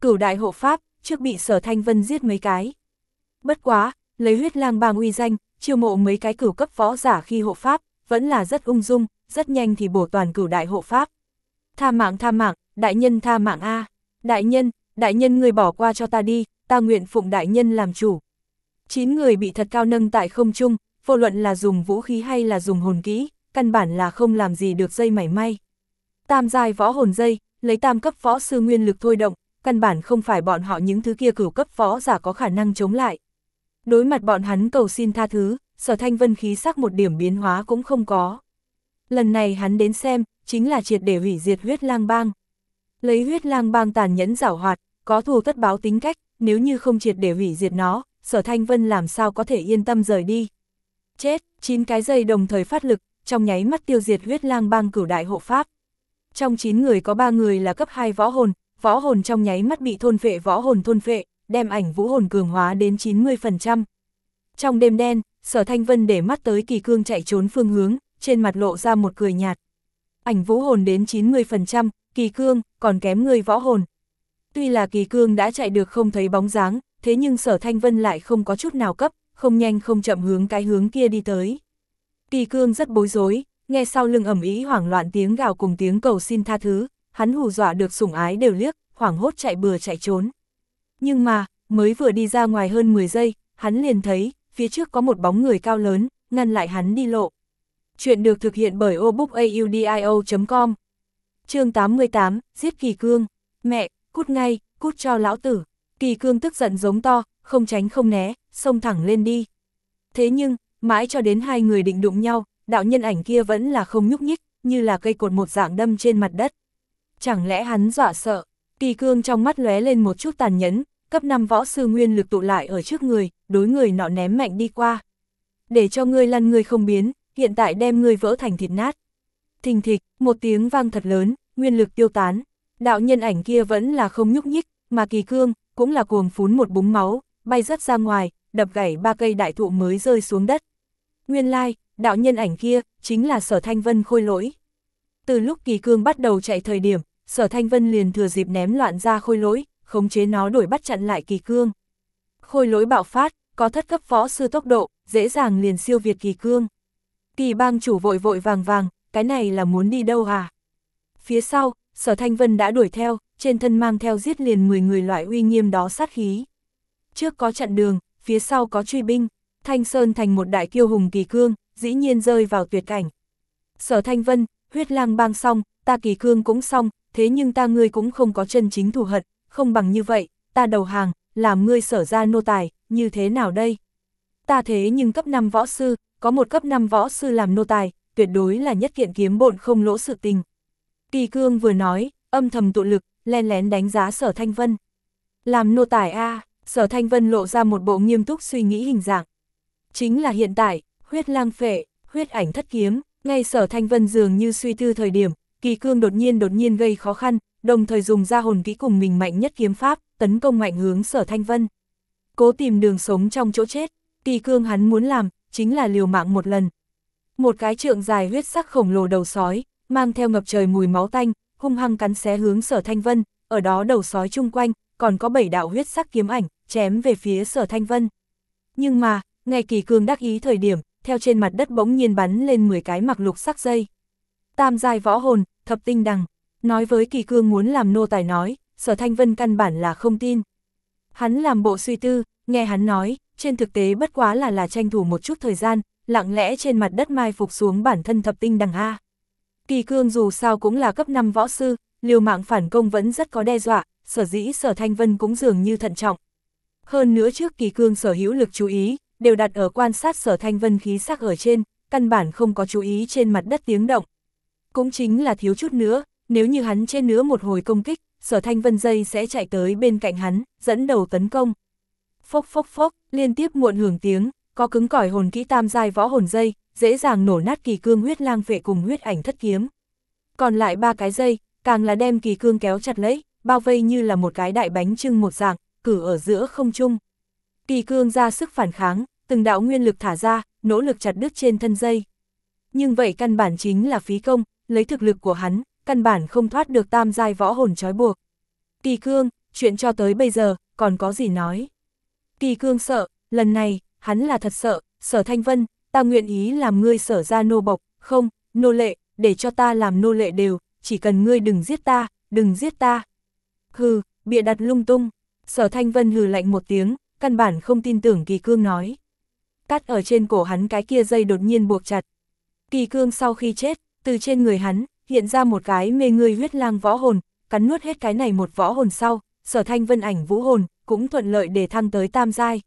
cửu đại hộ pháp, trước bị sở thanh vân giết mấy cái. Bất quá, lấy huyết lang bang uy danh, chiêu mộ mấy cái cửu cấp võ giả khi hộ pháp, vẫn là rất ung dung, rất nhanh thì bổ toàn cửu đại hộ pháp. Tha mạng tha mạng, đại nhân tha mạng A. Đại nhân, đại nhân người bỏ qua cho ta đi, ta nguyện phụng đại nhân làm chủ. Chín người bị thật cao nâng tại không trung, vô luận là dùng vũ khí hay là dùng hồn kỹ, căn bản là không làm gì được dây mảy may. Tam giai võ hồn dây, lấy tam cấp võ sư nguyên lực thôi động, căn bản không phải bọn họ những thứ kia cửu cấp võ giả có khả năng chống lại. Đối mặt bọn hắn cầu xin tha thứ, sở thanh vân khí sắc một điểm biến hóa cũng không có. Lần này hắn đến xem, chính là triệt để hủy diệt huyết lang bang. Lấy huyết lang bang tàn nhẫn giảo hoạt, có thù tất báo tính cách, nếu như không triệt để hủy diệt nó, sở thanh vân làm sao có thể yên tâm rời đi. Chết, chín cái dây đồng thời phát lực, trong nháy mắt tiêu diệt huyết lang bang cửu đại hộ pháp. Trong 9 người có 3 người là cấp 2 võ hồn, võ hồn trong nháy mắt bị thôn phệ võ hồn thôn phệ, đem ảnh vũ hồn cường hóa đến 90%. Trong đêm đen, sở thanh vân để mắt tới kỳ cương chạy trốn phương hướng, trên mặt lộ ra một cười nhạt. Ảnh vũ hồn đến 90%, kỳ cương, còn kém người võ hồn. Tuy là kỳ cương đã chạy được không thấy bóng dáng, thế nhưng sở thanh vân lại không có chút nào cấp, không nhanh không chậm hướng cái hướng kia đi tới. Kỳ cương rất bối rối, nghe sau lưng ẩm ý hoảng loạn tiếng gào cùng tiếng cầu xin tha thứ, hắn hù dọa được sủng ái đều liếc, hoảng hốt chạy bừa chạy trốn. Nhưng mà, mới vừa đi ra ngoài hơn 10 giây, hắn liền thấy, phía trước có một bóng người cao lớn, ngăn lại hắn đi lộ. Chuyện được thực hiện bởi obookaudio.com chương 88, giết kỳ cương. Mẹ, cút ngay, cút cho lão tử. Kỳ cương tức giận giống to, không tránh không né, xông thẳng lên đi. Thế nhưng, mãi cho đến hai người định đụng nhau, đạo nhân ảnh kia vẫn là không nhúc nhích, như là cây cột một dạng đâm trên mặt đất. Chẳng lẽ hắn dọa sợ, kỳ cương trong mắt lóe lên một chút tàn nhẫn, cấp 5 võ sư nguyên lực tụ lại ở trước người, đối người nọ ném mạnh đi qua. Để cho ngươi lăn ngươi không biến, hiện tại đem ngươi vỡ thành thịt nát. Thình thịch, một tiếng vang thật lớn, nguyên lực tiêu tán. Đạo nhân ảnh kia vẫn là không nhúc nhích, mà kỳ cương, cũng là cuồng phún một búng máu, bay rất ra ngoài, đập gãy ba cây đại thụ mới rơi xuống đất. Nguyên lai, đạo nhân ảnh kia, chính là sở thanh vân khôi lỗi. Từ lúc kỳ cương bắt đầu chạy thời điểm, sở thanh vân liền thừa dịp ném loạn ra khôi lỗi, khống chế nó đuổi bắt chặn lại kỳ cương. Khôi lỗi bạo phát, có thất cấp võ sư tốc độ, dễ dàng liền siêu việt kỳ cương. Kỳ bang chủ vội vội vàng vàng, cái này là muốn đi đâu à? Phía sau, sở thanh vân đã đuổi theo, trên thân mang theo giết liền 10 người loại uy nghiêm đó sát khí. Trước có chặn đường, phía sau có truy binh, Thanh Sơn thành một đại kiêu hùng kỳ cương, dĩ nhiên rơi vào tuyệt cảnh. Sở Thanh Vân, huyết lang bang xong, ta kỳ cương cũng xong, thế nhưng ta ngươi cũng không có chân chính thù hận, không bằng như vậy, ta đầu hàng, làm ngươi sở ra nô tài, như thế nào đây? Ta thế nhưng cấp 5 võ sư, có một cấp 5 võ sư làm nô tài, tuyệt đối là nhất kiện kiếm bộn không lỗ sự tình. Kỳ cương vừa nói, âm thầm tụ lực, len lén đánh giá sở thanh vân. Làm nô tài A, sở thanh vân lộ ra một bộ nghiêm túc suy nghĩ hình dạng. Chính là hiện tại, huyết lang phệ, huyết ảnh thất kiếm, ngay sở thanh vân dường như suy tư thời điểm, kỳ cương đột nhiên đột nhiên gây khó khăn, đồng thời dùng ra hồn kỹ cùng mình mạnh nhất kiếm pháp, tấn công mạnh hướng sở thanh vân. Cố tìm đường sống trong chỗ chết, kỳ cương hắn muốn làm, chính là liều mạng một lần. Một cái trượng dài huyết sắc khổng lồ đầu sói, mang theo ngập trời mùi máu tanh, hung hăng cắn xé hướng sở thanh vân, ở đó đầu sói chung quanh, còn có bảy đạo huyết sắc kiếm ảnh, chém về phía sở thanh vân. Nhưng mà, ngay kỳ cương đắc ý thời điểm, theo trên mặt đất bỗng nhiên bắn lên 10 cái mặc lục sắc dây. Tam giai võ hồn, thập tinh đằng, nói với kỳ cương muốn làm nô tài nói, sở thanh vân căn bản là không tin. Hắn làm bộ suy tư, nghe hắn nói, trên thực tế bất quá là là tranh thủ một chút thời gian, lặng lẽ trên mặt đất mai phục xuống bản thân thập tinh đằng A. Kỳ cương dù sao cũng là cấp 5 võ sư, liều mạng phản công vẫn rất có đe dọa, sở dĩ sở thanh vân cũng dường như thận trọng. Hơn nữa trước kỳ cương sở hữu lực chú ý, đều đặt ở quan sát sở thanh vân khí sắc ở trên, căn bản không có chú ý trên mặt đất tiếng động. Cũng chính là thiếu chút nữa, nếu như hắn trên nữa một hồi công kích, sở thanh vân dây sẽ chạy tới bên cạnh hắn, dẫn đầu tấn công. Phốc phốc phốc, liên tiếp muộn hưởng tiếng, có cứng cỏi hồn kỹ tam giai võ hồn dây, dễ dàng nổ nát kỳ cương huyết lang vệ cùng huyết ảnh thất kiếm. Còn lại ba cái dây, càng là đem kỳ cương kéo chặt lấy, bao vây như là một cái đại bánh trưng một dạng, cử ở giữa không trung. Kỳ cương ra sức phản kháng, từng đạo nguyên lực thả ra, nỗ lực chặt đứt trên thân dây. Nhưng vậy căn bản chính là phí công, lấy thực lực của hắn, căn bản không thoát được tam giai võ hồn trói buộc. Kỳ cương, chuyện cho tới bây giờ, còn có gì nói. Kỳ cương sợ, lần này, hắn là thật sợ, sở thanh vân, ta nguyện ý làm ngươi sở ra nô bộc, không, nô lệ, để cho ta làm nô lệ đều, chỉ cần ngươi đừng giết ta, đừng giết ta. Hừ, bịa đặt lung tung, sở thanh vân hừ lạnh một tiếng, căn bản không tin tưởng kỳ cương nói. Cắt ở trên cổ hắn cái kia dây đột nhiên buộc chặt. Kỳ cương sau khi chết, từ trên người hắn, hiện ra một cái mê người huyết lang võ hồn, cắn nuốt hết cái này một võ hồn sau, sở thanh vân ảnh vũ hồn, cũng thuận lợi để thăng tới tam giai.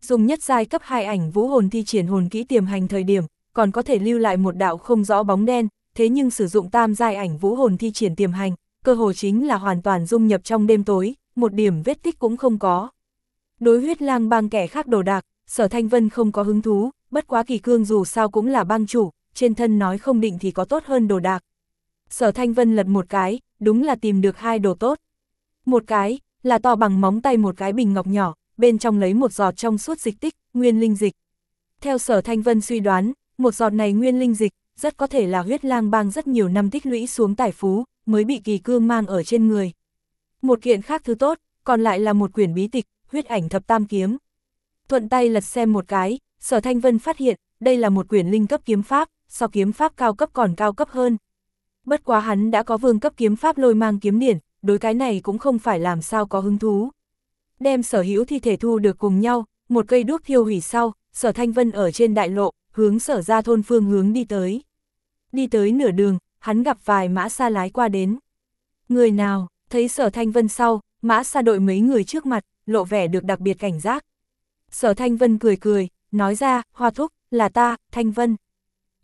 Dùng nhất giai cấp 2 ảnh vũ hồn thi triển hồn kỹ tiềm hành thời điểm, còn có thể lưu lại một đạo không rõ bóng đen, thế nhưng sử dụng tam giai ảnh vũ hồn thi triển tiềm hành, cơ hồ chính là hoàn toàn dung nhập trong đêm tối, một điểm vết tích cũng không có. Đối huyết lang bang kẻ khác đồ đạc, sở thanh vân không có hứng thú, bất quá kỳ cương dù sao cũng là bang chủ, trên thân nói không định thì có tốt hơn đồ đạc. Sở thanh vân lật một cái, đúng là tìm được hai đồ tốt. Một cái, là to bằng móng tay một cái bình ngọc nhỏ, bên trong lấy một giọt trong suốt dịch tích, nguyên linh dịch. Theo sở thanh vân suy đoán, một giọt này nguyên linh dịch, rất có thể là huyết lang bang rất nhiều năm tích lũy xuống tài phú, mới bị kỳ cương mang ở trên người. Một kiện khác thứ tốt, còn lại là một quyển bí tịch, huyết ảnh thập tam kiếm. Thuận tay lật xem một cái, sở thanh vân phát hiện, đây là một quyển linh cấp kiếm pháp, so kiếm pháp cao cấp còn cao cấp hơn. Bất quá hắn đã có vương cấp kiếm pháp lôi mang kiếm điển, đối cái này cũng không phải làm sao có hứng thú. Đem sở hữu thi thể thu được cùng nhau, một cây đuốc thiêu hủy sau, sở thanh vân ở trên đại lộ, hướng sở ra thôn phương hướng đi tới. Đi tới nửa đường, hắn gặp vài mã xa lái qua đến. Người nào, thấy sở thanh vân sau, mã xa đội mấy người trước mặt, lộ vẻ được đặc biệt cảnh giác. Sở thanh vân cười cười, nói ra, hoa thúc, là ta, thanh vân.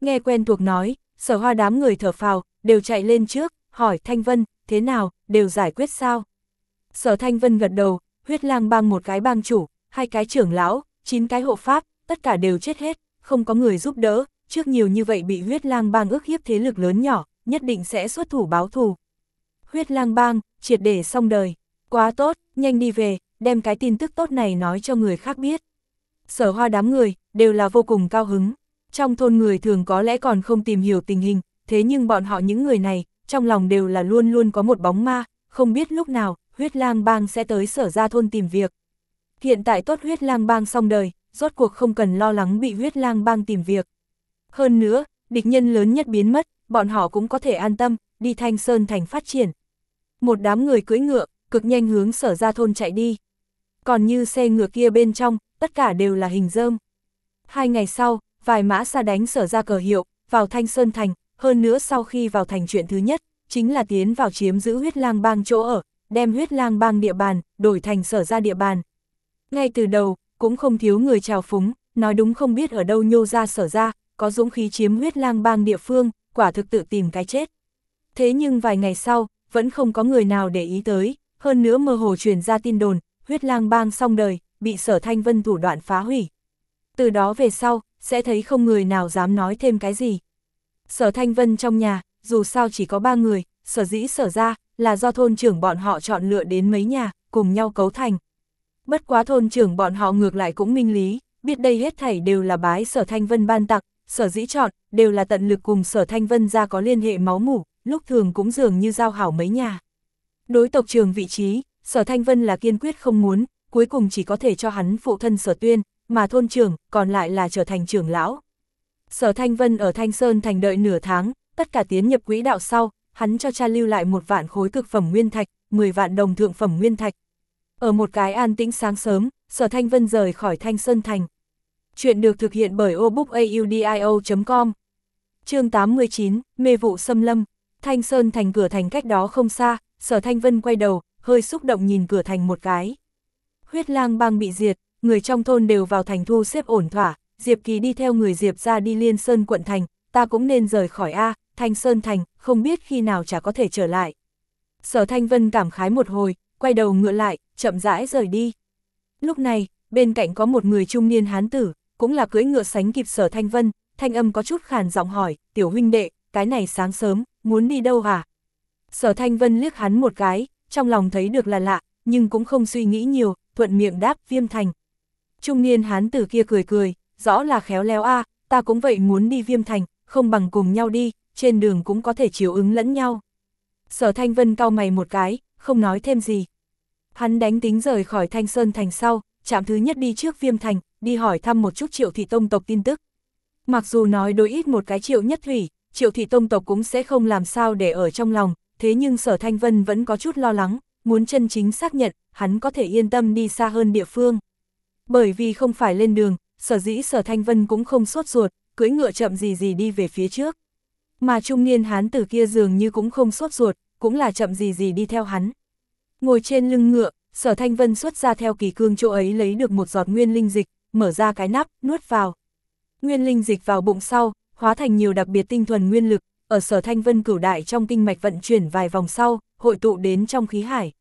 Nghe quen thuộc nói, sở hoa đám người thở phào, đều chạy lên trước, hỏi thanh vân, thế nào, đều giải quyết sao? Sở thanh vân gật đầu, huyết lang bang một cái bang chủ, hai cái trưởng lão, chín cái hộ pháp, tất cả đều chết hết, không có người giúp đỡ, trước nhiều như vậy bị huyết lang bang ước hiếp thế lực lớn nhỏ, nhất định sẽ xuất thủ báo thù. Huyết lang bang, triệt để xong đời, quá tốt, nhanh đi về, đem cái tin tức tốt này nói cho người khác biết. Sở hoa đám người, đều là vô cùng cao hứng. Trong thôn người thường có lẽ còn không tìm hiểu tình hình, thế nhưng bọn họ những người này, trong lòng đều là luôn luôn có một bóng ma, không biết lúc nào, huyết lang bang sẽ tới sở ra thôn tìm việc. Hiện tại tốt huyết lang bang xong đời, rốt cuộc không cần lo lắng bị huyết lang bang tìm việc. Hơn nữa, địch nhân lớn nhất biến mất, bọn họ cũng có thể an tâm, đi thanh sơn thành phát triển. Một đám người cưỡi ngựa, cực nhanh hướng sở ra thôn chạy đi. Còn như xe ngựa kia bên trong, tất cả đều là hình dơm. Hai ngày sau, vài mã xa đánh sở ra cờ hiệu, vào thanh sơn thành, hơn nữa sau khi vào thành chuyện thứ nhất, chính là tiến vào chiếm giữ huyết lang bang chỗ ở, đem huyết lang bang địa bàn, đổi thành sở ra địa bàn. Ngay từ đầu, cũng không thiếu người chào phúng, nói đúng không biết ở đâu nhô ra sở ra, có dũng khí chiếm huyết lang bang địa phương, quả thực tự tìm cái chết. Thế nhưng vài ngày sau, vẫn không có người nào để ý tới, hơn nữa mơ hồ truyền ra tin đồn, huyết lang bang xong đời, bị sở thanh vân thủ đoạn phá hủy. Từ đó về sau, sẽ thấy không người nào dám nói thêm cái gì. Sở thanh vân trong nhà, dù sao chỉ có ba người, sở dĩ sở ra, là do thôn trưởng bọn họ chọn lựa đến mấy nhà, cùng nhau cấu thành. Bất quá thôn trưởng bọn họ ngược lại cũng minh lý, biết đây hết thảy đều là bái sở thanh vân ban tặng, sở dĩ chọn, đều là tận lực cùng sở thanh vân ra có liên hệ máu mủ, lúc thường cũng dường như giao hảo mấy nhà. Đối tộc trường vị trí, sở thanh vân là kiên quyết không muốn, cuối cùng chỉ có thể cho hắn phụ thân sở tuyên, mà thôn trưởng, còn lại là trở thành trưởng lão. Sở Thanh Vân ở Thanh Sơn thành đợi nửa tháng, tất cả tiến nhập quỹ đạo sau, hắn cho cha lưu lại một vạn khối cực phẩm nguyên thạch, 10 vạn đồng thượng phẩm nguyên thạch. Ở một cái an tĩnh sáng sớm, Sở Thanh Vân rời khỏi Thanh Sơn thành. Chuyện được thực hiện bởi obookaudio.com chương 89, mê vụ xâm lâm, Thanh Sơn thành cửa thành cách đó không xa, Sở Thanh Vân quay đầu, hơi xúc động nhìn cửa thành một cái. Huyết lang bang bị diệt, người trong thôn đều vào thành thu xếp ổn thỏa, Diệp Kỳ đi theo người Diệp ra đi Liên Sơn quận thành, ta cũng nên rời khỏi A, Thanh Sơn thành, không biết khi nào chả có thể trở lại. Sở Thanh Vân cảm khái một hồi, quay đầu ngựa lại, chậm rãi rời đi. Lúc này, bên cạnh có một người trung niên hán tử, cũng là cưỡi ngựa sánh kịp Sở Thanh Vân, thanh âm có chút khàn giọng hỏi, tiểu huynh đệ, cái này sáng sớm, muốn đi đâu hả? Sở Thanh Vân liếc hắn một cái, trong lòng thấy được là lạ, nhưng cũng không suy nghĩ nhiều, thuận miệng đáp viêm thành. Trung niên hán tử kia cười cười, rõ là khéo léo a ta cũng vậy muốn đi viêm thành, không bằng cùng nhau đi, trên đường cũng có thể chiếu ứng lẫn nhau. Sở Thanh Vân cau mày một cái, không nói thêm gì. Hắn đánh tính rời khỏi Thanh Sơn Thành sau, chạm thứ nhất đi trước Viêm Thành, đi hỏi thăm một chút triệu thị tông tộc tin tức. Mặc dù nói đối ít một cái triệu nhất thủy, triệu thị tông tộc cũng sẽ không làm sao để ở trong lòng, thế nhưng sở Thanh Vân vẫn có chút lo lắng, muốn chân chính xác nhận, hắn có thể yên tâm đi xa hơn địa phương. Bởi vì không phải lên đường, sở dĩ sở Thanh Vân cũng không sốt ruột, cưỡi ngựa chậm gì gì đi về phía trước. Mà trung niên hán tử kia dường như cũng không sốt ruột, cũng là chậm gì gì đi theo hắn. Ngồi trên lưng ngựa, sở Thanh Vân xuất ra theo kỳ cương chỗ ấy lấy được một giọt nguyên linh dịch, mở ra cái nắp, nuốt vào. Nguyên linh dịch vào bụng sau, hóa thành nhiều đặc biệt tinh thuần nguyên lực, ở sở Thanh Vân cửu đại trong kinh mạch vận chuyển vài vòng sau, hội tụ đến trong khí hải.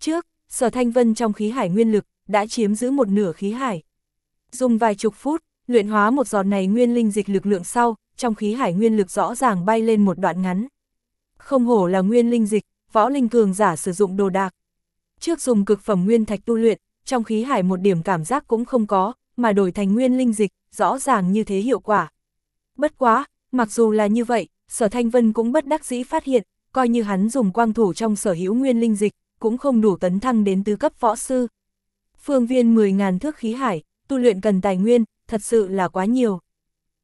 Trước, sở Thanh Vân trong khí hải nguyên lực, đã chiếm giữ một nửa khí hải. Dùng vài chục phút, luyện hóa một giọt này nguyên linh dịch lực lượng sau, trong khí hải nguyên lực rõ ràng bay lên một đoạn ngắn. Không hổ là nguyên linh dịch, võ linh cường giả sử dụng đồ đạc. Trước dùng cực phẩm nguyên thạch tu luyện, trong khí hải một điểm cảm giác cũng không có, mà đổi thành nguyên linh dịch, rõ ràng như thế hiệu quả. Bất quá, mặc dù là như vậy, sở thanh vân cũng bất đắc dĩ phát hiện, coi như hắn dùng quang thủ trong sở hữu nguyên linh dịch, cũng không đủ tấn thăng đến tứ cấp võ sư. Phương viên 10.000 thước khí hải, tu luyện cần tài nguyên, thật sự là quá nhiều.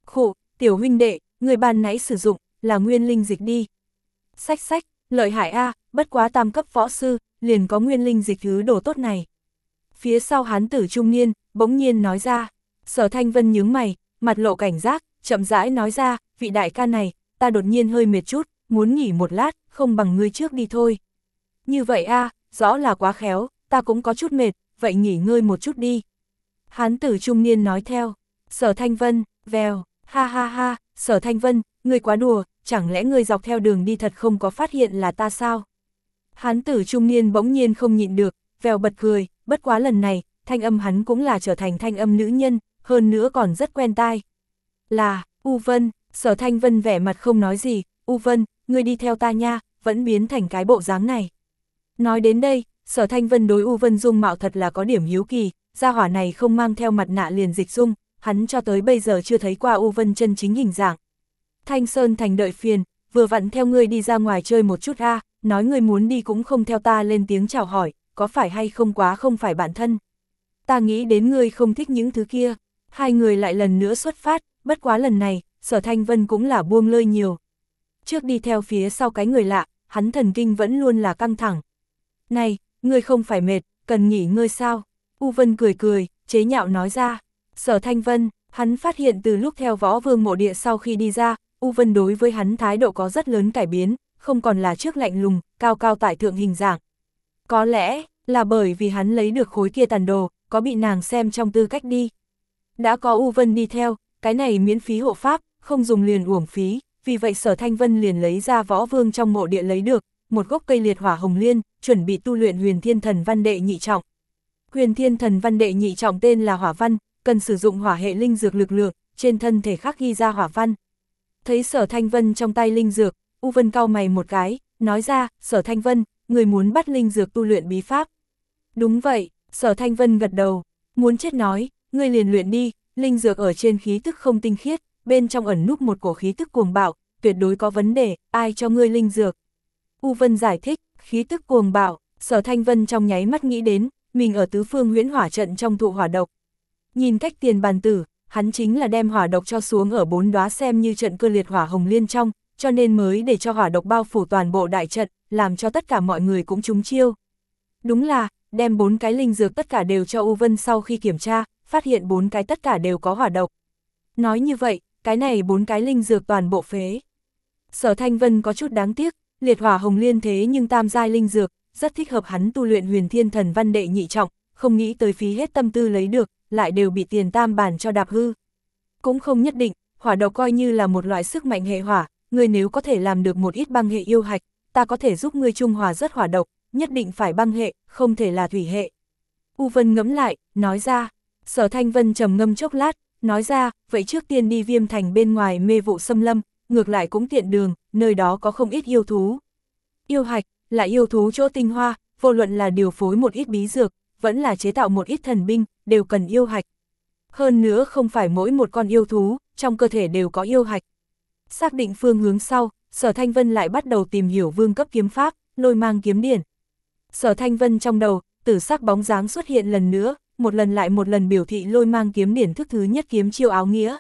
Khụ, tiểu huynh đệ, người ban nãy sử dụng, là nguyên linh dịch đi. Sách sách, lợi hại A, bất quá tam cấp võ sư, liền có nguyên linh dịch thứ đồ tốt này. Phía sau hán tử trung niên, bỗng nhiên nói ra, sở thanh vân nhướng mày, mặt lộ cảnh giác, chậm rãi nói ra, vị đại ca này, ta đột nhiên hơi mệt chút, muốn nghỉ một lát, không bằng ngươi trước đi thôi. Như vậy a rõ là quá khéo, ta cũng có chút mệt, vậy nghỉ ngơi một chút đi. Hán tử trung niên nói theo, sở thanh vân, vèo, ha ha ha, sở thanh vân, ngươi quá đùa, chẳng lẽ ngươi dọc theo đường đi thật không có phát hiện là ta sao? Hán tử trung niên bỗng nhiên không nhịn được, vèo bật cười, bất quá lần này, thanh âm hắn cũng là trở thành thanh âm nữ nhân, hơn nữa còn rất quen tai. Là, U Vân, sở thanh vân vẻ mặt không nói gì, U Vân, ngươi đi theo ta nha, vẫn biến thành cái bộ dáng này. Nói đến đây, sở thanh vân đối U Vân dung mạo thật là có điểm hiếu kỳ, gia hỏa này không mang theo mặt nạ liền dịch dung, hắn cho tới bây giờ chưa thấy qua U Vân chân chính hình dạng. Thanh Sơn thành đợi phiền, vừa vặn theo ngươi đi ra ngoài chơi một chút a nói ngươi muốn đi cũng không theo ta lên tiếng chào hỏi, có phải hay không quá không phải bản thân. Ta nghĩ đến ngươi không thích những thứ kia, hai người lại lần nữa xuất phát, bất quá lần này, sở thanh vân cũng là buông lơi nhiều. Trước đi theo phía sau cái người lạ, hắn thần kinh vẫn luôn là căng thẳng. Này, ngươi không phải mệt, cần nghỉ ngơi sao? U Vân cười cười, chế nhạo nói ra. Sở Thanh Vân, hắn phát hiện từ lúc theo võ vương mộ địa sau khi đi ra, U Vân đối với hắn thái độ có rất lớn cải biến, không còn là trước lạnh lùng, cao cao tại thượng hình dạng. Có lẽ, là bởi vì hắn lấy được khối kia tàn đồ, có bị nàng xem trong tư cách đi. Đã có U Vân đi theo, cái này miễn phí hộ pháp, không dùng liền uổng phí, vì vậy sở Thanh Vân liền lấy ra võ vương trong mộ địa lấy được, một gốc cây liệt hỏa hồng liên, chuẩn bị tu luyện huyền thiên thần văn đệ nhị trọng. Huyền thiên thần văn đệ nhị trọng tên là hỏa văn, cần sử dụng hỏa hệ linh dược lực lượng, trên thân thể khắc ghi ra hỏa văn. Thấy sở Thanh Vân trong tay linh dược, U Vân cau mày một cái, nói ra, sở Thanh Vân, người muốn bắt linh dược tu luyện bí pháp. Đúng vậy, sở Thanh Vân gật đầu, muốn chết nói, người liền luyện đi, linh dược ở trên khí tức không tinh khiết, bên trong ẩn núp một cổ khí tức cuồng bạo, tuyệt đối có vấn đề, ai cho ngươi linh dược. U Vân giải thích, khí tức cuồng bạo, sở Thanh Vân trong nháy mắt nghĩ đến, mình ở tứ phương huyễn hỏa trận trong thụ hỏa độc. Nhìn cách tiền bàn tử, hắn chính là đem hỏa độc cho xuống ở bốn đóa xem như trận cơ liệt hỏa hồng liên trong, cho nên mới để cho hỏa độc bao phủ toàn bộ đại trận, làm cho tất cả mọi người cũng trúng chiêu. Đúng là, đem bốn cái linh dược tất cả đều cho U Vân sau khi kiểm tra, phát hiện bốn cái tất cả đều có hỏa độc. Nói như vậy, cái này bốn cái linh dược toàn bộ phế. Sở Thanh Vân có chút đáng tiếc, liệt hỏa hồng liên thế nhưng tam giai linh dược, rất thích hợp hắn tu luyện huyền thiên thần văn đệ nhị trọng, không nghĩ tới phí hết tâm tư lấy được, lại đều bị tiền tam bản cho đạp hư. Cũng không nhất định, hỏa độc coi như là một loại sức mạnh hệ hỏa, người nếu có thể làm được một ít băng hệ yêu hạch, ta có thể giúp ngươi trung hòa rất hỏa độc, nhất định phải băng hệ, không thể là thủy hệ. U Vân ngẫm lại, nói ra, sở thanh vân trầm ngâm chốc lát, nói ra, vậy trước tiên đi viêm thành bên ngoài mê vụ xâm lâm, ngược lại cũng tiện đường, nơi đó có không ít yêu thú. Yêu hạch, là yêu thú chỗ tinh hoa, vô luận là điều phối một ít bí dược, vẫn là chế tạo một ít thần binh, đều cần yêu hạch. Hơn nữa không phải mỗi một con yêu thú, trong cơ thể đều có yêu hạch. Xác định phương hướng sau, Sở Thanh Vân lại bắt đầu tìm hiểu vương cấp kiếm pháp, lôi mang kiếm điển. Sở Thanh Vân trong đầu, tử sắc bóng dáng xuất hiện lần nữa, một lần lại một lần biểu thị lôi mang kiếm điển thức thứ nhất kiếm chiêu áo nghĩa.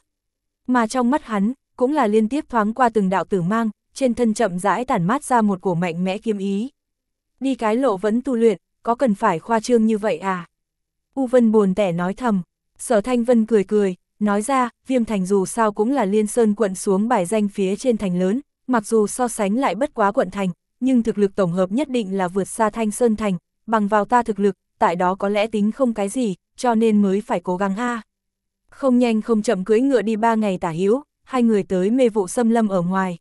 Mà trong mắt hắn, cũng là liên tiếp thoáng qua từng đạo tử mang, trên thân chậm rãi tản mát ra một cổ mạnh mẽ kiếm ý. Đi cái lộ vẫn tu luyện, có cần phải khoa trương như vậy à? U Vân buồn tẻ nói thầm, sở thanh vân cười cười, nói ra, viêm thành dù sao cũng là liên sơn quận xuống bài danh phía trên thành lớn, mặc dù so sánh lại bất quá quận thành, nhưng thực lực tổng hợp nhất định là vượt xa thanh sơn thành, bằng vào ta thực lực, tại đó có lẽ tính không cái gì, cho nên mới phải cố gắng a. Không nhanh không chậm cưỡi ngựa đi ba ngày tả hữu hai người tới mê vụ xâm lâm ở ngoài.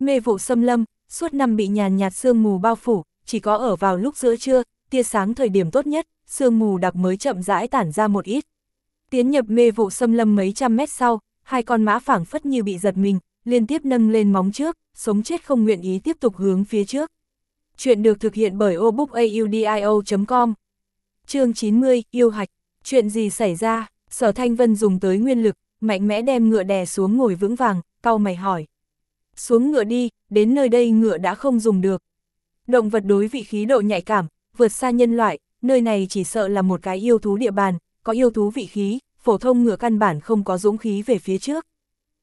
Mê vụ xâm lâm, suốt năm bị nhàn nhạt sương mù bao phủ, chỉ có ở vào lúc giữa trưa, tia sáng thời điểm tốt nhất, sương mù đặc mới chậm rãi tản ra một ít. Tiến nhập mê vụ xâm lâm mấy trăm mét sau, hai con mã phảng phất như bị giật mình, liên tiếp nâng lên móng trước, sống chết không nguyện ý tiếp tục hướng phía trước. Chuyện được thực hiện bởi obookaudio.com chương 90, yêu hạch, chuyện gì xảy ra, sở thanh vân dùng tới nguyên lực, mạnh mẽ đem ngựa đè xuống ngồi vững vàng, cau mày hỏi. Xuống ngựa đi, đến nơi đây ngựa đã không dùng được. Động vật đối vị khí độ nhạy cảm, vượt xa nhân loại, nơi này chỉ sợ là một cái yêu thú địa bàn, có yêu thú vị khí, phổ thông ngựa căn bản không có dũng khí về phía trước.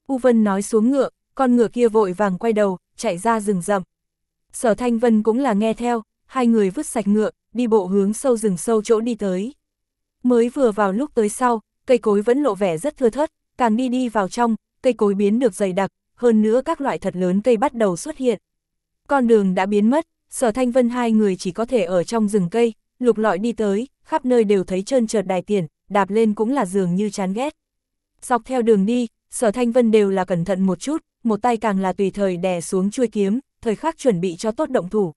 U Vân nói xuống ngựa, con ngựa kia vội vàng quay đầu, chạy ra rừng rậm. Sở Thanh Vân cũng là nghe theo, hai người vứt sạch ngựa, đi bộ hướng sâu rừng sâu chỗ đi tới. Mới vừa vào lúc tới sau, cây cối vẫn lộ vẻ rất thưa thớt, càng đi đi vào trong, cây cối biến được dày đặc, hơn nữa các loại thật lớn cây bắt đầu xuất hiện. Con đường đã biến mất, sở thanh vân hai người chỉ có thể ở trong rừng cây, lục lọi đi tới, khắp nơi đều thấy trơn trượt đài tiền, đạp lên cũng là dường như chán ghét. Dọc theo đường đi, sở thanh vân đều là cẩn thận một chút, một tay càng là tùy thời đè xuống chuôi kiếm, thời khắc chuẩn bị cho tốt động thủ.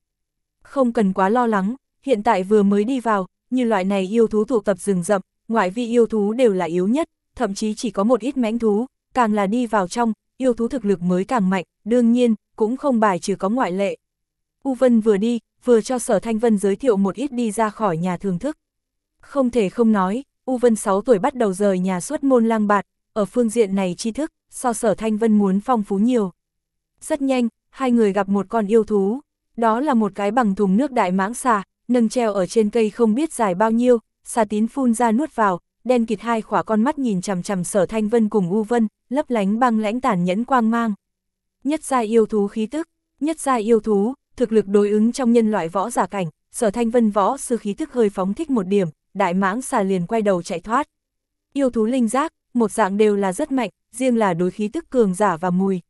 Không cần quá lo lắng, hiện tại vừa mới đi vào, như loại này yêu thú tụ tập rừng rậm, ngoại vi yêu thú đều là yếu nhất, thậm chí chỉ có một ít mãnh thú, càng là đi vào trong, yêu thú thực lực mới càng mạnh, đương nhiên, cũng không bài trừ có ngoại lệ. U Vân vừa đi, vừa cho Sở Thanh Vân giới thiệu một ít đi ra khỏi nhà thưởng thức. Không thể không nói, U Vân 6 tuổi bắt đầu rời nhà xuất môn lang bạt, ở phương diện này tri thức, so Sở Thanh Vân muốn phong phú nhiều. Rất nhanh, hai người gặp một con yêu thú, đó là một cái bằng thùng nước đại mãng xà, nâng treo ở trên cây không biết dài bao nhiêu, xà tín phun ra nuốt vào, đen kịt hai khỏa con mắt nhìn chằm chằm sở thanh vân cùng U Vân, lấp lánh băng lãnh tàn nhẫn quang mang. Nhất gia yêu thú khí tức, nhất gia yêu thú, thực lực đối ứng trong nhân loại võ giả cảnh, sở thanh vân võ sư khí tức hơi phóng thích một điểm, đại mãng xà liền quay đầu chạy thoát. Yêu thú linh giác, một dạng đều là rất mạnh, riêng là đối khí tức cường giả và mùi.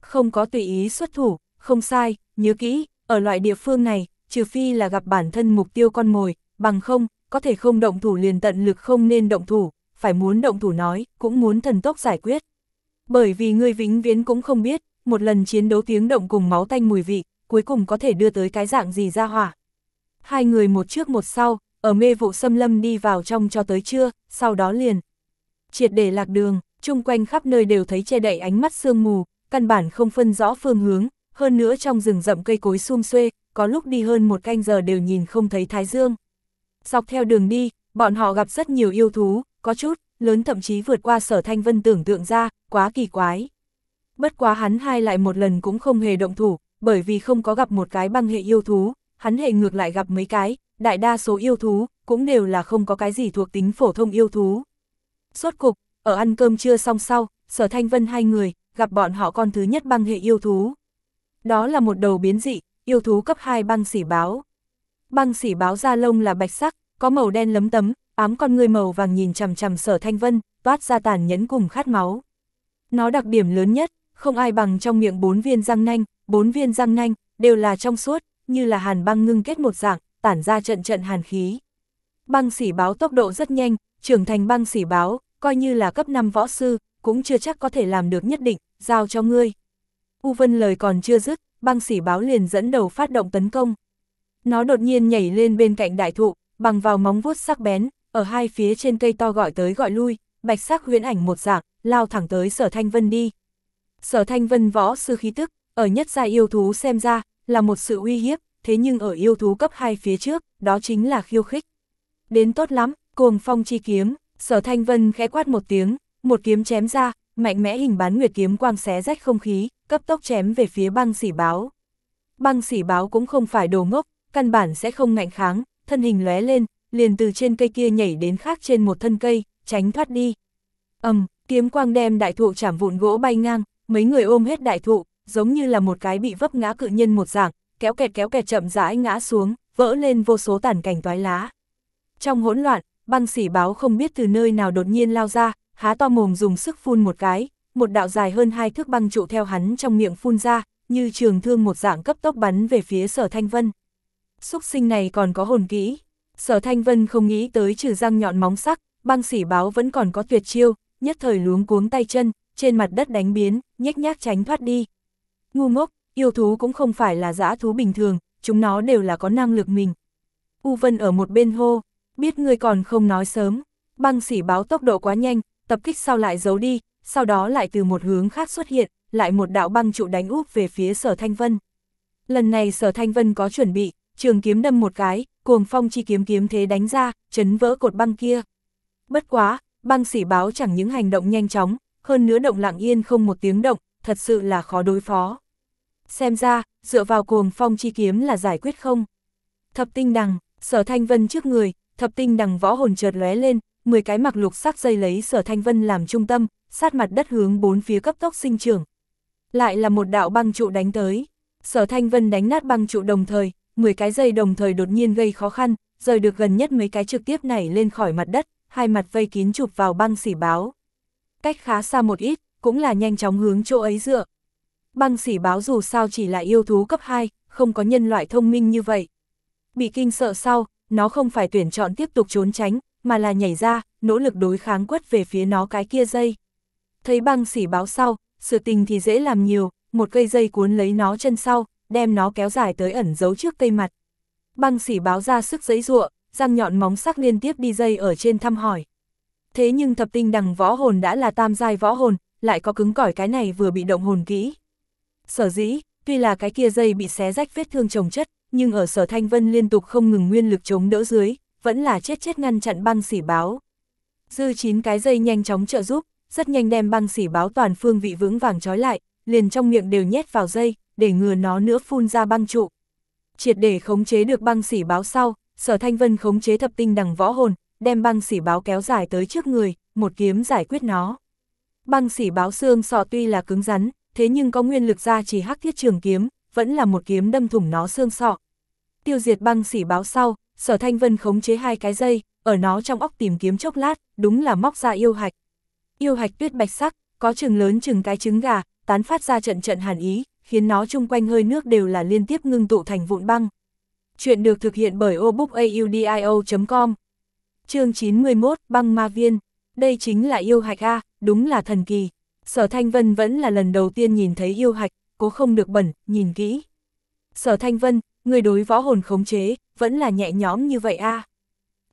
Không có tùy ý xuất thủ, không sai, nhớ kỹ, ở loại địa phương này, trừ phi là gặp bản thân mục tiêu con mồi, bằng không, có thể không động thủ liền tận lực không nên động thủ, phải muốn động thủ nói, cũng muốn thần tốc giải quyết. Bởi vì người vĩnh viễn cũng không biết, một lần chiến đấu tiếng động cùng máu tanh mùi vị, cuối cùng có thể đưa tới cái dạng gì ra hỏa. Hai người một trước một sau, ở mê vụ xâm lâm đi vào trong cho tới trưa, sau đó liền. Triệt để lạc đường, chung quanh khắp nơi đều thấy che đậy ánh mắt sương mù, căn bản không phân rõ phương hướng, hơn nữa trong rừng rậm cây cối sum xuê, có lúc đi hơn một canh giờ đều nhìn không thấy thái dương. Dọc theo đường đi, bọn họ gặp rất nhiều yêu thú, có chút, lớn thậm chí vượt qua sở thanh vân tưởng tượng ra, quá kỳ quái. Bất quá hắn hai lại một lần cũng không hề động thủ, bởi vì không có gặp một cái băng hệ yêu thú, hắn hệ ngược lại gặp mấy cái, đại đa số yêu thú, cũng đều là không có cái gì thuộc tính phổ thông yêu thú. Suốt cục, ở ăn cơm trưa xong sau, sở thanh vân hai người, gặp bọn họ con thứ nhất băng hệ yêu thú. Đó là một đầu biến dị, yêu thú cấp 2 băng sỉ báo. Băng sỉ báo da lông là bạch sắc, có màu đen lấm tấm, ám con người màu vàng nhìn chằm chằm sở thanh vân, toát ra tàn nhẫn cùng khát máu. Nó đặc điểm lớn nhất, không ai bằng trong miệng bốn viên răng nanh, bốn viên răng nanh, đều là trong suốt, như là hàn băng ngưng kết một dạng, tản ra trận trận hàn khí. Băng sỉ báo tốc độ rất nhanh, trưởng thành băng sỉ báo, coi như là cấp 5 võ sư, cũng chưa chắc có thể làm được nhất định, giao cho ngươi. U Vân lời còn chưa dứt, băng sỉ báo liền dẫn đầu phát động tấn công. Nó đột nhiên nhảy lên bên cạnh đại thụ, bằng vào móng vuốt sắc bén, ở hai phía trên cây to gọi tới gọi lui, bạch sắc huyễn ảnh một dạng, lao thẳng tới sở thanh vân đi. Sở thanh vân võ sư khí tức, ở nhất gia yêu thú xem ra, là một sự uy hiếp, thế nhưng ở yêu thú cấp 2 phía trước, đó chính là khiêu khích. Đến tốt lắm, cuồng phong chi kiếm, sở thanh vân khẽ quát một tiếng, một kiếm chém ra, mạnh mẽ hình bán nguyệt kiếm quang xé rách không khí, cấp tốc chém về phía băng sỉ báo. Băng sỉ báo cũng không phải đồ ngốc, căn bản sẽ không ngạnh kháng, thân hình lóe lên, liền từ trên cây kia nhảy đến khác trên một thân cây, tránh thoát đi. ầm, um, kiếm quang đem đại thụ chảm vụn gỗ bay ngang, mấy người ôm hết đại thụ, giống như là một cái bị vấp ngã cự nhân một dạng, kéo kẹt kéo kẹt chậm rãi ngã xuống, vỡ lên vô số tàn cảnh toái lá. Trong hỗn loạn, băng sỉ báo không biết từ nơi nào đột nhiên lao ra, há to mồm dùng sức phun một cái, một đạo dài hơn hai thước băng trụ theo hắn trong miệng phun ra, như trường thương một dạng cấp tốc bắn về phía sở thanh vân. Xúc sinh này còn có hồn kỹ. Sở thanh vân không nghĩ tới trừ răng nhọn móng sắc, băng sỉ báo vẫn còn có tuyệt chiêu, nhất thời luống cuống tay chân, trên mặt đất đánh biến, nhếch nhác tránh thoát đi. Ngu ngốc, yêu thú cũng không phải là dã thú bình thường, chúng nó đều là có năng lực mình. U Vân ở một bên hô, biết ngươi còn không nói sớm, băng sỉ báo tốc độ quá nhanh, tập kích sau lại giấu đi, sau đó lại từ một hướng khác xuất hiện, lại một đạo băng trụ đánh úp về phía sở thanh vân. Lần này sở thanh vân có chuẩn bị, trường kiếm đâm một cái, cuồng phong chi kiếm kiếm thế đánh ra, chấn vỡ cột băng kia. Bất quá, băng sỉ báo chẳng những hành động nhanh chóng, hơn nữa động lặng yên không một tiếng động, thật sự là khó đối phó. Xem ra, dựa vào cuồng phong chi kiếm là giải quyết không? Thập tinh đằng, sở thanh vân trước người, thập tinh đằng võ hồn chợt lóe lên, 10 cái mặc lục sắc dây lấy sở thanh vân làm trung tâm, sát mặt đất hướng bốn phía cấp tốc sinh trưởng. Lại là một đạo băng trụ đánh tới. Sở thanh vân đánh nát băng trụ đồng thời, 10 cái dây đồng thời đột nhiên gây khó khăn, rời được gần nhất mấy cái trực tiếp nảy lên khỏi mặt đất, hai mặt vây kín chụp vào băng xỉ báo. Cách khá xa một ít, cũng là nhanh chóng hướng chỗ ấy dựa. Băng xỉ báo dù sao chỉ là yêu thú cấp 2, không có nhân loại thông minh như vậy. Bị kinh sợ sau, nó không phải tuyển chọn tiếp tục trốn tránh, mà là nhảy ra, nỗ lực đối kháng quất về phía nó cái kia dây. Thấy băng xỉ báo sau, sự tình thì dễ làm nhiều, một cây dây cuốn lấy nó chân sau, đem nó kéo dài tới ẩn giấu trước cây mặt. Băng sỉ báo ra sức giấy ruộng, răng nhọn móng sắc liên tiếp đi dây ở trên thăm hỏi. Thế nhưng thập tinh đằng võ hồn đã là tam giai võ hồn, lại có cứng cỏi cái này vừa bị động hồn kỹ. Sở dĩ, tuy là cái kia dây bị xé rách vết thương trồng chất, nhưng ở sở thanh vân liên tục không ngừng nguyên lực chống đỡ dưới, vẫn là chết chết ngăn chặn băng sỉ báo. Dư chín cái dây nhanh chóng trợ giúp, rất nhanh đem băng sỉ báo toàn phương vị vững vàng trói lại, liền trong miệng đều nhét vào dây, để ngừa nó nữa phun ra băng trụ. Triệt để khống chế được băng sỉ báo sau, sở thanh vân khống chế thập tinh đằng võ hồn, đem băng sỉ báo kéo dài tới trước người, một kiếm giải quyết nó. Băng sỉ báo xương sọ tuy là cứng rắn, thế nhưng có nguyên lực ra chỉ hắc thiết trường kiếm, vẫn là một kiếm đâm thủng nó xương sọ. Tiêu diệt băng sỉ báo sau, sở thanh vân khống chế hai cái dây, ở nó trong óc tìm kiếm chốc lát, đúng là móc ra yêu hạch. Yêu hạch tuyết bạch sắc, có chừng lớn chừng cái trứng gà, tán phát ra trận trận hàn ý, khiến nó chung quanh hơi nước đều là liên tiếp ngưng tụ thành vụn băng. Chuyện được thực hiện bởi obookaudio.com Chương 91, băng ma viên. Đây chính là yêu hạch A, đúng là thần kỳ. Sở Thanh Vân vẫn là lần đầu tiên nhìn thấy yêu hạch, cố không được bẩn, nhìn kỹ. Sở Thanh Vân, người đối võ hồn khống chế, vẫn là nhẹ nhõm như vậy a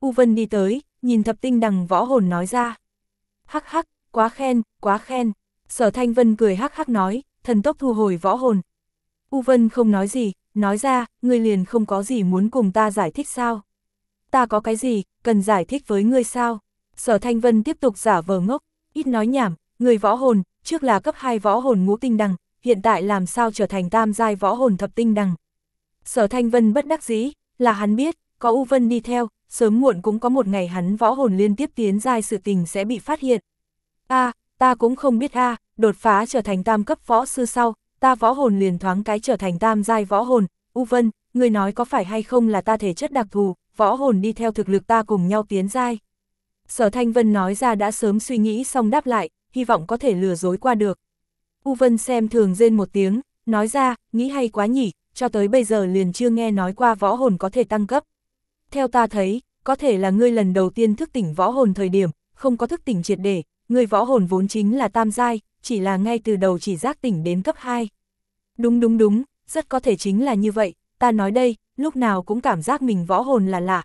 U Vân đi tới, nhìn thập tinh đằng võ hồn nói ra. Hắc hắc, quá khen, quá khen. Sở Thanh Vân cười hắc hắc nói, thần tốc thu hồi võ hồn. U Vân không nói gì, nói ra, ngươi liền không có gì muốn cùng ta giải thích sao? Ta có cái gì, cần giải thích với ngươi sao? Sở Thanh Vân tiếp tục giả vờ ngốc, ít nói nhảm, người võ hồn, trước là cấp 2 võ hồn ngũ tinh đằng, hiện tại làm sao trở thành tam giai võ hồn thập tinh đằng. Sở Thanh Vân bất đắc dĩ, là hắn biết, có U Vân đi theo, sớm muộn cũng có một ngày hắn võ hồn liên tiếp tiến giai sự tình sẽ bị phát hiện. a à, ta cũng không biết a đột phá trở thành tam cấp võ sư sau, ta võ hồn liền thoáng cái trở thành tam giai võ hồn, U Vân, người nói có phải hay không là ta thể chất đặc thù, võ hồn đi theo thực lực ta cùng nhau tiến giai. Sở Thanh Vân nói ra đã sớm suy nghĩ xong đáp lại, hy vọng có thể lừa dối qua được. U Vân xem thường rên một tiếng, nói ra, nghĩ hay quá nhỉ, cho tới bây giờ liền chưa nghe nói qua võ hồn có thể tăng cấp. Theo ta thấy, có thể là ngươi lần đầu tiên thức tỉnh võ hồn thời điểm, không có thức tỉnh triệt để, ngươi võ hồn vốn chính là tam giai, chỉ là ngay từ đầu chỉ giác tỉnh đến cấp 2. Đúng đúng đúng, rất có thể chính là như vậy, ta nói đây, lúc nào cũng cảm giác mình võ hồn là lạ.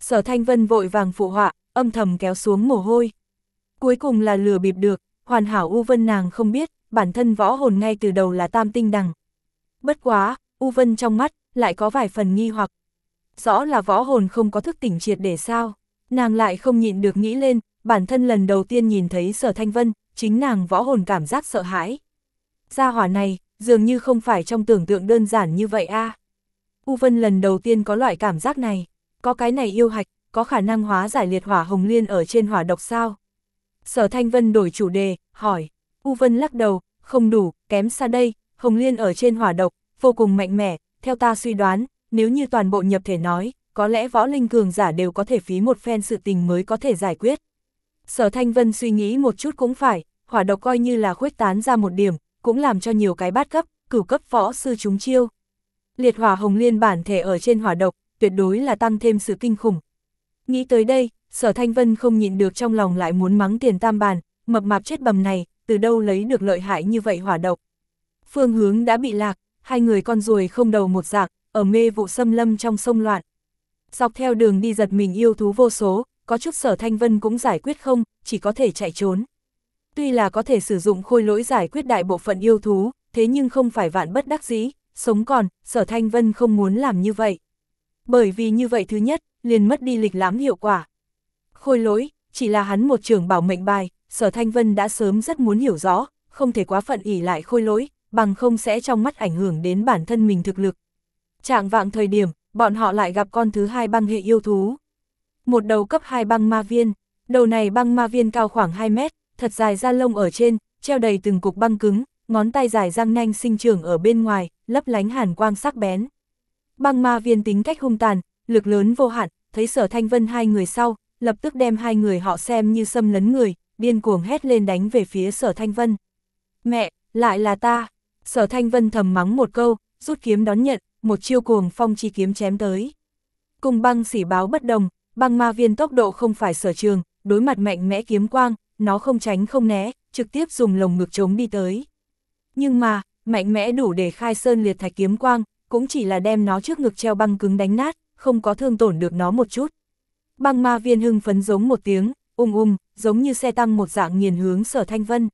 Sở Thanh Vân vội vàng phụ họa, âm thầm kéo xuống mồ hôi. Cuối cùng là lừa bịp được, hoàn hảo U Vân nàng không biết, bản thân võ hồn ngay từ đầu là tam tinh đằng. Bất quá, U Vân trong mắt, lại có vài phần nghi hoặc. Rõ là võ hồn không có thức tỉnh triệt để sao, nàng lại không nhịn được nghĩ lên, bản thân lần đầu tiên nhìn thấy sở thanh vân, chính nàng võ hồn cảm giác sợ hãi. Gia hỏa này, dường như không phải trong tưởng tượng đơn giản như vậy a. U Vân lần đầu tiên có loại cảm giác này, Có cái này yêu hạch, có khả năng hóa giải liệt hỏa hồng liên ở trên hỏa độc sao? Sở Thanh Vân đổi chủ đề, hỏi. U Vân lắc đầu, không đủ, kém xa đây, hồng liên ở trên hỏa độc, vô cùng mạnh mẽ, theo ta suy đoán, nếu như toàn bộ nhập thể nói, có lẽ võ linh cường giả đều có thể phí một phen sự tình mới có thể giải quyết. Sở Thanh Vân suy nghĩ một chút cũng phải, hỏa độc coi như là khuếch tán ra một điểm, cũng làm cho nhiều cái bát cấp, cửu cấp võ sư chúng chiêu. Liệt hỏa hồng liên bản thể ở trên hỏa độc, tuyệt đối là tăng thêm sự kinh khủng. Nghĩ tới đây, sở thanh vân không nhịn được trong lòng lại muốn mắng tiền tam bàn, mập mạp chết bầm này, từ đâu lấy được lợi hại như vậy hỏa độc. Phương hướng đã bị lạc, hai người con ruồi không đầu một dạng, ở mê vụ xâm lâm trong sông loạn. Dọc theo đường đi giật mình yêu thú vô số, có chút sở thanh vân cũng giải quyết không, chỉ có thể chạy trốn. Tuy là có thể sử dụng khôi lỗi giải quyết đại bộ phận yêu thú, thế nhưng không phải vạn bất đắc dĩ, sống còn, sở thanh vân không muốn làm như vậy. Bởi vì như vậy thứ nhất, liền mất đi lịch lãm hiệu quả. Khôi lỗi, chỉ là hắn một trường bảo mệnh bài, sở thanh vân đã sớm rất muốn hiểu rõ, không thể quá phận ỉ lại khôi lỗi, bằng không sẽ trong mắt ảnh hưởng đến bản thân mình thực lực. Trạng vạng thời điểm, bọn họ lại gặp con thứ hai băng hệ yêu thú. Một đầu cấp 2 băng ma viên, đầu này băng ma viên cao khoảng 2 mét, thật dài da lông ở trên, treo đầy từng cục băng cứng, ngón tay dài răng nanh sinh trưởng ở bên ngoài, lấp lánh hàn quang sắc bén. Băng ma viên tính cách hung tàn, lực lớn vô hạn, thấy sở thanh vân hai người sau, lập tức đem hai người họ xem như xâm lấn người, điên cuồng hét lên đánh về phía sở thanh vân. Mẹ, lại là ta! Sở thanh vân thầm mắng một câu, rút kiếm đón nhận, một chiêu cuồng phong chi kiếm chém tới. Cùng băng sỉ báo bất đồng, băng ma viên tốc độ không phải sở trường, đối mặt mạnh mẽ kiếm quang, nó không tránh không né, trực tiếp dùng lồng ngực chống đi tới. Nhưng mà, mạnh mẽ đủ để khai sơn liệt thạch kiếm quang, cũng chỉ là đem nó trước ngực treo băng cứng đánh nát, không có thương tổn được nó một chút. Băng ma viên hưng phấn giống một tiếng, ung ung, giống như xe tăng một dạng nghiền hướng sở thanh vân.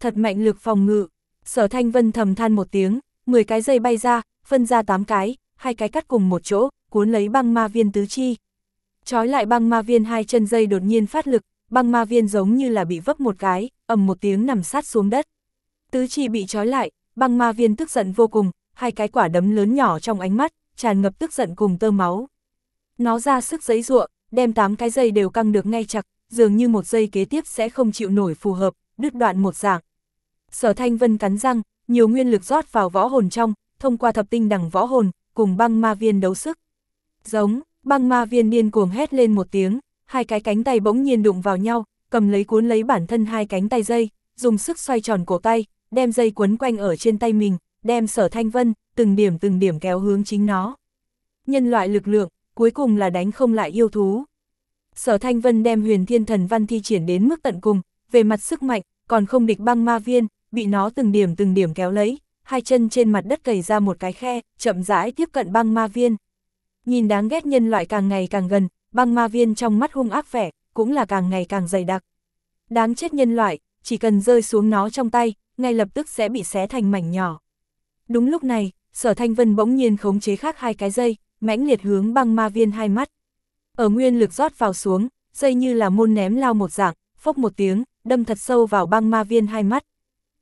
Thật mạnh lực phòng ngự, sở thanh vân thầm than một tiếng, 10 cái dây bay ra, phân ra 8 cái, hai cái cắt cùng một chỗ, cuốn lấy băng ma viên tứ chi. Trói lại băng ma viên hai chân dây đột nhiên phát lực, băng ma viên giống như là bị vấp một cái, ầm một tiếng nằm sát xuống đất. Tứ chi bị trói lại, băng ma viên tức giận vô cùng, hai cái quả đấm lớn nhỏ trong ánh mắt, tràn ngập tức giận cùng tơ máu. Nó ra sức giấy ruộng, đem tám cái dây đều căng được ngay chặt, dường như một dây kế tiếp sẽ không chịu nổi phù hợp, đứt đoạn một dạng. Sở Thanh Vân cắn răng, nhiều nguyên lực rót vào võ hồn trong, thông qua thập tinh đẳng võ hồn, cùng băng ma viên đấu sức. Giống, băng ma viên điên cuồng hét lên một tiếng, hai cái cánh tay bỗng nhiên đụng vào nhau, cầm lấy cuốn lấy bản thân hai cánh tay dây, dùng sức xoay tròn cổ tay, đem dây quấn quanh ở trên tay mình, đem sở thanh vân, từng điểm từng điểm kéo hướng chính nó. Nhân loại lực lượng, cuối cùng là đánh không lại yêu thú. Sở thanh vân đem huyền thiên thần văn thi triển đến mức tận cùng, về mặt sức mạnh, còn không địch băng ma viên, bị nó từng điểm từng điểm kéo lấy, hai chân trên mặt đất cầy ra một cái khe, chậm rãi tiếp cận băng ma viên. Nhìn đáng ghét nhân loại càng ngày càng gần, băng ma viên trong mắt hung ác vẻ, cũng là càng ngày càng dày đặc. Đáng chết nhân loại, chỉ cần rơi xuống nó trong tay, ngay lập tức sẽ bị xé thành mảnh nhỏ. Đúng lúc này, sở thanh vân bỗng nhiên khống chế khác hai cái dây, mãnh liệt hướng băng ma viên hai mắt. Ở nguyên lực rót vào xuống, dây như là môn ném lao một dạng, phốc một tiếng, đâm thật sâu vào băng ma viên hai mắt.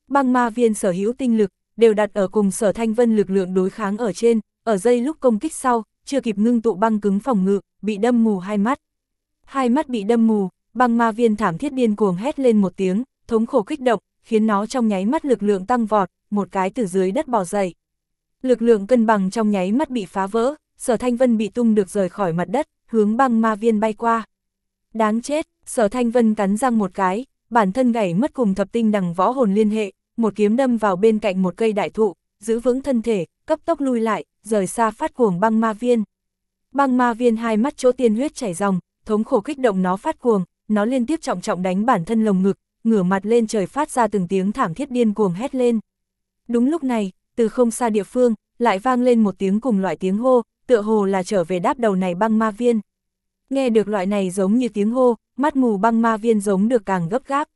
Băng ma viên sở hữu tinh lực, đều đặt ở cùng sở thanh vân lực lượng đối kháng ở trên, ở dây lúc công kích sau, chưa kịp ngưng tụ băng cứng phòng ngự, bị đâm mù hai mắt. Hai mắt bị đâm mù, băng ma viên thảm thiết điên cuồng hét lên một tiếng, thống khổ kích động, khiến nó trong nháy mắt lực lượng tăng vọt, một cái từ dưới đất bò dậy. Lực lượng cân bằng trong nháy mắt bị phá vỡ, sở thanh vân bị tung được rời khỏi mặt đất, hướng băng ma viên bay qua. Đáng chết, sở thanh vân cắn răng một cái, bản thân gãy mất cùng thập tinh đằng võ hồn liên hệ, một kiếm đâm vào bên cạnh một cây đại thụ, giữ vững thân thể, cấp tốc lui lại, rời xa phát cuồng băng ma viên. Băng ma viên hai mắt chỗ tiên huyết chảy ròng, thống khổ kích động nó phát cuồng, nó liên tiếp trọng trọng đánh bản thân lồng ngực, ngửa mặt lên trời phát ra từng tiếng thảm thiết điên cuồng hét lên. Đúng lúc này, từ không xa địa phương, lại vang lên một tiếng cùng loại tiếng hô, tựa hồ là trở về đáp đầu này băng ma viên. Nghe được loại này giống như tiếng hô, mắt mù băng ma viên giống được càng gấp gáp.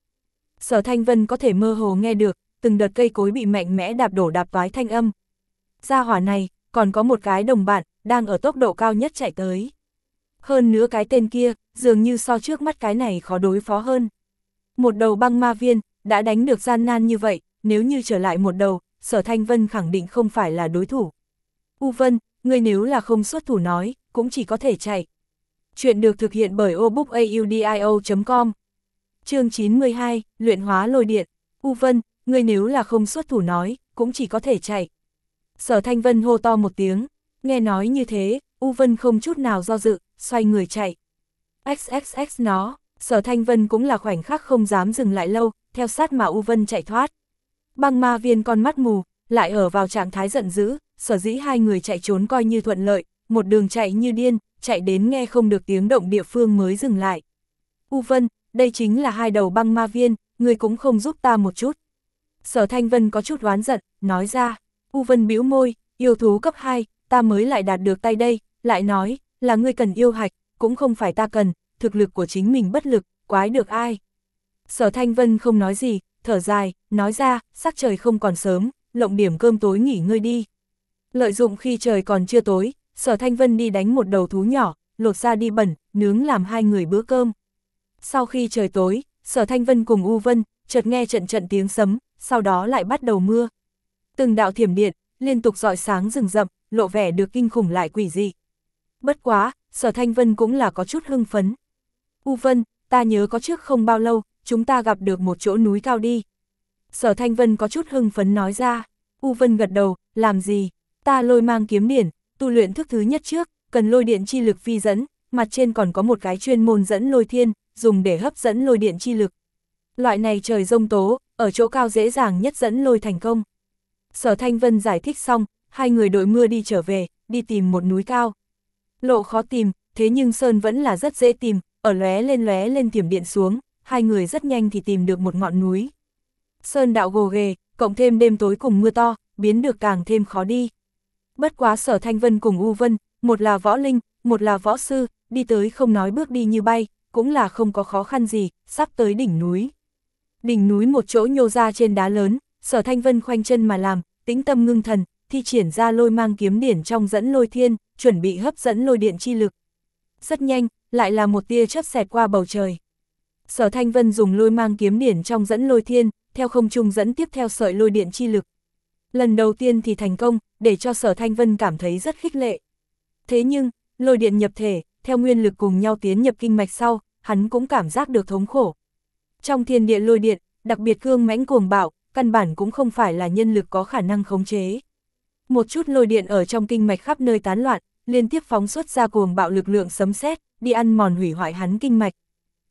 Sở Thanh Vân có thể mơ hồ nghe được, từng đợt cây cối bị mạnh mẽ đạp đổ đạp toái thanh âm. Gia hỏa này, còn có một cái đồng bạn, đang ở tốc độ cao nhất chạy tới. Hơn nữa cái tên kia, dường như so trước mắt cái này khó đối phó hơn. Một đầu băng ma viên, đã đánh được gian nan như vậy, nếu như trở lại một đầu, sở thanh vân khẳng định không phải là đối thủ. U Vân, ngươi nếu là không xuất thủ nói, cũng chỉ có thể chạy, Chuyện được thực hiện bởi obookaudio.com Chương 92, Luyện hóa lôi điện. U Vân, ngươi nếu là không xuất thủ nói, cũng chỉ có thể chạy. Sở Thanh Vân hô to một tiếng, nghe nói như thế, U Vân không chút nào do dự, xoay người chạy. XXX nó, Sở Thanh Vân cũng là khoảnh khắc không dám dừng lại lâu, theo sát mà U Vân chạy thoát. Băng ma viên con mắt mù, lại ở vào trạng thái giận dữ, sở dĩ hai người chạy trốn coi như thuận lợi, một đường chạy như điên, chạy đến nghe không được tiếng động địa phương mới dừng lại. U Vân, đây chính là hai đầu băng ma viên, người cũng không giúp ta một chút. Sở Thanh Vân có chút oán giận, nói ra, U Vân bĩu môi, yêu thú cấp 2, ta mới lại đạt được tay đây, lại nói, là ngươi cần yêu hạch, cũng không phải ta cần, thực lực của chính mình bất lực, quái được ai. Sở Thanh Vân không nói gì, thở dài, nói ra, sắc trời không còn sớm, lộng điểm cơm tối nghỉ ngơi đi. Lợi dụng khi trời còn chưa tối, Sở Thanh Vân đi đánh một đầu thú nhỏ, lột ra đi bẩn, nướng làm hai người bữa cơm. Sau khi trời tối, Sở Thanh Vân cùng U Vân, chợt nghe trận trận tiếng sấm, sau đó lại bắt đầu mưa. Từng đạo thiểm điện, liên tục dọi sáng rừng rậm, lộ vẻ được kinh khủng lại quỷ dị. Bất quá, Sở Thanh Vân cũng là có chút hưng phấn. U Vân, ta nhớ có trước không bao lâu, chúng ta gặp được một chỗ núi cao đi. Sở Thanh Vân có chút hưng phấn nói ra. U Vân gật đầu, làm gì? Ta lôi mang kiếm điển, tu luyện thức thứ nhất trước, cần lôi điện chi lực phi dẫn, mặt trên còn có một cái chuyên môn dẫn lôi thiên, dùng để hấp dẫn lôi điện chi lực. Loại này trời rông tố, ở chỗ cao dễ dàng nhất dẫn lôi thành công. Sở Thanh Vân giải thích xong, hai người đội mưa đi trở về, đi tìm một núi cao. Lộ khó tìm, thế nhưng Sơn vẫn là rất dễ tìm, ở lóe lên lóe lên tiềm điện xuống, hai người rất nhanh thì tìm được một ngọn núi. Sơn đạo gồ ghề, cộng thêm đêm tối cùng mưa to, biến được càng thêm khó đi. Bất quá sở Thanh Vân cùng U Vân, một là võ linh, một là võ sư, đi tới không nói bước đi như bay, cũng là không có khó khăn gì, sắp tới đỉnh núi. Đỉnh núi một chỗ nhô ra trên đá lớn, sở Thanh Vân khoanh chân mà làm, tĩnh tâm ngưng thần, thi triển ra lôi mang kiếm điển trong dẫn lôi thiên, chuẩn bị hấp dẫn lôi điện chi lực. Rất nhanh, lại là một tia chớp xẹt qua bầu trời. Sở Thanh Vân dùng lôi mang kiếm điển trong dẫn lôi thiên, theo không trung dẫn tiếp theo sợi lôi điện chi lực. Lần đầu tiên thì thành công, để cho Sở Thanh Vân cảm thấy rất khích lệ. Thế nhưng, lôi điện nhập thể, theo nguyên lực cùng nhau tiến nhập kinh mạch sau, hắn cũng cảm giác được thống khổ. Trong thiên địa lôi điện, đặc biệt cương mãnh cuồng bạo, căn bản cũng không phải là nhân lực có khả năng khống chế. Một chút lôi điện ở trong kinh mạch khắp nơi tán loạn, liên tiếp phóng xuất ra cuồng bạo lực lượng sấm sét, đi ăn mòn hủy hoại hắn kinh mạch.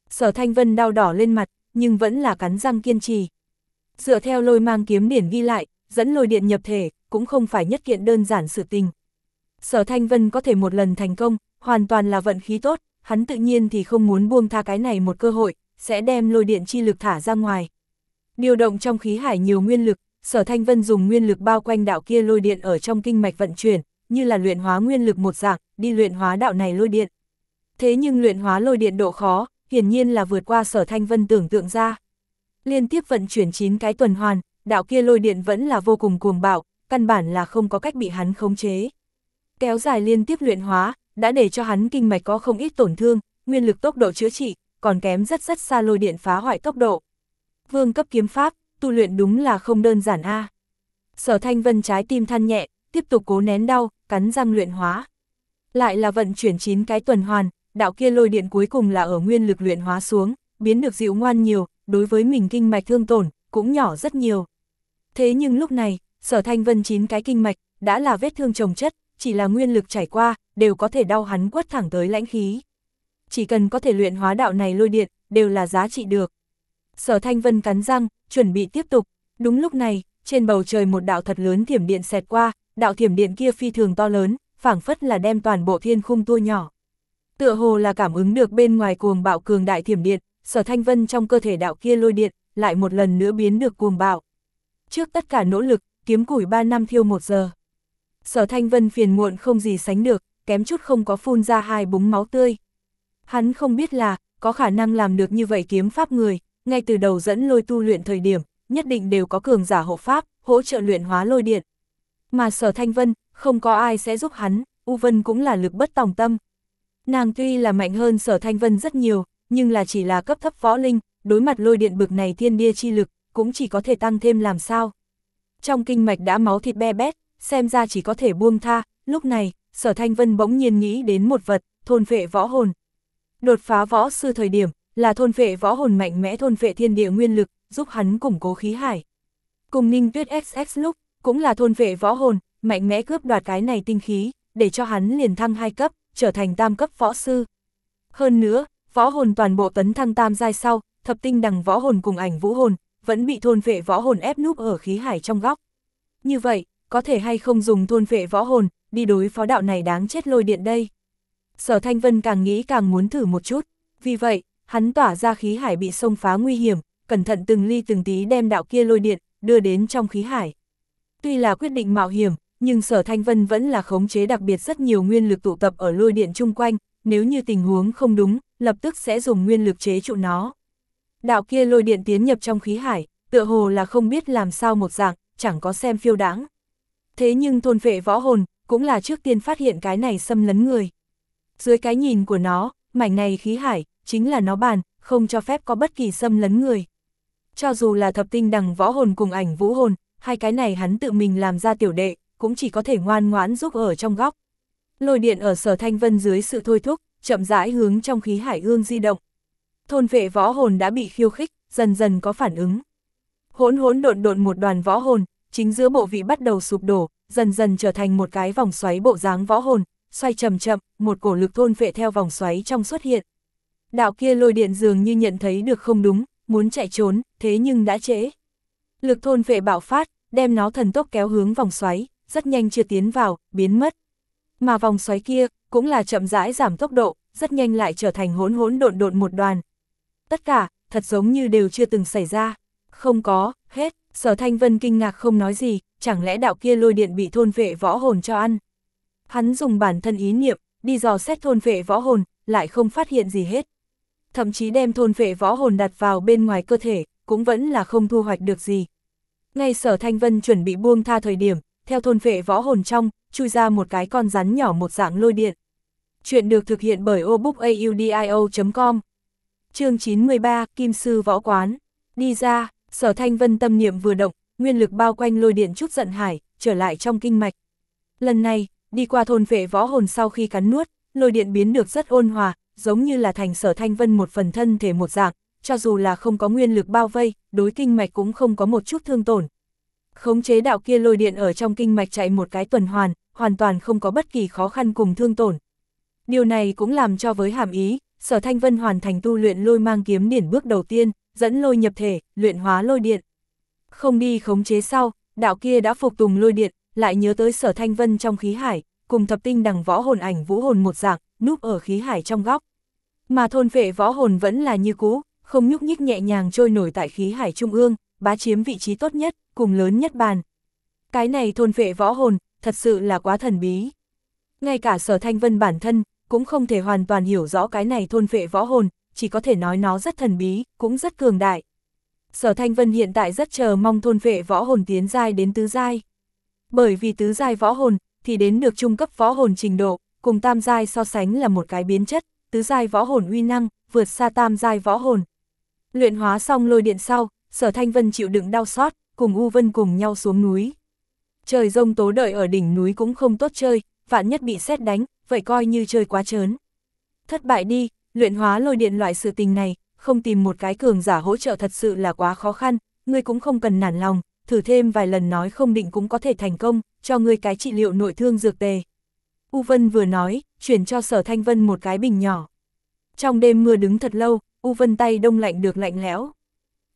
Sở Thanh Vân đau đỏ lên mặt, nhưng vẫn là cắn răng kiên trì. Dựa theo lôi mang kiếm điển ghi lại, dẫn lôi điện nhập thể, cũng không phải nhất kiện đơn giản sự tình. Sở Thanh Vân có thể một lần thành công, hoàn toàn là vận khí tốt, hắn tự nhiên thì không muốn buông tha cái này một cơ hội, sẽ đem lôi điện chi lực thả ra ngoài. Điều động trong khí hải nhiều nguyên lực, Sở Thanh Vân dùng nguyên lực bao quanh đạo kia lôi điện ở trong kinh mạch vận chuyển, như là luyện hóa nguyên lực một dạng, đi luyện hóa đạo này lôi điện. Thế nhưng luyện hóa lôi điện độ khó, hiển nhiên là vượt qua Sở Thanh Vân tưởng tượng ra. Liên tiếp vận chuyển 9 cái tuần hoàn, đạo kia lôi điện vẫn là vô cùng cuồng bạo, căn bản là không có cách bị hắn khống chế. Kéo dài liên tiếp luyện hóa, đã để cho hắn kinh mạch có không ít tổn thương, nguyên lực tốc độ chữa trị, còn kém rất rất xa lôi điện phá hoại tốc độ. Vương cấp kiếm pháp, tu luyện đúng là không đơn giản a. Sở Thanh Vân trái tim than nhẹ, tiếp tục cố nén đau, cắn răng luyện hóa. Lại là vận chuyển 9 cái tuần hoàn, đạo kia lôi điện cuối cùng là ở nguyên lực luyện hóa xuống, biến được dịu ngoan nhiều, đối với mình kinh mạch thương tổn, cũng nhỏ rất nhiều. Thế nhưng lúc này, sở thanh vân chín cái kinh mạch, đã là vết thương trồng chất, chỉ là nguyên lực chảy qua, đều có thể đau hắn quất thẳng tới lãnh khí. Chỉ cần có thể luyện hóa đạo này lôi điện, đều là giá trị được. Sở thanh vân cắn răng, chuẩn bị tiếp tục. Đúng lúc này, trên bầu trời một đạo thật lớn thiểm điện xẹt qua, đạo thiểm điện kia phi thường to lớn, phảng phất là đem toàn bộ thiên khung tua nhỏ. Tựa hồ là cảm ứng được bên ngoài cuồng bạo cường đại thiểm điện, sở thanh vân trong cơ thể đạo kia lôi điện, lại một lần nữa biến được cuồng bạo. Trước tất cả nỗ lực, kiếm củi 3 năm thiêu 1 giờ. Sở thanh vân phiền muộn không gì sánh được, kém chút không có phun ra hai búng máu tươi. Hắn không biết là, có khả năng làm được như vậy kiếm pháp người, ngay từ đầu dẫn lôi tu luyện thời điểm, nhất định đều có cường giả hộ pháp, hỗ trợ luyện hóa lôi điện. Mà sở thanh vân, không có ai sẽ giúp hắn, U Vân cũng là lực bất tòng tâm. Nàng tuy là mạnh hơn sở thanh vân rất nhiều, nhưng là chỉ là cấp thấp võ linh, đối mặt lôi điện bực này thiên địa chi lực, cũng chỉ có thể tăng thêm làm sao. Trong kinh mạch đã máu thịt be bét, xem ra chỉ có thể buông tha, lúc này, sở thanh vân bỗng nhiên nghĩ đến một vật, thôn vệ võ hồn. Đột phá võ sư thời điểm, là thôn vệ võ hồn mạnh mẽ thôn vệ thiên địa nguyên lực, giúp hắn củng cố khí hải. Cùng Ninh Tuyết XX lúc, cũng là thôn vệ võ hồn, mạnh mẽ cướp đoạt cái này tinh khí, để cho hắn liền thăng hai cấp, trở thành tam cấp võ sư. Hơn nữa, võ hồn toàn bộ tấn thăng tam giai sau, thập tinh đằng võ hồn cùng ảnh vũ hồn, vẫn bị thôn vệ võ hồn ép núp ở khí hải trong góc. Như vậy, có thể hay không dùng thôn vệ võ hồn, đi đối phó đạo này đáng chết lôi điện đây. Sở Thanh Vân càng nghĩ càng muốn thử một chút, vì vậy, hắn tỏa ra khí hải bị xông phá nguy hiểm, cẩn thận từng ly từng tí đem đạo kia lôi điện, đưa đến trong khí hải. Tuy là quyết định mạo hiểm, nhưng Sở Thanh Vân vẫn là khống chế đặc biệt rất nhiều nguyên lực tụ tập ở lôi điện chung quanh, nếu như tình huống không đúng, lập tức sẽ dùng nguyên lực chế trụ nó. Đạo kia lôi điện tiến nhập trong khí hải, tựa hồ là không biết làm sao một dạng, chẳng có xem phiêu đáng. Thế nhưng thôn vệ võ hồn, cũng là trước tiên phát hiện cái này xâm lấn người. Dưới cái nhìn của nó, mảnh này khí hải, chính là nó bàn, không cho phép có bất kỳ xâm lấn người. Cho dù là thập tinh đằng võ hồn cùng ảnh vũ hồn, hai cái này hắn tự mình làm ra tiểu đệ, cũng chỉ có thể ngoan ngoãn giúp ở trong góc. Lôi điện ở sở thanh vân dưới sự thôi thúc, chậm rãi hướng trong khí hải ương di động. Thôn vệ võ hồn đã bị khiêu khích, dần dần có phản ứng. Hỗn hỗn độn độn một đoàn võ hồn, chính giữa bộ vị bắt đầu sụp đổ, dần dần trở thành một cái vòng xoáy bộ dáng võ hồn, xoay chậm chậm, một cổ lực thôn vệ theo vòng xoáy trong xuất hiện. Đạo kia lôi điện dường như nhận thấy được không đúng, muốn chạy trốn, thế nhưng đã trễ. Lực thôn vệ bạo phát, đem nó thần tốc kéo hướng vòng xoáy, rất nhanh chưa tiến vào, biến mất. Mà vòng xoáy kia, cũng là chậm rãi giảm tốc độ, rất nhanh lại trở thành hỗn hỗn độn độn một đoàn. Tất cả, thật giống như đều chưa từng xảy ra. Không có, hết, sở thanh vân kinh ngạc không nói gì, chẳng lẽ đạo kia lôi điện bị thôn vệ võ hồn cho ăn. Hắn dùng bản thân ý niệm, đi dò xét thôn vệ võ hồn, lại không phát hiện gì hết. Thậm chí đem thôn vệ võ hồn đặt vào bên ngoài cơ thể, cũng vẫn là không thu hoạch được gì. Ngay sở thanh vân chuẩn bị buông tha thời điểm, theo thôn vệ võ hồn trong, chui ra một cái con rắn nhỏ một dạng lôi điện. Chuyện được thực hiện bởi obookaudio.com chương 93, Kim Sư Võ Quán. Đi ra, sở thanh vân tâm niệm vừa động, nguyên lực bao quanh lôi điện chút giận hải, trở lại trong kinh mạch. Lần này, đi qua thôn vệ võ hồn sau khi cắn nuốt, lôi điện biến được rất ôn hòa, giống như là thành sở thanh vân một phần thân thể một dạng, cho dù là không có nguyên lực bao vây, đối kinh mạch cũng không có một chút thương tổn. Khống chế đạo kia lôi điện ở trong kinh mạch chạy một cái tuần hoàn, hoàn toàn không có bất kỳ khó khăn cùng thương tổn. Điều này cũng làm cho với hàm ý, Sở Thanh Vân hoàn thành tu luyện lôi mang kiếm điển bước đầu tiên, dẫn lôi nhập thể, luyện hóa lôi điện. Không đi khống chế sau, đạo kia đã phục tùng lôi điện, lại nhớ tới Sở Thanh Vân trong khí hải, cùng thập tinh đằng võ hồn ảnh vũ hồn một dạng, núp ở khí hải trong góc. Mà thôn vệ võ hồn vẫn là như cũ, không nhúc nhích nhẹ nhàng trôi nổi tại khí hải trung ương, bá chiếm vị trí tốt nhất, cùng lớn nhất bàn. Cái này thôn vệ võ hồn, thật sự là quá thần bí. Ngay cả sở thanh vân bản thân, cũng không thể hoàn toàn hiểu rõ cái này thôn vệ võ hồn, chỉ có thể nói nó rất thần bí, cũng rất cường đại. Sở Thanh Vân hiện tại rất chờ mong thôn vệ võ hồn tiến giai đến tứ giai. Bởi vì tứ giai võ hồn, thì đến được trung cấp võ hồn trình độ, cùng tam giai so sánh là một cái biến chất, tứ giai võ hồn uy năng, vượt xa tam giai võ hồn. Luyện hóa xong lôi điện sau, Sở Thanh Vân chịu đựng đau xót, cùng U Vân cùng nhau xuống núi. Trời rông tố đợi ở đỉnh núi cũng không tốt chơi, vạn nhất bị xét đánh, vậy coi như chơi quá trớn. Thất bại đi, luyện hóa lôi điện loại sự tình này, không tìm một cái cường giả hỗ trợ thật sự là quá khó khăn, ngươi cũng không cần nản lòng, thử thêm vài lần nói không định cũng có thể thành công, cho ngươi cái trị liệu nội thương dược tề. U Vân vừa nói, chuyển cho sở thanh vân một cái bình nhỏ. Trong đêm mưa đứng thật lâu, U Vân tay đông lạnh được lạnh lẽo.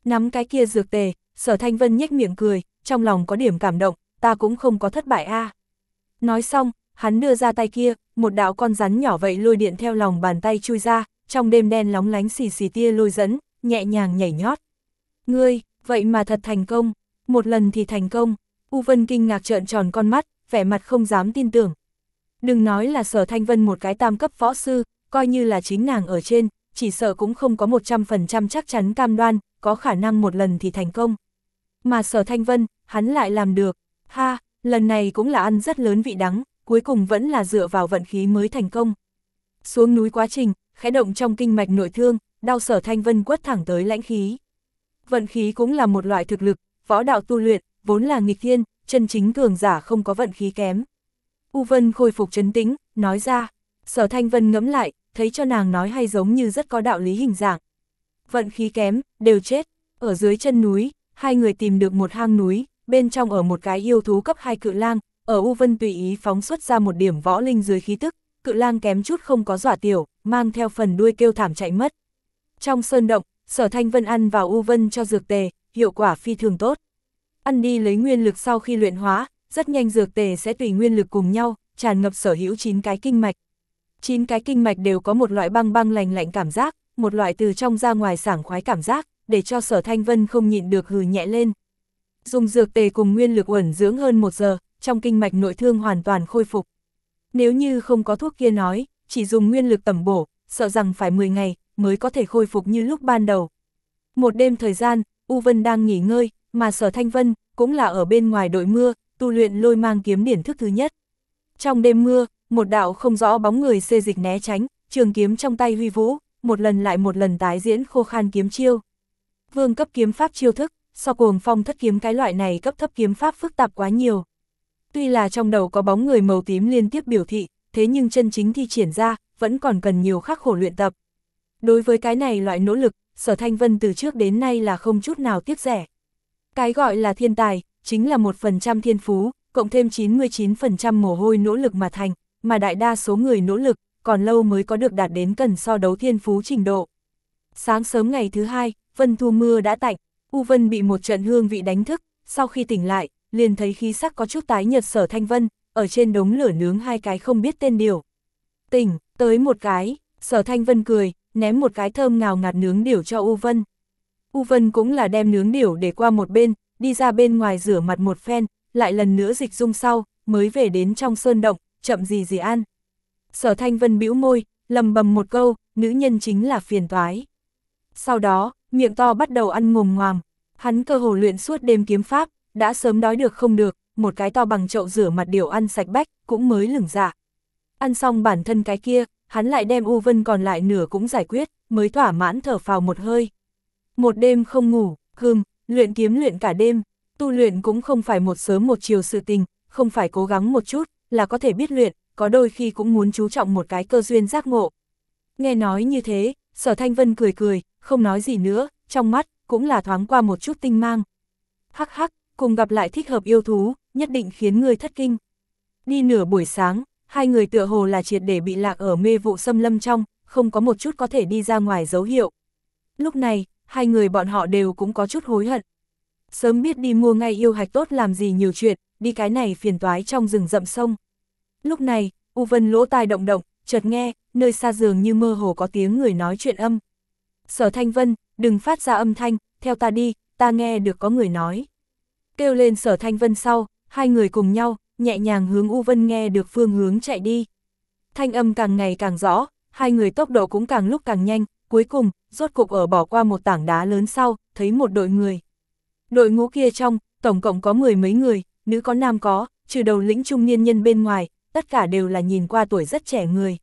Nắm cái kia dược tề, sở thanh vân nhếch miệng cười, trong lòng có điểm cảm động, ta cũng không có thất bại a. Nói xong, hắn đưa ra tay kia, một đạo con rắn nhỏ vậy lôi điện theo lòng bàn tay chui ra, trong đêm đen lóng lánh xì xì tia lôi dẫn, nhẹ nhàng nhảy nhót. Ngươi, vậy mà thật thành công, một lần thì thành công, U Vân kinh ngạc trợn tròn con mắt, vẻ mặt không dám tin tưởng. Đừng nói là sở thanh vân một cái tam cấp võ sư, coi như là chính nàng ở trên, chỉ sợ cũng không có 100% chắc chắn cam đoan, có khả năng một lần thì thành công. Mà sở thanh vân, hắn lại làm được, ha, lần này cũng là ăn rất lớn vị đắng, cuối cùng vẫn là dựa vào vận khí mới thành công. Xuống núi quá trình, khẽ động trong kinh mạch nội thương, đau sở thanh vân quất thẳng tới lãnh khí. Vận khí cũng là một loại thực lực, võ đạo tu luyện, vốn là nghịch thiên, chân chính cường giả không có vận khí kém. U Vân khôi phục chấn tĩnh, nói ra, sở thanh vân ngẫm lại, thấy cho nàng nói hay giống như rất có đạo lý hình dạng. Vận khí kém, đều chết, ở dưới chân núi, hai người tìm được một hang núi, bên trong ở một cái yêu thú cấp 2 cự lang, ở U Vân tùy ý phóng xuất ra một điểm võ linh dưới khí tức, cự lang kém chút không có dọa tiểu, mang theo phần đuôi kêu thảm chạy mất. Trong sơn động, sở thanh vân ăn vào U Vân cho dược tề, hiệu quả phi thường tốt. Ăn đi lấy nguyên lực sau khi luyện hóa, rất nhanh dược tề sẽ tùy nguyên lực cùng nhau, tràn ngập sở hữu 9 cái kinh mạch. 9 cái kinh mạch đều có một loại băng băng lành lạnh cảm giác, một loại từ trong ra ngoài sảng khoái cảm giác, để cho sở thanh vân không nhịn được hừ nhẹ lên. Dùng dược tề cùng nguyên lực uẩn dưỡng hơn một giờ, trong kinh mạch nội thương hoàn toàn khôi phục. Nếu như không có thuốc kia nói, chỉ dùng nguyên lực tẩm bổ, sợ rằng phải 10 ngày, mới có thể khôi phục như lúc ban đầu. Một đêm thời gian, U Vân đang nghỉ ngơi, mà Sở Thanh Vân cũng là ở bên ngoài đội mưa, tu luyện lôi mang kiếm điển thức thứ nhất. Trong đêm mưa, một đạo không rõ bóng người xê dịch né tránh, trường kiếm trong tay huy vũ, một lần lại một lần tái diễn khô khan kiếm chiêu. Vương cấp kiếm pháp chiêu thức, so cuồng phong thất kiếm cái loại này cấp thấp kiếm pháp phức tạp quá nhiều. Tuy là trong đầu có bóng người màu tím liên tiếp biểu thị, thế nhưng chân chính thi triển ra, vẫn còn cần nhiều khắc khổ luyện tập. Đối với cái này loại nỗ lực, Sở Thanh Vân từ trước đến nay là không chút nào tiếc rẻ. Cái gọi là thiên tài, chính là một phần trăm thiên phú, cộng thêm 99% mồ hôi nỗ lực mà thành, mà đại đa số người nỗ lực, còn lâu mới có được đạt đến cần so đấu thiên phú trình độ. Sáng sớm ngày thứ hai, Vân Thu mưa đã tạnh, U Vân bị một trận hương vị đánh thức, sau khi tỉnh lại, liền thấy khí sắc có chút tái nhật sở thanh vân, ở trên đống lửa nướng hai cái không biết tên điều. Tỉnh, tới một cái, sở thanh vân cười, ném một cái thơm ngào ngạt nướng điểu cho U Vân. U Vân cũng là đem nướng điểu để qua một bên, đi ra bên ngoài rửa mặt một phen, lại lần nữa dịch dung sau, mới về đến trong sơn động, chậm gì gì ăn. Sở Thanh Vân bĩu môi, lầm bầm một câu, nữ nhân chính là phiền toái. Sau đó, miệng to bắt đầu ăn ngồm ngoàm, hắn cơ hồ luyện suốt đêm kiếm pháp, đã sớm đói được không được, một cái to bằng chậu rửa mặt điều ăn sạch bách, cũng mới lửng dạ. Ăn xong bản thân cái kia, hắn lại đem U Vân còn lại nửa cũng giải quyết, mới thỏa mãn thở phào một hơi. Một đêm không ngủ, hưng, luyện kiếm luyện cả đêm, tu luyện cũng không phải một sớm một chiều sự tình, không phải cố gắng một chút, là có thể biết luyện, có đôi khi cũng muốn chú trọng một cái cơ duyên giác ngộ. Nghe nói như thế, sở thanh vân cười cười, không nói gì nữa, trong mắt, cũng là thoáng qua một chút tinh mang. Hắc hắc, cùng gặp lại thích hợp yêu thú, nhất định khiến người thất kinh. Đi nửa buổi sáng, hai người tựa hồ là triệt để bị lạc ở mê vụ xâm lâm trong, không có một chút có thể đi ra ngoài dấu hiệu. Lúc này, hai người bọn họ đều cũng có chút hối hận. Sớm biết đi mua ngay yêu hạch tốt làm gì nhiều chuyện, đi cái này phiền toái trong rừng rậm sông. Lúc này, U Vân lỗ tai động động, chợt nghe, nơi xa giường như mơ hồ có tiếng người nói chuyện âm. Sở Thanh Vân, đừng phát ra âm thanh, theo ta đi, ta nghe được có người nói. Kêu lên sở Thanh Vân sau, hai người cùng nhau, nhẹ nhàng hướng U Vân nghe được phương hướng chạy đi. Thanh âm càng ngày càng rõ, hai người tốc độ cũng càng lúc càng nhanh, cuối cùng, rốt cục ở bỏ qua một tảng đá lớn sau, thấy một đội người. Đội ngũ kia trong, tổng cộng có mười mấy người, nữ có nam có, trừ đầu lĩnh trung niên nhân bên ngoài, tất cả đều là nhìn qua tuổi rất trẻ người.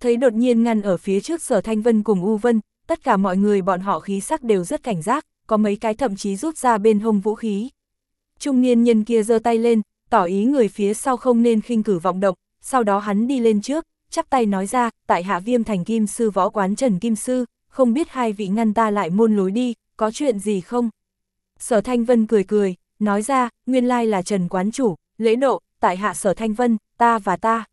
Thấy đột nhiên ngăn ở phía trước sở Thanh Vân cùng U Vân, tất cả mọi người bọn họ khí sắc đều rất cảnh giác, có mấy cái thậm chí rút ra bên hông vũ khí. Trung niên nhân kia giơ tay lên, tỏ ý người phía sau không nên khinh cử vọng động, sau đó hắn đi lên trước, chắp tay nói ra, tại hạ viêm thành kim sư võ quán Trần Kim Sư, không biết hai vị ngăn ta lại môn lối đi, có chuyện gì không? Sở Thanh Vân cười cười, nói ra, nguyên lai là Trần Quán Chủ, lễ độ, tại hạ Sở Thanh Vân, ta và ta.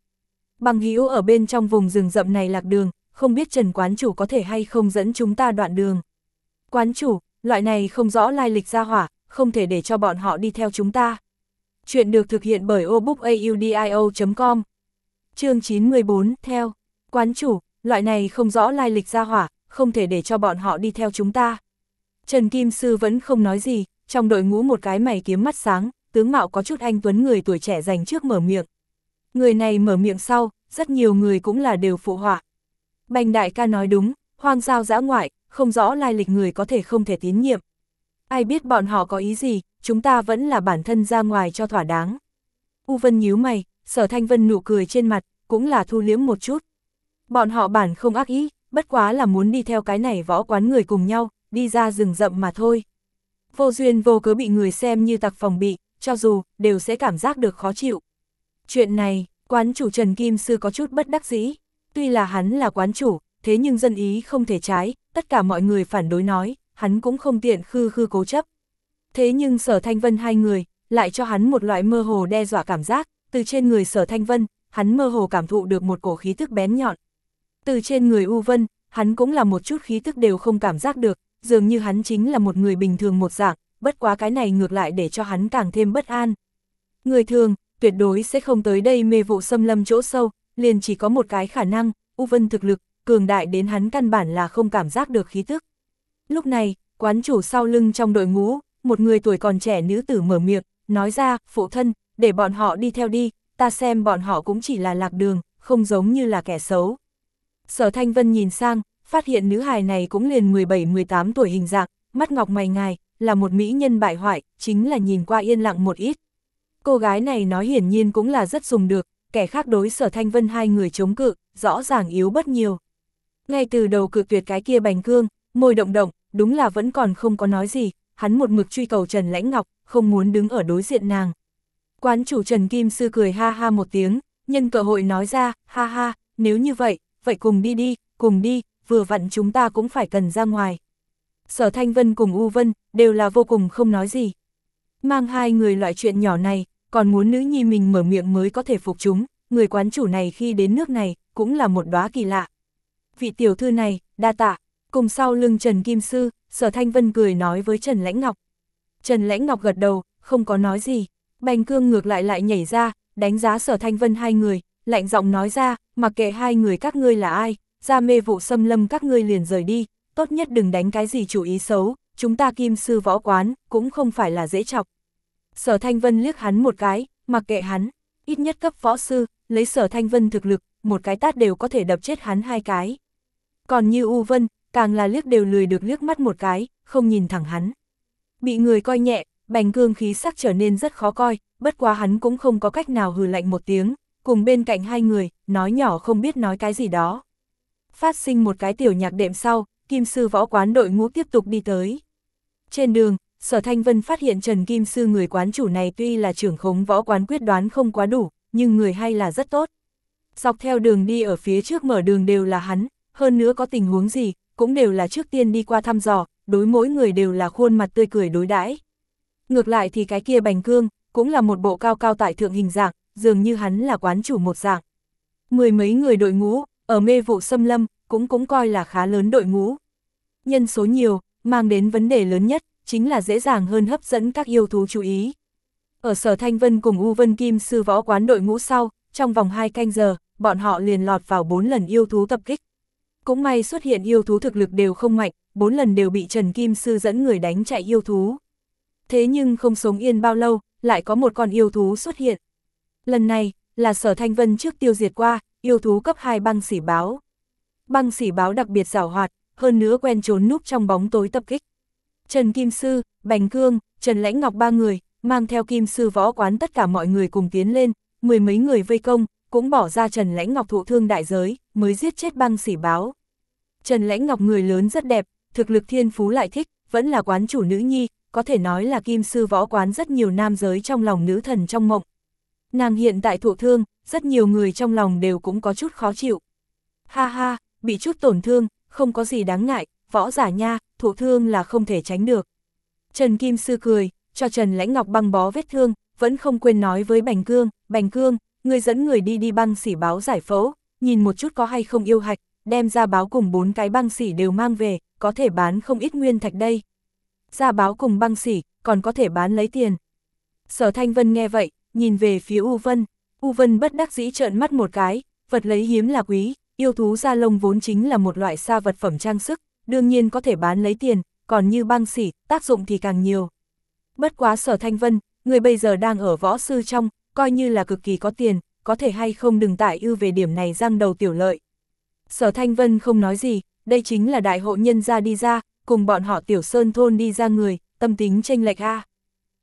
Bằng hữu ở bên trong vùng rừng rậm này lạc đường, không biết Trần Quán Chủ có thể hay không dẫn chúng ta đoạn đường. Quán Chủ, loại này không rõ lai lịch ra hỏa, không thể để cho bọn họ đi theo chúng ta. Chuyện được thực hiện bởi obookaudio.com chương 914, theo, quán chủ, loại này không rõ lai lịch ra hỏa, không thể để cho bọn họ đi theo chúng ta. Trần Kim Sư vẫn không nói gì, trong đội ngũ một cái mày kiếm mắt sáng, tướng mạo có chút anh tuấn người tuổi trẻ dành trước mở miệng. Người này mở miệng sau, rất nhiều người cũng là đều phụ họa. Bành đại ca nói đúng, hoang giao dã ngoại, không rõ lai lịch người có thể không thể tín nhiệm. Ai biết bọn họ có ý gì, chúng ta vẫn là bản thân ra ngoài cho thỏa đáng. U Vân nhíu mày, sở thanh vân nụ cười trên mặt, cũng là thu liếm một chút. Bọn họ bản không ác ý, bất quá là muốn đi theo cái này võ quán người cùng nhau, đi ra rừng rậm mà thôi. Vô duyên vô cớ bị người xem như tặc phòng bị, cho dù, đều sẽ cảm giác được khó chịu. Chuyện này, quán chủ Trần Kim Sư có chút bất đắc dĩ. Tuy là hắn là quán chủ, thế nhưng dân ý không thể trái, tất cả mọi người phản đối nói, hắn cũng không tiện khư khư cố chấp. Thế nhưng sở thanh vân hai người, lại cho hắn một loại mơ hồ đe dọa cảm giác, từ trên người sở thanh vân, hắn mơ hồ cảm thụ được một cổ khí tức bén nhọn. Từ trên người U Vân, hắn cũng là một chút khí tức đều không cảm giác được, dường như hắn chính là một người bình thường một dạng, bất quá cái này ngược lại để cho hắn càng thêm bất an. Người thường, tuyệt đối sẽ không tới đây mê vụ xâm lâm chỗ sâu, liền chỉ có một cái khả năng, U Vân thực lực, cường đại đến hắn căn bản là không cảm giác được khí tức. Lúc này, quán chủ sau lưng trong đội ngũ, một người tuổi còn trẻ nữ tử mở miệng, nói ra, phụ thân, để bọn họ đi theo đi, ta xem bọn họ cũng chỉ là lạc đường, không giống như là kẻ xấu. Sở Thanh Vân nhìn sang, phát hiện nữ hài này cũng liền 17-18 tuổi hình dạng, mắt ngọc mày ngài, là một mỹ nhân bại hoại, chính là nhìn qua yên lặng một ít. Cô gái này nói hiển nhiên cũng là rất dùng được, kẻ khác đối sở Thanh Vân hai người chống cự, rõ ràng yếu bất nhiều. Ngay từ đầu cự tuyệt cái kia bành cương, môi động động, đúng là vẫn còn không có nói gì, hắn một mực truy cầu Trần Lãnh Ngọc, không muốn đứng ở đối diện nàng. Quán chủ Trần Kim Sư cười ha ha một tiếng, nhân cơ hội nói ra, ha ha, nếu như vậy, vậy cùng đi đi, cùng đi, vừa vặn chúng ta cũng phải cần ra ngoài. Sở Thanh Vân cùng U Vân, đều là vô cùng không nói gì. Mang hai người loại chuyện nhỏ này, còn muốn nữ nhi mình mở miệng mới có thể phục chúng, người quán chủ này khi đến nước này, cũng là một đóa kỳ lạ. Vị tiểu thư này, đa tạ, cùng sau lưng Trần Kim Sư, Sở Thanh Vân cười nói với Trần Lãnh Ngọc. Trần Lãnh Ngọc gật đầu, không có nói gì, Bành Cương ngược lại lại nhảy ra, đánh giá Sở Thanh Vân hai người, lạnh giọng nói ra, mặc kệ hai người các ngươi là ai, ra mê vụ xâm lâm các ngươi liền rời đi, tốt nhất đừng đánh cái gì chủ ý xấu, chúng ta kim sư võ quán, cũng không phải là dễ chọc. Sở Thanh Vân liếc hắn một cái, mặc kệ hắn, ít nhất cấp võ sư, lấy sở Thanh Vân thực lực, một cái tát đều có thể đập chết hắn hai cái. Còn như U Vân, càng là liếc đều lười được liếc mắt một cái, không nhìn thẳng hắn. Bị người coi nhẹ, bành cương khí sắc trở nên rất khó coi, bất quá hắn cũng không có cách nào hừ lạnh một tiếng, cùng bên cạnh hai người, nói nhỏ không biết nói cái gì đó. Phát sinh một cái tiểu nhạc đệm sau, Kim Sư võ quán đội ngũ tiếp tục đi tới. Trên đường, Sở Thanh Vân phát hiện Trần Kim Sư người quán chủ này tuy là trưởng khống võ quán quyết đoán không quá đủ, nhưng người hay là rất tốt. Dọc theo đường đi ở phía trước mở đường đều là hắn, hơn nữa có tình huống gì, cũng đều là trước tiên đi qua thăm dò, đối mỗi người đều là khuôn mặt tươi cười đối đãi. Ngược lại thì cái kia bành cương, cũng là một bộ cao cao tại thượng hình dạng, dường như hắn là quán chủ một dạng. Mười mấy người đội ngũ, ở mê vụ xâm lâm, cũng cũng coi là khá lớn đội ngũ. Nhân số nhiều, mang đến vấn đề lớn nhất, chính là dễ dàng hơn hấp dẫn các yêu thú chú ý. Ở sở Thanh Vân cùng U Vân Kim sư võ quán đội ngũ sau, trong vòng 2 canh giờ, bọn họ liền lọt vào 4 lần yêu thú tập kích. Cũng may xuất hiện yêu thú thực lực đều không mạnh, 4 lần đều bị Trần Kim sư dẫn người đánh chạy yêu thú. Thế nhưng không sống yên bao lâu, lại có một con yêu thú xuất hiện. Lần này, là sở Thanh Vân trước tiêu diệt qua, yêu thú cấp 2 băng sỉ báo. Băng sỉ báo đặc biệt rào hoạt, hơn nữa quen trốn núp trong bóng tối tập kích. Trần Kim Sư, Bành Cương, Trần Lãnh Ngọc ba người, mang theo Kim Sư võ quán tất cả mọi người cùng tiến lên, mười mấy người vây công, cũng bỏ ra Trần Lãnh Ngọc thụ thương đại giới, mới giết chết băng sỉ báo. Trần Lãnh Ngọc người lớn rất đẹp, thực lực thiên phú lại thích, vẫn là quán chủ nữ nhi, có thể nói là Kim Sư võ quán rất nhiều nam giới trong lòng nữ thần trong mộng. Nàng hiện tại thụ thương, rất nhiều người trong lòng đều cũng có chút khó chịu. Ha ha, bị chút tổn thương, không có gì đáng ngại, võ giả nha, thụ thương là không thể tránh được. Trần Kim Sư cười, cho Trần Lãnh Ngọc băng bó vết thương, vẫn không quên nói với Bành Cương, Bành Cương, người dẫn người đi đi băng sỉ báo giải phẫu, nhìn một chút có hay không yêu hạch, đem ra báo cùng bốn cái băng sỉ đều mang về, có thể bán không ít nguyên thạch đây. Ra báo cùng băng sỉ, còn có thể bán lấy tiền. Sở Thanh Vân nghe vậy, nhìn về phía U Vân, U Vân bất đắc dĩ trợn mắt một cái, vật lấy hiếm là quý, yêu thú da lông vốn chính là một loại sa vật phẩm trang sức, đương nhiên có thể bán lấy tiền, còn như băng sỉ, tác dụng thì càng nhiều. Bất quá sở thanh vân, người bây giờ đang ở võ sư trong, coi như là cực kỳ có tiền, có thể hay không đừng tại ưu về điểm này răng đầu tiểu lợi. Sở thanh vân không nói gì, đây chính là đại hộ nhân ra đi ra, cùng bọn họ tiểu sơn thôn đi ra người, tâm tính tranh lệch A.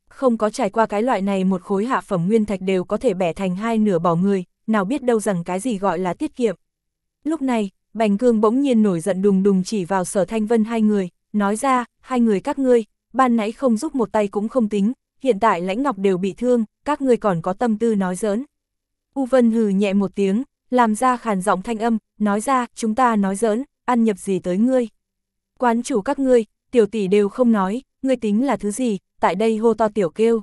Không có trải qua cái loại này một khối hạ phẩm nguyên thạch đều có thể bẻ thành hai nửa bỏ người, nào biết đâu rằng cái gì gọi là tiết kiệm. Lúc này, Bành Cương bỗng nhiên nổi giận đùng đùng chỉ vào sở thanh vân hai người, nói ra, hai người các ngươi, ban nãy không giúp một tay cũng không tính, hiện tại lãnh ngọc đều bị thương, các ngươi còn có tâm tư nói giỡn. U Vân hừ nhẹ một tiếng, làm ra khàn giọng thanh âm, nói ra, chúng ta nói giỡn, ăn nhập gì tới ngươi. Quán chủ các ngươi, tiểu tỷ đều không nói, ngươi tính là thứ gì, tại đây hô to tiểu kêu.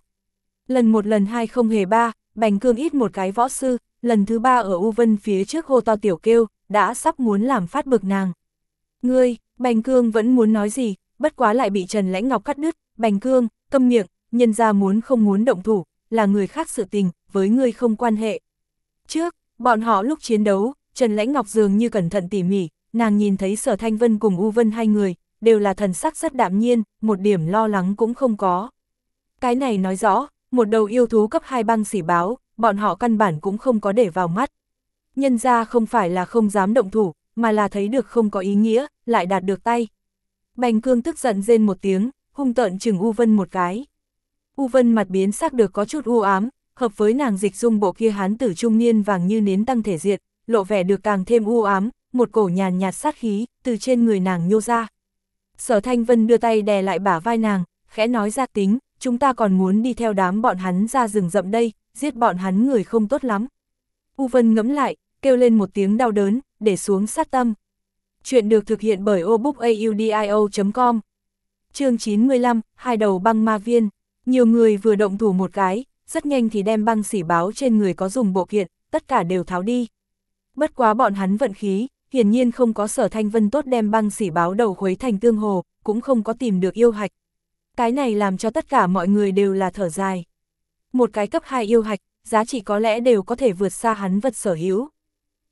Lần một lần hai không hề ba, bành cương ít một cái võ sư, lần thứ ba ở U Vân phía trước hô to tiểu kêu, đã sắp muốn làm phát bực nàng. Ngươi, bành cương vẫn muốn nói gì, bất quá lại bị Trần Lãnh Ngọc cắt đứt, bành cương, câm miệng, nhân ra muốn không muốn động thủ, là người khác sự tình, với ngươi không quan hệ. Trước, bọn họ lúc chiến đấu, Trần Lãnh Ngọc dường như cẩn thận tỉ mỉ, nàng nhìn thấy Sở Thanh Vân cùng U Vân hai người, đều là thần sắc rất đạm nhiên, một điểm lo lắng cũng không có. Cái này nói rõ, một đầu yêu thú cấp 2 băng xỉ báo, bọn họ căn bản cũng không có để vào mắt. Nhân ra không phải là không dám động thủ, mà là thấy được không có ý nghĩa, lại đạt được tay. Bành cương tức giận rên một tiếng, hung tợn chừng U Vân một cái. U Vân mặt biến sắc được có chút u ám, hợp với nàng dịch dung bộ kia hán tử trung niên vàng như nến tăng thể diệt, lộ vẻ được càng thêm u ám, một cổ nhàn nhạt sát khí, từ trên người nàng nhô ra. Sở Thanh Vân đưa tay đè lại bả vai nàng, khẽ nói ra tính, chúng ta còn muốn đi theo đám bọn hắn ra rừng rậm đây, giết bọn hắn người không tốt lắm. U Vân ngẫm lại, kêu lên một tiếng đau đớn, để xuống sát tâm. Chuyện được thực hiện bởi obookaudio.com Chương 95, hai đầu băng ma viên. Nhiều người vừa động thủ một cái, rất nhanh thì đem băng xỉ báo trên người có dùng bộ kiện, tất cả đều tháo đi. Bất quá bọn hắn vận khí, hiển nhiên không có sở thanh vân tốt đem băng xỉ báo đầu khuấy thành tương hồ, cũng không có tìm được yêu hạch. Cái này làm cho tất cả mọi người đều là thở dài. Một cái cấp 2 yêu hạch, giá trị có lẽ đều có thể vượt xa hắn vật sở hữu.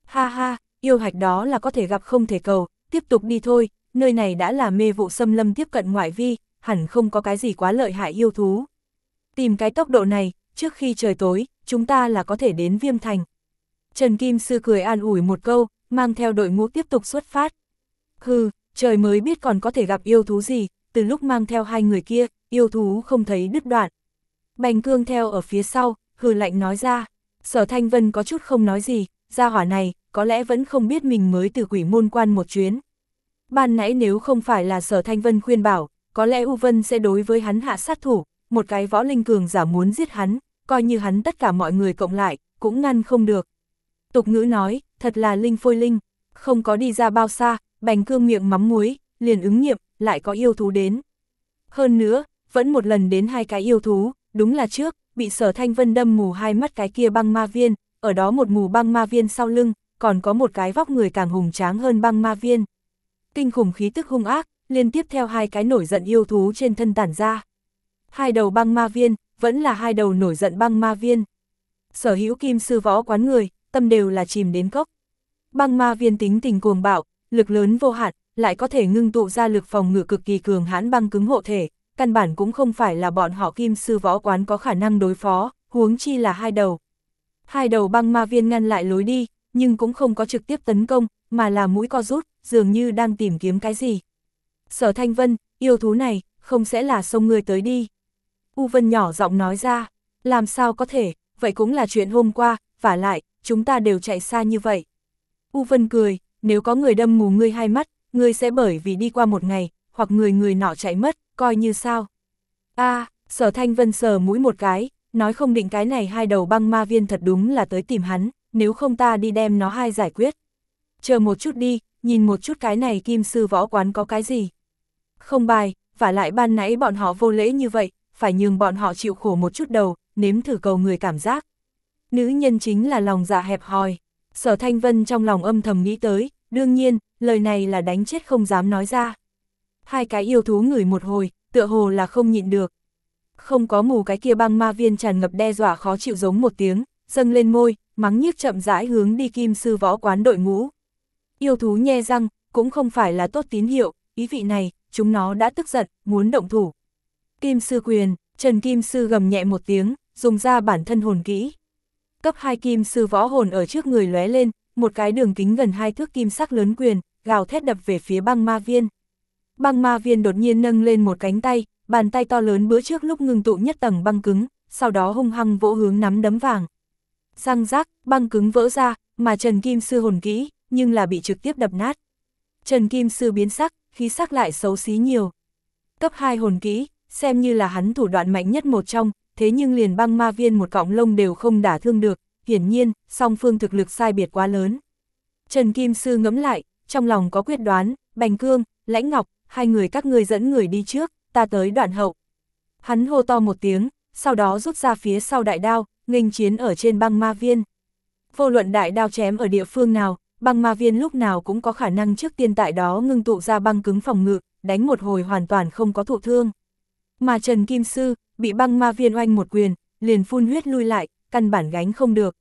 Ha ha, yêu hạch đó là có thể gặp không thể cầu, tiếp tục đi thôi, nơi này đã là mê vụ xâm lâm tiếp cận ngoại vi, hẳn không có cái gì quá lợi hại yêu thú. Tìm cái tốc độ này, trước khi trời tối, chúng ta là có thể đến viêm thành. Trần Kim Sư cười an ủi một câu, mang theo đội ngũ tiếp tục xuất phát. Hừ, trời mới biết còn có thể gặp yêu thú gì, từ lúc mang theo hai người kia, yêu thú không thấy đứt đoạn. Bành cương theo ở phía sau, hừ lạnh nói ra, sở thanh vân có chút không nói gì, gia hỏa này, có lẽ vẫn không biết mình mới từ quỷ môn quan một chuyến. Ban nãy nếu không phải là sở thanh vân khuyên bảo, có lẽ U Vân sẽ đối với hắn hạ sát thủ, một cái võ linh cường giả muốn giết hắn, coi như hắn tất cả mọi người cộng lại, cũng ngăn không được. Tục ngữ nói, thật là linh phôi linh, không có đi ra bao xa, bành cương miệng mắm muối, liền ứng nghiệm, lại có yêu thú đến. Hơn nữa, vẫn một lần đến hai cái yêu thú, đúng là trước, bị sở thanh vân đâm mù hai mắt cái kia băng ma viên, ở đó một mù băng ma viên sau lưng, còn có một cái vóc người càng hùng tráng hơn băng ma viên. Kinh khủng khí tức hung ác, liên tiếp theo hai cái nổi giận yêu thú trên thân tản ra. Hai đầu băng ma viên, vẫn là hai đầu nổi giận băng ma viên. Sở hữu kim sư võ quán người, tâm đều là chìm đến cốc. Băng ma viên tính tình cuồng bạo, lực lớn vô hạn, lại có thể ngưng tụ ra lực phòng ngự cực kỳ cường hãn băng cứng hộ thể, căn bản cũng không phải là bọn họ kim sư võ quán có khả năng đối phó, huống chi là hai đầu. Hai đầu băng ma viên ngăn lại lối đi, nhưng cũng không có trực tiếp tấn công, mà là mũi co rút, dường như đang tìm kiếm cái gì. Sở Thanh Vân, yêu thú này, không sẽ là sông người tới đi. U Vân nhỏ giọng nói ra, làm sao có thể, vậy cũng là chuyện hôm qua, và lại, chúng ta đều chạy xa như vậy. U Vân cười, nếu có người đâm mù ngươi hai mắt, ngươi sẽ bởi vì đi qua một ngày, hoặc người người nọ chạy mất, coi như sao. a à, sở thanh vân sờ mũi một cái, nói không định cái này hai đầu băng ma viên thật đúng là tới tìm hắn, nếu không ta đi đem nó hai giải quyết. Chờ một chút đi, nhìn một chút cái này kim sư võ quán có cái gì. Không bài, và lại ban nãy bọn họ vô lễ như vậy, phải nhường bọn họ chịu khổ một chút đầu, nếm thử cầu người cảm giác. Nữ nhân chính là lòng dạ hẹp hòi. Sở Thanh Vân trong lòng âm thầm nghĩ tới, đương nhiên, lời này là đánh chết không dám nói ra. Hai cái yêu thú ngửi một hồi, tựa hồ là không nhịn được. Không có mù cái kia băng ma viên tràn ngập đe dọa khó chịu giống một tiếng, dâng lên môi, mắng nhiếc chậm rãi hướng đi kim sư võ quán đội ngũ. Yêu thú nhe răng, cũng không phải là tốt tín hiệu, ý vị này, chúng nó đã tức giận, muốn động thủ. Kim sư quyền, Trần Kim sư gầm nhẹ một tiếng, dùng ra bản thân hồn kỹ. Cấp 2 kim sư võ hồn ở trước người lóe lên, một cái đường kính gần hai thước kim sắc lớn quyền, gào thét đập về phía băng ma viên. Băng ma viên đột nhiên nâng lên một cánh tay, bàn tay to lớn bữa trước lúc ngừng tụ nhất tầng băng cứng, sau đó hung hăng vỗ hướng nắm đấm vàng. Răng rác, băng cứng vỡ ra, mà Trần Kim Sư hồn kỹ, nhưng là bị trực tiếp đập nát. Trần Kim Sư biến sắc, khí sắc lại xấu xí nhiều. Cấp 2 hồn kỹ, xem như là hắn thủ đoạn mạnh nhất một trong, thế nhưng liền băng ma viên một cọng lông đều không đả thương được, hiển nhiên, song phương thực lực sai biệt quá lớn. Trần Kim Sư ngẫm lại, trong lòng có quyết đoán, Bành Cương, Lãnh Ngọc, hai người các ngươi dẫn người đi trước, ta tới đoạn hậu. Hắn hô to một tiếng, sau đó rút ra phía sau đại đao, nghênh chiến ở trên băng ma viên. Vô luận đại đao chém ở địa phương nào, băng ma viên lúc nào cũng có khả năng trước tiên tại đó ngưng tụ ra băng cứng phòng ngự, đánh một hồi hoàn toàn không có thụ thương. Mà Trần Kim Sư, bị băng ma viên oanh một quyền, liền phun huyết lui lại, căn bản gánh không được.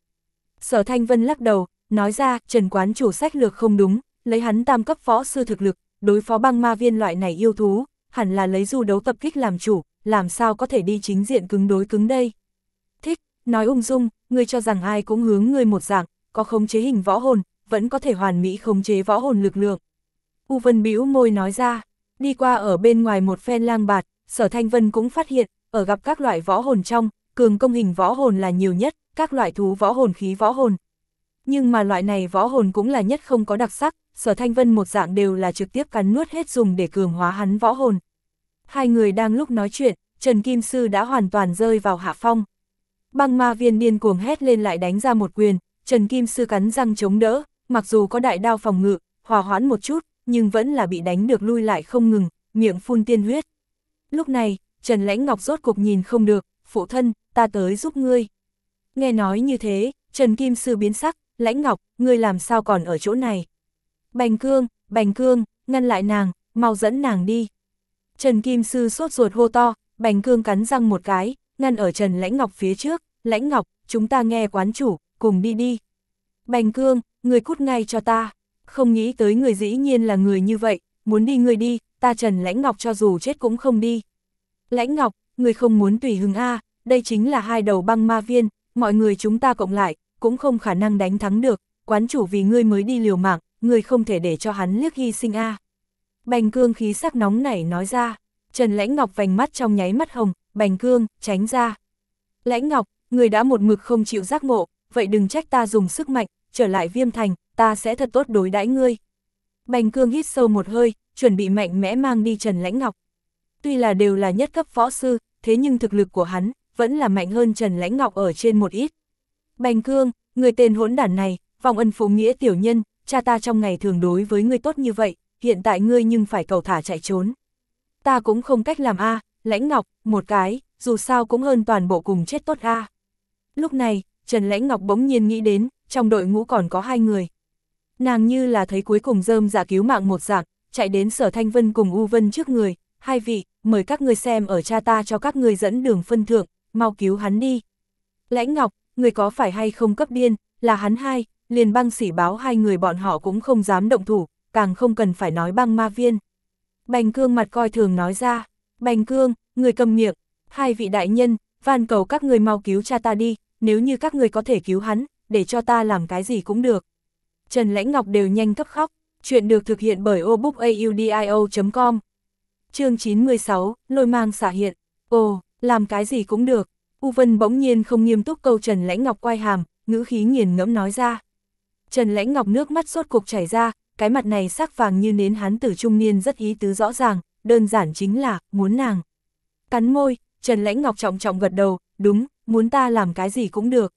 Sở Thanh Vân lắc đầu, nói ra, Trần Quán chủ sách lược không đúng, lấy hắn tam cấp võ sư thực lực, đối phó băng ma viên loại này yêu thú, hẳn là lấy du đấu tập kích làm chủ, làm sao có thể đi chính diện cứng đối cứng đây. Thích, nói ung dung, ngươi cho rằng ai cũng hướng ngươi một dạng, có khống chế hình võ hồn, vẫn có thể hoàn mỹ khống chế võ hồn lực lượng. U Vân bĩu môi nói ra, đi qua ở bên ngoài một phen lang bạt, sở thanh vân cũng phát hiện, ở gặp các loại võ hồn trong, cường công hình võ hồn là nhiều nhất, các loại thú võ hồn khí võ hồn. Nhưng mà loại này võ hồn cũng là nhất không có đặc sắc, sở thanh vân một dạng đều là trực tiếp cắn nuốt hết dùng để cường hóa hắn võ hồn. Hai người đang lúc nói chuyện, Trần Kim Sư đã hoàn toàn rơi vào hạ phong. Băng ma viên điên cuồng hét lên lại đánh ra một quyền, Trần Kim Sư cắn răng chống đỡ, mặc dù có đại đao phòng ngự, hòa hoãn một chút, nhưng vẫn là bị đánh được lui lại không ngừng, miệng phun tiên huyết. Lúc này, Trần Lãnh Ngọc rốt cục nhìn không được, phụ thân, ta tới giúp ngươi. Nghe nói như thế, Trần Kim Sư biến sắc, Lãnh Ngọc, ngươi làm sao còn ở chỗ này? Bành Cương, Bành Cương, ngăn lại nàng, mau dẫn nàng đi. Trần Kim Sư sốt ruột hô to, Bành Cương cắn răng một cái, ngăn ở Trần Lãnh Ngọc phía trước, Lãnh Ngọc, chúng ta nghe quán chủ, cùng đi đi. Bành Cương, người cút ngay cho ta. Không nghĩ tới người dĩ nhiên là người như vậy, muốn đi người đi, ta Trần Lãnh Ngọc cho dù chết cũng không đi. Lãnh Ngọc, người không muốn tùy hứng A, đây chính là hai đầu băng ma viên, mọi người chúng ta cộng lại, cũng không khả năng đánh thắng được, quán chủ vì ngươi mới đi liều mạng, ngươi không thể để cho hắn liếc hy sinh A. Bành cương khí sắc nóng nảy nói ra, Trần Lãnh Ngọc vành mắt trong nháy mắt hồng, bành cương, tránh ra. Lãnh Ngọc, người đã một mực không chịu giác ngộ, vậy đừng trách ta dùng sức mạnh, trở lại viêm thành, ta sẽ thật tốt đối đãi ngươi. Bành cương hít sâu một hơi, chuẩn bị mạnh mẽ mang đi Trần Lãnh Ngọc. Tuy là đều là nhất cấp võ sư, thế nhưng thực lực của hắn, vẫn là mạnh hơn Trần Lãnh Ngọc ở trên một ít. Bành cương, người tên hỗn đản này, vòng ân phụ nghĩa tiểu nhân, cha ta trong ngày thường đối với ngươi tốt như vậy, hiện tại ngươi nhưng phải cầu thả chạy trốn. Ta cũng không cách làm A, Lãnh Ngọc, một cái, dù sao cũng hơn toàn bộ cùng chết tốt A. Lúc này, Trần Lãnh Ngọc bỗng nhiên nghĩ đến, trong đội ngũ còn có hai người. Nàng như là thấy cuối cùng rơm giả cứu mạng một dạng, chạy đến sở Thanh Vân cùng U Vân trước người, hai vị, mời các người xem ở cha ta cho các người dẫn đường phân thượng, mau cứu hắn đi. Lãnh Ngọc, người có phải hay không cấp điên, là hắn hai, liền băng sỉ báo hai người bọn họ cũng không dám động thủ, càng không cần phải nói băng ma viên. Bành cương mặt coi thường nói ra, bành cương, người cầm miệng, hai vị đại nhân, van cầu các người mau cứu cha ta đi, nếu như các người có thể cứu hắn, để cho ta làm cái gì cũng được. Trần Lãnh Ngọc đều nhanh cấp khóc, chuyện được thực hiện bởi obookaudio.com chương 96, lôi mang xả hiện, ồ, làm cái gì cũng được. U Vân bỗng nhiên không nghiêm túc câu Trần Lãnh Ngọc quay hàm, ngữ khí nghiền ngẫm nói ra. Trần Lãnh Ngọc nước mắt sốt cục chảy ra, cái mặt này sắc vàng như nến hắn tử trung niên rất ý tứ rõ ràng, đơn giản chính là, muốn nàng. Cắn môi, Trần Lãnh Ngọc trọng trọng gật đầu, đúng, muốn ta làm cái gì cũng được.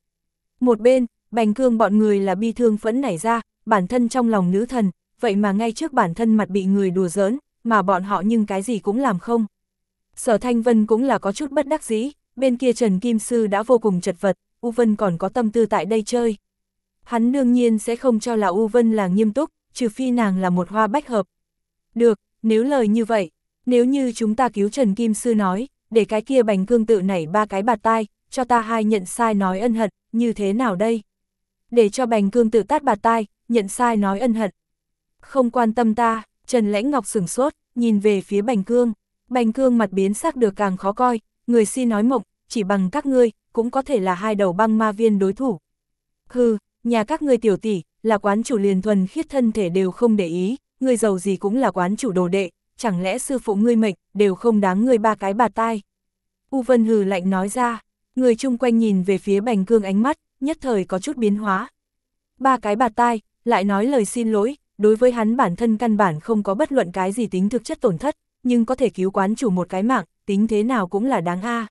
Một bên, bành cương bọn người là bi thương phẫn nảy ra, bản thân trong lòng nữ thần, vậy mà ngay trước bản thân mặt bị người đùa giỡn, mà bọn họ nhưng cái gì cũng làm không. Sở Thanh Vân cũng là có chút bất đắc dĩ, bên kia Trần Kim Sư đã vô cùng chật vật, U Vân còn có tâm tư tại đây chơi. Hắn đương nhiên sẽ không cho là U Vân là nghiêm túc, trừ phi nàng là một hoa bách hợp. Được, nếu lời như vậy, nếu như chúng ta cứu Trần Kim Sư nói, để cái kia bành cương tự nảy ba cái bạt tai, cho ta hai nhận sai nói ân hận, như thế nào đây? Để cho bành cương tự tát bạt tai, nhận sai nói ân hận. Không quan tâm ta, Trần Lãnh Ngọc sửng sốt, nhìn về phía bành cương. Bành cương mặt biến sắc được càng khó coi, người si nói mộng, chỉ bằng các ngươi, cũng có thể là hai đầu băng ma viên đối thủ. Hừ, nhà các ngươi tiểu tỷ, là quán chủ liền thuần khiết thân thể đều không để ý, người giàu gì cũng là quán chủ đồ đệ, chẳng lẽ sư phụ ngươi mệnh, đều không đáng ngươi ba cái bà tai. U Vân hừ lạnh nói ra, người chung quanh nhìn về phía bành cương ánh mắt, nhất thời có chút biến hóa. Ba cái bà tai, lại nói lời xin lỗi, đối với hắn bản thân căn bản không có bất luận cái gì tính thực chất tổn thất, nhưng có thể cứu quán chủ một cái mạng, tính thế nào cũng là đáng a.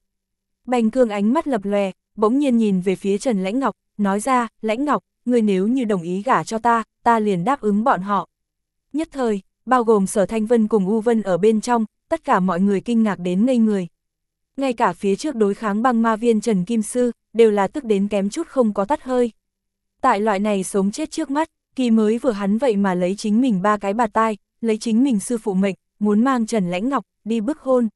Bành cương ánh mắt lập lòe, bỗng nhiên nhìn về phía Trần Lãnh Ngọc, nói ra, Lãnh Ngọc, người nếu như đồng ý gả cho ta, ta liền đáp ứng bọn họ. Nhất thời, bao gồm Sở Thanh Vân cùng U Vân ở bên trong, tất cả mọi người kinh ngạc đến ngây người. Ngay cả phía trước đối kháng băng ma viên Trần Kim Sư, đều là tức đến kém chút không có tắt hơi. Tại loại này sống chết trước mắt, kỳ mới vừa hắn vậy mà lấy chính mình ba cái bạt tai, lấy chính mình sư phụ mệnh, muốn mang Trần Lãnh Ngọc đi bức hôn.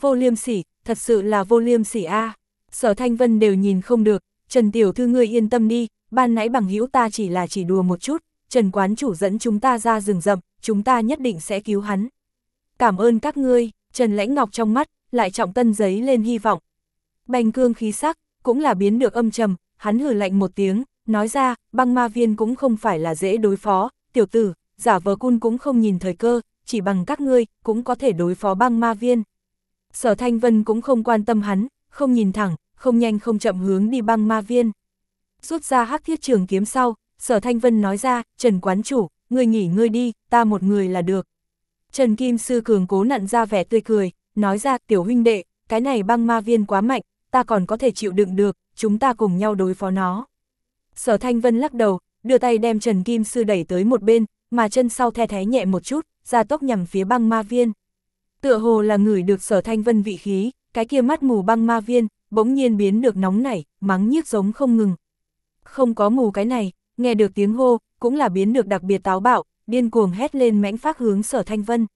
Vô liêm sỉ, thật sự là vô liêm sỉ a. Sở Thanh Vân đều nhìn không được, Trần Tiểu Thư ngươi yên tâm đi, ban nãy bằng hữu ta chỉ là chỉ đùa một chút, Trần Quán Chủ dẫn chúng ta ra rừng rậm, chúng ta nhất định sẽ cứu hắn. Cảm ơn các ngươi, Trần Lãnh Ngọc trong mắt, lại trọng tân giấy lên hy vọng. Bành cương khí sắc, cũng là biến được âm trầm, hắn hử lạnh một tiếng, nói ra, băng ma viên cũng không phải là dễ đối phó, tiểu tử, giả vờ cun cũng không nhìn thời cơ, chỉ bằng các ngươi, cũng có thể đối phó băng ma viên. Sở Thanh Vân cũng không quan tâm hắn, không nhìn thẳng, không nhanh không chậm hướng đi băng ma viên. Rút ra hắc thiết trường kiếm sau, Sở Thanh Vân nói ra, Trần Quán Chủ, ngươi nghỉ ngươi đi, ta một người là được. Trần Kim Sư Cường cố nặn ra vẻ tươi cười, nói ra, tiểu huynh đệ, cái này băng ma viên quá mạnh, ta còn có thể chịu đựng được, chúng ta cùng nhau đối phó nó. Sở Thanh Vân lắc đầu, đưa tay đem Trần Kim Sư đẩy tới một bên, mà chân sau the thế nhẹ một chút, ra tốc nhằm phía băng ma viên. Tựa hồ là ngửi được Sở Thanh Vân vị khí, cái kia mắt mù băng ma viên, bỗng nhiên biến được nóng nảy, mắng nhiếc giống không ngừng. Không có mù cái này, nghe được tiếng hô, cũng là biến được đặc biệt táo bạo, điên cuồng hét lên mãnh phát hướng Sở Thanh Vân.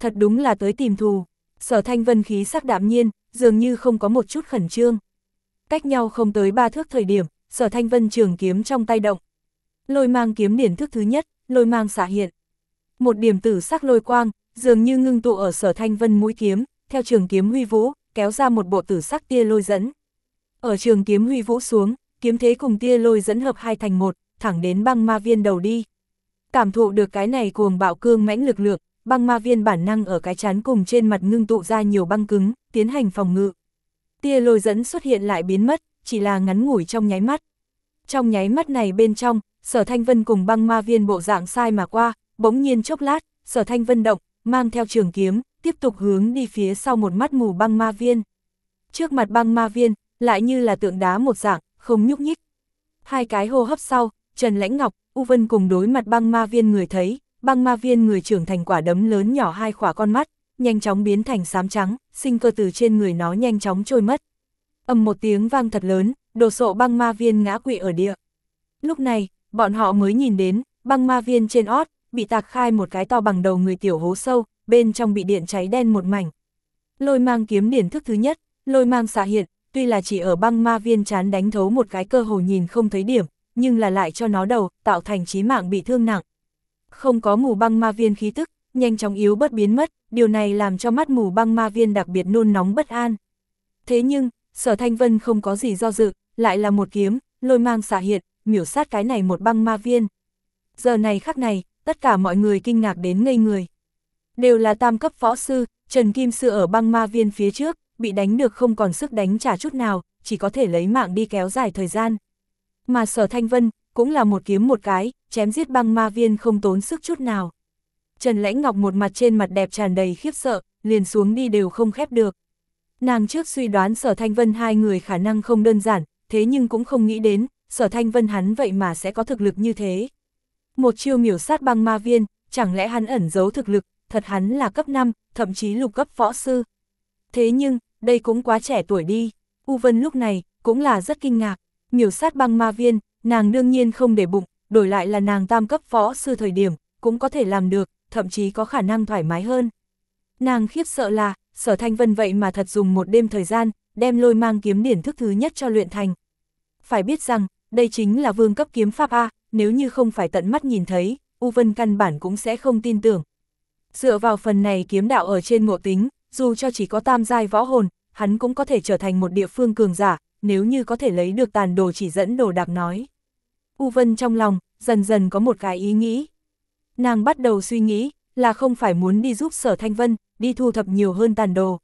Thật đúng là tới tìm thù, Sở Thanh Vân khí sắc đạm nhiên, dường như không có một chút khẩn trương. Cách nhau không tới ba thước thời điểm, Sở Thanh Vân trường kiếm trong tay động. Lôi mang kiếm điển thức thứ nhất, lôi mang xả hiện. Một điểm tử sắc lôi quang, dường như ngưng tụ ở Sở Thanh Vân mũi kiếm, theo trường kiếm huy vũ, kéo ra một bộ tử sắc tia lôi dẫn. Ở trường kiếm huy vũ xuống, kiếm thế cùng tia lôi dẫn hợp hai thành một, thẳng đến băng ma viên đầu đi. Cảm thụ được cái này cuồng bạo cương mãnh lực lượng, băng ma viên bản năng ở cái chán cùng trên mặt ngưng tụ ra nhiều băng cứng, tiến hành phòng ngự. Tia lôi dẫn xuất hiện lại biến mất, chỉ là ngắn ngủi trong nháy mắt. Trong nháy mắt này bên trong, sở thanh vân cùng băng ma viên bộ dạng sai mà qua, bỗng nhiên chốc lát, sở thanh vân động, mang theo trường kiếm, tiếp tục hướng đi phía sau một mắt mù băng ma viên. Trước mặt băng ma viên, lại như là tượng đá một dạng, không nhúc nhích. Hai cái hô hấp sau, Trần Lãnh Ngọc, U Vân cùng đối mặt băng ma viên người thấy, băng ma viên người trưởng thành quả đấm lớn nhỏ hai khỏa con mắt, nhanh chóng biến thành xám trắng, sinh cơ từ trên người nó nhanh chóng trôi mất ầm một tiếng vang thật lớn, đồ sộ băng ma viên ngã quỵ ở địa. Lúc này, bọn họ mới nhìn đến, băng ma viên trên ót, bị tạc khai một cái to bằng đầu người tiểu hố sâu, bên trong bị điện cháy đen một mảnh. Lôi mang kiếm điển thức thứ nhất, lôi mang xạ hiện, tuy là chỉ ở băng ma viên chán đánh thấu một cái cơ hồ nhìn không thấy điểm, nhưng là lại cho nó đầu, tạo thành chí mạng bị thương nặng. Không có mù băng ma viên khí tức, nhanh chóng yếu bất biến mất, điều này làm cho mắt mù băng ma viên đặc biệt nôn nóng bất an. Thế nhưng, sở thanh vân không có gì do dự, lại là một kiếm, lôi mang xả hiện, miểu sát cái này một băng ma viên. Giờ này khắc này, tất cả mọi người kinh ngạc đến ngây người. Đều là tam cấp võ sư, Trần Kim Sư ở băng ma viên phía trước, bị đánh được không còn sức đánh trả chút nào, chỉ có thể lấy mạng đi kéo dài thời gian. Mà sở thanh vân, cũng là một kiếm một cái, chém giết băng ma viên không tốn sức chút nào. Trần Lãnh Ngọc một mặt trên mặt đẹp tràn đầy khiếp sợ, liền xuống đi đều không khép được. Nàng trước suy đoán sở thanh vân hai người khả năng không đơn giản, thế nhưng cũng không nghĩ đến, sở thanh vân hắn vậy mà sẽ có thực lực như thế. Một chiêu miểu sát băng ma viên, chẳng lẽ hắn ẩn giấu thực lực, thật hắn là cấp 5, thậm chí lục cấp võ sư. Thế nhưng, đây cũng quá trẻ tuổi đi. U Vân lúc này, cũng là rất kinh ngạc. Miểu sát băng ma viên, nàng đương nhiên không để bụng, đổi lại là nàng tam cấp võ sư thời điểm, cũng có thể làm được, thậm chí có khả năng thoải mái hơn. Nàng khiếp sợ là, sở thanh vân vậy mà thật dùng một đêm thời gian, đem lôi mang kiếm điển thức thứ nhất cho luyện thành. Phải biết rằng, đây chính là vương cấp kiếm pháp A, nếu như không phải tận mắt nhìn thấy, U Vân căn bản cũng sẽ không tin tưởng. Dựa vào phần này kiếm đạo ở trên ngộ tính, dù cho chỉ có tam giai võ hồn, hắn cũng có thể trở thành một địa phương cường giả, nếu như có thể lấy được tàn đồ chỉ dẫn đồ đạc nói. U Vân trong lòng, dần dần có một cái ý nghĩ. Nàng bắt đầu suy nghĩ, là không phải muốn đi giúp sở thanh vân, đi thu thập nhiều hơn tàn đồ.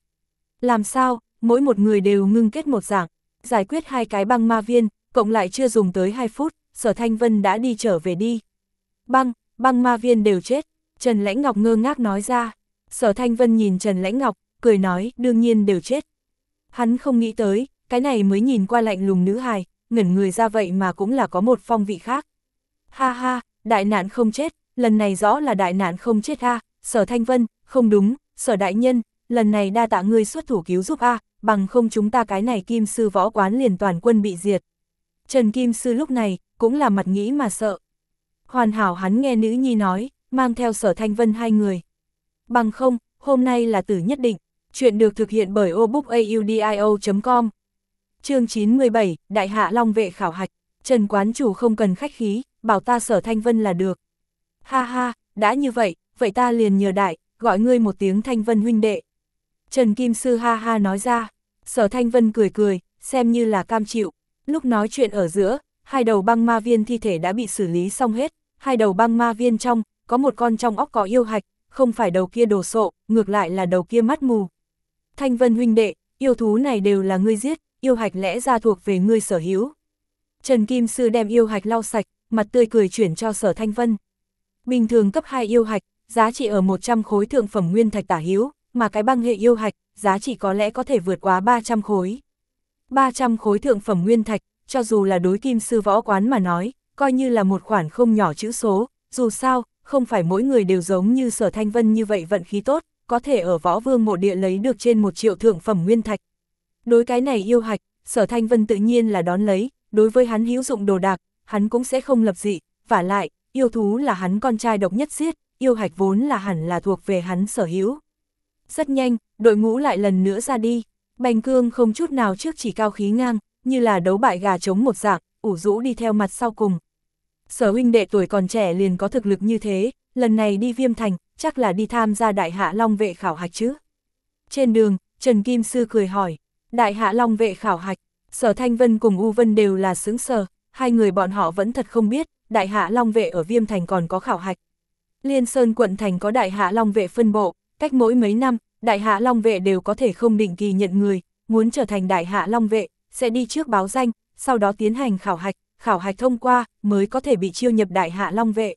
Làm sao, mỗi một người đều ngưng kết một dạng, giải quyết hai cái băng ma viên, cộng lại chưa dùng tới 2 phút, sở thanh vân đã đi trở về đi. Băng, băng ma viên đều chết, Trần Lãnh Ngọc ngơ ngác nói ra. Sở Thanh Vân nhìn Trần Lãnh Ngọc, cười nói, đương nhiên đều chết. Hắn không nghĩ tới, cái này mới nhìn qua lạnh lùng nữ hài, ngẩn người ra vậy mà cũng là có một phong vị khác. Ha ha, đại nạn không chết, lần này rõ là đại nạn không chết a sở thanh vân, không đúng, sở đại nhân, lần này đa tạ ngươi xuất thủ cứu giúp a bằng không chúng ta cái này kim sư võ quán liền toàn quân bị diệt. Trần Kim Sư lúc này, cũng là mặt nghĩ mà sợ. Hoàn hảo hắn nghe nữ nhi nói, mang theo sở thanh vân hai người. Bằng không, hôm nay là tử nhất định, chuyện được thực hiện bởi obookaudio.com. chương 917, Đại Hạ Long Vệ khảo hạch, Trần Quán Chủ không cần khách khí, bảo ta sở thanh vân là được. Ha ha, đã như vậy, vậy ta liền nhờ đại, gọi ngươi một tiếng thanh vân huynh đệ. Trần Kim Sư ha ha nói ra, sở thanh vân cười cười, xem như là cam chịu. Lúc nói chuyện ở giữa, hai đầu băng ma viên thi thể đã bị xử lý xong hết, hai đầu băng ma viên trong, có một con trong óc có yêu hạch, không phải đầu kia đồ sộ, ngược lại là đầu kia mắt mù. Thanh Vân huynh đệ, yêu thú này đều là ngươi giết, yêu hạch lẽ ra thuộc về ngươi sở hữu. Trần Kim Sư đem yêu hạch lau sạch, mặt tươi cười chuyển cho sở Thanh Vân. Bình thường cấp 2 yêu hạch, giá trị ở 100 khối thượng phẩm nguyên thạch tả hiếu, mà cái băng hệ yêu hạch, giá trị có lẽ có thể vượt quá 300 khối. 300 khối thượng phẩm nguyên thạch, cho dù là đối kim sư võ quán mà nói, coi như là một khoản không nhỏ chữ số, dù sao, không phải mỗi người đều giống như sở thanh vân như vậy vận khí tốt, có thể ở võ vương mộ địa lấy được trên một triệu thượng phẩm nguyên thạch. Đối cái này yêu hạch, sở thanh vân tự nhiên là đón lấy, đối với hắn hữu dụng đồ đạc, hắn cũng sẽ không lập dị, và lại, yêu thú là hắn con trai độc nhất giết, yêu hạch vốn là hẳn là thuộc về hắn sở hữu. Rất nhanh, đội ngũ lại lần nữa ra đi, Bành cương không chút nào trước chỉ cao khí ngang, như là đấu bại gà chống một dạng, ủ rũ đi theo mặt sau cùng. Sở huynh đệ tuổi còn trẻ liền có thực lực như thế, lần này đi viêm thành, chắc là đi tham gia đại hạ long vệ khảo hạch chứ. Trên đường, Trần Kim Sư cười hỏi, đại hạ long vệ khảo hạch, sở Thanh Vân cùng U Vân đều là sướng sờ, hai người bọn họ vẫn thật không biết, đại hạ long vệ ở viêm thành còn có khảo hạch. Liên Sơn quận thành có đại hạ long vệ phân bộ, cách mỗi mấy năm, đại hạ long vệ đều có thể không định kỳ nhận người, muốn trở thành đại hạ long vệ, sẽ đi trước báo danh, sau đó tiến hành khảo hạch, khảo hạch thông qua, mới có thể bị chiêu nhập đại hạ long vệ.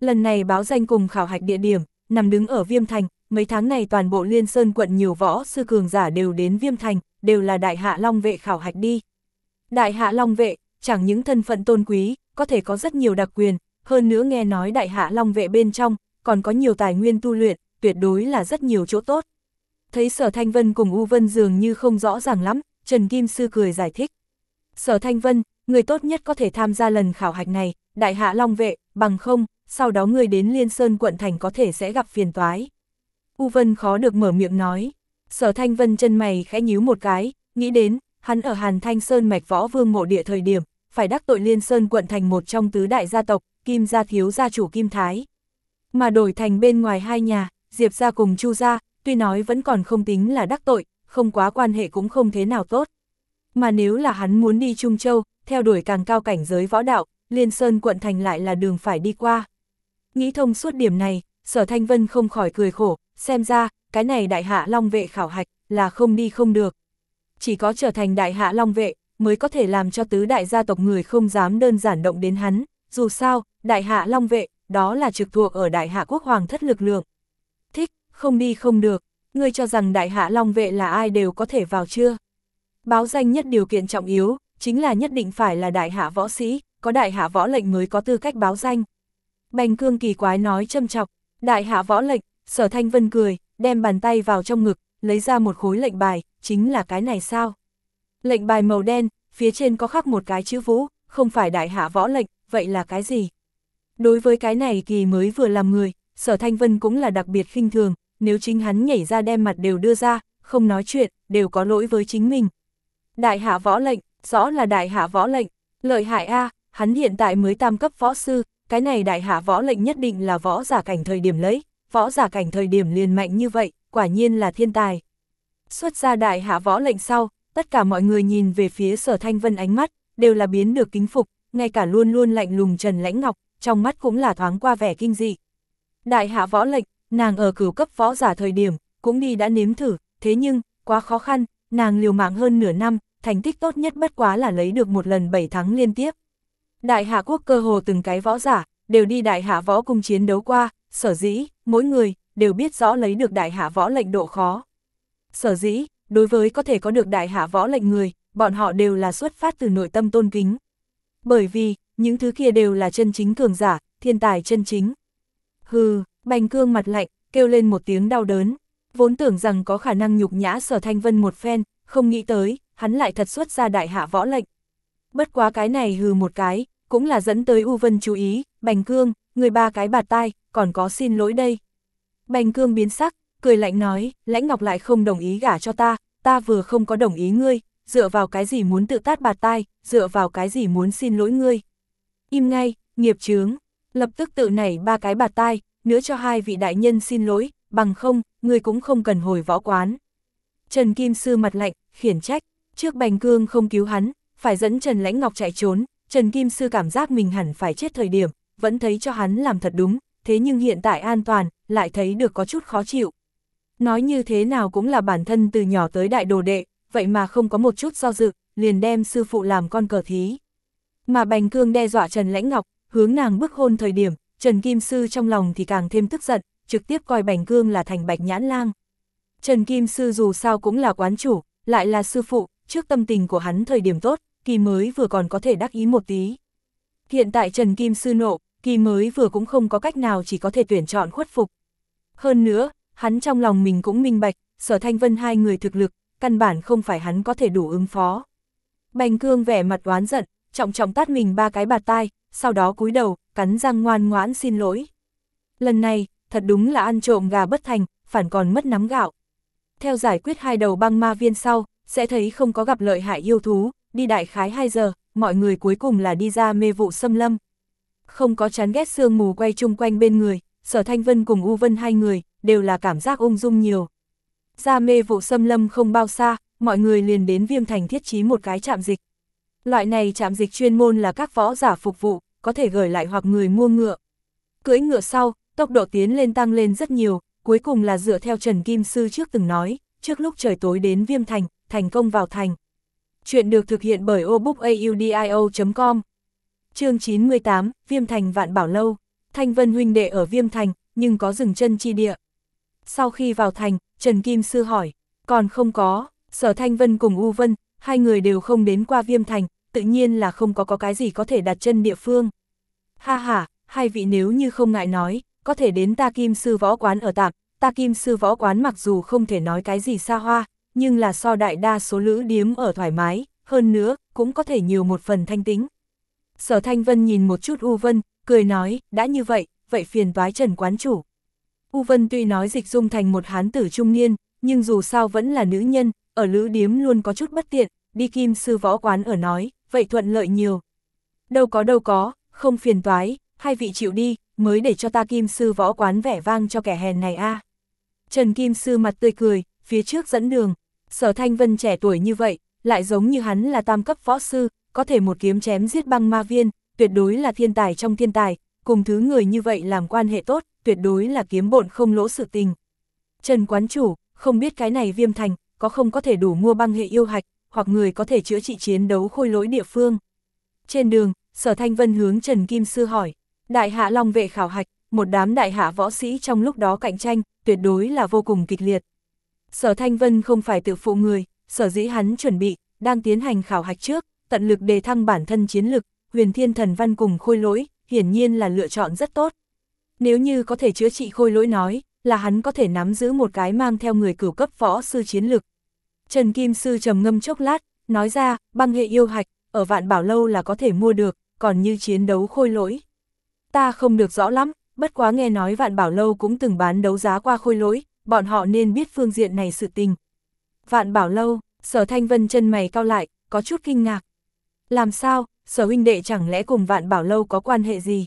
Lần này báo danh cùng khảo hạch địa điểm, nằm đứng ở Viêm Thành, mấy tháng này toàn bộ Liên Sơn quận nhiều võ sư cường giả đều đến Viêm Thành, đều là đại hạ long vệ khảo hạch đi. Đại hạ long vệ, chẳng những thân phận tôn quý, có thể có rất nhiều đặc quyền, hơn nữa nghe nói đại hạ long vệ bên trong, còn có nhiều tài nguyên tu luyện, tuyệt đối là rất nhiều chỗ tốt. Thấy sở Thanh Vân cùng U Vân dường như không rõ ràng lắm, Trần Kim Sư cười giải thích. Sở Thanh Vân, người tốt nhất có thể tham gia lần khảo hạch này, đại hạ long vệ, bằng không, sau đó người đến Liên Sơn quận thành có thể sẽ gặp phiền toái. U Vân khó được mở miệng nói. Sở Thanh Vân chân mày khẽ nhíu một cái, nghĩ đến, hắn ở Hàn Thanh Sơn mạch võ vương mộ địa thời điểm, phải đắc tội Liên Sơn quận thành một trong tứ đại gia tộc, Kim gia thiếu gia chủ Kim Thái. Mà đổi thành bên ngoài hai nhà, Diệp gia cùng Chu gia, tuy nói vẫn còn không tính là đắc tội, không quá quan hệ cũng không thế nào tốt. Mà nếu là hắn muốn đi Trung Châu, theo đuổi càng cao cảnh giới võ đạo, Liên Sơn quận thành lại là đường phải đi qua. Nghĩ thông suốt điểm này, Sở Thanh Vân không khỏi cười khổ, xem ra, cái này đại hạ long vệ khảo hạch, là không đi không được. Chỉ có trở thành đại hạ long vệ, mới có thể làm cho tứ đại gia tộc người không dám đơn giản động đến hắn, dù sao, đại hạ long vệ, đó là trực thuộc ở đại hạ quốc hoàng thất lực lượng. Thích, không đi không được, ngươi cho rằng đại hạ long vệ là ai đều có thể vào chưa? Báo danh nhất điều kiện trọng yếu, chính là nhất định phải là đại hạ võ sĩ, có đại hạ võ lệnh mới có tư cách báo danh. Bành cương kỳ quái nói châm chọc, đại hạ võ lệnh, sở thanh vân cười, đem bàn tay vào trong ngực, lấy ra một khối lệnh bài, chính là cái này sao? Lệnh bài màu đen, phía trên có khắc một cái chữ vũ, không phải đại hạ võ lệnh, vậy là cái gì? Đối với cái này kỳ mới vừa làm người, sở thanh vân cũng là đặc biệt khinh thường, nếu chính hắn nhảy ra đem mặt đều đưa ra, không nói chuyện, đều có lỗi với chính mình. Đại hạ võ lệnh, rõ là đại hạ võ lệnh, lợi hại a hắn hiện tại mới tam cấp võ sư, cái này đại hạ võ lệnh nhất định là võ giả cảnh thời điểm lấy, võ giả cảnh thời điểm liền mạnh như vậy, quả nhiên là thiên tài. Xuất ra đại hạ võ lệnh sau, tất cả mọi người nhìn về phía sở thanh vân ánh mắt, đều là biến được kính phục, ngay cả luôn luôn lạnh lùng Trần Lãnh Ngọc, trong mắt cũng là thoáng qua vẻ kinh dị. Đại hạ võ lệnh, nàng ở cửu cấp võ giả thời điểm, cũng đi đã nếm thử, thế nhưng, quá khó khăn, nàng liều mạng hơn nửa năm, thành tích tốt nhất bất quá là lấy được một lần 7 thắng liên tiếp. Đại hạ quốc cơ hồ từng cái võ giả, đều đi đại hạ võ cung chiến đấu qua, sở dĩ, mỗi người, đều biết rõ lấy được đại hạ võ lệnh độ khó. Sở dĩ, đối với có thể có được đại hạ võ lệnh người, bọn họ đều là xuất phát từ nội tâm tôn kính. Bởi vì, những thứ kia đều là chân chính cường giả, thiên tài chân chính. Hừ, bành cương mặt lạnh, kêu lên một tiếng đau đớn. Vốn tưởng rằng có khả năng nhục nhã sở thanh vân một phen, không nghĩ tới, hắn lại thật xuất ra đại hạ võ lệnh. Bất quá cái này hừ một cái, cũng là dẫn tới U Vân chú ý, Bành Cương, người ba cái bạt tai, còn có xin lỗi đây. Bành Cương biến sắc, cười lạnh nói, Lãnh Ngọc lại không đồng ý gả cho ta, ta vừa không có đồng ý ngươi, dựa vào cái gì muốn tự tát bạt tai, dựa vào cái gì muốn xin lỗi ngươi. Im ngay, nghiệp chướng, lập tức tự nảy ba cái bạt tai, nữa cho hai vị đại nhân xin lỗi, bằng không, ngươi cũng không cần hồi võ quán. Trần Kim Sư mặt lạnh, khiển trách, trước Bành Cương không cứu hắn, phải dẫn Trần Lãnh Ngọc chạy trốn, Trần Kim Sư cảm giác mình hẳn phải chết thời điểm, vẫn thấy cho hắn làm thật đúng, thế nhưng hiện tại an toàn, lại thấy được có chút khó chịu. Nói như thế nào cũng là bản thân từ nhỏ tới đại đồ đệ, vậy mà không có một chút do dự, liền đem sư phụ làm con cờ thí. Mà Bành Cương đe dọa Trần Lãnh Ngọc, hướng nàng bức hôn thời điểm, Trần Kim Sư trong lòng thì càng thêm tức giận, trực tiếp coi Bành Cương là thành bạch nhãn lang. Trần Kim Sư dù sao cũng là quán chủ, lại là sư phụ, trước tâm tình của hắn thời điểm tốt, kỳ mới vừa còn có thể đắc ý một tí. Hiện tại Trần Kim Sư nộ, kỳ mới vừa cũng không có cách nào chỉ có thể tuyển chọn khuất phục. Hơn nữa, hắn trong lòng mình cũng minh bạch, sở thanh vân hai người thực lực, căn bản không phải hắn có thể đủ ứng phó. Bành cương vẻ mặt oán giận, trọng trọng tát mình ba cái bạt tai, sau đó cúi đầu, cắn răng ngoan ngoãn xin lỗi. Lần này, thật đúng là ăn trộm gà bất thành, phản còn mất nắm gạo. Theo giải quyết hai đầu băng ma viên sau, sẽ thấy không có gặp lợi hại yêu thú, đi đại khái 2 giờ, mọi người cuối cùng là đi ra mê vụ xâm lâm. Không có chán ghét sương mù quay chung quanh bên người, sở thanh vân cùng U Vân hai người, đều là cảm giác ung dung nhiều. Ra mê vụ xâm lâm không bao xa, mọi người liền đến viêm thành thiết trí một cái trạm dịch. Loại này trạm dịch chuyên môn là các võ giả phục vụ, có thể gửi lại hoặc người mua ngựa. Cưỡi ngựa sau, tốc độ tiến lên tăng lên rất nhiều, cuối cùng là dựa theo Trần Kim Sư trước từng nói, trước lúc trời tối đến viêm thành, thành công vào thành. Chuyện được thực hiện bởi obookaudio.com chương 98, Viêm Thành Vạn Bảo Lâu, Thanh Vân huynh đệ ở Viêm Thành, nhưng có dừng chân chi địa. Sau khi vào thành, Trần Kim Sư hỏi, còn không có, Sở Thanh Vân cùng U Vân, hai người đều không đến qua Viêm Thành, tự nhiên là không có có cái gì có thể đặt chân địa phương. Ha ha, hai vị nếu như không ngại nói, có thể đến ta Kim Sư Võ Quán ở tạm, ta Kim Sư Võ Quán mặc dù không thể nói cái gì xa hoa, nhưng là so đại đa số lữ điếm ở thoải mái, hơn nữa, cũng có thể nhiều một phần thanh tính. Sở Thanh Vân nhìn một chút U Vân, cười nói, đã như vậy, vậy phiền toái Trần Quán Chủ. U Vân tuy nói dịch dung thành một hán tử trung niên, nhưng dù sao vẫn là nữ nhân, ở lữ điếm luôn có chút bất tiện, đi kim sư võ quán ở nói, vậy thuận lợi nhiều. Đâu có đâu có, không phiền toái, hai vị chịu đi, mới để cho ta kim sư võ quán vẻ vang cho kẻ hèn này a. Trần Kim Sư mặt tươi cười, phía trước dẫn đường, sở thanh vân trẻ tuổi như vậy, lại giống như hắn là tam cấp võ sư, có thể một kiếm chém giết băng ma viên, tuyệt đối là thiên tài trong thiên tài, cùng thứ người như vậy làm quan hệ tốt, tuyệt đối là kiếm bộn không lỗ sự tình. Trần Quán Chủ, không biết cái này viêm thành, có không có thể đủ mua băng hệ yêu hạch, hoặc người có thể chữa trị chiến đấu khôi lỗi địa phương. Trên đường, Sở Thanh Vân hướng Trần Kim Sư hỏi, Đại hạ Long vệ khảo hạch, một đám đại hạ võ sĩ trong lúc đó cạnh tranh, tuyệt đối là vô cùng kịch liệt. Sở Thanh Vân không phải tự phụ người, sở dĩ hắn chuẩn bị, đang tiến hành khảo hạch trước, tận lực đề thăng bản thân chiến lực, huyền thiên thần văn cùng khôi lỗi, hiển nhiên là lựa chọn rất tốt. Nếu như có thể chữa trị khôi lỗi nói, là hắn có thể nắm giữ một cái mang theo người cửu cấp võ sư chiến lực. Trần Kim Sư trầm ngâm chốc lát, nói ra, băng hệ yêu hạch, ở vạn bảo lâu là có thể mua được, còn như chiến đấu khôi lỗi. Ta không được rõ lắm, bất quá nghe nói vạn bảo lâu cũng từng bán đấu giá qua khôi lỗi, bọn họ nên biết phương diện này sự tình. Vạn bảo lâu, sở thanh vân chân mày cao lại, có chút kinh ngạc. Làm sao, sở huynh đệ chẳng lẽ cùng vạn bảo lâu có quan hệ gì?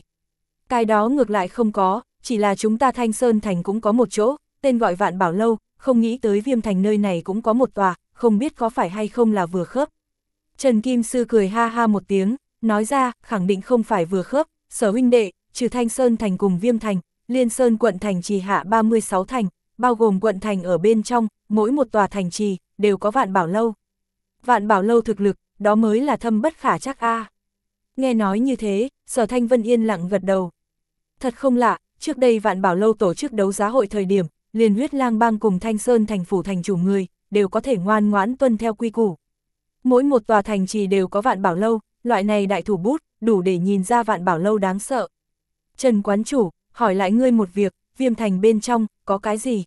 Cái đó ngược lại không có, chỉ là chúng ta Thanh Sơn Thành cũng có một chỗ, tên gọi vạn bảo lâu, không nghĩ tới viêm thành nơi này cũng có một tòa, không biết có phải hay không là vừa khớp. Trần Kim Sư cười ha ha một tiếng, nói ra, khẳng định không phải vừa khớp, sở huynh đệ, trừ Thanh Sơn Thành cùng viêm thành, Liên Sơn quận thành trì hạ 36 thành, bao gồm quận thành ở bên trong, mỗi một tòa thành trì, đều có vạn bảo lâu. Vạn bảo lâu thực lực, đó mới là thâm bất khả chắc a. Nghe nói như thế, sở thanh vân yên lặng gật đầu. Thật không lạ, trước đây vạn bảo lâu tổ chức đấu giá hội thời điểm, liền huyết lang bang cùng thanh sơn thành phủ thành chủ người, đều có thể ngoan ngoãn tuân theo quy củ. Mỗi một tòa thành trì đều có vạn bảo lâu, loại này đại thủ bút, đủ để nhìn ra vạn bảo lâu đáng sợ. Trần quán chủ, hỏi lại ngươi một việc, viêm thành bên trong, có cái gì?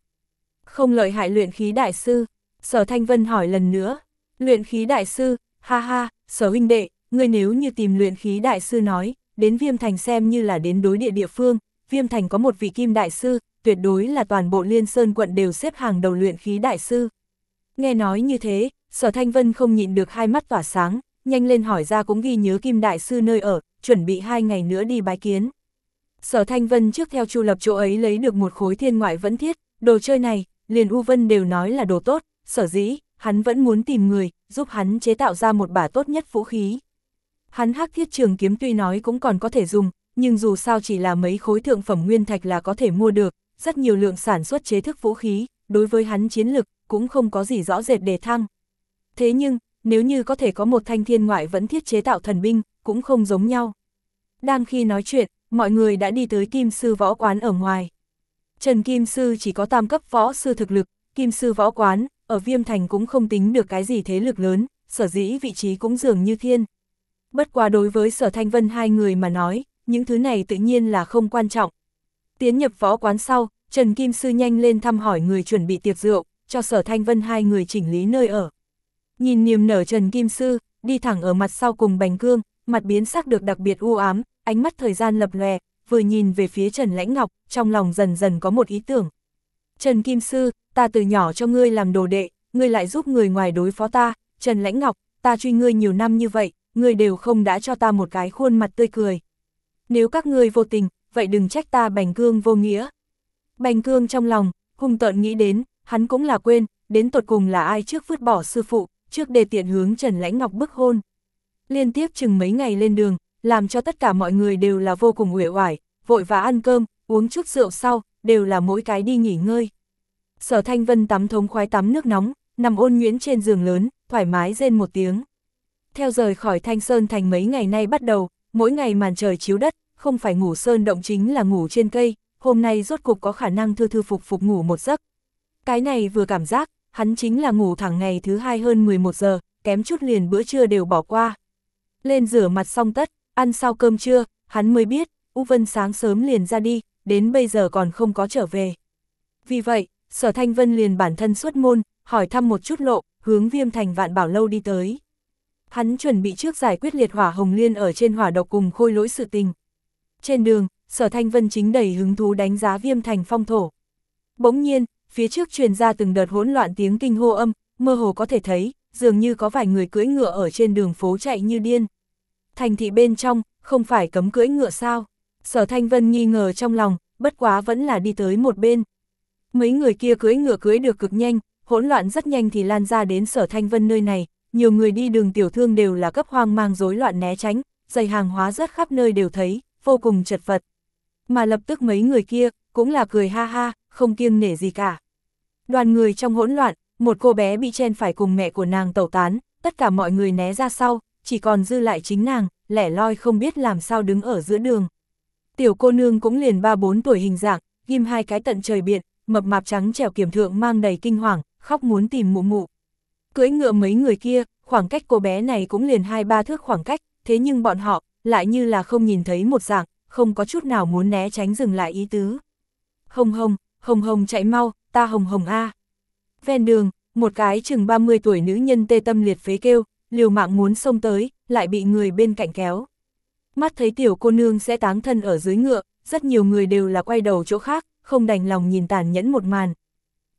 Không lợi hại luyện khí đại sư, sở thanh vân hỏi lần nữa. Luyện khí đại sư, ha ha, sở huynh đệ, ngươi nếu như tìm luyện khí đại sư nói, đến viêm thành xem như là đến đối địa địa phương, viêm thành có một vị kim đại sư, tuyệt đối là toàn bộ liên sơn quận đều xếp hàng đầu luyện khí đại sư. Nghe nói như thế, sở thanh vân không nhịn được hai mắt tỏa sáng, nhanh lên hỏi ra cũng ghi nhớ kim đại sư nơi ở, chuẩn bị hai ngày nữa đi bái kiến. Sở Thanh Vân trước theo Chu Lập chỗ ấy lấy được một khối thiên ngoại vẫn thiết, đồ chơi này, liền U Vân đều nói là đồ tốt, sở dĩ, hắn vẫn muốn tìm người, giúp hắn chế tạo ra một bả tốt nhất vũ khí. Hắn hắc thiết trường kiếm tuy nói cũng còn có thể dùng, nhưng dù sao chỉ là mấy khối thượng phẩm nguyên thạch là có thể mua được, rất nhiều lượng sản xuất chế thức vũ khí, đối với hắn chiến lực, cũng không có gì rõ rệt để thăng. Thế nhưng, nếu như có thể có một thanh thiên ngoại vẫn thiết chế tạo thần binh, cũng không giống nhau. Đang khi nói chuyện, mọi người đã đi tới Kim Sư Võ Quán ở ngoài. Trần Kim Sư chỉ có tam cấp võ sư thực lực, Kim Sư Võ Quán, ở Viêm Thành cũng không tính được cái gì thế lực lớn, sở dĩ vị trí cũng dường như thiên. Bất quá đối với sở thanh vân hai người mà nói, những thứ này tự nhiên là không quan trọng. Tiến nhập võ quán sau, Trần Kim Sư nhanh lên thăm hỏi người chuẩn bị tiệc rượu, cho sở thanh vân hai người chỉnh lý nơi ở. Nhìn niềm nở Trần Kim Sư, đi thẳng ở mặt sau cùng bành cương, mặt biến sắc được đặc biệt u ám, ánh mắt thời gian lập lòe, vừa nhìn về phía Trần Lãnh Ngọc, trong lòng dần dần có một ý tưởng. Trần Kim Sư, ta từ nhỏ cho ngươi làm đồ đệ, ngươi lại giúp người ngoài đối phó ta, Trần Lãnh Ngọc, ta truy ngươi nhiều năm như vậy, ngươi đều không đã cho ta một cái khuôn mặt tươi cười. Nếu các ngươi vô tình, vậy đừng trách ta bành cương vô nghĩa. Bành cương trong lòng, hung tợn nghĩ đến, hắn cũng là quên, đến tột cùng là ai trước vứt bỏ sư phụ, trước đề tiện hướng Trần Lãnh Ngọc bức hôn. Liên tiếp chừng mấy ngày lên đường, làm cho tất cả mọi người đều là vô cùng uể oải, vội vã ăn cơm, uống chút rượu sau, đều là mỗi cái đi nghỉ ngơi. Sở Thanh Vân tắm thống khoái tắm nước nóng, nằm ôn nhuyễn trên giường lớn, thoải mái rên một tiếng. Theo rời khỏi Thanh Sơn thành mấy ngày nay bắt đầu, mỗi ngày màn trời chiếu đất, không phải ngủ sơn động chính là ngủ trên cây, hôm nay rốt cục có khả năng thư thư phục phục ngủ một giấc. Cái này vừa cảm giác, hắn chính là ngủ thẳng ngày thứ hai hơn 11 giờ, kém chút liền bữa trưa đều bỏ qua. Lên rửa mặt xong tất, ăn sau cơm trưa, hắn mới biết, U Vân sáng sớm liền ra đi, đến bây giờ còn không có trở về. Vì vậy, Sở Thanh Vân liền bản thân xuất môn, hỏi thăm một chút lộ, hướng viêm thành vạn bảo lâu đi tới. Hắn chuẩn bị trước giải quyết liệt hỏa hồng liên ở trên hỏa độc cùng khôi lỗi sự tình. Trên đường, Sở Thanh Vân chính đầy hứng thú đánh giá viêm thành phong thổ. Bỗng nhiên, phía trước truyền ra từng đợt hỗn loạn tiếng kinh hô âm, mơ hồ có thể thấy, dường như có vài người cưỡi ngựa ở trên đường phố chạy như điên. Thành thị bên trong, không phải cấm cưỡi ngựa sao? Sở Thanh Vân nghi ngờ trong lòng, bất quá vẫn là đi tới một bên. Mấy người kia cưỡi ngựa cưỡi được cực nhanh, hỗn loạn rất nhanh thì lan ra đến Sở Thanh Vân nơi này, nhiều người đi đường tiểu thương đều là cấp hoang mang rối loạn né tránh, giày hàng hóa rất khắp nơi đều thấy, vô cùng chật vật. Mà lập tức mấy người kia, cũng là cười ha ha, không kiêng nể gì cả. Đoàn người trong hỗn loạn, một cô bé bị chen phải cùng mẹ của nàng tẩu tán, tất cả mọi người né ra sau, chỉ còn dư lại chính nàng, lẻ loi không biết làm sao đứng ở giữa đường. Tiểu cô nương cũng liền 3-4 tuổi hình dạng, ghim hai cái tận trời biện, mập mạp trắng trèo kiểm thượng mang đầy kinh hoàng, khóc muốn tìm mụ mụ. Cưỡi ngựa mấy người kia, khoảng cách cô bé này cũng liền hai ba thước khoảng cách, thế nhưng bọn họ, lại như là không nhìn thấy một dạng, không có chút nào muốn né tránh dừng lại ý tứ. Hồng hồng, hồng hồng chạy mau, ta hồng hồng a. Ven đường, một cái chừng 30 tuổi nữ nhân tê tâm liệt phế kêu, liều mạng muốn xông tới, lại bị người bên cạnh kéo. Mắt thấy tiểu cô nương sẽ táng thân ở dưới ngựa, rất nhiều người đều là quay đầu chỗ khác, không đành lòng nhìn tàn nhẫn một màn.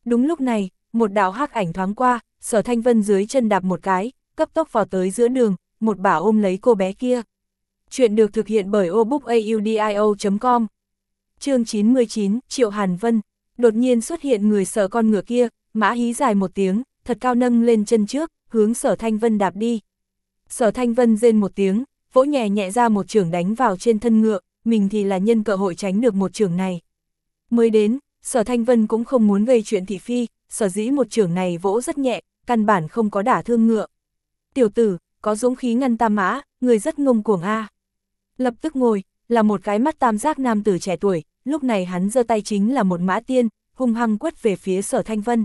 Đúng lúc này, một đạo hắc ảnh thoáng qua, sở thanh vân dưới chân đạp một cái, cấp tốc vào tới giữa đường, một bả ôm lấy cô bé kia. Chuyện được thực hiện bởi obookaudio.com Chương 99, Triệu Hàn Vân, đột nhiên xuất hiện người sở con ngựa kia, mã hí dài một tiếng, thật cao nâng lên chân trước, hướng sở thanh vân đạp đi. Sở thanh vân rên một tiếng, vỗ nhẹ nhẹ ra một trường đánh vào trên thân ngựa, mình thì là nhân cơ hội tránh được một trường này. Mới đến, sở thanh vân cũng không muốn gây chuyện thị phi, sở dĩ một trường này vỗ rất nhẹ, căn bản không có đả thương ngựa. Tiểu tử, có dũng khí ngăn tam mã, người rất ngông cuồng a. Lập tức ngồi, là một cái mắt tam giác nam tử trẻ tuổi, lúc này hắn giơ tay chính là một mã tiên, hung hăng quất về phía sở thanh vân.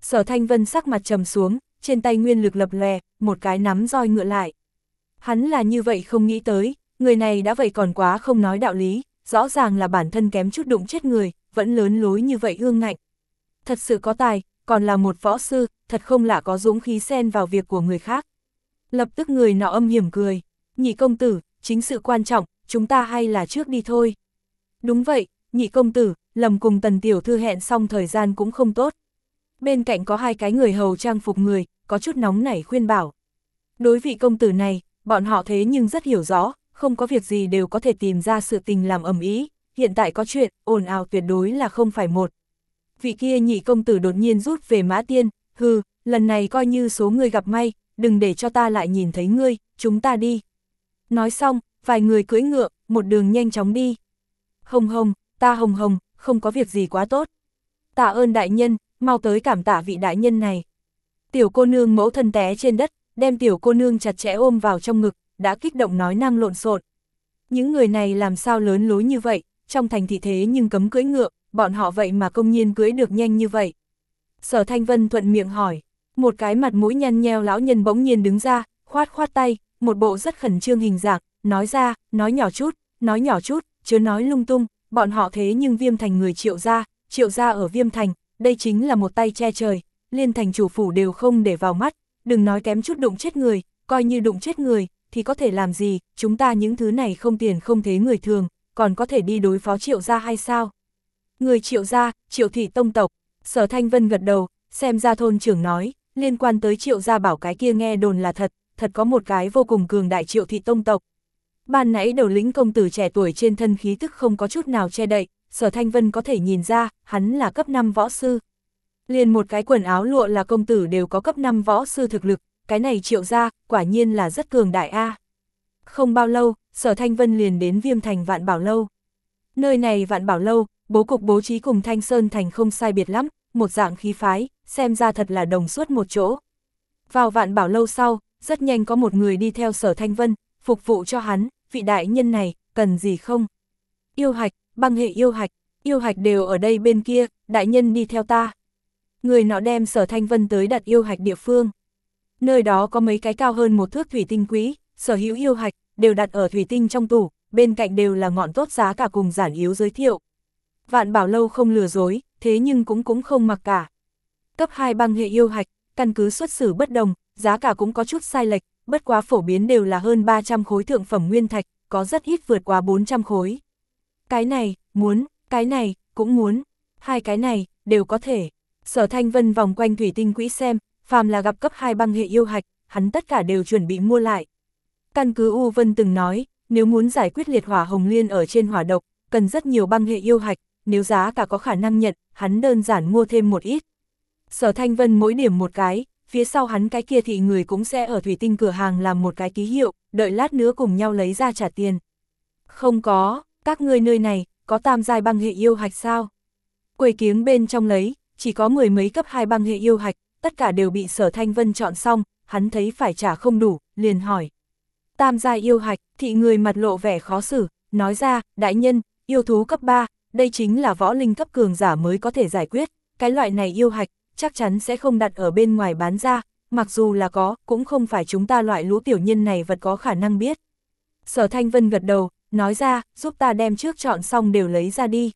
Sở thanh vân sắc mặt trầm xuống, trên tay nguyên lực lập lè, một cái nắm roi ngựa lại. Hắn là như vậy không nghĩ tới, người này đã vậy còn quá không nói đạo lý, rõ ràng là bản thân kém chút đụng chết người, vẫn lớn lối như vậy ương ngạnh. Thật sự có tài, còn là một võ sư, thật không lạ có dũng khí xen vào việc của người khác. Lập tức người nọ âm hiểm cười, nhị công tử, chính sự quan trọng, chúng ta hay là trước đi thôi. Đúng vậy, nhị công tử, lầm cùng tần tiểu thư hẹn xong thời gian cũng không tốt. Bên cạnh có hai cái người hầu trang phục người, có chút nóng nảy khuyên bảo. Đối vị công tử này, bọn họ thế nhưng rất hiểu rõ, không có việc gì đều có thể tìm ra sự tình làm ầm ý, hiện tại có chuyện, ồn ào tuyệt đối là không phải một. Vị kia nhị công tử đột nhiên rút về mã tiên, hừ, lần này coi như số người gặp may, đừng để cho ta lại nhìn thấy ngươi, chúng ta đi. Nói xong, vài người cưỡi ngựa, một đường nhanh chóng đi. Hồng hồng, ta hồng hồng, không có việc gì quá tốt. Tạ ơn đại nhân, mau tới cảm tạ vị đại nhân này. Tiểu cô nương mẫu thân té trên đất, đem tiểu cô nương chặt chẽ ôm vào trong ngực, đã kích động nói năng lộn xộn. Những người này làm sao lớn lối như vậy, trong thành thị thế nhưng cấm cưỡi ngựa, bọn họ vậy mà công nhiên cưới được nhanh như vậy. Sở Thanh Vân thuận miệng hỏi, một cái mặt mũi nhăn nheo lão nhân bỗng nhiên đứng ra, khoát khoát tay, một bộ rất khẩn trương hình dạng, nói ra, nói nhỏ chút, nói nhỏ chút, chứ nói lung tung, bọn họ thế nhưng viêm thành người triệu gia, triệu gia ở viêm thành, đây chính là một tay che trời, liên thành chủ phủ đều không để vào mắt, đừng nói kém chút đụng chết người, coi như đụng chết người, thì có thể làm gì, chúng ta những thứ này không tiền không thế người thường, còn có thể đi đối phó triệu gia hay sao? Người triệu gia, triệu thị tông tộc, sở thanh vân gật đầu, xem ra thôn trưởng nói, liên quan tới triệu gia bảo cái kia nghe đồn là thật, thật có một cái vô cùng cường đại triệu thị tông tộc. Ban nãy đầu lĩnh công tử trẻ tuổi trên thân khí tức không có chút nào che đậy, sở thanh vân có thể nhìn ra, hắn là cấp 5 võ sư. Liền một cái quần áo lụa là công tử đều có cấp 5 võ sư thực lực, cái này triệu ra, quả nhiên là rất cường đại A. Không bao lâu, sở thanh vân liền đến viêm thành vạn bảo lâu. Nơi này vạn bảo lâu, bố cục bố trí cùng thanh sơn thành không sai biệt lắm, một dạng khí phái, xem ra thật là đồng suốt một chỗ. Vào vạn bảo lâu sau, rất nhanh có một người đi theo sở thanh vân, phục vụ cho hắn, vị đại nhân này, cần gì không? Yêu hạch, băng hệ yêu hạch, yêu hạch đều ở đây bên kia, đại nhân đi theo ta. Người nọ đem sở thanh vân tới đặt yêu hạch địa phương. Nơi đó có mấy cái cao hơn một thước thủy tinh quý, sở hữu yêu hạch, đều đặt ở thủy tinh trong tủ, bên cạnh đều là ngọn tốt giá cả cùng giản yếu giới thiệu. Vạn bảo lâu không lừa dối, thế nhưng cũng cũng không mặc cả. Cấp 2 băng hệ yêu hạch, căn cứ xuất xử bất đồng, giá cả cũng có chút sai lệch, bất quá phổ biến đều là hơn 300 khối thượng phẩm nguyên thạch, có rất ít vượt qua 400 khối. Cái này, muốn, cái này, cũng muốn, hai cái này, đều có thể. Sở Thanh Vân vòng quanh thủy tinh quỹ xem, phàm là gặp cấp 2 băng hệ yêu hạch, hắn tất cả đều chuẩn bị mua lại. Căn cứ U Vân từng nói, nếu muốn giải quyết liệt hỏa hồng liên ở trên hỏa độc, cần rất nhiều băng hệ yêu hạch, nếu giá cả có khả năng nhận, hắn đơn giản mua thêm một ít. Sở Thanh Vân mỗi điểm một cái, phía sau hắn cái kia thì người cũng sẽ ở thủy tinh cửa hàng làm một cái ký hiệu, đợi lát nữa cùng nhau lấy ra trả tiền. Không có, các ngươi nơi này, có tam giai băng hệ yêu hạch sao? Quầy kiếng bên trong lấy, chỉ có mười mấy cấp hai băng hệ yêu hạch, tất cả đều bị sở thanh vân chọn xong, hắn thấy phải trả không đủ, liền hỏi. Tam giai yêu hạch, thị người mặt lộ vẻ khó xử, nói ra, đại nhân, yêu thú cấp 3, đây chính là võ linh cấp cường giả mới có thể giải quyết, cái loại này yêu hạch, chắc chắn sẽ không đặt ở bên ngoài bán ra, mặc dù là có, cũng không phải chúng ta loại lũ tiểu nhân này vật có khả năng biết. Sở Thanh Vân gật đầu, nói ra, giúp ta đem trước chọn xong đều lấy ra đi.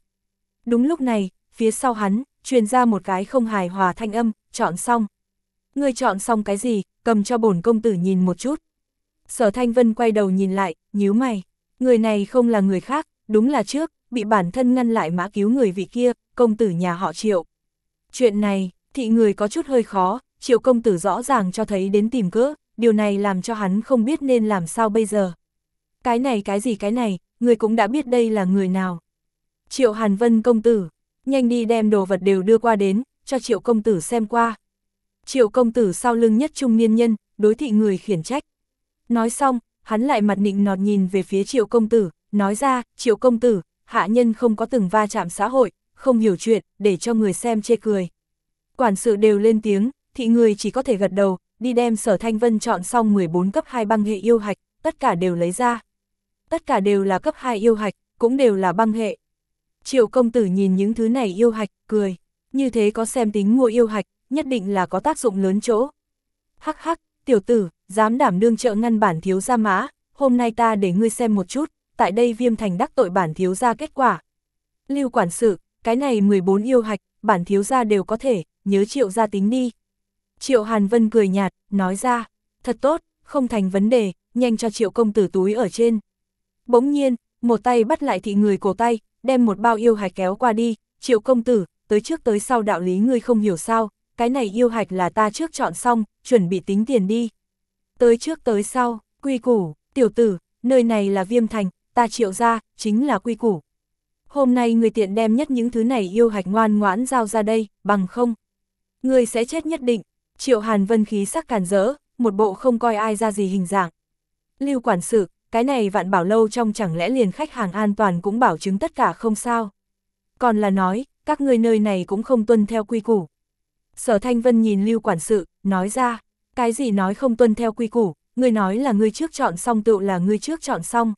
Đúng lúc này, phía sau hắn, truyền ra một cái không hài hòa thanh âm, chọn xong. Người chọn xong cái gì, cầm cho bổn công tử nhìn một chút. Sở Thanh Vân quay đầu nhìn lại, nhíu mày. Người này không là người khác, đúng là trước, bị bản thân ngăn lại mã cứu người vị kia, công tử nhà họ triệu. Chuyện này, thị người có chút hơi khó, triệu công tử rõ ràng cho thấy đến tìm cỡ, điều này làm cho hắn không biết nên làm sao bây giờ. Cái này cái gì cái này, người cũng đã biết đây là người nào. Triệu Hàn Vân công tử, nhanh đi đem đồ vật đều đưa qua đến, cho triệu công tử xem qua. Triệu công tử sau lưng nhất trung niên nhân, đối thị người khiển trách. Nói xong, hắn lại mặt nịnh nọt nhìn về phía triệu công tử, nói ra, triệu công tử, hạ nhân không có từng va chạm xã hội, không hiểu chuyện, để cho người xem chê cười. Quản sự đều lên tiếng, thị người chỉ có thể gật đầu, đi đem sở thanh vân chọn xong 14 cấp 2 băng hệ yêu hạch, tất cả đều lấy ra. Tất cả đều là cấp 2 yêu hạch, cũng đều là băng hệ. Triệu công tử nhìn những thứ này yêu hạch, cười. Như thế có xem tính mua yêu hạch, nhất định là có tác dụng lớn chỗ. Hắc hắc, tiểu tử, dám đảm đương trợ ngăn bản thiếu gia mã, hôm nay ta để ngươi xem một chút, tại đây viêm thành đắc tội bản thiếu gia kết quả. Lưu quản sự, cái này 14 yêu hạch, bản thiếu gia đều có thể, nhớ triệu gia tính đi. Triệu Hàn Vân cười nhạt, nói ra, thật tốt, không thành vấn đề, nhanh cho triệu công tử túi ở trên. Bỗng nhiên, một tay bắt lại thị người cổ tay, đem một bao yêu hạch kéo qua đi, triệu công tử, tới trước tới sau đạo lý ngươi không hiểu sao, cái này yêu hạch là ta trước chọn xong, chuẩn bị tính tiền đi. Tới trước tới sau, quy củ, tiểu tử, nơi này là viêm thành, ta triệu ra, chính là quy củ. Hôm nay người tiện đem nhất những thứ này yêu hạch ngoan ngoãn giao ra đây, bằng không. Người sẽ chết nhất định, triệu hàn vân khí sắc càn rỡ, một bộ không coi ai ra gì hình dạng. Lưu quản sự, cái này vạn bảo lâu trong chẳng lẽ liền khách hàng an toàn cũng bảo chứng tất cả không sao. Còn là nói, các người nơi này cũng không tuân theo quy củ. Sở Thanh Vân nhìn Lưu quản sự, nói ra, cái gì nói không tuân theo quy củ, người nói là người trước chọn xong tựu là người trước chọn xong.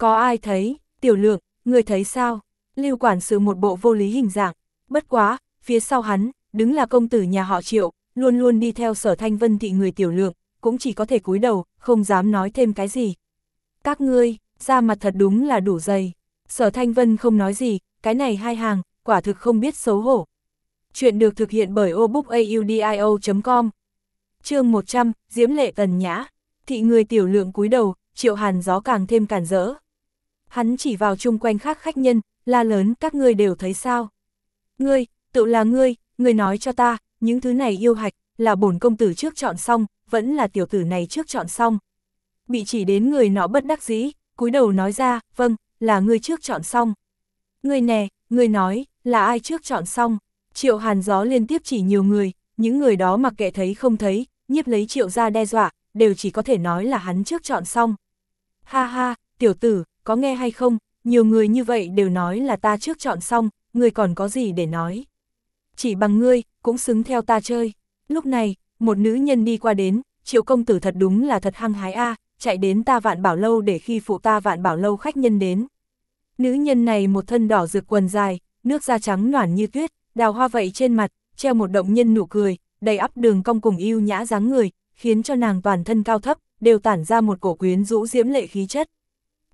Có ai thấy, tiểu lượng, người thấy sao? Lưu quản sự một bộ vô lý hình dạng, bất quá, phía sau hắn, đứng là công tử nhà họ triệu, luôn luôn đi theo sở thanh vân thị người tiểu lượng, cũng chỉ có thể cúi đầu, không dám nói thêm cái gì. Các ngươi, ra mặt thật đúng là đủ dày. Sở thanh vân không nói gì, cái này hai hàng, quả thực không biết xấu hổ. Chuyện được thực hiện bởi obookaudio.com chương 100, Diễm Lệ Tần Nhã, thị người tiểu lượng cúi đầu, triệu hàn gió càng thêm cản rỡ. Hắn chỉ vào chung quanh khác khách nhân, la lớn các ngươi đều thấy sao. Ngươi, tự là ngươi, ngươi nói cho ta, những thứ này yêu hạch, là bổn công tử trước chọn xong, vẫn là tiểu tử này trước chọn xong. Bị chỉ đến người nó bất đắc dĩ, cúi đầu nói ra, vâng, là ngươi trước chọn xong. Ngươi nè, ngươi nói, là ai trước chọn xong. Triệu hàn gió liên tiếp chỉ nhiều người, những người đó mặc kệ thấy không thấy, nhiếp lấy triệu ra đe dọa, đều chỉ có thể nói là hắn trước chọn xong. Ha ha, tiểu tử, có nghe hay không, nhiều người như vậy đều nói là ta trước chọn xong, người còn có gì để nói. Chỉ bằng ngươi, cũng xứng theo ta chơi. Lúc này, một nữ nhân đi qua đến, triệu công tử thật đúng là thật hăng hái a chạy đến ta vạn bảo lâu để khi phụ ta vạn bảo lâu khách nhân đến. Nữ nhân này một thân đỏ rực quần dài, nước da trắng noản như tuyết, đào hoa vậy trên mặt, treo một động nhân nụ cười, đầy ắp đường cong cùng yêu nhã dáng người, khiến cho nàng toàn thân cao thấp, đều tản ra một cổ quyến rũ diễm lệ khí chất.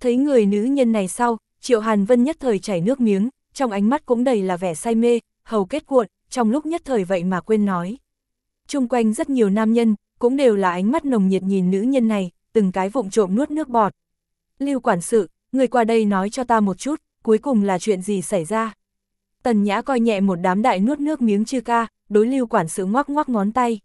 Thấy người nữ nhân này sau, Triệu Hàn Vân nhất thời chảy nước miếng, trong ánh mắt cũng đầy là vẻ say mê, hầu kết cuộn, trong lúc nhất thời vậy mà quên nói. Trung quanh rất nhiều nam nhân, cũng đều là ánh mắt nồng nhiệt nhìn nữ nhân này, từng cái vụng trộm nuốt nước bọt. Lưu quản sự, người qua đây nói cho ta một chút, cuối cùng là chuyện gì xảy ra? Tần Nhã coi nhẹ một đám đại nuốt nước miếng chư ca, đối lưu quản sự ngoắc ngoắc ngón tay.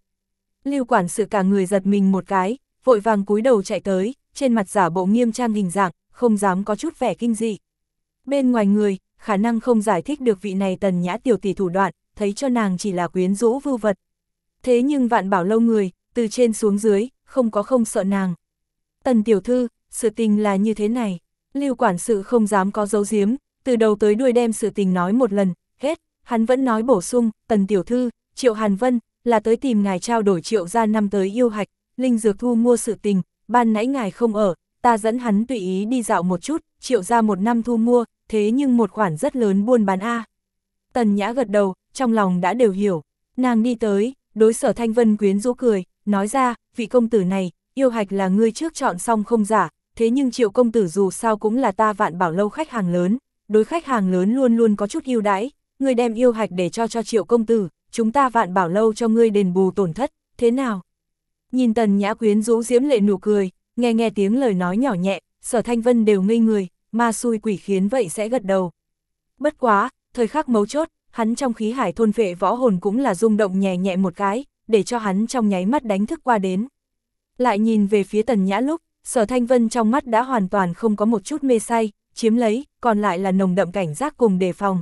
Lưu quản sự cả người giật mình một cái, vội vàng cúi đầu chạy tới, trên mặt giả bộ nghiêm trang hình dạng, không dám có chút vẻ kinh dị. Bên ngoài người, khả năng không giải thích được vị này tần nhã tiểu tỷ thủ đoạn, thấy cho nàng chỉ là quyến rũ vưu vật. Thế nhưng vạn bảo lâu người, từ trên xuống dưới, không có không sợ nàng. Tần tiểu thư, sự tình là như thế này, lưu quản sự không dám có dấu giếm, từ đầu tới đuôi đem sự tình nói một lần, hết, hắn vẫn nói bổ sung, tần tiểu thư, triệu hàn vân, là tới tìm ngài trao đổi triệu ra năm tới yêu hạch, linh dược thu mua sự tình, ban nãy ngài không ở, ta dẫn hắn tùy ý đi dạo một chút, triệu ra một năm thu mua, thế nhưng một khoản rất lớn buôn bán A. Tần Nhã gật đầu, trong lòng đã đều hiểu, nàng đi tới, đối sở thanh vân quyến rũ cười, nói ra, vị công tử này, yêu hạch là ngươi trước chọn xong không giả, thế nhưng triệu công tử dù sao cũng là ta vạn bảo lâu khách hàng lớn, đối khách hàng lớn luôn luôn có chút ưu đãi, ngươi đem yêu hạch để cho cho triệu công tử, chúng ta vạn bảo lâu cho ngươi đền bù tổn thất, thế nào? Nhìn tần nhã quyến rũ diễm lệ nụ cười, nghe nghe tiếng lời nói nhỏ nhẹ, sở thanh vân đều ngây người, ma xui quỷ khiến vậy sẽ gật đầu. Bất quá, thời khắc mấu chốt, hắn trong khí hải thôn vệ võ hồn cũng là rung động nhẹ nhẹ một cái, để cho hắn trong nháy mắt đánh thức qua đến. Lại nhìn về phía tần nhã lúc, sở thanh vân trong mắt đã hoàn toàn không có một chút mê say, chiếm lấy, còn lại là nồng đậm cảnh giác cùng đề phòng.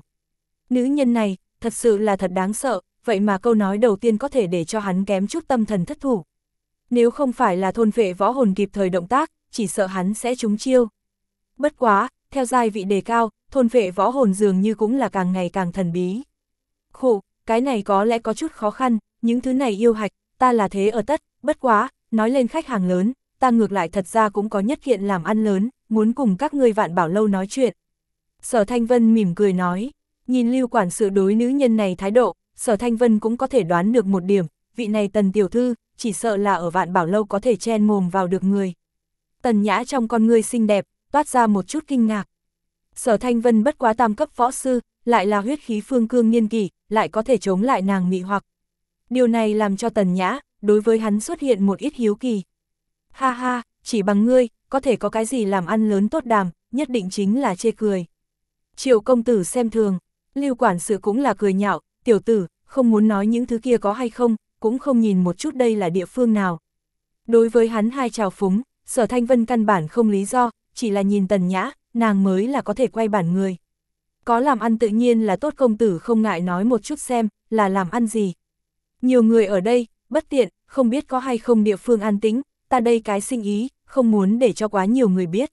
Nữ nhân này, thật sự là thật đáng sợ, vậy mà câu nói đầu tiên có thể để cho hắn kém chút tâm thần thất thủ. Nếu không phải là thôn vệ võ hồn kịp thời động tác, chỉ sợ hắn sẽ trúng chiêu. Bất quá, theo giai vị đề cao, thôn vệ võ hồn dường như cũng là càng ngày càng thần bí. Khổ, cái này có lẽ có chút khó khăn, những thứ này yêu hạch, ta là thế ở tất, bất quá, nói lên khách hàng lớn, ta ngược lại thật ra cũng có nhất kiện làm ăn lớn, muốn cùng các ngươi vạn bảo lâu nói chuyện. Sở Thanh Vân mỉm cười nói, nhìn lưu quản sự đối nữ nhân này thái độ, Sở Thanh Vân cũng có thể đoán được một điểm, vị này tần tiểu thư, chỉ sợ là ở vạn bảo lâu có thể chen mồm vào được người. Tần nhã trong con người xinh đẹp, toát ra một chút kinh ngạc. Sở Thanh Vân bất quá tam cấp võ sư, lại là huyết khí phương cương niên kỷ, lại có thể chống lại nàng mị hoặc. Điều này làm cho tần nhã, đối với hắn xuất hiện một ít hiếu kỳ. Ha ha, chỉ bằng ngươi, có thể có cái gì làm ăn lớn tốt đàm, nhất định chính là chê cười. Triệu công tử xem thường, lưu quản sự cũng là cười nhạo, tiểu tử, không muốn nói những thứ kia có hay không, cũng không nhìn một chút đây là địa phương nào. Đối với hắn hai trào phúng, sở thanh vân căn bản không lý do, chỉ là nhìn tần nhã, nàng mới là có thể quay bản người. Có làm ăn tự nhiên là tốt công tử không ngại nói một chút xem, là làm ăn gì. Nhiều người ở đây, bất tiện, không biết có hay không địa phương an tĩnh, ta đây cái sinh ý, không muốn để cho quá nhiều người biết.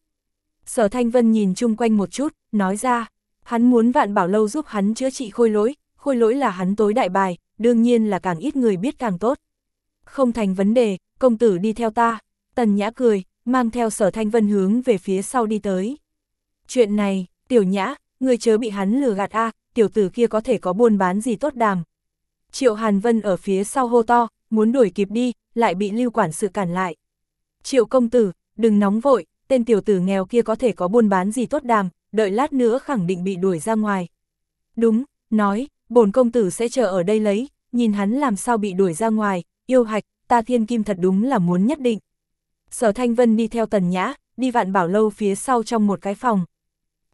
Sở Thanh Vân nhìn chung quanh một chút, nói ra, hắn muốn vạn bảo lâu giúp hắn chữa trị khôi lỗi, khôi lỗi là hắn tối đại bài, đương nhiên là càng ít người biết càng tốt. Không thành vấn đề, công tử đi theo ta, tần nhã cười, mang theo sở Thanh Vân hướng về phía sau đi tới. Chuyện này, tiểu nhã, người chớ bị hắn lừa gạt a tiểu tử kia có thể có buôn bán gì tốt đàm. Triệu Hàn Vân ở phía sau hô to, muốn đuổi kịp đi, lại bị lưu quản sự cản lại. Triệu công tử, đừng nóng vội, tên tiểu tử nghèo kia có thể có buôn bán gì tốt đàm, đợi lát nữa khẳng định bị đuổi ra ngoài. Đúng, nói, bổn công tử sẽ chờ ở đây lấy, nhìn hắn làm sao bị đuổi ra ngoài, yêu hạch, ta thiên kim thật đúng là muốn nhất định. Sở Thanh Vân đi theo Tần Nhã, đi vạn bảo lâu phía sau trong một cái phòng.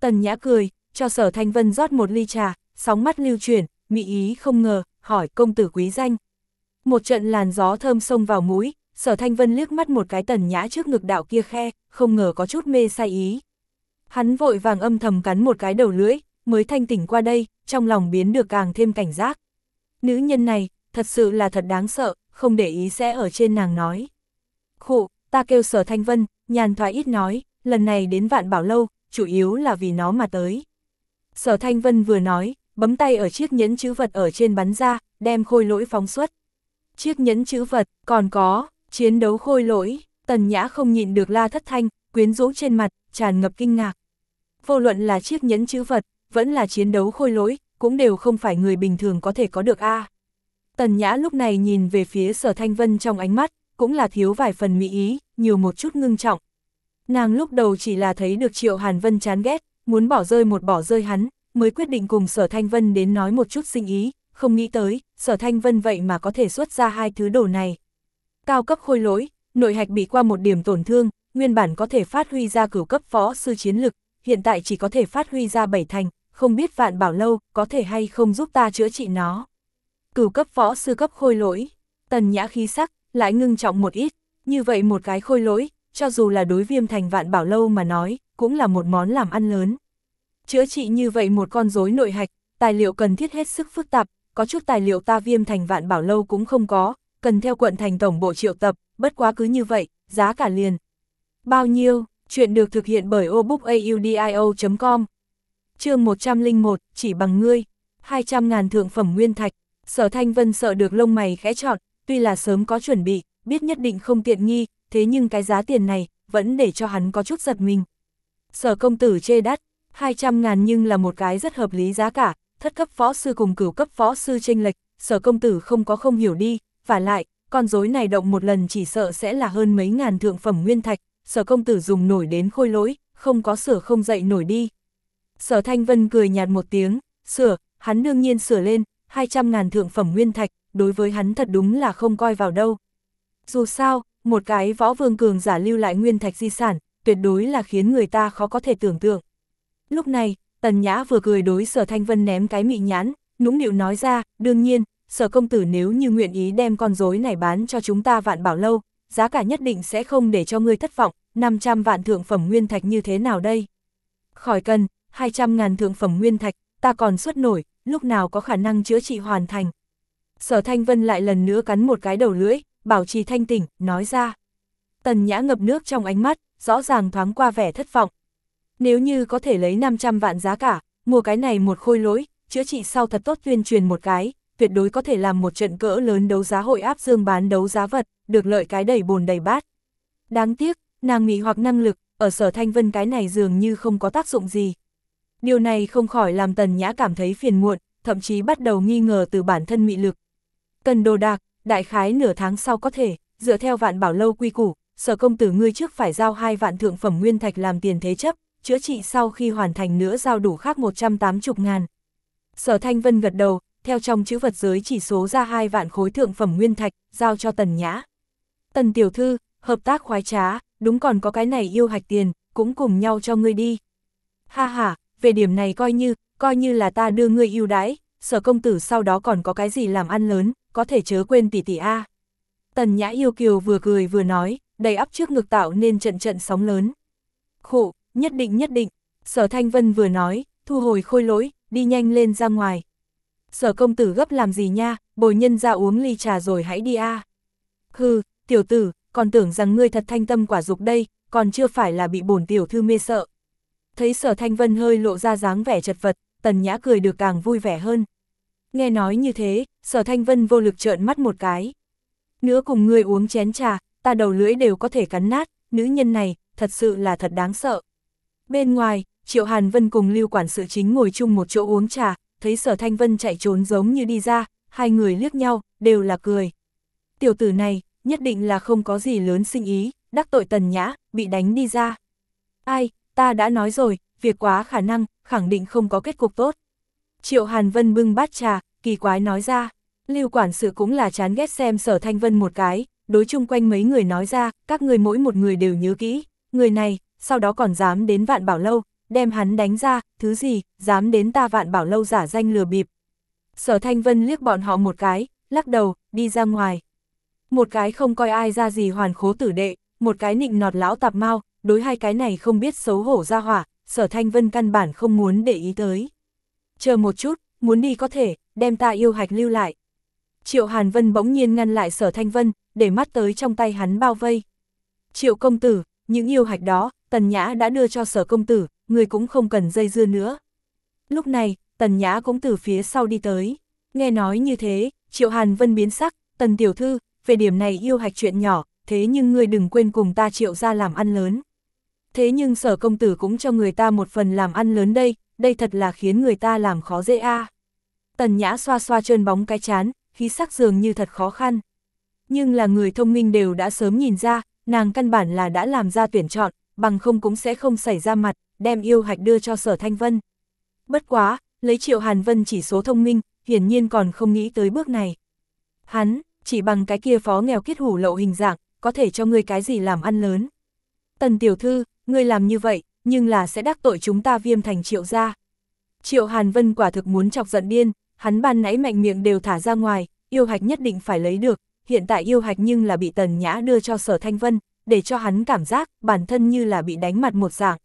Tần Nhã cười, cho Sở Thanh Vân rót một ly trà, sóng mắt lưu chuyển, mị ý không ngờ, hỏi công tử quý danh. Một trận làn gió thơm xông vào mũi, Sở Thanh Vân liếc mắt một cái Tần Nhã trước ngực đạo kia khe, không ngờ có chút mê say ý. Hắn vội vàng âm thầm cắn một cái đầu lưỡi, mới thanh tỉnh qua đây, trong lòng biến được càng thêm cảnh giác. Nữ nhân này, thật sự là thật đáng sợ, không để ý sẽ ở trên nàng nói. Khụ, ta kêu sở thanh vân, nhàn thoại ít nói, lần này đến vạn bảo lâu, chủ yếu là vì nó mà tới. Sở thanh vân vừa nói, bấm tay ở chiếc nhẫn chữ vật ở trên bắn ra, đem khôi lỗi phóng xuất. Chiếc nhẫn chữ vật, còn có, chiến đấu khôi lỗi, tần nhã không nhịn được la thất thanh, quyến rũ trên mặt, tràn ngập kinh ngạc. Vô luận là chiếc nhẫn chữ vật, vẫn là chiến đấu khôi lỗi, cũng đều không phải người bình thường có thể có được a. Tần Nhã lúc này nhìn về phía sở thanh vân trong ánh mắt, cũng là thiếu vài phần mỹ ý, nhiều một chút ngưng trọng. Nàng lúc đầu chỉ là thấy được Triệu Hàn Vân chán ghét, muốn bỏ rơi một bỏ rơi hắn, mới quyết định cùng sở thanh vân đến nói một chút sinh ý, không nghĩ tới, sở thanh vân vậy mà có thể xuất ra hai thứ đồ này. Cao cấp khôi lỗi, nội hạch bị qua một điểm tổn thương, nguyên bản có thể phát huy ra cửu cấp phó sư chiến lực, hiện tại chỉ có thể phát huy ra bảy thành, không biết vạn bảo lâu có thể hay không giúp ta chữa trị nó. Cửu cấp võ sư cấp khôi lỗi, tần nhã khí sắc, lại ngưng trọng một ít, như vậy một cái khôi lỗi, cho dù là đối viêm thành vạn bảo lâu mà nói, cũng là một món làm ăn lớn. Chữa trị như vậy một con rối nội hạch, tài liệu cần thiết hết sức phức tạp, có chút tài liệu ta viêm thành vạn bảo lâu cũng không có, cần theo quận thành tổng bộ triệu tập, bất quá cứ như vậy, giá cả liền. Bao nhiêu, chuyện được thực hiện bởi obookaudio.com chương 101, chỉ bằng ngươi, 200 ngàn thượng phẩm nguyên thạch, sở thanh vân sợ được lông mày khẽ trọn, tuy là sớm có chuẩn bị, biết nhất định không tiện nghi, thế nhưng cái giá tiền này, vẫn để cho hắn có chút giật mình. Sở công tử chê đắt, 200 ngàn nhưng là một cái rất hợp lý giá cả, thất cấp phó sư cùng cửu cấp phó sư tranh lệch, sở công tử không có không hiểu đi, và lại, con rối này động một lần chỉ sợ sẽ là hơn mấy ngàn thượng phẩm nguyên thạch, sở công tử dùng nổi đến khôi lỗi, không có sửa không dậy nổi đi. Sở Thanh Vân cười nhạt một tiếng, sửa, hắn đương nhiên sửa lên, 200 ngàn thượng phẩm nguyên thạch, đối với hắn thật đúng là không coi vào đâu. Dù sao, một cái võ vương cường giả lưu lại nguyên thạch di sản, tuyệt đối là khiến người ta khó có thể tưởng tượng. Lúc này, Tần Nhã vừa cười đối Sở Thanh Vân ném cái mị nhãn, nũng nịu nói ra, đương nhiên, Sở công tử nếu như nguyện ý đem con rối này bán cho chúng ta vạn bảo lâu, giá cả nhất định sẽ không để cho ngươi thất vọng, 500 vạn thượng phẩm nguyên thạch như thế nào đây? Khỏi cần, 200 ngàn thượng phẩm nguyên thạch, ta còn xuất nổi, lúc nào có khả năng chữa trị hoàn thành. Sở Thanh Vân lại lần nữa cắn một cái đầu lưỡi, bảo trì thanh tỉnh, nói ra. Tần Nhã ngập nước trong ánh mắt, rõ ràng thoáng qua vẻ thất vọng. Nếu như có thể lấy 500 vạn giá cả, mua cái này một khôi lỗi, chữa trị sau thật tốt tuyên truyền một cái, tuyệt đối có thể làm một trận cỡ lớn đấu giá hội áp dương bán đấu giá vật, được lợi cái đầy bồn đầy bát. Đáng tiếc, nàng mỹ hoặc năng lực, ở sở thanh vân cái này dường như không có tác dụng gì. Điều này không khỏi làm tần nhã cảm thấy phiền muộn, thậm chí bắt đầu nghi ngờ từ bản thân mị lực. Cần đồ đạc, đại khái nửa tháng sau có thể, dựa theo vạn bảo lâu quy củ, sở công tử ngươi trước phải giao hai vạn thượng phẩm nguyên thạch làm tiền thế chấp, chữa trị sau khi hoàn thành nữa giao đủ khác 180 ngàn. Sở Thanh Vân gật đầu, theo trong chữ vật giới chỉ số ra hai vạn khối thượng phẩm nguyên thạch, giao cho Tần Nhã. Tần Tiểu Thư, hợp tác khoái trá, đúng còn có cái này yêu hạch tiền, cũng cùng nhau cho ngươi đi. Ha ha, về điểm này coi như, coi như là ta đưa ngươi yêu đãi, sở công tử sau đó còn có cái gì làm ăn lớn, có thể chớ quên tỷ tỷ A. Tần Nhã yêu kiều vừa cười vừa nói, đầy ắp trước ngực tạo nên trận trận sóng lớn. Khổ, nhất định nhất định, sở Thanh Vân vừa nói, thu hồi khôi lỗi, đi nhanh lên ra ngoài. Sở công tử gấp làm gì nha, bồi nhân ra uống ly trà rồi hãy đi a. Hừ, tiểu tử, còn tưởng rằng ngươi thật thanh tâm quả dục đây, còn chưa phải là bị bổn tiểu thư mê sợ. Thấy sở thanh vân hơi lộ ra dáng vẻ chật vật, tần nhã cười được càng vui vẻ hơn. Nghe nói như thế, sở thanh vân vô lực trợn mắt một cái. Nữa cùng ngươi uống chén trà, ta đầu lưỡi đều có thể cắn nát, nữ nhân này, thật sự là thật đáng sợ. Bên ngoài, Triệu Hàn Vân cùng Lưu Quản sự chính ngồi chung một chỗ uống trà, thấy Sở Thanh Vân chạy trốn giống như đi ra, hai người liếc nhau, đều là cười. Tiểu tử này, nhất định là không có gì lớn sinh ý, đắc tội tần nhã, bị đánh đi ra. Ai, ta đã nói rồi, việc quá khả năng, khẳng định không có kết cục tốt. Triệu Hàn Vân bưng bát trà, kỳ quái nói ra. Lưu quản sự cũng là chán ghét xem sở thanh vân một cái, đối chung quanh mấy người nói ra, các người mỗi một người đều nhớ kỹ, người này, sau đó còn dám đến vạn bảo lâu, đem hắn đánh ra, thứ gì, dám đến ta vạn bảo lâu giả danh lừa bịp. Sở Thanh Vân liếc bọn họ một cái, lắc đầu, đi ra ngoài. Một cái không coi ai ra gì hoàn khố tử đệ, một cái nịnh nọt lão tạp mau, đối hai cái này không biết xấu hổ ra hỏa, sở Thanh Vân căn bản không muốn để ý tới. Chờ một chút, muốn đi có thể, đem ta yêu hạch lưu lại. Triệu Hàn Vân bỗng nhiên ngăn lại sở Thanh Vân, để mắt tới trong tay hắn bao vây. Triệu công tử, những yêu hạch đó, Tần Nhã đã đưa cho sở công tử, người cũng không cần dây dưa nữa. Lúc này, Tần Nhã cũng từ phía sau đi tới. Nghe nói như thế, Triệu Hàn Vân biến sắc, Tần Tiểu Thư, về điểm này yêu hạch chuyện nhỏ, thế nhưng ngươi đừng quên cùng ta Triệu ra làm ăn lớn. Thế nhưng sở công tử cũng cho người ta một phần làm ăn lớn đây, đây thật là khiến người ta làm khó dễ a. Tần Nhã xoa xoa trơn bóng cái chán, khí sắc dường như thật khó khăn. Nhưng là người thông minh đều đã sớm nhìn ra, nàng căn bản là đã làm ra tuyển chọn, bằng không cũng sẽ không xảy ra mặt, đem yêu hạch đưa cho sở thanh vân. Bất quá, lấy triệu hàn vân chỉ số thông minh, hiển nhiên còn không nghĩ tới bước này. Hắn, chỉ bằng cái kia phó nghèo kết hủ lậu hình dạng, có thể cho ngươi cái gì làm ăn lớn. Tần tiểu thư, ngươi làm như vậy, nhưng là sẽ đắc tội chúng ta viêm thành triệu gia. Triệu Hàn Vân quả thực muốn chọc giận điên, hắn ban nãy mạnh miệng đều thả ra ngoài, yêu hạch nhất định phải lấy được, hiện tại yêu hạch nhưng là bị Tần Nhã đưa cho Sở Thanh Vân, để cho hắn cảm giác bản thân như là bị đánh mặt một dạng.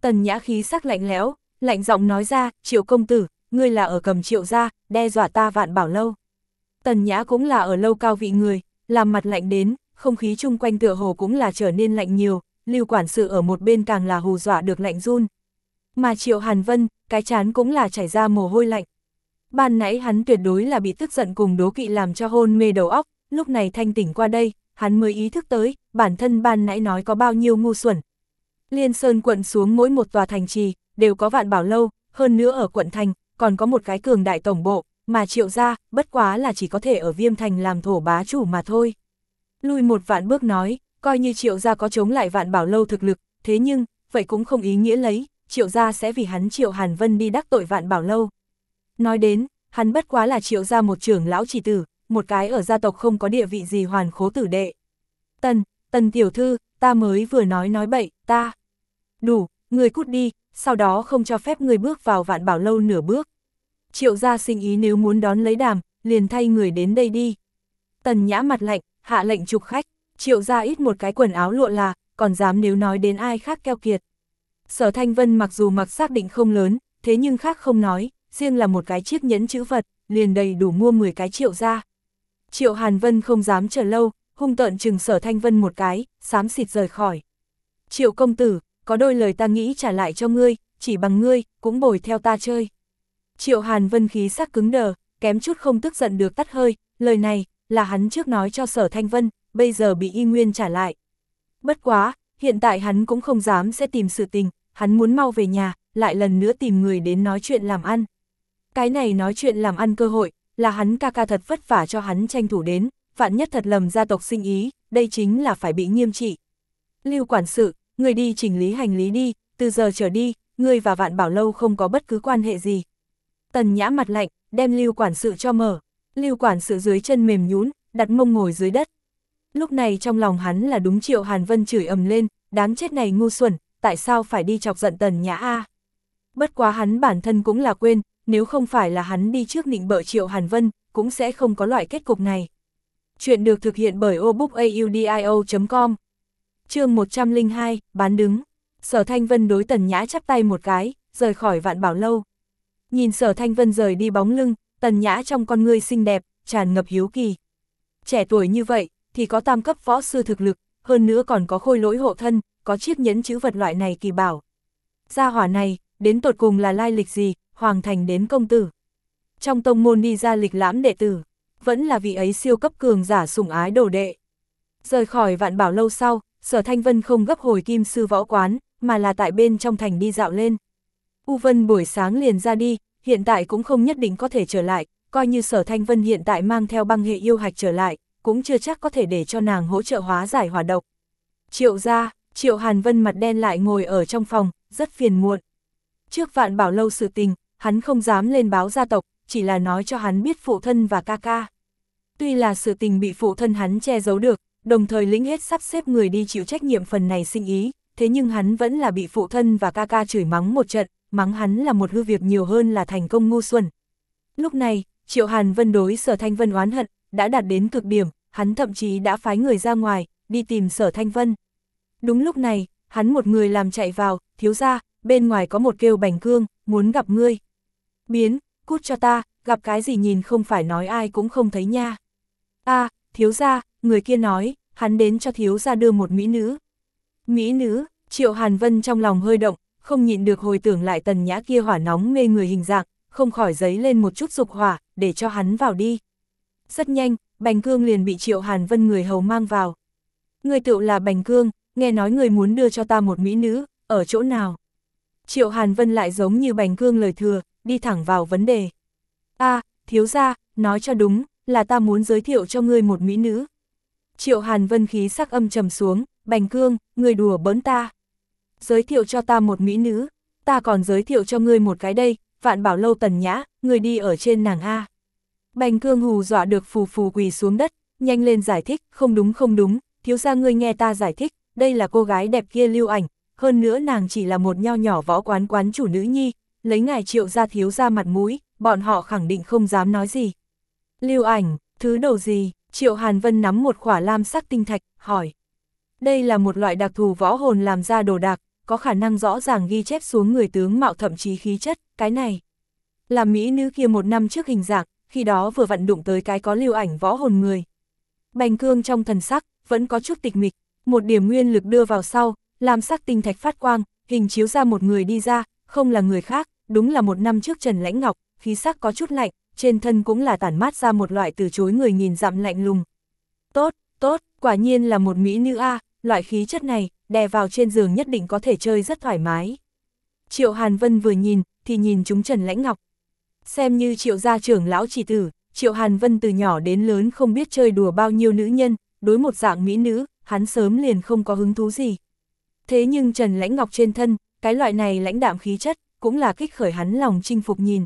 Tần Nhã khí sắc lạnh lẽo, lạnh giọng nói ra, triệu công tử, ngươi là ở cầm triệu gia, đe dọa ta vạn bảo lâu. Tần Nhã cũng là ở lâu cao vị người, làm mặt lạnh đến, không khí chung quanh tựa hồ cũng là trở nên lạnh nhiều, lưu quản sự ở một bên càng là hù dọa được lạnh run. Mà triệu Hàn Vân, cái chán cũng là chảy ra mồ hôi lạnh. Ban nãy hắn tuyệt đối là bị tức giận cùng đố kỵ làm cho hôn mê đầu óc, lúc này thanh tỉnh qua đây, hắn mới ý thức tới, bản thân ban nãy nói có bao nhiêu ngu xuẩn. Liên Sơn quận xuống mỗi một tòa thành trì, đều có vạn bảo lâu, hơn nữa ở quận thành, còn có một cái cường đại tổng bộ, mà triệu ra, bất quá là chỉ có thể ở viêm thành làm thổ bá chủ mà thôi. Lui một vạn bước nói, coi như triệu gia có chống lại vạn bảo lâu thực lực, thế nhưng, vậy cũng không ý nghĩa lấy, triệu gia sẽ vì hắn triệu Hàn Vân đi đắc tội vạn bảo lâu. Nói đến, hắn bất quá là triệu gia một trưởng lão chỉ tử, một cái ở gia tộc không có địa vị gì hoàn khố tử đệ. Tần, tần tiểu thư, ta mới vừa nói nói bậy, ta. Đủ, người cút đi, sau đó không cho phép người bước vào vạn bảo lâu nửa bước. Triệu gia sinh ý nếu muốn đón lấy đàm, liền thay người đến đây đi. Tần nhã mặt lạnh, hạ lệnh trục khách, triệu gia ít một cái quần áo lụa là, còn dám nếu nói đến ai khác keo kiệt. Sở Thanh Vân mặc dù mặc xác định không lớn, thế nhưng khác không nói, riêng là một cái chiếc nhẫn chữ vật, liền đầy đủ mua 10 cái triệu ra. Triệu Hàn Vân không dám chờ lâu, hung tợn chừng sở Thanh Vân một cái, xám xịt rời khỏi. Triệu công tử, có đôi lời ta nghĩ trả lại cho ngươi, chỉ bằng ngươi, cũng bồi theo ta chơi. Triệu Hàn Vân khí sắc cứng đờ, kém chút không tức giận được tắt hơi, lời này, là hắn trước nói cho sở Thanh Vân, bây giờ bị y nguyên trả lại. Bất quá, hiện tại hắn cũng không dám sẽ tìm sự tình, hắn muốn mau về nhà, lại lần nữa tìm người đến nói chuyện làm ăn. Cái này nói chuyện làm ăn cơ hội, là hắn ca ca thật vất vả cho hắn tranh thủ đến, vạn nhất thật lầm gia tộc sinh ý, đây chính là phải bị nghiêm trị. Lưu quản sự, người đi chỉnh lý hành lý đi, từ giờ trở đi, người và vạn bảo lâu không có bất cứ quan hệ gì. Tần nhã mặt lạnh, đem lưu quản sự cho mở. Lưu quản sự dưới chân mềm nhún, đặt mông ngồi dưới đất. Lúc này trong lòng hắn là đúng Triệu Hàn Vân chửi ầm lên, đáng chết này ngu xuẩn, tại sao phải đi chọc giận tần nhã A. Bất quá hắn bản thân cũng là quên, nếu không phải là hắn đi trước nịnh bợ Triệu Hàn Vân, cũng sẽ không có loại kết cục này. Chuyện được thực hiện bởi obookaudio.com chương 102, bán đứng. Sở Thanh Vân đối Tần Nhã chắp tay một cái, rời khỏi vạn bảo lâu. Nhìn Sở Thanh Vân rời đi bóng lưng, Tần Nhã trong con ngươi xinh đẹp, tràn ngập hiếu kỳ. Trẻ tuổi như vậy, thì có tam cấp võ sư thực lực, hơn nữa còn có khôi lỗi hộ thân, có chiếc nhẫn chữ vật loại này kỳ bảo. Gia hỏa này, đến tột cùng là lai lịch gì, hoàng thành đến công tử. Trong tông môn đi ra lịch lãm đệ tử, vẫn là vị ấy siêu cấp cường giả sủng ái đồ đệ. Rời khỏi vạn bảo lâu sau, sở thanh vân không gấp hồi kim sư võ quán, mà là tại bên trong thành đi dạo lên. U Vân buổi sáng liền ra đi, hiện tại cũng không nhất định có thể trở lại, coi như sở thanh vân hiện tại mang theo băng hệ yêu hạch trở lại, cũng chưa chắc có thể để cho nàng hỗ trợ hóa giải hỏa độc. Triệu ra, Triệu Hàn Vân mặt đen lại ngồi ở trong phòng, rất phiền muộn. Trước vạn bảo lâu sự tình, hắn không dám lên báo gia tộc, chỉ là nói cho hắn biết phụ thân và ca ca. Tuy là sự tình bị phụ thân hắn che giấu được, đồng thời lĩnh hết sắp xếp người đi chịu trách nhiệm phần này sinh ý, thế nhưng hắn vẫn là bị phụ thân và ca ca chửi mắng một trận, mắng hắn là một hư việc nhiều hơn là thành công ngu xuẩn. Lúc này, Triệu Hàn Vân đối Sở Thanh Vân oán hận, đã đạt đến cực điểm, hắn thậm chí đã phái người ra ngoài, đi tìm Sở Thanh Vân. Đúng lúc này, hắn một người làm chạy vào, thiếu ra, bên ngoài có một kêu bành cương, muốn gặp ngươi. Biến, cút cho ta, gặp cái gì nhìn không phải nói ai cũng không thấy nha. a à, thiếu ra, người kia nói, hắn đến cho thiếu ra đưa một mỹ nữ. Mỹ nữ, triệu Hàn Vân trong lòng hơi động, không nhịn được hồi tưởng lại tần nhã kia hỏa nóng mê người hình dạng, không khỏi giấy lên một chút dục hỏa, để cho hắn vào đi. Rất nhanh, Bành Cương liền bị Triệu Hàn Vân người hầu mang vào. Người tựu là Bành Cương, nghe nói người muốn đưa cho ta một mỹ nữ, ở chỗ nào? Triệu Hàn Vân lại giống như Bành Cương lời thừa, đi thẳng vào vấn đề. a à, thiếu ra, nói cho đúng, là ta muốn giới thiệu cho ngươi một mỹ nữ. Triệu Hàn Vân khí sắc âm trầm xuống, Bành Cương, người đùa bỡn ta. Giới thiệu cho ta một mỹ nữ, ta còn giới thiệu cho ngươi một cái đây, vạn bảo lâu tần nhã, người đi ở trên nàng A. Bành Cương hù dọa được phù phù quỳ xuống đất, nhanh lên giải thích, không đúng không đúng, thiếu ra ngươi nghe ta giải thích, đây là cô gái đẹp kia lưu ảnh, hơn nữa nàng chỉ là một nho nhỏ võ quán quán chủ nữ nhi, lấy ngài triệu ra thiếu ra mặt mũi, bọn họ khẳng định không dám nói gì. Lưu ảnh, thứ đầu gì, triệu Hàn Vân nắm một khỏa lam sắc tinh thạch, hỏi. Đây là một loại đặc thù võ hồn làm ra đồ đạc, có khả năng rõ ràng ghi chép xuống người tướng mạo thậm chí khí chất, cái này. Là Mỹ nữ kia một năm trước hình dạng, khi đó vừa vặn đụng tới cái có lưu ảnh võ hồn người. Bành cương trong thần sắc, vẫn có chút tịch mịch, một điểm nguyên lực đưa vào sau, làm sắc tinh thạch phát quang, hình chiếu ra một người đi ra, không là người khác, đúng là một năm trước Trần Lãnh Ngọc, khí sắc có chút lạnh, trên thân cũng là tản mát ra một loại từ chối người nhìn dặm lạnh lùng. Tốt, tốt, quả nhiên là một mỹ nữ A, loại khí chất này, đè vào trên giường nhất định có thể chơi rất thoải mái. Triệu Hàn Vân vừa nhìn, thì nhìn chúng Trần Lãnh Ngọc. Xem như triệu gia trưởng lão chỉ tử, triệu Hàn Vân từ nhỏ đến lớn không biết chơi đùa bao nhiêu nữ nhân, đối một dạng mỹ nữ, hắn sớm liền không có hứng thú gì. Thế nhưng Trần Lãnh Ngọc trên thân, cái loại này lãnh đạm khí chất, cũng là kích khởi hắn lòng chinh phục nhìn.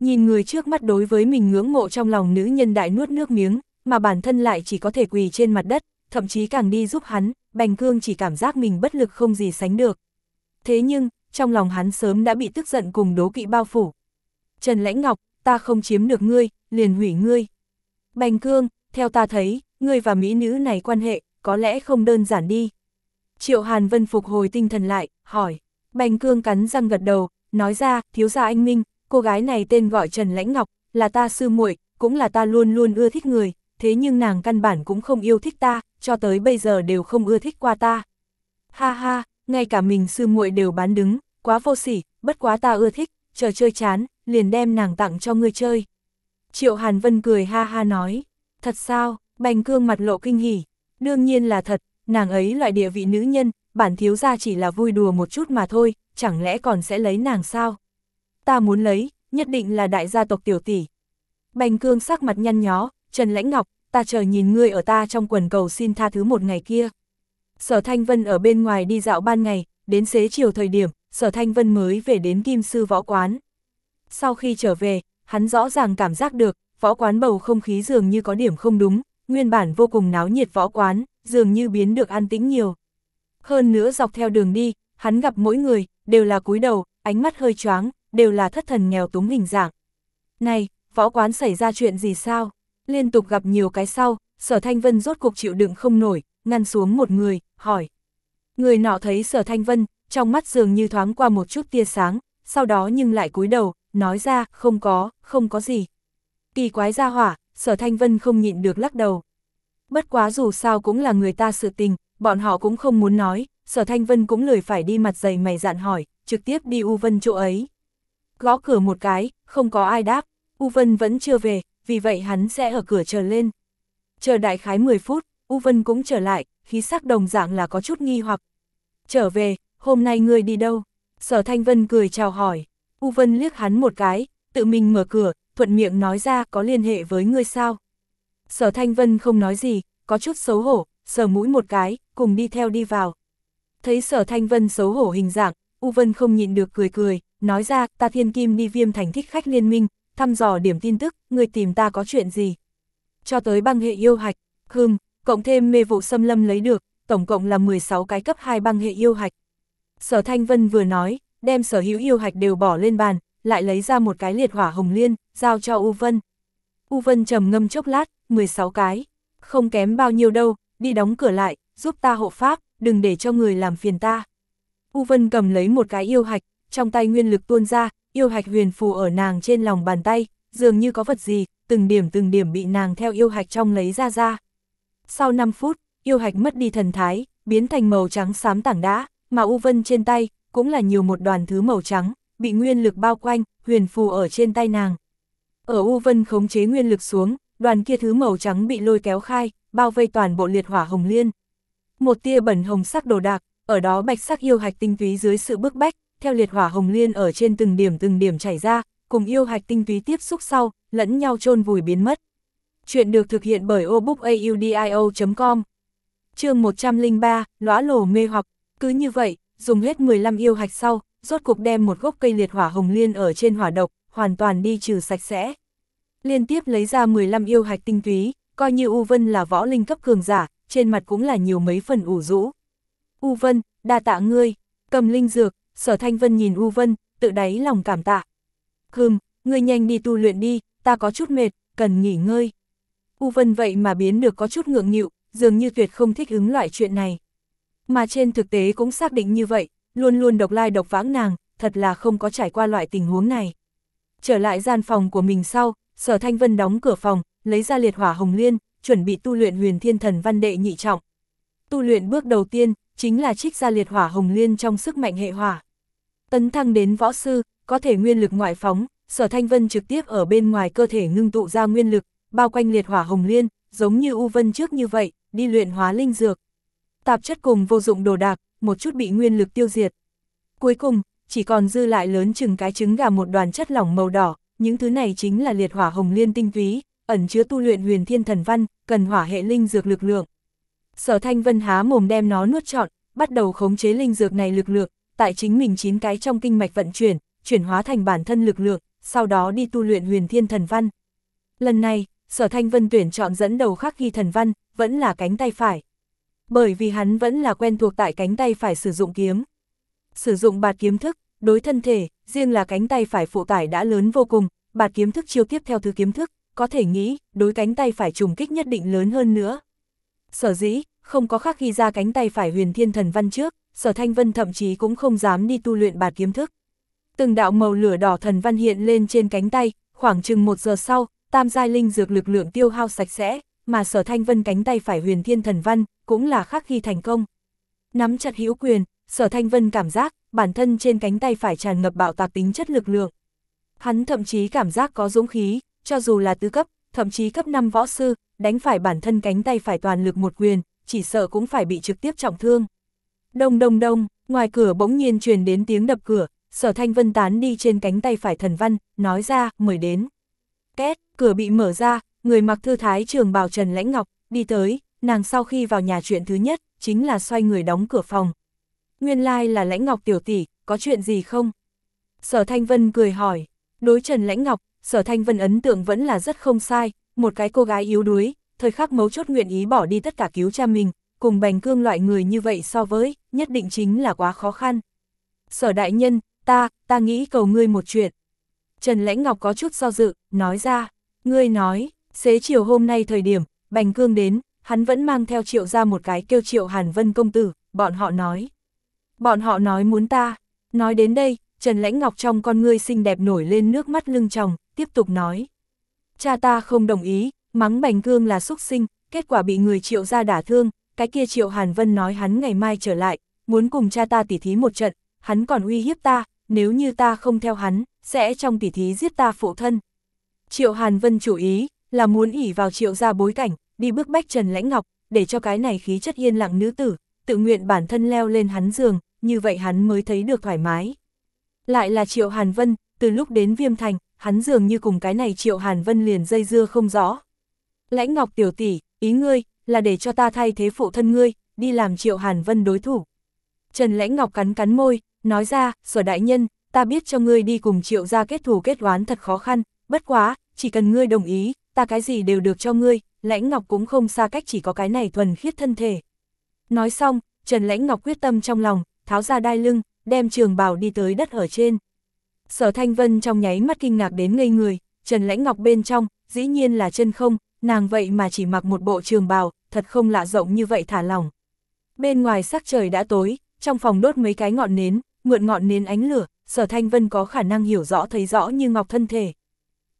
Nhìn người trước mắt đối với mình ngưỡng mộ trong lòng nữ nhân đại nuốt nước miếng, mà bản thân lại chỉ có thể quỳ trên mặt đất, thậm chí càng đi giúp hắn, Bành Cương chỉ cảm giác mình bất lực không gì sánh được. Thế nhưng, trong lòng hắn sớm đã bị tức giận cùng đố kỵ bao phủ. Trần Lãnh Ngọc, ta không chiếm được ngươi, liền hủy ngươi. Bành Cương, theo ta thấy, ngươi và mỹ nữ này quan hệ, có lẽ không đơn giản đi. Triệu Hàn Vân phục hồi tinh thần lại, hỏi. Bành Cương cắn răng gật đầu, nói ra, thiếu gia anh Minh, cô gái này tên gọi Trần Lãnh Ngọc, là ta sư muội, cũng là ta luôn luôn ưa thích người, thế nhưng nàng căn bản cũng không yêu thích ta, cho tới bây giờ đều không ưa thích qua ta. Ha ha, ngay cả mình sư muội đều bán đứng, quá vô sỉ, bất quá ta ưa thích, chờ chơi chán, liền đem nàng tặng cho ngươi chơi. Triệu Hàn Vân cười ha ha nói, thật sao, bành cương mặt lộ kinh hỉ, đương nhiên là thật, nàng ấy loại địa vị nữ nhân, bản thiếu gia chỉ là vui đùa một chút mà thôi, chẳng lẽ còn sẽ lấy nàng sao? Ta muốn lấy, nhất định là đại gia tộc tiểu tỷ. Bành cương sắc mặt nhăn nhó, Trần Lãnh Ngọc, ta chờ nhìn ngươi ở ta trong quần cầu xin tha thứ một ngày kia. Sở Thanh Vân ở bên ngoài đi dạo ban ngày, đến xế chiều thời điểm, Sở Thanh Vân mới về đến Kim Sư Võ Quán. Sau khi trở về, hắn rõ ràng cảm giác được, võ quán bầu không khí dường như có điểm không đúng, nguyên bản vô cùng náo nhiệt võ quán, dường như biến được an tĩnh nhiều. Hơn nữa dọc theo đường đi, hắn gặp mỗi người, đều là cúi đầu, ánh mắt hơi choáng, đều là thất thần nghèo túng hình dạng. Này, võ quán xảy ra chuyện gì sao? Liên tục gặp nhiều cái sau, sở thanh vân rốt cuộc chịu đựng không nổi, ngăn xuống một người, hỏi. Người nọ thấy sở thanh vân, trong mắt dường như thoáng qua một chút tia sáng, sau đó nhưng lại cúi đầu, nói ra, không có, không có gì. Kỳ quái ra hỏa, sở thanh vân không nhịn được lắc đầu. Bất quá dù sao cũng là người ta sự tình, bọn họ cũng không muốn nói, sở thanh vân cũng lười phải đi mặt dày mày dạn hỏi, trực tiếp đi U Vân chỗ ấy. Gõ cửa một cái, không có ai đáp, U Vân vẫn chưa về, vì vậy hắn sẽ ở cửa chờ lên. Chờ đại khái 10 phút, U Vân cũng trở lại, khí sắc đồng dạng là có chút nghi hoặc. Trở về, hôm nay ngươi đi đâu? Sở Thanh Vân cười chào hỏi. U Vân liếc hắn một cái, tự mình mở cửa, thuận miệng nói ra có liên hệ với ngươi sao. Sở Thanh Vân không nói gì, có chút xấu hổ, sờ mũi một cái, cùng đi theo đi vào. Thấy sở Thanh Vân xấu hổ hình dạng, U Vân không nhịn được cười cười, nói ra, ta thiên kim đi viêm thành thích khách liên minh, thăm dò điểm tin tức, người tìm ta có chuyện gì. Cho tới băng hệ yêu hạch, hưng, cộng thêm mê vụ xâm lâm lấy được, tổng cộng là 16 cái cấp 2 băng hệ yêu hạch. Sở Thanh Vân vừa nói, đem sở hữu yêu hạch đều bỏ lên bàn, lại lấy ra một cái liệt hỏa hồng liên, giao cho U Vân. U Vân trầm ngâm chốc lát, 16 cái. Không kém bao nhiêu đâu, đi đóng cửa lại, giúp ta hộ pháp, đừng để cho người làm phiền ta. U Vân cầm lấy một cái yêu hạch, trong tay nguyên lực tuôn ra, yêu hạch huyền phù ở nàng trên lòng bàn tay, dường như có vật gì, từng điểm từng điểm bị nàng theo yêu hạch trong lấy ra ra. Sau 5 phút, yêu hạch mất đi thần thái, biến thành màu trắng xám tảng đá, mà U Vân trên tay, cũng là nhiều một đoàn thứ màu trắng, bị nguyên lực bao quanh, huyền phù ở trên tay nàng. Ở U Vân khống chế nguyên lực xuống, đoàn kia thứ màu trắng bị lôi kéo khai, bao vây toàn bộ liệt hỏa hồng liên. Một tia bẩn hồng sắc đồ đạc, ở đó bạch sắc yêu hạch tinh túy dưới sự bức bách, theo liệt hỏa hồng liên ở trên từng điểm từng điểm chảy ra, cùng yêu hạch tinh túy tiếp xúc sau, lẫn nhau chôn vùi biến mất. Chuyện được thực hiện bởi obookaudio.com chương 103, lõa lổ mê hoặc, cứ như vậy, dùng hết 15 yêu hạch sau, rốt cục đem một gốc cây liệt hỏa hồng liên ở trên hỏa độc, hoàn toàn đi trừ sạch sẽ. Liên tiếp lấy ra 15 yêu hạch tinh túy, coi như U Vân là võ linh cấp cường giả, trên mặt cũng là nhiều mấy phần ủ rũ. U Vân, đa tạ ngươi, cầm linh dược, sở thanh vân nhìn U Vân, tự đáy lòng cảm tạ. Hừm, ngươi nhanh đi tu luyện đi, ta có chút mệt, cần nghỉ ngơi. U Vân vậy mà biến được có chút ngượng nghịu, dường như tuyệt không thích ứng loại chuyện này. Mà trên thực tế cũng xác định như vậy, luôn luôn độc lai độc vãng nàng, thật là không có trải qua loại tình huống này. Trở lại gian phòng của mình sau, sở thanh vân đóng cửa phòng, lấy ra liệt hỏa hồng liên, chuẩn bị tu luyện huyền thiên thần văn đệ nhị trọng. Tu luyện bước đầu tiên, chính là trích ra liệt hỏa hồng liên trong sức mạnh hệ hỏa. Tấn thăng đến võ sư, có thể nguyên lực ngoại phóng, sở thanh vân trực tiếp ở bên ngoài cơ thể ngưng tụ ra nguyên lực, bao quanh liệt hỏa hồng liên, giống như U Vân trước như vậy, đi luyện hóa linh dược. Tạp chất cùng vô dụng đồ đạc, một chút bị nguyên lực tiêu diệt. Cuối cùng, chỉ còn dư lại lớn chừng cái trứng gà một đoàn chất lỏng màu đỏ, những thứ này chính là liệt hỏa hồng liên tinh túy, ẩn chứa tu luyện huyền thiên thần văn, cần hỏa hệ linh dược lực lượng. Sở Thanh Vân há mồm đem nó nuốt trọn, bắt đầu khống chế linh dược này lực lượng, tại chính mình chín cái trong kinh mạch vận chuyển, chuyển hóa thành bản thân lực lượng, sau đó đi tu luyện huyền thiên thần văn. Lần này, Sở Thanh Vân tuyển chọn dẫn đầu khắc ghi thần văn, vẫn là cánh tay phải. Bởi vì hắn vẫn là quen thuộc tại cánh tay phải sử dụng kiếm. Sử dụng bạt kiếm thức, đối thân thể, riêng là cánh tay phải phụ tải đã lớn vô cùng, bạt kiếm thức chiêu tiếp theo thứ kiếm thức, có thể nghĩ, đối cánh tay phải trùng kích nhất định lớn hơn nữa. Sở dĩ, không có khác ghi ra cánh tay phải huyền thiên thần văn trước, sở thanh vân thậm chí cũng không dám đi tu luyện bạt kiếm thức. Từng đạo màu lửa đỏ thần văn hiện lên trên cánh tay, khoảng chừng một giờ sau, tam giai linh dược lực lượng tiêu hao sạch sẽ, mà sở thanh vân cánh tay phải huyền thiên thần văn, cũng là khắc ghi thành công. Nắm chặt hữu quyền, sở thanh vân cảm giác, bản thân trên cánh tay phải tràn ngập bạo tạc tính chất lực lượng. Hắn thậm chí cảm giác có dũng khí, cho dù là tứ cấp, thậm chí cấp 5 võ sư, đánh phải bản thân cánh tay phải toàn lực một quyền, chỉ sợ cũng phải bị trực tiếp trọng thương. Đông đông đông, ngoài cửa bỗng nhiên truyền đến tiếng đập cửa, sở thanh vân tán đi trên cánh tay phải thần văn, nói ra, mời đến. Két, cửa bị mở ra, người mặc thư thái trường bào Trần Lãnh Ngọc, đi tới, nàng sau khi vào nhà chuyện thứ nhất, chính là xoay người đóng cửa phòng. Nguyên lai like là Lãnh Ngọc tiểu tỷ, có chuyện gì không? Sở Thanh Vân cười hỏi, đối Trần Lãnh Ngọc, Sở Thanh Vân ấn tượng vẫn là rất không sai, một cái cô gái yếu đuối, thời khắc mấu chốt nguyện ý bỏ đi tất cả cứu cha mình, cùng bành cương loại người như vậy so với, nhất định chính là quá khó khăn. Sở đại nhân, ta, ta nghĩ cầu ngươi một chuyện. Trần Lãnh Ngọc có chút do dự, nói ra, ngươi nói, xế chiều hôm nay thời điểm, bành cương đến, hắn vẫn mang theo triệu ra một cái kêu triệu Hàn Vân công tử, bọn họ nói. Bọn họ nói muốn ta, nói đến đây, Trần Lãnh Ngọc trong con ngươi xinh đẹp nổi lên nước mắt lưng tròng, tiếp tục nói. Cha ta không đồng ý, mắng Bành Cương là xúc sinh, kết quả bị người triệu ra đả thương, cái kia triệu Hàn Vân nói hắn ngày mai trở lại, muốn cùng cha ta tỉ thí một trận, hắn còn uy hiếp ta, nếu như ta không theo hắn, sẽ trong tỉ thí giết ta phụ thân. Triệu Hàn Vân chủ ý, là muốn ỉ vào triệu ra bối cảnh, đi bước bách Trần Lãnh Ngọc, để cho cái này khí chất yên lặng nữ tử, tự nguyện bản thân leo lên hắn giường, như vậy hắn mới thấy được thoải mái. Lại là Triệu Hàn Vân, từ lúc đến Viêm Thành, hắn dường như cùng cái này Triệu Hàn Vân liền dây dưa không rõ. Lãnh Ngọc tiểu tỷ, ý ngươi, là để cho ta thay thế phụ thân ngươi, đi làm Triệu Hàn Vân đối thủ. Trần Lãnh Ngọc cắn cắn môi, nói ra, sở đại nhân, ta biết cho ngươi đi cùng Triệu ra kết thù kết oán thật khó khăn, bất quá, chỉ cần ngươi đồng ý, ta cái gì đều được cho ngươi, Lãnh Ngọc cũng không xa cách chỉ có cái này thuần khiết thân thể. Nói xong, Trần Lãnh Ngọc quyết tâm trong lòng, tháo ra đai lưng, đem trường bào đi tới đất ở trên. Sở Thanh Vân trong nháy mắt kinh ngạc đến ngây người, Trần Lãnh Ngọc bên trong, dĩ nhiên là chân không, nàng vậy mà chỉ mặc một bộ trường bào, thật không lạ rộng như vậy thả lòng. Bên ngoài sắc trời đã tối, trong phòng đốt mấy cái ngọn nến, mượn ngọn nến ánh lửa, Sở Thanh Vân có khả năng hiểu rõ thấy rõ như ngọc thân thể.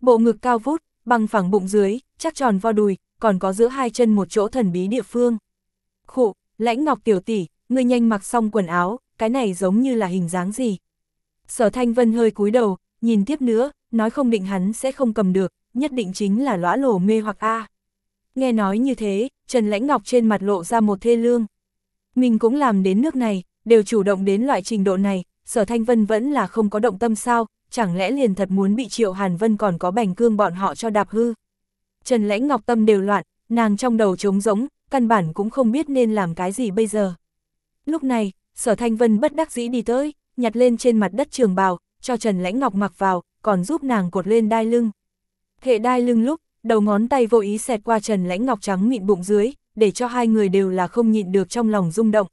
Bộ ngực cao vút, bằng phẳng bụng dưới, chắc tròn vo đùi, còn có giữa hai chân một chỗ thần bí địa phương. Khụ, lãnh ngọc tiểu tỷ, ngươi nhanh mặc xong quần áo, cái này giống như là hình dáng gì. Sở Thanh Vân hơi cúi đầu, nhìn tiếp nữa, nói không định hắn sẽ không cầm được, nhất định chính là lõa lổ mê hoặc A. Nghe nói như thế, Trần Lãnh Ngọc trên mặt lộ ra một thê lương. Mình cũng làm đến nước này, đều chủ động đến loại trình độ này, sở Thanh Vân vẫn là không có động tâm sao, chẳng lẽ liền thật muốn bị Triệu Hàn Vân còn có bành cương bọn họ cho đạp hư. Trần Lãnh Ngọc tâm đều loạn, nàng trong đầu trống rỗng, căn bản cũng không biết nên làm cái gì bây giờ. Lúc này, sở Thanh Vân bất đắc dĩ đi tới, nhặt lên trên mặt đất trường bào, cho Trần Lãnh Ngọc mặc vào, còn giúp nàng cột lên đai lưng. Hệ đai lưng lúc, đầu ngón tay vô ý xẹt qua Trần Lãnh Ngọc trắng mịn bụng dưới, để cho hai người đều là không nhịn được trong lòng rung động.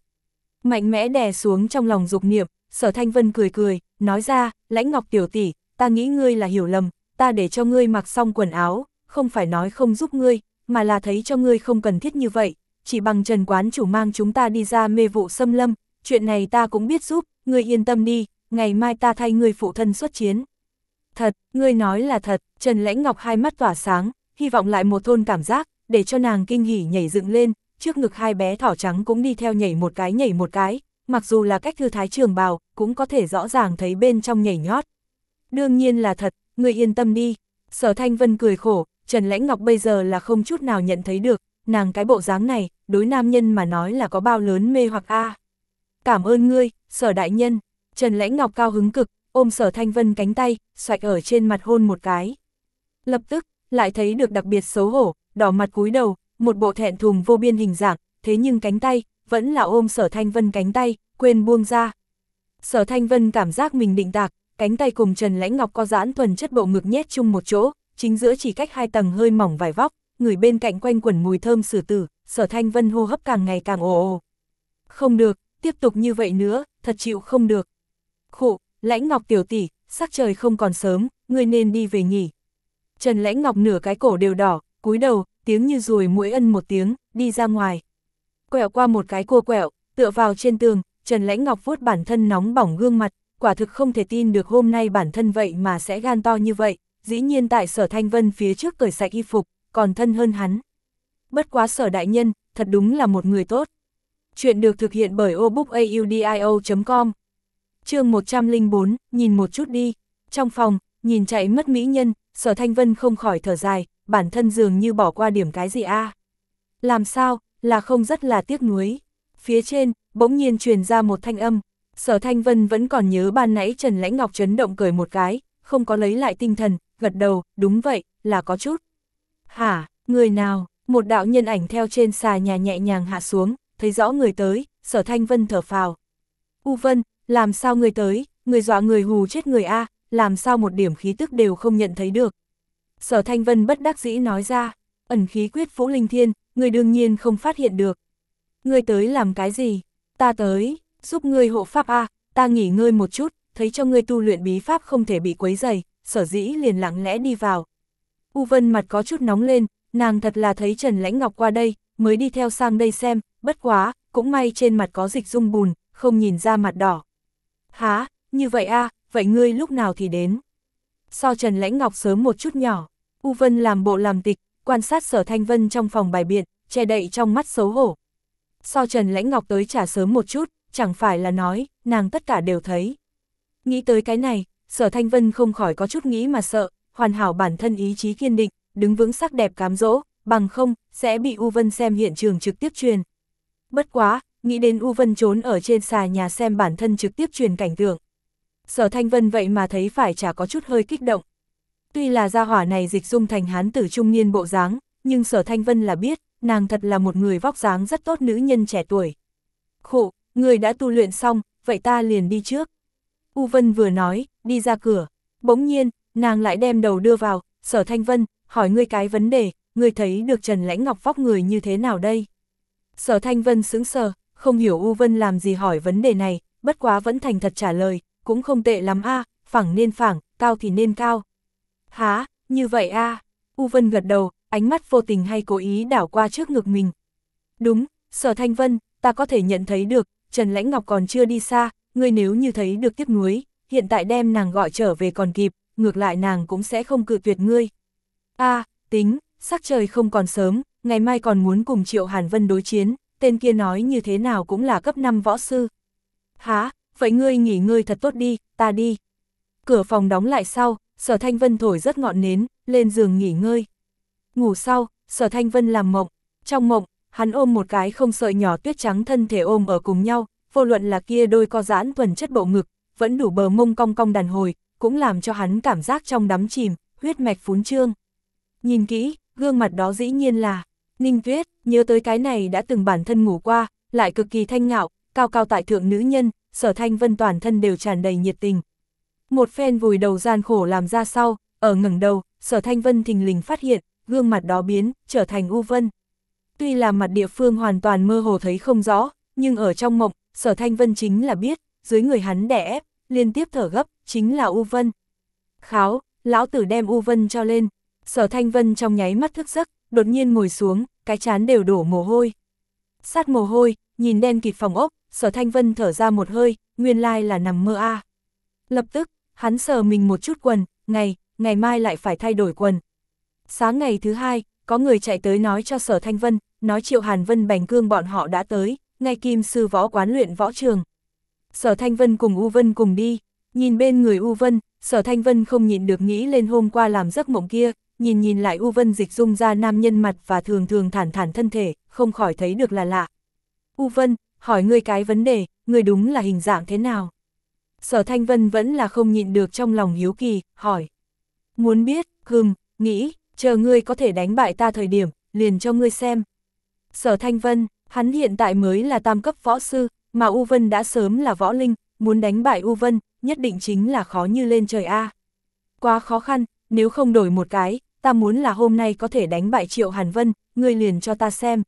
Mạnh mẽ đè xuống trong lòng dục niệm, sở thanh vân cười cười, nói ra, Lãnh Ngọc tiểu tỷ, ta nghĩ ngươi là hiểu lầm, ta để cho ngươi mặc xong quần áo, không phải nói không giúp ngươi, mà là thấy cho ngươi không cần thiết như vậy, chỉ bằng Trần Quán chủ mang chúng ta đi ra mê vụ xâm lâm, chuyện này ta cũng biết giúp, ngươi yên tâm đi, ngày mai ta thay ngươi phụ thân xuất chiến. Thật, ngươi nói là thật, Trần Lãnh Ngọc hai mắt tỏa sáng, hy vọng lại một thôn cảm giác, để cho nàng kinh hỉ nhảy dựng lên, trước ngực hai bé thỏ trắng cũng đi theo nhảy một cái nhảy một cái, mặc dù là cách thư thái trường bào, cũng có thể rõ ràng thấy bên trong nhảy nhót. Đương nhiên là thật, ngươi yên tâm đi. Sở Thanh Vân cười khổ, Trần Lãnh Ngọc bây giờ là không chút nào nhận thấy được, nàng cái bộ dáng này, đối nam nhân mà nói là có bao lớn mê hoặc a. Cảm ơn ngươi, sở đại nhân. Trần Lãnh Ngọc cao hứng cực, ôm sở Thanh Vân cánh tay, xoạch ở trên mặt hôn một cái. Lập tức, lại thấy được đặc biệt xấu hổ, đỏ mặt cúi đầu, một bộ thẹn thùng vô biên hình dạng, thế nhưng cánh tay, vẫn là ôm sở Thanh Vân cánh tay, quên buông ra. Sở Thanh Vân cảm giác mình định tạc, cánh tay cùng Trần Lãnh Ngọc có giãn thuần chất bộ ngực nhét chung một chỗ, chính giữa chỉ cách hai tầng hơi mỏng vải vóc, người bên cạnh quanh quẩn mùi thơm sử tử, sở Thanh Vân hô hấp càng ngày càng ồ ồ. Không được, tiếp tục như vậy nữa, thật chịu không được. Khụ, Lãnh Ngọc tiểu tỷ, sắc trời không còn sớm, ngươi nên đi về nghỉ. Trần Lãnh Ngọc nửa cái cổ đều đỏ, cúi đầu, tiếng như ruồi mũi ân một tiếng, đi ra ngoài. Quẹo qua một cái cua quẹo, tựa vào trên tường, Trần Lãnh Ngọc vuốt bản thân nóng bỏng gương mặt, quả thực không thể tin được hôm nay bản thân vậy mà sẽ gan to như vậy, dĩ nhiên tại sở thanh vân phía trước cởi sạch y phục, còn thân hơn hắn. Bất quá sở đại nhân, thật đúng là một người tốt. Chuyện được thực hiện bởi obookaudio.com chương 104, nhìn một chút đi. Trong phòng, nhìn chạy mất mỹ nhân, sở thanh vân không khỏi thở dài, bản thân dường như bỏ qua điểm cái gì a Làm sao, là không rất là tiếc nuối. Phía trên, bỗng nhiên truyền ra một thanh âm, sở thanh vân vẫn còn nhớ ban nãy Trần Lãnh Ngọc chấn động cười một cái, không có lấy lại tinh thần, gật đầu, đúng vậy, là có chút. Hả, người nào, một đạo nhân ảnh theo trên xà nhà nhẹ nhàng hạ xuống, thấy rõ người tới, sở thanh vân thở phào. U Vân, làm sao người tới, người dọa người hù chết người A, làm sao một điểm khí tức đều không nhận thấy được. Sở Thanh Vân bất đắc dĩ nói ra, ẩn khí quyết Vũ Linh Thiên, người đương nhiên không phát hiện được. Người tới làm cái gì? Ta tới, giúp ngươi hộ pháp A, ta nghỉ ngơi một chút, thấy cho ngươi tu luyện bí pháp không thể bị quấy dày, sở dĩ liền lặng lẽ đi vào. U Vân mặt có chút nóng lên, nàng thật là thấy Trần Lãnh Ngọc qua đây, mới đi theo sang đây xem, bất quá, cũng may trên mặt có dịch dung bùn, không nhìn ra mặt đỏ. Há, như vậy a vậy ngươi lúc nào thì đến? So Trần Lãnh Ngọc sớm một chút nhỏ, U Vân làm bộ làm tịch, quan sát sở thanh vân trong phòng bài biện, che đậy trong mắt xấu hổ. So Trần Lãnh Ngọc tới trả sớm một chút, chẳng phải là nói, nàng tất cả đều thấy. Nghĩ tới cái này, sở thanh vân không khỏi có chút nghĩ mà sợ, hoàn hảo bản thân ý chí kiên định, đứng vững sắc đẹp cám dỗ, bằng không, sẽ bị U Vân xem hiện trường trực tiếp truyền. Bất quá, nghĩ đến U Vân trốn ở trên xà nhà xem bản thân trực tiếp truyền cảnh tượng. Sở Thanh Vân vậy mà thấy phải chả có chút hơi kích động. Tuy là gia hỏa này dịch dung thành hán tử trung niên bộ dáng, nhưng Sở Thanh Vân là biết, nàng thật là một người vóc dáng rất tốt nữ nhân trẻ tuổi. Khụ, người đã tu luyện xong, vậy ta liền đi trước. U Vân vừa nói, đi ra cửa, bỗng nhiên, nàng lại đem đầu đưa vào, Sở Thanh Vân, hỏi ngươi cái vấn đề, ngươi thấy được Trần Lãnh Ngọc vóc người như thế nào đây? Sở Thanh Vân sững sờ, không hiểu U Vân làm gì hỏi vấn đề này, bất quá vẫn thành thật trả lời, cũng không tệ lắm a, phẳng nên phẳng, cao thì nên cao. Há, như vậy a U Vân gật đầu, ánh mắt vô tình hay cố ý đảo qua trước ngực mình. Đúng, Sở Thanh Vân, ta có thể nhận thấy được, Trần Lãnh Ngọc còn chưa đi xa, ngươi nếu như thấy được tiếp nuối, hiện tại đem nàng gọi trở về còn kịp, ngược lại nàng cũng sẽ không cự tuyệt ngươi. a tính, sắc trời không còn sớm, ngày mai còn muốn cùng Triệu Hàn Vân đối chiến, tên kia nói như thế nào cũng là cấp 5 võ sư. há vậy ngươi nghỉ ngơi thật tốt đi, ta đi. Cửa phòng đóng lại sau, sở thanh vân thổi rất ngọn nến, lên giường nghỉ ngơi. Ngủ sau, sở thanh vân làm mộng, trong mộng, hắn ôm một cái không sợi nhỏ tuyết trắng thân thể ôm ở cùng nhau, vô luận là kia đôi co giãn tuần chất bộ ngực, vẫn đủ bờ mông cong cong đàn hồi, cũng làm cho hắn cảm giác trong đắm chìm, huyết mạch phún trương. Nhìn kỹ, gương mặt đó dĩ nhiên là, Ninh Tuyết, nhớ tới cái này đã từng bản thân ngủ qua, lại cực kỳ thanh ngạo, cao cao tại thượng nữ nhân, sở thanh vân toàn thân đều tràn đầy nhiệt tình. Một phen vùi đầu gian khổ làm ra sau, ở ngẩng đầu, sở thanh vân thình lình phát hiện, gương mặt đó biến, trở thành U Vân. Tuy là mặt địa phương hoàn toàn mơ hồ thấy không rõ, nhưng ở trong mộng, sở thanh vân chính là biết, dưới người hắn đẻ ép, liên tiếp thở gấp, chính là U Vân. Kháo, lão tử đem U Vân cho lên, sở thanh vân trong nháy mắt thức giấc, đột nhiên ngồi xuống, cái chán đều đổ mồ hôi. Sát mồ hôi, nhìn đen kịt phòng ốc, sở thanh vân thở ra một hơi, nguyên lai là nằm mơ a. Lập tức, hắn sờ mình một chút quần, ngày, ngày mai lại phải thay đổi quần. Sáng ngày thứ hai, có người chạy tới nói cho sở thanh vân, nói triệu hàn vân bành cương bọn họ đã tới, ngay kim sư võ quán luyện võ trường. Sở thanh vân cùng U Vân cùng đi, nhìn bên người U Vân, sở thanh vân không nhịn được nghĩ lên hôm qua làm giấc mộng kia, nhìn nhìn lại U Vân dịch dung ra nam nhân mặt và thường thường thản thản thân thể, không khỏi thấy được là lạ. U Vân, hỏi ngươi cái vấn đề, ngươi đúng là hình dạng thế nào? Sở Thanh Vân vẫn là không nhịn được trong lòng hiếu kỳ, hỏi. Muốn biết, hừng, nghĩ, chờ ngươi có thể đánh bại ta thời điểm, liền cho ngươi xem. Sở Thanh Vân, hắn hiện tại mới là tam cấp võ sư, mà U Vân đã sớm là võ linh, muốn đánh bại U Vân, nhất định chính là khó như lên trời A. Quá khó khăn, nếu không đổi một cái, ta muốn là hôm nay có thể đánh bại Triệu Hàn Vân, ngươi liền cho ta xem.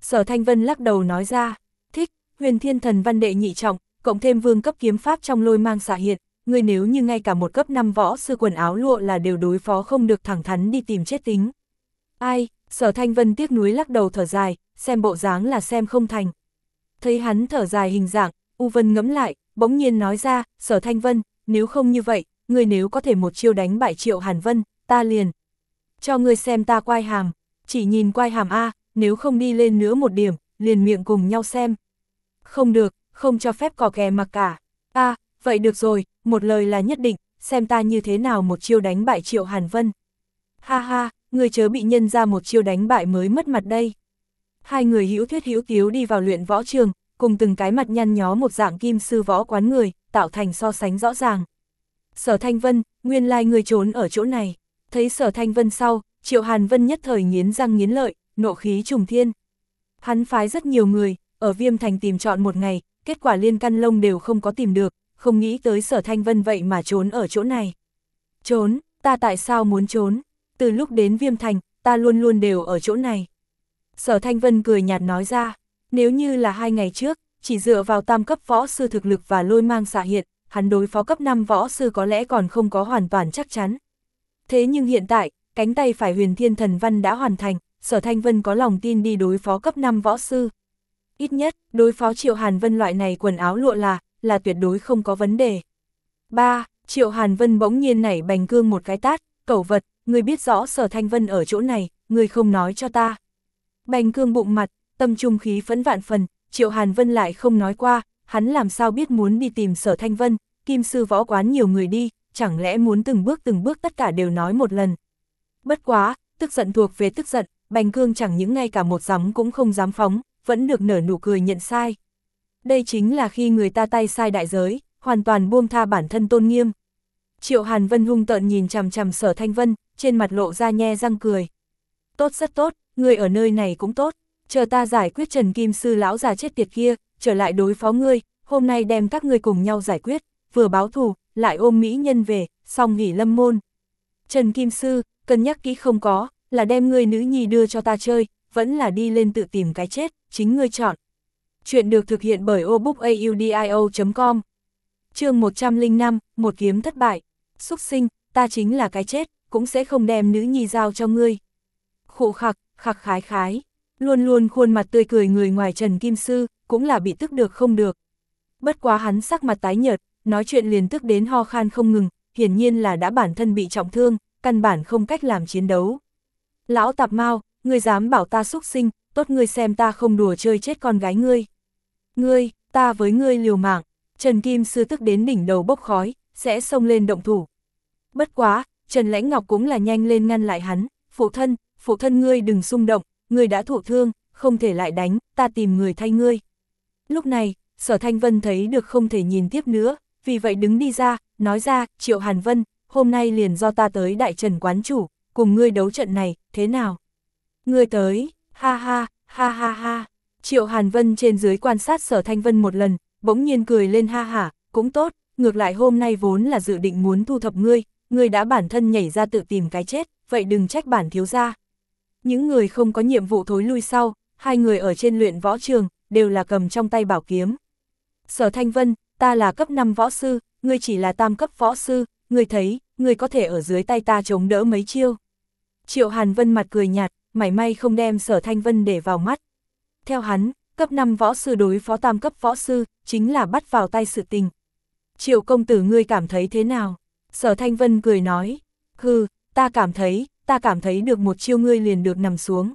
Sở Thanh Vân lắc đầu nói ra, thích, huyền thiên thần văn đệ nhị trọng, cộng thêm vương cấp kiếm pháp trong lôi mang xạ hiện, ngươi nếu như ngay cả một cấp 5 võ sư quần áo lụa là đều đối phó không được thẳng thắn đi tìm chết tính. Ai, sở thanh vân tiếc núi lắc đầu thở dài, xem bộ dáng là xem không thành. Thấy hắn thở dài hình dạng, U Vân ngẫm lại, bỗng nhiên nói ra, sở thanh vân, nếu không như vậy, ngươi nếu có thể một chiêu đánh bại triệu Hàn Vân, ta liền. Cho ngươi xem ta quai hàm, chỉ nhìn quai hàm A, nếu không đi lên nữa một điểm, liền miệng cùng nhau xem. Không được, không cho phép cò kè mặc cả. a à, vậy được rồi, một lời là nhất định, xem ta như thế nào một chiêu đánh bại Triệu Hàn Vân. Ha ha, người chớ bị nhân ra một chiêu đánh bại mới mất mặt đây. Hai người hữu thuyết hữu tiếu đi vào luyện võ trường, cùng từng cái mặt nhăn nhó một dạng kim sư võ quán người, tạo thành so sánh rõ ràng. Sở Thanh Vân, nguyên lai like người trốn ở chỗ này. Thấy Sở Thanh Vân sau, Triệu Hàn Vân nhất thời nghiến răng nghiến lợi, nộ khí trùng thiên. Hắn phái rất nhiều người, ở Viêm Thành tìm chọn một ngày, kết quả liên căn lông đều không có tìm được, không nghĩ tới sở thanh vân vậy mà trốn ở chỗ này. Trốn, ta tại sao muốn trốn? Từ lúc đến Viêm Thành, ta luôn luôn đều ở chỗ này. Sở thanh vân cười nhạt nói ra, nếu như là hai ngày trước, chỉ dựa vào tam cấp võ sư thực lực và lôi mang xạ hiện, hắn đối phó cấp 5 võ sư có lẽ còn không có hoàn toàn chắc chắn. Thế nhưng hiện tại, cánh tay phải huyền thiên thần văn đã hoàn thành, sở thanh vân có lòng tin đi đối phó cấp 5 võ sư. Ít nhất, đối phó triệu hàn vân loại này quần áo lụa là, là tuyệt đối không có vấn đề. 3. Triệu hàn vân bỗng nhiên nảy bành cương một cái tát, cẩu vật, người biết rõ sở thanh vân ở chỗ này, người không nói cho ta. Bành cương bụng mặt, tâm trung khí phẫn vạn phần, triệu hàn vân lại không nói qua, hắn làm sao biết muốn đi tìm sở thanh vân, kim sư võ quán nhiều người đi, chẳng lẽ muốn từng bước từng bước tất cả đều nói một lần. Bất quá, tức giận thuộc về tức giận, Bành Cương chẳng những ngay cả một giấm cũng không dám phóng, vẫn được nở nụ cười nhận sai. Đây chính là khi người ta tay sai đại giới, hoàn toàn buông tha bản thân tôn nghiêm. Triệu Hàn Vân hung tợn nhìn chằm chằm sở thanh vân, trên mặt lộ ra nhe răng cười. Tốt rất tốt, người ở nơi này cũng tốt, chờ ta giải quyết Trần Kim Sư lão già chết tiệt kia, trở lại đối phó ngươi, hôm nay đem các ngươi cùng nhau giải quyết, vừa báo thù, lại ôm mỹ nhân về, xong nghỉ lâm môn. Trần Kim Sư, cân nhắc kỹ không có, là đem ngươi nữ nhi đưa cho ta chơi, vẫn là đi lên tự tìm cái chết, chính ngươi chọn. Chuyện được thực hiện bởi obookaudio.com chương 105, một kiếm thất bại, xúc sinh, ta chính là cái chết, cũng sẽ không đem nữ nhi giao cho ngươi. Khổ khặc, khặc khái khái, luôn luôn khuôn mặt tươi cười người ngoài Trần Kim Sư, cũng là bị tức được không được. Bất quá hắn sắc mặt tái nhợt, nói chuyện liền tức đến ho khan không ngừng, hiển nhiên là đã bản thân bị trọng thương, căn bản không cách làm chiến đấu. Lão tạp mau, ngươi dám bảo ta xúc sinh, tốt ngươi xem ta không đùa chơi chết con gái ngươi. Ngươi, ta với ngươi liều mạng, Trần Kim Sư tức đến đỉnh đầu bốc khói, sẽ xông lên động thủ. Bất quá, Trần Lãnh Ngọc cũng là nhanh lên ngăn lại hắn, phụ thân, phụ thân ngươi đừng xung động, ngươi đã thụ thương, không thể lại đánh, ta tìm người thay ngươi. Lúc này, Sở Thanh Vân thấy được không thể nhìn tiếp nữa, vì vậy đứng đi ra, nói ra, Triệu Hàn Vân, hôm nay liền do ta tới Đại Trần Quán Chủ, cùng ngươi đấu trận này, thế nào? Ngươi tới, ha ha, ha ha ha. Triệu Hàn Vân trên dưới quan sát Sở Thanh Vân một lần, bỗng nhiên cười lên ha hả, cũng tốt, ngược lại hôm nay vốn là dự định muốn thu thập ngươi, ngươi đã bản thân nhảy ra tự tìm cái chết, vậy đừng trách bản thiếu gia. Những người không có nhiệm vụ thối lui sau, hai người ở trên luyện võ trường, đều là cầm trong tay bảo kiếm. Sở Thanh Vân, ta là cấp 5 võ sư, ngươi chỉ là tam cấp võ sư, ngươi thấy, ngươi có thể ở dưới tay ta chống đỡ mấy chiêu. Triệu Hàn Vân mặt cười nhạt, mảy may không đem sở Thanh Vân để vào mắt. Theo hắn, cấp 5 võ sư đối phó tam cấp võ sư, chính là bắt vào tay sự tình. Triệu công tử ngươi cảm thấy thế nào? Sở Thanh Vân cười nói, hừ, ta cảm thấy, ta cảm thấy được một chiêu ngươi liền được nằm xuống.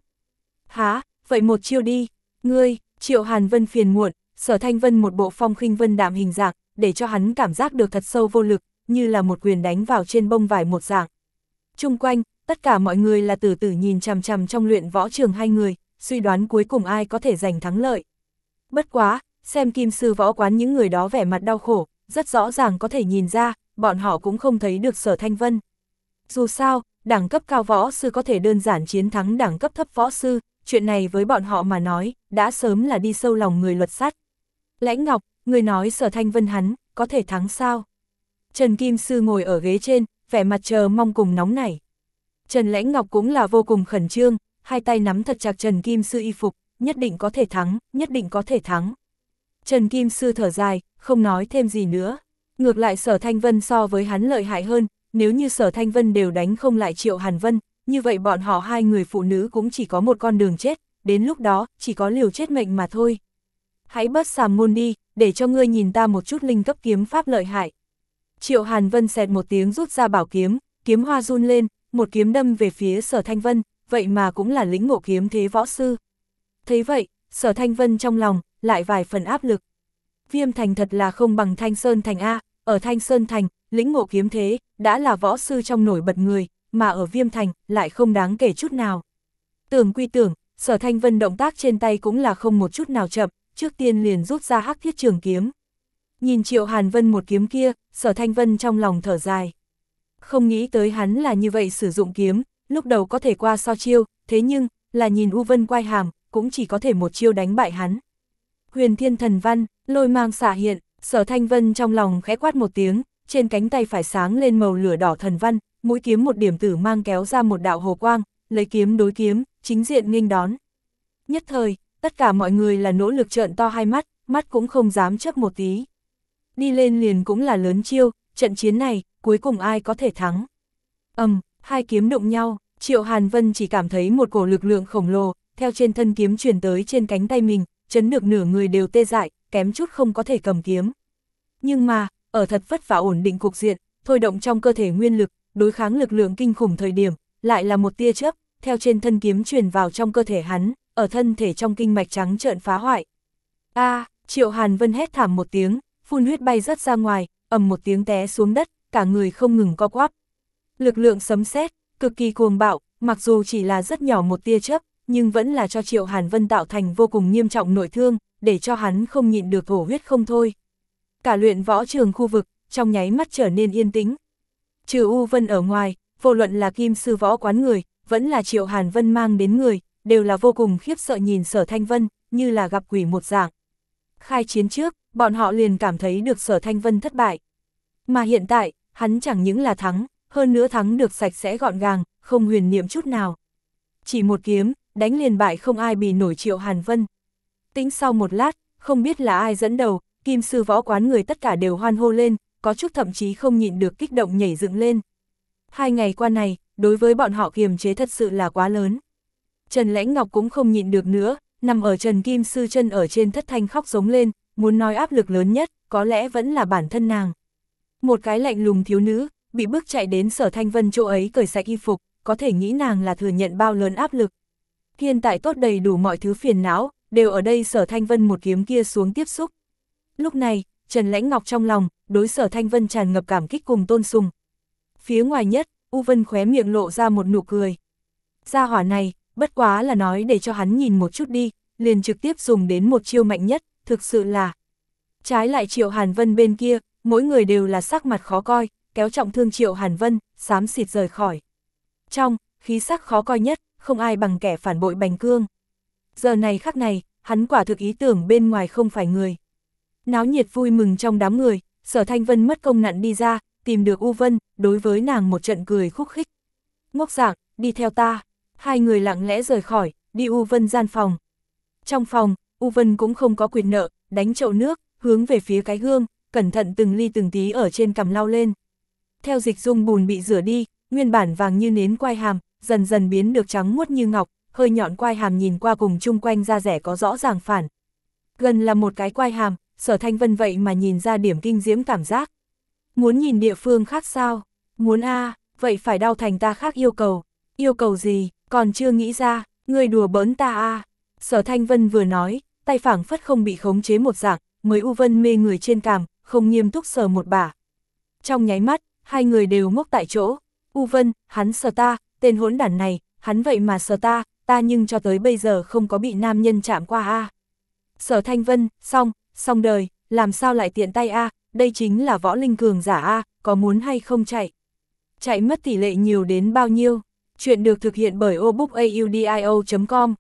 Há, vậy một chiêu đi, ngươi, Triệu Hàn Vân phiền muộn, Sở Thanh Vân một bộ phong khinh vân đạm hình dạng, để cho hắn cảm giác được thật sâu vô lực, như là một quyền đánh vào trên bông vải một dạng. Trung quanh, tất cả mọi người là từ từ nhìn chằm chằm trong luyện võ trường hai người, suy đoán cuối cùng ai có thể giành thắng lợi. Bất quá, xem kim sư võ quán những người đó vẻ mặt đau khổ, rất rõ ràng có thể nhìn ra, bọn họ cũng không thấy được sở thanh vân. Dù sao, đẳng cấp cao võ sư có thể đơn giản chiến thắng đẳng cấp thấp võ sư, chuyện này với bọn họ mà nói, đã sớm là đi sâu lòng người luật sắt. Lãnh Ngọc, người nói sở thanh vân hắn, có thể thắng sao? Trần Kim Sư ngồi ở ghế trên, vẻ mặt chờ mong cùng nóng nảy. Trần Lãnh Ngọc cũng là vô cùng khẩn trương, hai tay nắm thật chặt Trần Kim Sư y phục, nhất định có thể thắng, nhất định có thể thắng. Trần Kim Sư thở dài, không nói thêm gì nữa. Ngược lại sở Thanh Vân so với hắn lợi hại hơn, nếu như sở Thanh Vân đều đánh không lại Triệu Hàn Vân, như vậy bọn họ hai người phụ nữ cũng chỉ có một con đường chết, đến lúc đó, chỉ có liều chết mệnh mà thôi. Hãy bớt sàm môn đi, để cho ngươi nhìn ta một chút linh cấp kiếm pháp lợi hại. Triệu Hàn Vân xẹt một tiếng rút ra bảo kiếm, kiếm hoa run lên, một kiếm đâm về phía sở Thanh Vân, vậy mà cũng là lĩnh ngộ kiếm thế võ sư. Thế vậy, sở Thanh Vân trong lòng, lại vài phần áp lực. Viêm thành thật là không bằng Thanh Sơn thành A, ở Thanh Sơn thành, lĩnh ngộ kiếm thế, đã là võ sư trong nổi bật người, mà ở viêm thành, lại không đáng kể chút nào. Tưởng quy tưởng, sở Thanh Vân động tác trên tay cũng là không một chút nào chậm, trước tiên liền rút ra hắc thiết trường kiếm. Nhìn Triệu Hàn Vân một kiếm kia, sở Thanh Vân trong lòng thở dài. Không nghĩ tới hắn là như vậy sử dụng kiếm, lúc đầu có thể qua so chiêu, thế nhưng, là nhìn U Vân quay hàm, cũng chỉ có thể một chiêu đánh bại hắn. Huyền thiên thần văn, lôi mang xả hiện, sở thanh vân trong lòng khẽ quát một tiếng, trên cánh tay phải sáng lên màu lửa đỏ thần văn, mũi kiếm một điểm tử mang kéo ra một đạo hồ quang, lấy kiếm đối kiếm, chính diện nghênh đón. Nhất thời, tất cả mọi người là nỗ lực trợn to hai mắt, mắt cũng không dám chấp một tí. Đi lên liền cũng là lớn chiêu, trận chiến này, cuối cùng ai có thể thắng. ầm, um, hai kiếm đụng nhau, Triệu Hàn Vân chỉ cảm thấy một cổ lực lượng khổng lồ, theo trên thân kiếm truyền tới trên cánh tay mình, chấn được nửa người đều tê dại, kém chút không có thể cầm kiếm. Nhưng mà, ở thật vất vả ổn định cục diện, thôi động trong cơ thể nguyên lực, đối kháng lực lượng kinh khủng thời điểm, lại là một tia chớp, theo trên thân kiếm truyền vào trong cơ thể hắn, ở thân thể trong kinh mạch trắng trợn phá hoại. A, Triệu Hàn Vân hét thảm một tiếng, phun huyết bay rất ra ngoài, ầm một tiếng té xuống đất, cả người không ngừng co quắp. Lực lượng sấm sét, cực kỳ cuồng bạo, mặc dù chỉ là rất nhỏ một tia chớp, nhưng vẫn là cho Triệu Hàn Vân tạo thành vô cùng nghiêm trọng nội thương, để cho hắn không nhịn được thổ huyết không thôi. Cả luyện võ trường khu vực, trong nháy mắt trở nên yên tĩnh. Trừ U Vân ở ngoài, vô luận là kim sư võ quán người, vẫn là Triệu Hàn Vân mang đến người, đều là vô cùng khiếp sợ nhìn sở thanh vân, như là gặp quỷ một dạng. Khai chiến trước, bọn họ liền cảm thấy được sở thanh vân thất bại. Mà hiện tại, hắn chẳng những là thắng, hơn nữa thắng được sạch sẽ gọn gàng, không huyền niệm chút nào. Chỉ một kiếm, đánh liền bại không ai bị nổi triệu Hàn Vân. Tính sau một lát, không biết là ai dẫn đầu, kim sư võ quán người tất cả đều hoan hô lên, có chút thậm chí không nhịn được kích động nhảy dựng lên. Hai ngày qua này, đối với bọn họ kiềm chế thật sự là quá lớn. Trần Lãnh Ngọc cũng không nhịn được nữa, nằm ở Trần Kim Sư chân ở trên thất thanh khóc giống lên, muốn nói áp lực lớn nhất, có lẽ vẫn là bản thân nàng. Một cái lạnh lùng thiếu nữ, bị bước chạy đến sở thanh vân chỗ ấy cởi sạch y phục, có thể nghĩ nàng là thừa nhận bao lớn áp lực. Hiện tại tốt đầy đủ mọi thứ phiền não, đều ở đây sở thanh vân một kiếm kia xuống tiếp xúc. Lúc này, Trần Lãnh Ngọc trong lòng, đối sở thanh vân tràn ngập cảm kích cùng tôn sùng. Phía ngoài nhất, U Vân khóe miệng lộ ra một nụ cười. Gia hỏa này, bất quá là nói để cho hắn nhìn một chút đi, liền trực tiếp dùng đến một chiêu mạnh nhất, thực sự là. Trái lại Triệu Hàn Vân bên kia, mỗi người đều là sắc mặt khó coi, kéo trọng thương Triệu Hàn Vân, xám xịt rời khỏi. Trong, khí sắc khó coi nhất, không ai bằng kẻ phản bội Bành Cương. Giờ này khắc này, hắn quả thực ý tưởng bên ngoài không phải người. Náo nhiệt vui mừng trong đám người, sở thanh vân mất công nặn đi ra, tìm được U Vân, đối với nàng một trận cười khúc khích. Ngốc dạng, đi theo ta. Hai người lặng lẽ rời khỏi, đi U Vân gian phòng. Trong phòng, U Vân cũng không có quyền nợ, đánh chậu nước, hướng về phía cái gương, cẩn thận từng ly từng tí ở trên cằm lau lên. Theo dịch dung bùn bị rửa đi, nguyên bản vàng như nến quai hàm, dần dần biến được trắng muốt như ngọc, hơi nhọn quai hàm nhìn qua cùng chung quanh da rẻ có rõ ràng phản. Gần là một cái quai hàm, sở thanh vân vậy mà nhìn ra điểm kinh diễm cảm giác. Muốn nhìn địa phương khác sao? Muốn a vậy phải đau thành ta khác yêu cầu. Yêu cầu gì, còn chưa nghĩ ra, người đùa bỡn ta a Sở thanh vân vừa nói, tay phảng phất không bị khống chế một dạng, mới u vân mê người trên cằm, không nghiêm túc sờ một bà. Trong nháy mắt, hai người đều ngốc tại chỗ. U vân, hắn sờ ta, tên hỗn đản này, hắn vậy mà sờ ta, ta nhưng cho tới bây giờ không có bị nam nhân chạm qua a. Sở Thanh Vân, xong, xong đời, làm sao lại tiện tay a, đây chính là võ linh cường giả a, có muốn hay không chạy. Chạy mất tỷ lệ nhiều đến bao nhiêu? Chuyện được thực hiện bởi obookaudio.com.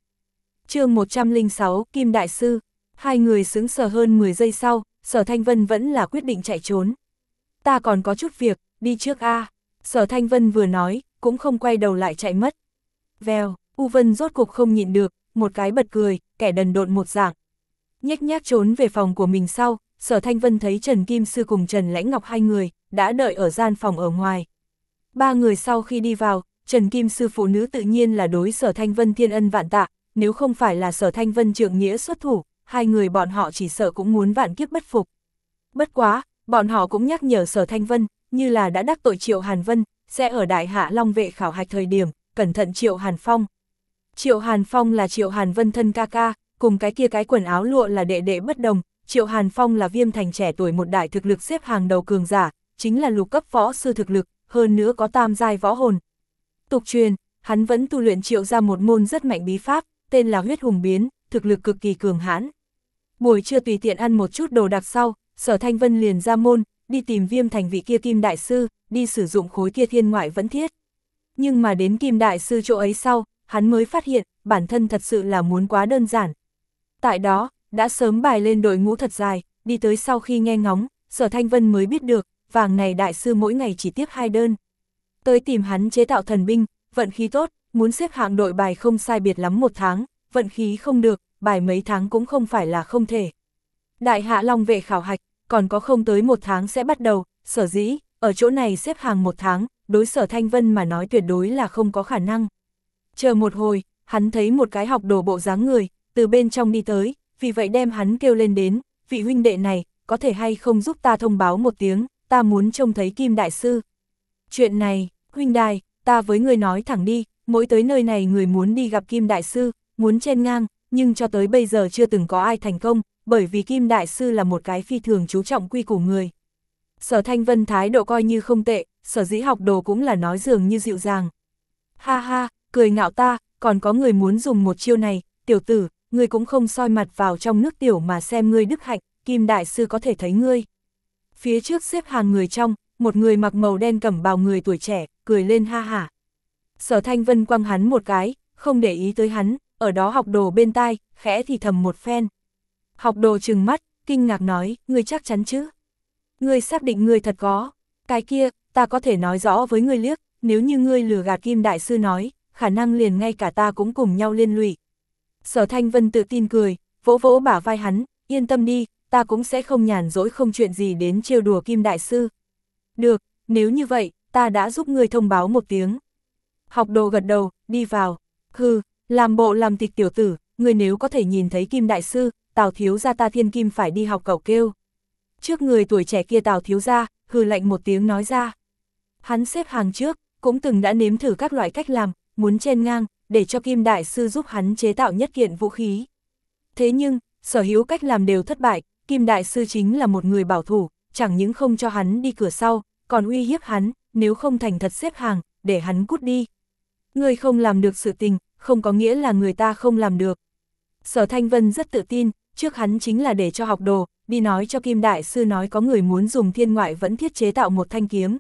Chương 106, Kim Đại Sư. Hai người sững sờ hơn 10 giây sau, Sở Thanh Vân vẫn là quyết định chạy trốn. Ta còn có chút việc, đi trước a. Sở Thanh Vân vừa nói, cũng không quay đầu lại chạy mất. Vèo, U Vân rốt cuộc không nhịn được, một cái bật cười, kẻ đần độn một dạng. Nhếch nhác trốn về phòng của mình sau, Sở Thanh Vân thấy Trần Kim Sư cùng Trần Lãnh Ngọc hai người, đã đợi ở gian phòng ở ngoài. Ba người sau khi đi vào, Trần Kim Sư phụ nữ tự nhiên là đối Sở Thanh Vân thiên ân vạn tạ, nếu không phải là Sở Thanh Vân trượng nghĩa xuất thủ, hai người bọn họ chỉ sợ cũng muốn vạn kiếp bất phục. Bất quá, bọn họ cũng nhắc nhở Sở Thanh Vân, như là đã đắc tội Triệu Hàn Vân, sẽ ở Đại Hạ Long vệ khảo hạch thời điểm, cẩn thận Triệu Hàn Phong. Triệu Hàn Phong là Triệu Hàn Vân thân ca ca, cùng cái kia cái quần áo lụa là đệ đệ bất đồng, Triệu Hàn Phong là viêm thành trẻ tuổi một đại thực lực xếp hàng đầu cường giả, chính là lục cấp võ sư thực lực, hơn nữa có tam giai võ hồn. Tục truyền, hắn vẫn tu luyện triệu ra một môn rất mạnh bí pháp, tên là huyết hùng biến, thực lực cực kỳ cường hãn. Buổi trưa tùy tiện ăn một chút đồ đặc sau, sở thanh vân liền ra môn, đi tìm viêm thành vị kia kim đại sư, đi sử dụng khối kia thiên ngoại vẫn thiết. Nhưng mà đến Kim Đại Sư chỗ ấy sau, hắn mới phát hiện, bản thân thật sự là muốn quá đơn giản. Tại đó, đã sớm bài lên đội ngũ thật dài, đi tới sau khi nghe ngóng, Sở Thanh Vân mới biết được, vàng này đại sư mỗi ngày chỉ tiếp hai đơn. Tới tìm hắn chế tạo thần binh, vận khí tốt, muốn xếp hạng đội bài không sai biệt lắm một tháng, vận khí không được, bài mấy tháng cũng không phải là không thể. Đại hạ Long vệ khảo hạch, còn có không tới một tháng sẽ bắt đầu, sở dĩ, ở chỗ này xếp hàng một tháng, đối sở Thanh Vân mà nói tuyệt đối là không có khả năng. Chờ một hồi, hắn thấy một cái học đồ bộ dáng người, từ bên trong đi tới, vì vậy đem hắn kêu lên đến, vị huynh đệ này, có thể hay không giúp ta thông báo một tiếng, ta muốn trông thấy Kim Đại Sư. Chuyện này, huynh đài, ta với người nói thẳng đi, mỗi tới nơi này người muốn đi gặp Kim Đại Sư, muốn chen ngang, nhưng cho tới bây giờ chưa từng có ai thành công, bởi vì Kim Đại Sư là một cái phi thường chú trọng quy củ người. Sở Thanh Vân thái độ coi như không tệ, sở dĩ học đồ cũng là nói dường như dịu dàng. Ha ha, cười ngạo ta, còn có người muốn dùng một chiêu này, tiểu tử, ngươi cũng không soi mặt vào trong nước tiểu mà xem ngươi đức hạnh, Kim Đại Sư có thể thấy ngươi. Phía trước xếp hàng người trong, một người mặc màu đen cẩm bào người tuổi trẻ, cười lên ha hả. Sở Thanh Vân quăng hắn một cái, không để ý tới hắn, ở đó học đồ bên tai, khẽ thì thầm một phen. Học đồ trừng mắt, kinh ngạc nói, ngươi chắc chắn chứ? Ngươi xác định ngươi thật có. Cái kia, ta có thể nói rõ với ngươi liếc, nếu như ngươi lừa gạt Kim Đại Sư nói, khả năng liền ngay cả ta cũng cùng nhau liên lụy. Sở Thanh Vân tự tin cười, vỗ vỗ bả vai hắn, yên tâm đi, ta cũng sẽ không nhàn dỗi không chuyện gì đến trêu đùa Kim Đại Sư. Được, nếu như vậy, ta đã giúp ngươi thông báo một tiếng. Học đồ gật đầu, đi vào. Hừ, làm bộ làm tịch tiểu tử, người nếu có thể nhìn thấy Kim Đại Sư, Tào Thiếu gia ta thiên kim phải đi học cậu kêu. Trước người tuổi trẻ kia Tào Thiếu gia, hừ lạnh một tiếng nói ra. Hắn xếp hàng trước, cũng từng đã nếm thử các loại cách làm, muốn chen ngang, để cho Kim Đại Sư giúp hắn chế tạo nhất kiện vũ khí. Thế nhưng, sở hữu cách làm đều thất bại, Kim Đại Sư chính là một người bảo thủ, chẳng những không cho hắn đi cửa sau, còn uy hiếp hắn, nếu không thành thật xếp hàng, để hắn cút đi. Người không làm được sự tình, không có nghĩa là người ta không làm được. Sở Thanh Vân rất tự tin, trước hắn chính là để cho học đồ, đi nói cho Kim Đại Sư nói có người muốn dùng thiên ngoại vẫn thiết chế tạo một thanh kiếm.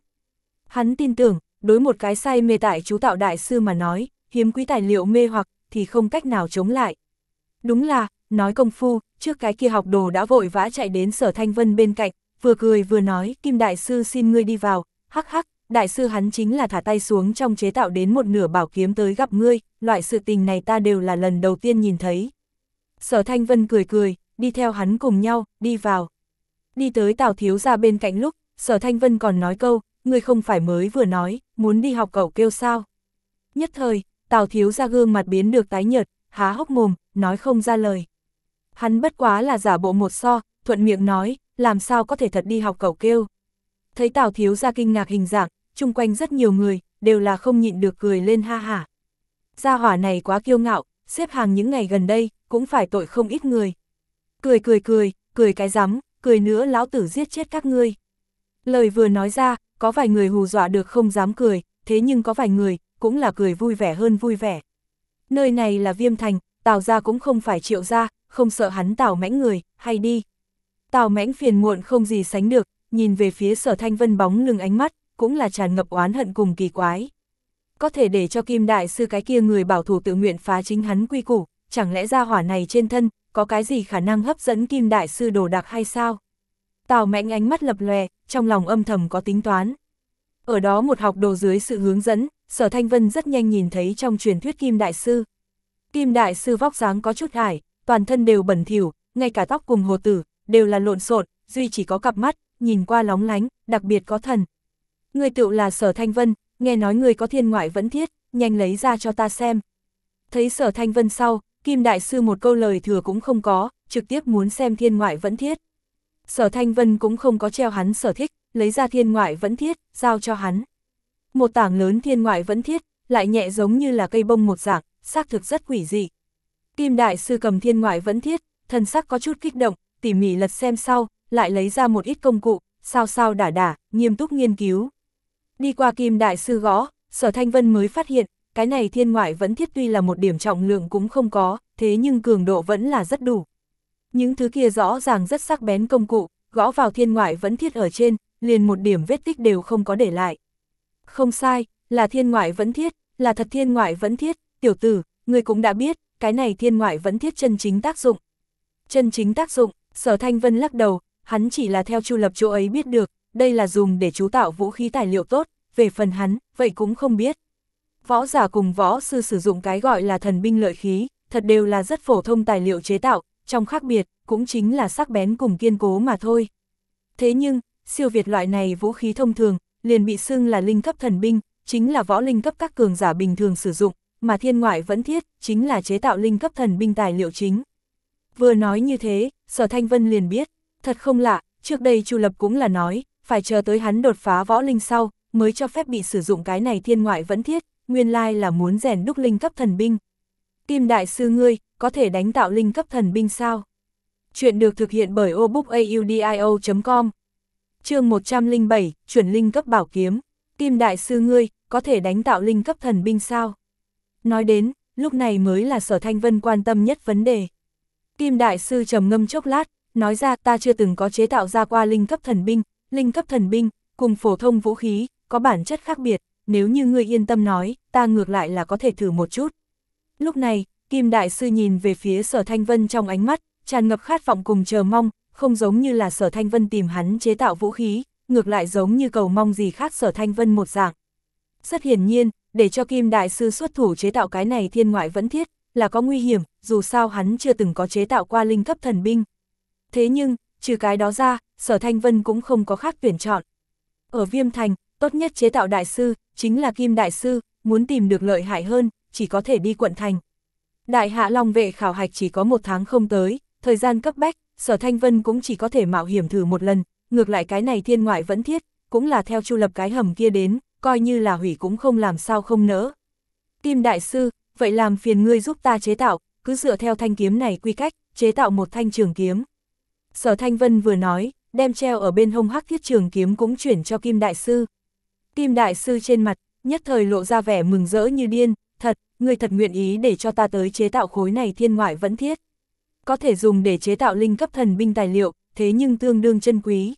Hắn tin tưởng, đối một cái say mê tại chú tạo Đại Sư mà nói, hiếm quý tài liệu mê hoặc, thì không cách nào chống lại. Đúng là, nói công phu, trước cái kia học đồ đã vội vã chạy đến sở thanh vân bên cạnh, vừa cười vừa nói, Kim Đại Sư xin ngươi đi vào, hắc hắc, Đại Sư hắn chính là thả tay xuống trong chế tạo đến một nửa bảo kiếm tới gặp ngươi, loại sự tình này ta đều là lần đầu tiên nhìn thấy. Sở Thanh Vân cười cười, đi theo hắn cùng nhau, đi vào. Đi tới Tào Thiếu ra bên cạnh lúc, Sở Thanh Vân còn nói câu, ngươi không phải mới vừa nói, muốn đi học cậu kêu sao. Nhất thời, Tào Thiếu ra gương mặt biến được tái nhợt, há hốc mồm, nói không ra lời. Hắn bất quá là giả bộ một so, thuận miệng nói, làm sao có thể thật đi học cậu kêu. Thấy Tào Thiếu ra kinh ngạc hình dạng, chung quanh rất nhiều người, đều là không nhịn được cười lên ha hả. Gia hỏa này quá kiêu ngạo, xếp hàng những ngày gần đây, cũng phải tội không ít người. Cười cười cười, cười cái rắm, cười nữa lão tử giết chết các ngươi. Lời vừa nói ra, có vài người hù dọa được không dám cười, thế nhưng có vài người, cũng là cười vui vẻ hơn vui vẻ. Nơi này là viêm thành, Tào ra cũng không phải triệu ra, không sợ hắn Tào mãnh người, hay đi. Tào mãnh phiền muộn không gì sánh được, nhìn về phía sở thanh vân bóng lưng ánh mắt, cũng là tràn ngập oán hận cùng kỳ quái. Có thể để cho kim đại sư cái kia người bảo thủ tự nguyện phá chính hắn quy củ, chẳng lẽ ra hỏa này trên thân, có cái gì khả năng hấp dẫn kim đại sư đồ đặc hay sao? Tào mạnh ánh mắt lập lòe, trong lòng âm thầm có tính toán. Ở đó một học đồ dưới sự hướng dẫn, sở thanh vân rất nhanh nhìn thấy trong truyền thuyết kim đại sư. Kim đại sư vóc dáng có chút ải, toàn thân đều bẩn thỉu, ngay cả tóc cùng hồ tử, đều là lộn xộn, duy chỉ có cặp mắt, nhìn qua lóng lánh, đặc biệt có thần. Người tựu là sở thanh vân, nghe nói người có thiên ngoại vẫn thiết, nhanh lấy ra cho ta xem. Thấy sở thanh vân sau, Kim Đại Sư một câu lời thừa cũng không có, trực tiếp muốn xem thiên ngoại vẫn thiết. Sở Thanh Vân cũng không có treo hắn sở thích, lấy ra thiên ngoại vẫn thiết, giao cho hắn. Một tảng lớn thiên ngoại vẫn thiết, lại nhẹ giống như là cây bông một dạng, xác thực rất quỷ dị. Kim Đại Sư cầm thiên ngoại vẫn thiết, thân sắc có chút kích động, tỉ mỉ lật xem sau, lại lấy ra một ít công cụ, sao sao đả đả, nghiêm túc nghiên cứu. Đi qua Kim Đại Sư gõ, Sở Thanh Vân mới phát hiện, cái này thiên ngoại vẫn thiết tuy là một điểm trọng lượng cũng không có, thế nhưng cường độ vẫn là rất đủ. Những thứ kia rõ ràng rất sắc bén công cụ, gõ vào thiên ngoại vẫn thiết ở trên, liền một điểm vết tích đều không có để lại. Không sai, là thiên ngoại vẫn thiết, là thật thiên ngoại vẫn thiết, tiểu tử, người cũng đã biết, cái này thiên ngoại vẫn thiết chân chính tác dụng. Chân chính tác dụng, sở thanh vân lắc đầu, hắn chỉ là theo chu lập chỗ ấy biết được, đây là dùng để chú tạo vũ khí tài liệu tốt, về phần hắn, vậy cũng không biết. Võ giả cùng võ sư sử dụng cái gọi là thần binh lợi khí, thật đều là rất phổ thông tài liệu chế tạo, trong khác biệt, cũng chính là sắc bén cùng kiên cố mà thôi. Thế nhưng, siêu việt loại này vũ khí thông thường, liền bị xưng là linh cấp thần binh, chính là võ linh cấp các cường giả bình thường sử dụng, mà thiên ngoại vẫn thiết, chính là chế tạo linh cấp thần binh tài liệu chính. Vừa nói như thế, Sở Thanh Vân liền biết, thật không lạ, trước đây Chu Lập cũng là nói, phải chờ tới hắn đột phá võ linh sau, mới cho phép bị sử dụng cái này thiên ngoại vẫn thiết, nguyên lai là muốn rèn đúc linh cấp thần binh. Kim đại sư ngươi, có thể đánh tạo linh cấp thần binh sao? Chuyện được thực hiện bởi obookaudio.com chương 107, chuyển linh cấp bảo kiếm. Kim đại sư ngươi, có thể đánh tạo linh cấp thần binh sao? Nói đến, lúc này mới là sở thanh vân quan tâm nhất vấn đề. Kim đại sư trầm ngâm chốc lát, nói ra ta chưa từng có chế tạo ra qua linh cấp thần binh, linh cấp thần binh, cùng phổ thông vũ khí, có bản chất khác biệt, nếu như ngươi yên tâm nói, ta ngược lại là có thể thử một chút. Lúc này, Kim Đại Sư nhìn về phía Sở Thanh Vân trong ánh mắt, tràn ngập khát vọng cùng chờ mong, không giống như là Sở Thanh Vân tìm hắn chế tạo vũ khí, ngược lại giống như cầu mong gì khác Sở Thanh Vân một dạng. Rất hiển nhiên, để cho Kim Đại Sư xuất thủ chế tạo cái này thiên ngoại vẫn thiết, là có nguy hiểm, dù sao hắn chưa từng có chế tạo qua linh cấp thần binh. Thế nhưng, trừ cái đó ra, Sở Thanh Vân cũng không có khác tuyển chọn. Ở Viêm Thành, tốt nhất chế tạo đại sư, chính là Kim Đại Sư, muốn tìm được lợi hại hơn, chỉ có thể đi quận thành. Đại hạ Long vệ khảo hạch chỉ có một tháng không tới, thời gian cấp bách, Sở Thanh Vân cũng chỉ có thể mạo hiểm thử một lần, ngược lại cái này thiên ngoại vẫn thiết, cũng là theo chu lập cái hầm kia đến, coi như là hủy cũng không làm sao không nỡ. Kim Đại Sư, vậy làm phiền ngươi giúp ta chế tạo, cứ dựa theo thanh kiếm này quy cách, chế tạo một thanh trường kiếm. Sở Thanh Vân vừa nói, đem treo ở bên hông hắc thiết trường kiếm cũng chuyển cho Kim Đại Sư. Kim Đại Sư trên mặt, nhất thời lộ ra vẻ mừng rỡ như điên, thật, người thật nguyện ý để cho ta tới chế tạo khối này thiên ngoại vẫn thiết. Có thể dùng để chế tạo linh cấp thần binh tài liệu, thế nhưng tương đương chân quý.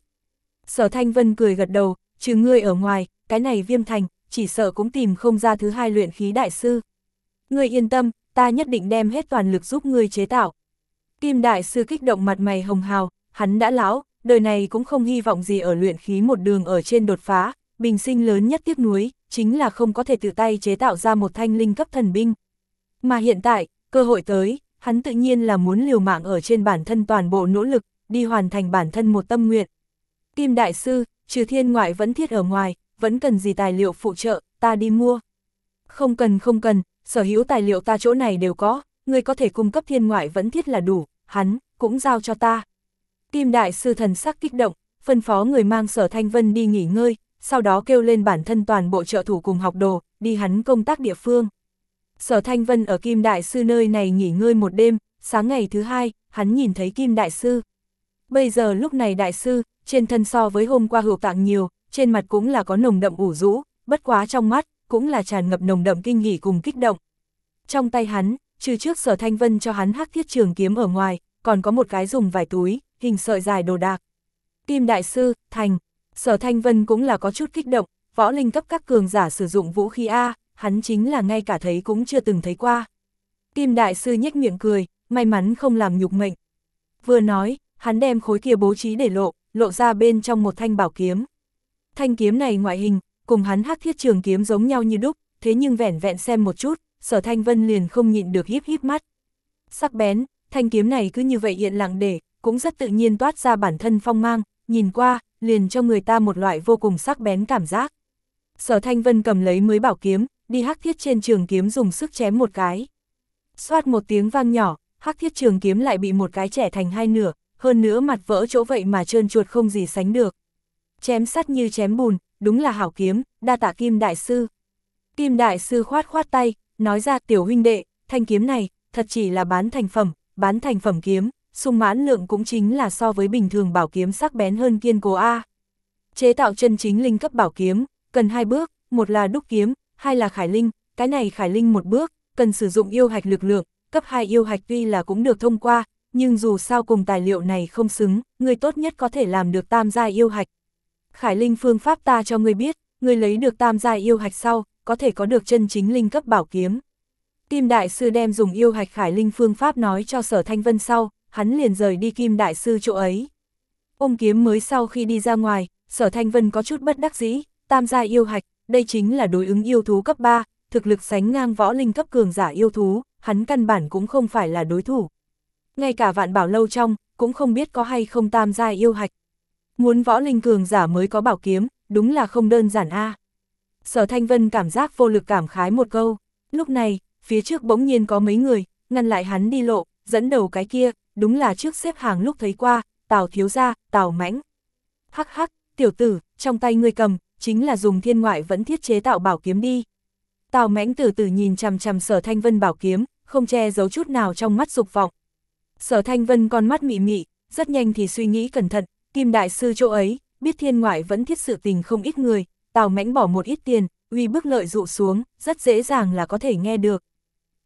Sở Thanh Vân cười gật đầu, trừ ngươi ở ngoài, cái này viêm thành, chỉ sợ cũng tìm không ra thứ hai luyện khí đại sư. Ngươi yên tâm, ta nhất định đem hết toàn lực giúp ngươi chế tạo. Kim đại sư kích động mặt mày hồng hào, hắn đã lão, đời này cũng không hy vọng gì ở luyện khí một đường ở trên đột phá, bình sinh lớn nhất tiếc nuối, chính là không có thể tự tay chế tạo ra một thanh linh cấp thần binh. Mà hiện tại, cơ hội tới, hắn tự nhiên là muốn liều mạng ở trên bản thân toàn bộ nỗ lực, đi hoàn thành bản thân một tâm nguyện. Kim Đại Sư, trừ thiên ngoại vẫn thiết ở ngoài, vẫn cần gì tài liệu phụ trợ, ta đi mua. Không cần không cần, sở hữu tài liệu ta chỗ này đều có, người có thể cung cấp thiên ngoại vẫn thiết là đủ, hắn, cũng giao cho ta. Kim Đại Sư thần sắc kích động, phân phó người mang sở Thanh Vân đi nghỉ ngơi, sau đó kêu lên bản thân toàn bộ trợ thủ cùng học đồ, đi hắn công tác địa phương. Sở Thanh Vân ở Kim Đại Sư nơi này nghỉ ngơi một đêm, sáng ngày thứ hai, hắn nhìn thấy Kim Đại Sư. Bây giờ lúc này Đại Sư, trên thân so với hôm qua hữu tạng nhiều, trên mặt cũng là có nồng đậm ủ rũ, bất quá trong mắt, cũng là tràn ngập nồng đậm kinh nghỉ cùng kích động. Trong tay hắn, trừ trước sở thanh vân cho hắn hắc thiết trường kiếm ở ngoài, còn có một cái dùng vài túi, hình sợi dài đồ đạc. Kim Đại Sư, Thành, Sở Thanh Vân cũng là có chút kích động, võ linh cấp các cường giả sử dụng vũ khí A, hắn chính là ngay cả thấy cũng chưa từng thấy qua. Kim Đại Sư nhếch miệng cười, may mắn không làm nhục mệnh. Vừa nói, hắn đem khối kia bố trí để lộ, lộ ra bên trong một thanh bảo kiếm. Thanh kiếm này ngoại hình, cùng hắn hắc thiết trường kiếm giống nhau như đúc, thế nhưng vẻn vẹn xem một chút, sở thanh vân liền không nhịn được híp híp mắt. Sắc bén, thanh kiếm này cứ như vậy hiện lặng để, cũng rất tự nhiên toát ra bản thân phong mang, nhìn qua, liền cho người ta một loại vô cùng sắc bén cảm giác. Sở Thanh Vân cầm lấy mới bảo kiếm, đi hắc thiết trên trường kiếm dùng sức chém một cái. Xoát một tiếng vang nhỏ, hắc thiết trường kiếm lại bị một cái trẻ thành hai nửa, hơn nữa mặt vỡ chỗ vậy mà trơn chuột không gì sánh được. Chém sắt như chém bùn, đúng là hảo kiếm, đa tạ Kim Đại Sư. Kim Đại Sư khoát khoát tay, nói ra tiểu huynh đệ, thanh kiếm này, thật chỉ là bán thành phẩm, bán thành phẩm kiếm, sung mãn lượng cũng chính là so với bình thường bảo kiếm sắc bén hơn kiên cố A. Chế tạo chân chính linh cấp bảo kiếm, cần hai bước, một là đúc kiếm, hai là khải linh, cái này khải linh một bước, cần sử dụng yêu hạch lực lượng, cấp 2 yêu hạch tuy là cũng được thông qua, nhưng dù sao cùng tài liệu này không xứng, người tốt nhất có thể làm được tam gia yêu hạch. Khải linh phương pháp ta cho người biết, người lấy được tam gia yêu hạch sau, có thể có được chân chính linh cấp bảo kiếm. Kim Đại Sư đem dùng yêu hạch khải linh phương pháp nói cho Sở Thanh Vân sau, hắn liền rời đi Kim Đại Sư chỗ ấy. Ôm kiếm mới sau khi đi ra ngoài, Sở Thanh Vân có chút bất đắc dĩ, tam gia yêu hạch, đây chính là đối ứng yêu thú cấp 3, thực lực sánh ngang võ linh cấp cường giả yêu thú, hắn căn bản cũng không phải là đối thủ. Ngay cả vạn bảo lâu trong, cũng không biết có hay không tam gia yêu hạch. Muốn võ linh cường giả mới có bảo kiếm, đúng là không đơn giản a. Sở Thanh Vân cảm giác vô lực cảm khái một câu, lúc này, phía trước bỗng nhiên có mấy người, ngăn lại hắn đi lộ, dẫn đầu cái kia, đúng là trước xếp hàng lúc thấy qua, Tào thiếu gia, Tào mãnh. Hắc hắc, tiểu tử, trong tay ngươi cầm, chính là dùng thiên ngoại vẫn thiết chế tạo bảo kiếm đi. Tào mãnh từ từ nhìn chằm chằm sở thanh vân bảo kiếm, không che giấu chút nào trong mắt dục vọng. Sở thanh vân con mắt mị mị, rất nhanh thì suy nghĩ cẩn thận, kim đại sư chỗ ấy, biết thiên ngoại vẫn thiết sự tình không ít người, tào mãnh bỏ một ít tiền, uy bức lợi dụ xuống, rất dễ dàng là có thể nghe được.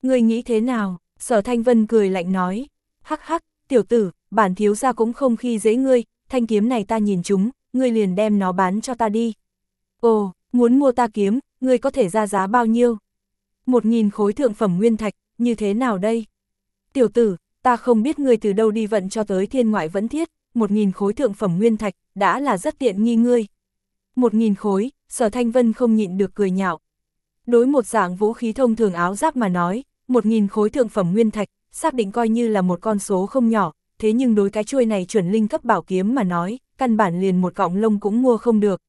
Người nghĩ thế nào? Sở thanh vân cười lạnh nói, hắc hắc, tiểu tử, bản thiếu gia cũng không khi dễ ngươi, thanh kiếm này ta nhìn chúng, ngươi liền đem nó bán cho ta đi. Ồ, muốn mua ta kiếm, ngươi có thể ra giá bao nhiêu? Một nghìn khối thượng phẩm nguyên thạch, như thế nào đây? Tiểu tử, ta không biết ngươi từ đâu đi vận cho tới thiên ngoại vẫn thiết, một nghìn khối thượng phẩm nguyên thạch, đã là rất tiện nghi ngươi. Một nghìn khối, sở thanh vân không nhịn được cười nhạo. Đối một dạng vũ khí thông thường áo giáp mà nói, một nghìn khối thượng phẩm nguyên thạch, xác định coi như là một con số không nhỏ, thế nhưng đối cái chuôi này chuẩn linh cấp bảo kiếm mà nói, căn bản liền một cọng lông cũng mua không được.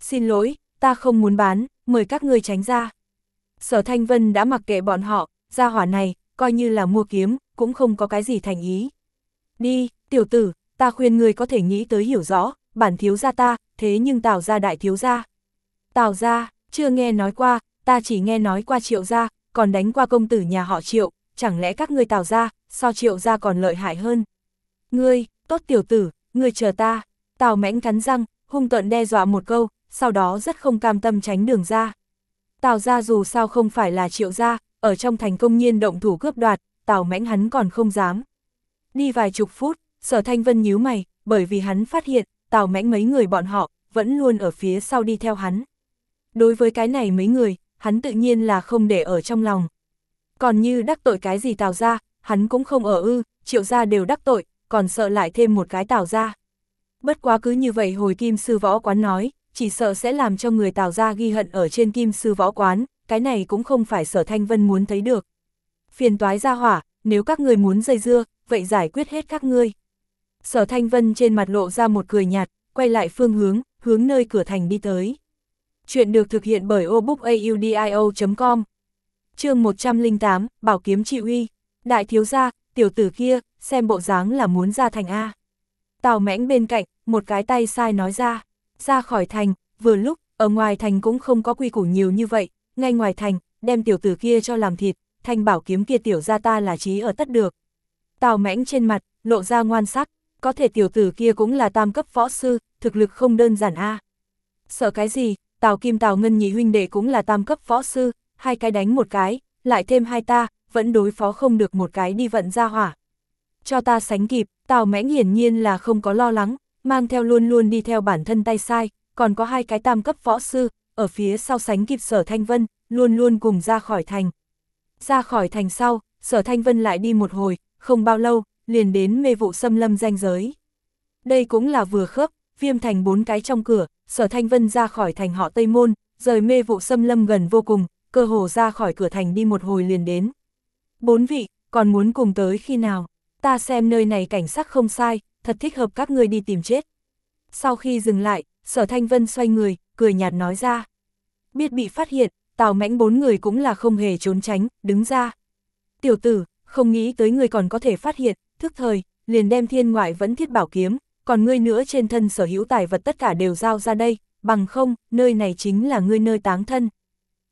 Xin lỗi, ta không muốn bán, mời các ngươi tránh ra. Sở Thanh Vân đã mặc kệ bọn họ, ra hỏa này, coi như là mua kiếm, cũng không có cái gì thành ý. Đi, tiểu tử, ta khuyên ngươi có thể nghĩ tới hiểu rõ, bản thiếu gia ta, thế nhưng tào gia đại thiếu gia. Tào gia, chưa nghe nói qua, ta chỉ nghe nói qua triệu gia, còn đánh qua công tử nhà họ triệu, chẳng lẽ các ngươi tào gia, so triệu gia còn lợi hại hơn. Ngươi, tốt tiểu tử, ngươi chờ ta. Tào mãnh cắn răng, hung tợn đe dọa một câu, sau đó rất không cam tâm tránh đường ra. Tào ra dù sao không phải là triệu gia, ở trong thành công nhiên động thủ cướp đoạt, tào mãnh hắn còn không dám. Đi vài chục phút, sở thanh vân nhíu mày, bởi vì hắn phát hiện, tào mãnh mấy người bọn họ, vẫn luôn ở phía sau đi theo hắn. Đối với cái này mấy người, hắn tự nhiên là không để ở trong lòng. Còn như đắc tội cái gì tào ra, hắn cũng không ở ư, triệu gia đều đắc tội, còn sợ lại thêm một cái tào ra. Bất quá cứ như vậy hồi kim sư võ quán nói, chỉ sợ sẽ làm cho người tào ra ghi hận ở trên kim sư võ quán, cái này cũng không phải sở thanh vân muốn thấy được. Phiền toái ra hỏa, nếu các người muốn dây dưa, vậy giải quyết hết các ngươi. Sở thanh vân trên mặt lộ ra một cười nhạt, quay lại phương hướng, hướng nơi cửa thành đi tới. Chuyện được thực hiện bởi obookaudio.com chương 108, Bảo Kiếm Trị Uy, Đại Thiếu Gia, tiểu tử kia, xem bộ dáng là muốn ra thành A. Tào mãnh bên cạnh, một cái tay sai nói ra, ra khỏi thành, vừa lúc, ở ngoài thành cũng không có quy củ nhiều như vậy, ngay ngoài thành, đem tiểu tử kia cho làm thịt, thanh bảo kiếm kia tiểu ra ta là trí ở tất được. Tào mãnh trên mặt, lộ ra ngoan sắc, có thể tiểu tử kia cũng là tam cấp võ sư, thực lực không đơn giản a. Sợ cái gì, Tào Kim Tào Ngân nhị huynh đệ cũng là tam cấp võ sư, hai cái đánh một cái, lại thêm hai ta, vẫn đối phó không được một cái đi vận ra hỏa. Cho ta sánh kịp, Tào Mãnh hiển nhiên là không có lo lắng, mang theo luôn luôn đi theo bản thân tay sai, còn có hai cái tam cấp võ sư, ở phía sau sánh kịp sở Thanh Vân, luôn luôn cùng ra khỏi thành. Ra khỏi thành sau, sở Thanh Vân lại đi một hồi, không bao lâu, liền đến mê vụ xâm lâm danh giới. Đây cũng là vừa khớp, viêm thành bốn cái trong cửa, sở Thanh Vân ra khỏi thành họ Tây Môn, rời mê vụ xâm lâm gần vô cùng, cơ hồ ra khỏi cửa thành đi một hồi liền đến. Bốn vị, còn muốn cùng tới khi nào? Ta xem nơi này cảnh sắc không sai, thật thích hợp các người đi tìm chết. Sau khi dừng lại, sở thanh vân xoay người, cười nhạt nói ra. Biết bị phát hiện, tào mãnh bốn người cũng là không hề trốn tránh, đứng ra. Tiểu tử, không nghĩ tới người còn có thể phát hiện, thức thời, liền đem thiên ngoại vẫn thiết bảo kiếm, còn ngươi nữa trên thân sở hữu tài vật tất cả đều giao ra đây, bằng không, nơi này chính là ngươi nơi táng thân.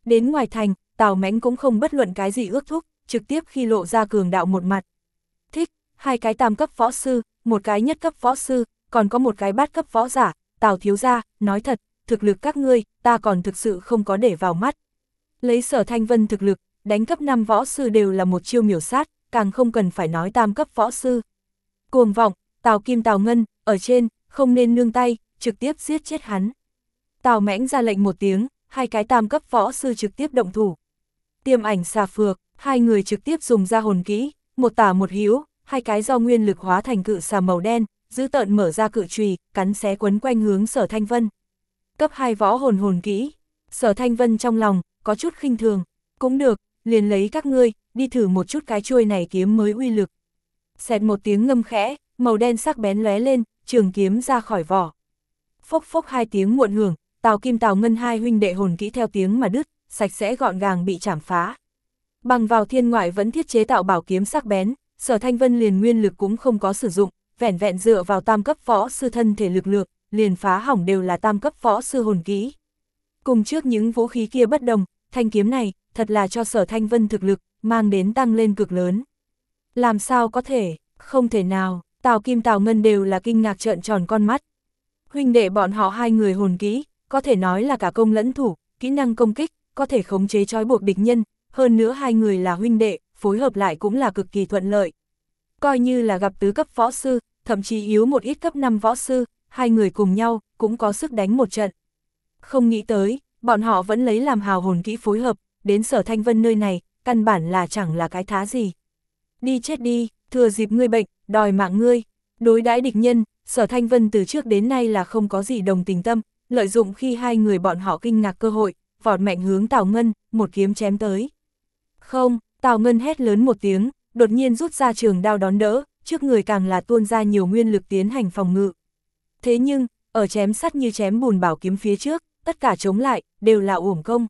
Đến ngoài thành, tào mãnh cũng không bất luận cái gì ước thúc, trực tiếp khi lộ ra cường đạo một mặt. Thích, hai cái tam cấp võ sư, một cái nhất cấp võ sư, còn có một cái bát cấp võ giả, Tào thiếu gia, nói thật, thực lực các ngươi, ta còn thực sự không có để vào mắt. Lấy sở thanh vân thực lực, đánh cấp 5 võ sư đều là một chiêu miểu sát, càng không cần phải nói tam cấp võ sư. Cuồng vọng, Tào Kim Tào Ngân, ở trên, không nên nương tay, trực tiếp giết chết hắn. Tào mãnh ra lệnh một tiếng, hai cái tam cấp võ sư trực tiếp động thủ. Tiêm ảnh xà phược, hai người trực tiếp dùng ra hồn kỹ, một tả một hữu hai cái do nguyên lực hóa thành cự xà màu đen, giữ tợn mở ra cự trùy, cắn xé quấn quanh hướng sở thanh vân. Cấp hai võ hồn hồn kỹ, sở thanh vân trong lòng, có chút khinh thường, cũng được, liền lấy các ngươi, đi thử một chút cái chuôi này kiếm mới uy lực. Xẹt một tiếng ngâm khẽ, màu đen sắc bén lóe lên, trường kiếm ra khỏi vỏ. Phốc phốc hai tiếng muộn hưởng, Tào Kim Tào Ngân hai huynh đệ hồn kỹ theo tiếng mà đứt, sạch sẽ gọn gàng bị chảm phá. Bằng vào thiên ngoại vẫn thiết chế tạo bảo kiếm sắc bén, sở thanh vân liền nguyên lực cũng không có sử dụng, vẻn vẹn dựa vào tam cấp võ sư thân thể lực lượng, liền phá hỏng đều là tam cấp võ sư hồn kỹ. Cùng trước những vũ khí kia bất đồng, thanh kiếm này, thật là cho sở thanh vân thực lực, mang đến tăng lên cực lớn. Làm sao có thể, không thể nào, Tào Kim Tào Ngân đều là kinh ngạc trợn tròn con mắt. Huynh đệ bọn họ hai người hồn kỹ, có thể nói là cả công lẫn thủ, kỹ năng công kích, có thể khống chế trói buộc địch nhân, hơn nữa hai người là huynh đệ, phối hợp lại cũng là cực kỳ thuận lợi. Coi như là gặp tứ cấp võ sư, thậm chí yếu một ít cấp 5 võ sư, hai người cùng nhau, cũng có sức đánh một trận. Không nghĩ tới, bọn họ vẫn lấy làm hào hồn kỹ phối hợp, đến sở thanh vân nơi này, căn bản là chẳng là cái thá gì. Đi chết đi, thừa dịp ngươi bệnh, đòi mạng ngươi. Đối đãi địch nhân, sở thanh vân từ trước đến nay là không có gì đồng tình tâm, lợi dụng khi hai người bọn họ kinh ngạc cơ hội, vọt mạnh hướng Tào Ngân, một kiếm chém tới. Không, Tào Ngân hét lớn một tiếng, đột nhiên rút ra trường đao đón đỡ, trước người càng là tuôn ra nhiều nguyên lực tiến hành phòng ngự. Thế nhưng, ở chém sắt như chém bùn bảo kiếm phía trước, tất cả chống lại, đều là uổng công.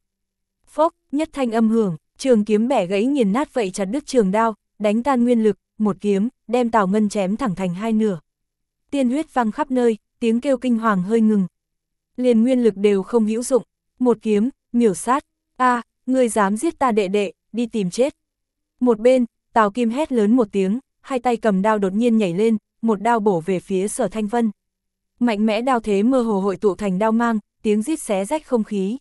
Phốc, nhất thanh âm hưởng, trường kiếm bẻ gãy nghiền nát vậy chặt đứt trường đao, đánh tan nguyên lực, một kiếm, đem Tào Ngân chém thẳng thành hai nửa. Tiên huyết văng khắp nơi, tiếng kêu kinh hoàng hơi ngừng. Liền nguyên lực đều không hữu dụng, một kiếm, miểu sát, a à, ngươi dám giết ta đệ đệ, đi tìm chết. Một bên, Tào Kim hét lớn một tiếng, hai tay cầm đao đột nhiên nhảy lên, một đao bổ về phía sở thanh vân. Mạnh mẽ đao thế mơ hồ hội tụ thành đao mang, tiếng rít xé rách không khí.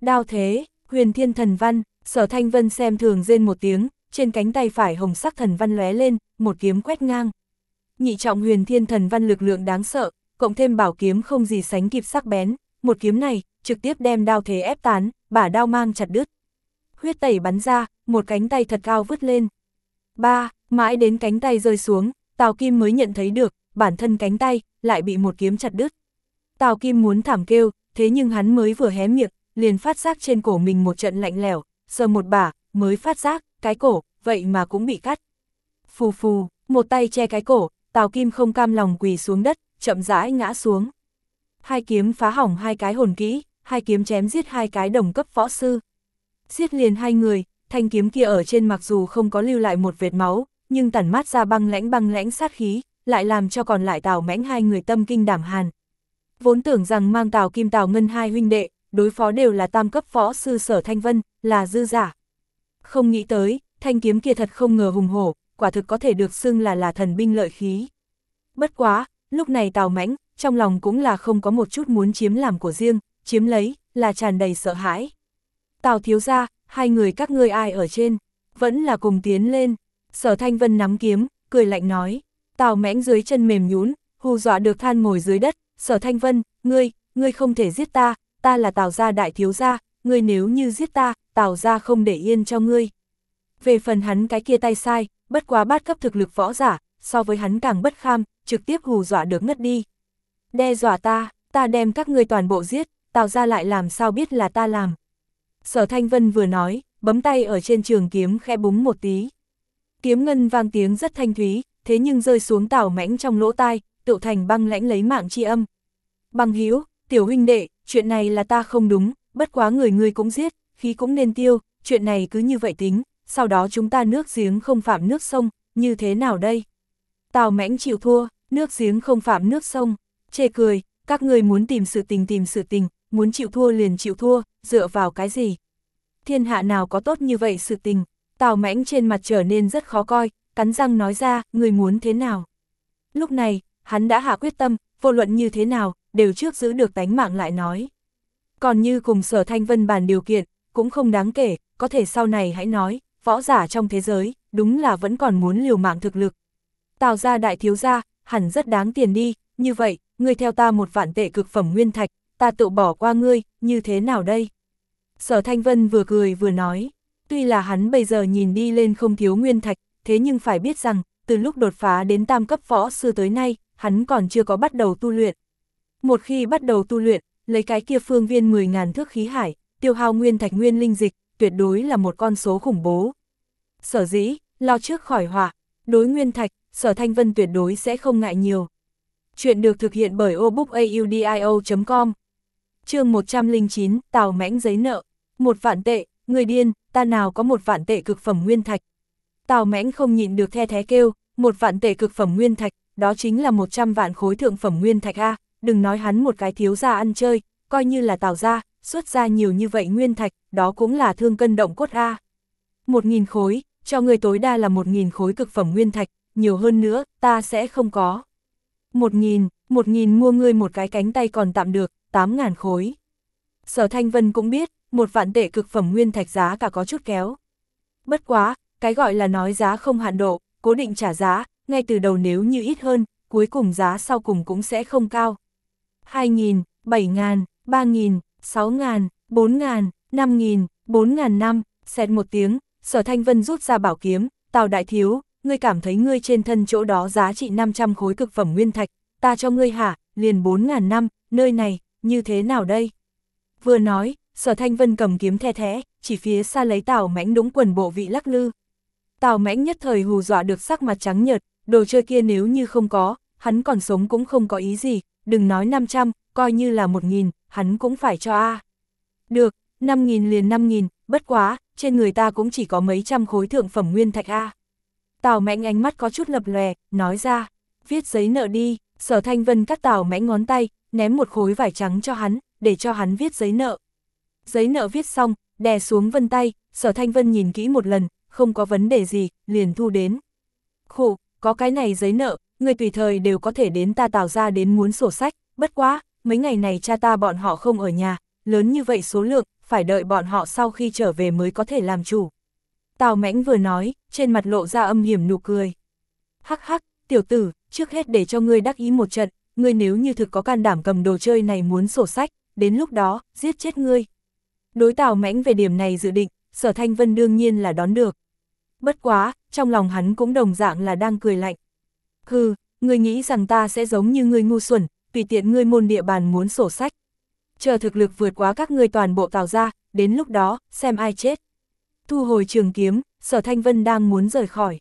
Đao thế, huyền thiên thần văn, sở thanh vân xem thường rên một tiếng, trên cánh tay phải hồng sắc thần văn lóe lên, một kiếm quét ngang. Nhị trọng huyền thiên thần văn lực lượng đáng sợ, cộng thêm bảo kiếm không gì sánh kịp sắc bén, một kiếm này, trực tiếp đem đao thế ép tán, bả đao mang chặt đứt. Huyết tẩy bắn ra, một cánh tay thật cao vứt lên. Ba, mãi đến cánh tay rơi xuống, Tào Kim mới nhận thấy được, bản thân cánh tay, lại bị một kiếm chặt đứt. Tào Kim muốn thảm kêu, thế nhưng hắn mới vừa hé miệng, liền phát giác trên cổ mình một trận lạnh lẽo, sờ một bả, mới phát giác, cái cổ, vậy mà cũng bị cắt. Phù phù, một tay che cái cổ, Tào Kim không cam lòng quỳ xuống đất, chậm rãi ngã xuống. Hai kiếm phá hỏng hai cái hồn kỹ, hai kiếm chém giết hai cái đồng cấp võ sư. Giết liền hai người, thanh kiếm kia ở trên mặc dù không có lưu lại một vệt máu, nhưng tản mát ra băng lãnh băng lãnh sát khí, lại làm cho còn lại Tào Mãnh hai người tâm kinh đảm hàn. Vốn tưởng rằng mang Tào Kim Tào Ngân hai huynh đệ, đối phó đều là tam cấp võ sư Sở Thanh Vân, là dư giả. Không nghĩ tới, thanh kiếm kia thật không ngờ hùng hổ, quả thực có thể được xưng là là thần binh lợi khí. Bất quá, lúc này Tào Mãnh, trong lòng cũng là không có một chút muốn chiếm làm của riêng, chiếm lấy, là tràn đầy sợ hãi. Tào thiếu ra, hai người các ngươi ai ở trên, vẫn là cùng tiến lên. Sở Thanh Vân nắm kiếm, cười lạnh nói. Tào mãnh dưới chân mềm nhún, hù dọa được than ngồi dưới đất. Sở Thanh Vân, ngươi, ngươi không thể giết ta, ta là Tào gia đại thiếu gia, ngươi nếu như giết ta, Tào gia không để yên cho ngươi. Về phần hắn cái kia tay sai, bất quá bát cấp thực lực võ giả, so với hắn càng bất kham, trực tiếp hù dọa được ngất đi. Đe dọa ta, ta đem các ngươi toàn bộ giết, Tào gia lại làm sao biết là ta làm. Sở Thanh Vân vừa nói, bấm tay ở trên trường kiếm khẽ búng một tí. Kiếm ngân vang tiếng rất thanh thúy, thế nhưng rơi xuống tảo mãnh trong lỗ tai, tự thành băng lãnh lấy mạng chi âm. Băng hiếu, tiểu huynh đệ, chuyện này là ta không đúng, bất quá người người cũng giết, khí cũng nên tiêu, chuyện này cứ như vậy tính, sau đó chúng ta nước giếng không phạm nước sông, như thế nào đây? Tào mãnh chịu thua, nước giếng không phạm nước sông, chê cười, các người muốn tìm sự tình tìm sự tình, muốn chịu thua liền chịu thua, dựa vào cái gì? Thiên hạ nào có tốt như vậy sự tình? Tào mãnh trên mặt trở nên rất khó coi, cắn răng nói ra, người muốn thế nào? Lúc này, hắn đã hạ quyết tâm, vô luận như thế nào, đều trước giữ được tánh mạng lại nói. Còn như cùng sở thanh vân bàn điều kiện, cũng không đáng kể, có thể sau này hãy nói, võ giả trong thế giới, đúng là vẫn còn muốn liều mạng thực lực. Tào ra đại thiếu gia, hẳn rất đáng tiền đi, như vậy, ngươi theo ta một vạn tệ cực phẩm nguyên thạch, ta tự bỏ qua ngươi, như thế nào đây? Sở Thanh Vân vừa cười vừa nói, tuy là hắn bây giờ nhìn đi lên không thiếu nguyên thạch, thế nhưng phải biết rằng, từ lúc đột phá đến tam cấp võ sư tới nay, hắn còn chưa có bắt đầu tu luyện. Một khi bắt đầu tu luyện, lấy cái kia phương viên 10.000 thước khí hải, tiêu hao nguyên thạch nguyên linh dịch, tuyệt đối là một con số khủng bố. Sở dĩ, lo trước khỏi họa, đối nguyên thạch, sở thanh vân tuyệt đối sẽ không ngại nhiều. Chuyện được thực hiện bởi obookaudio.com chương 109, Tào mãnh giấy nợ. Một vạn tệ, người điên, ta nào có một vạn tệ cực phẩm nguyên thạch. Tào mãnh không nhịn được the thế kêu, một vạn tệ cực phẩm nguyên thạch, đó chính là 100 vạn khối thượng phẩm nguyên thạch A, đừng nói hắn một cái thiếu gia ăn chơi, coi như là tào gia, xuất ra nhiều như vậy nguyên thạch, đó cũng là thương cân động cốt A. Một nghìn khối, cho người tối đa là một nghìn khối cực phẩm nguyên thạch, nhiều hơn nữa, ta sẽ không có. Một nghìn, một nghìn mua ngươi một cái cánh tay còn tạm được, tám ngàn khối. Sở Thanh Vân cũng biết, một vạn tệ cực phẩm nguyên thạch giá cả có chút kéo. Bất quá, cái gọi là nói giá không hạn độ, cố định trả giá, ngay từ đầu nếu như ít hơn, cuối cùng giá sau cùng cũng sẽ không cao. 2.000, 7.000, 3.000, 6.000, 4.000, 5.000, 4.000 năm, xẹt một tiếng, sở thanh vân rút ra bảo kiếm, tào đại thiếu, ngươi cảm thấy ngươi trên thân chỗ đó giá trị 500 khối cực phẩm nguyên thạch, ta cho ngươi hả, liền 4.000 năm, nơi này, như thế nào đây? Vừa nói, sở thanh vân cầm kiếm the thế, chỉ phía xa lấy tào mãnh đúng quần bộ vị lắc lư. Tào mãnh nhất thời hù dọa được sắc mặt trắng nhợt, đồ chơi kia nếu như không có, hắn còn sống cũng không có ý gì, đừng nói 500, coi như là 1.000, hắn cũng phải cho A. Được, 5.000 liền 5.000, bất quá, trên người ta cũng chỉ có mấy trăm khối thượng phẩm nguyên thạch A. Tào mãnh ánh mắt có chút lập lòe, nói ra, viết giấy nợ đi, sở thanh vân cắt tào mãnh ngón tay, ném một khối vải trắng cho hắn, để cho hắn viết giấy nợ. Giấy nợ viết xong, đè xuống vân tay, sở thanh vân nhìn kỹ một lần, không có vấn đề gì, liền thu đến. Khổ, có cái này giấy nợ, người tùy thời đều có thể đến ta tạo ra đến muốn sổ sách, bất quá, mấy ngày này cha ta bọn họ không ở nhà, lớn như vậy số lượng, phải đợi bọn họ sau khi trở về mới có thể làm chủ. Tào mãnh vừa nói, trên mặt lộ ra âm hiểm nụ cười. Hắc hắc, tiểu tử, trước hết để cho ngươi đắc ý một trận, ngươi nếu như thực có can đảm cầm đồ chơi này muốn sổ sách, đến lúc đó, giết chết ngươi. Đối tào mãnh về điểm này dự định, sở thanh vân đương nhiên là đón được. Bất quá, trong lòng hắn cũng đồng dạng là đang cười lạnh. Hừ, ngươi nghĩ rằng ta sẽ giống như ngươi ngu xuẩn, tùy tiện ngươi môn địa bàn muốn sổ sách. Chờ thực lực vượt quá các ngươi toàn bộ tào ra, đến lúc đó, xem ai chết. Thu hồi trường kiếm, sở thanh vân đang muốn rời khỏi.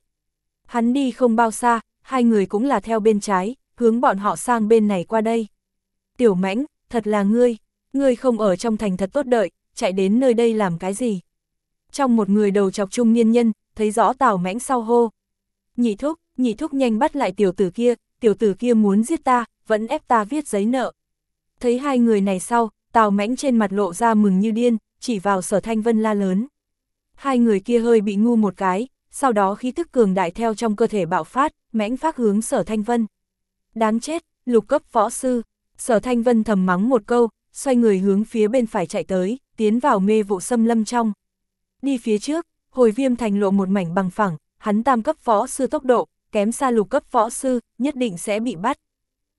Hắn đi không bao xa, hai người cũng là theo bên trái, hướng bọn họ sang bên này qua đây. Tiểu mãnh, thật là ngươi, ngươi không ở trong thành thật tốt đợi, chạy đến nơi đây làm cái gì? Trong một người đầu chọc trung niên nhân, thấy rõ tào mãnh sau hô. Nhị thúc, nhị thúc nhanh bắt lại tiểu tử kia, tiểu tử kia muốn giết ta, vẫn ép ta viết giấy nợ. Thấy hai người này sau, tào mãnh trên mặt lộ ra mừng như điên, chỉ vào sở thanh vân la lớn. Hai người kia hơi bị ngu một cái, sau đó khí tức cường đại theo trong cơ thể bạo phát, mãnh phát hướng sở thanh vân. Đáng chết, lục cấp võ sư, sở thanh vân thầm mắng một câu, xoay người hướng phía bên phải chạy tới, tiến vào mê vụ xâm lâm trong. Đi phía trước, hồi viêm thành lộ một mảnh bằng phẳng, hắn tam cấp võ sư tốc độ, kém xa lục cấp võ sư, nhất định sẽ bị bắt.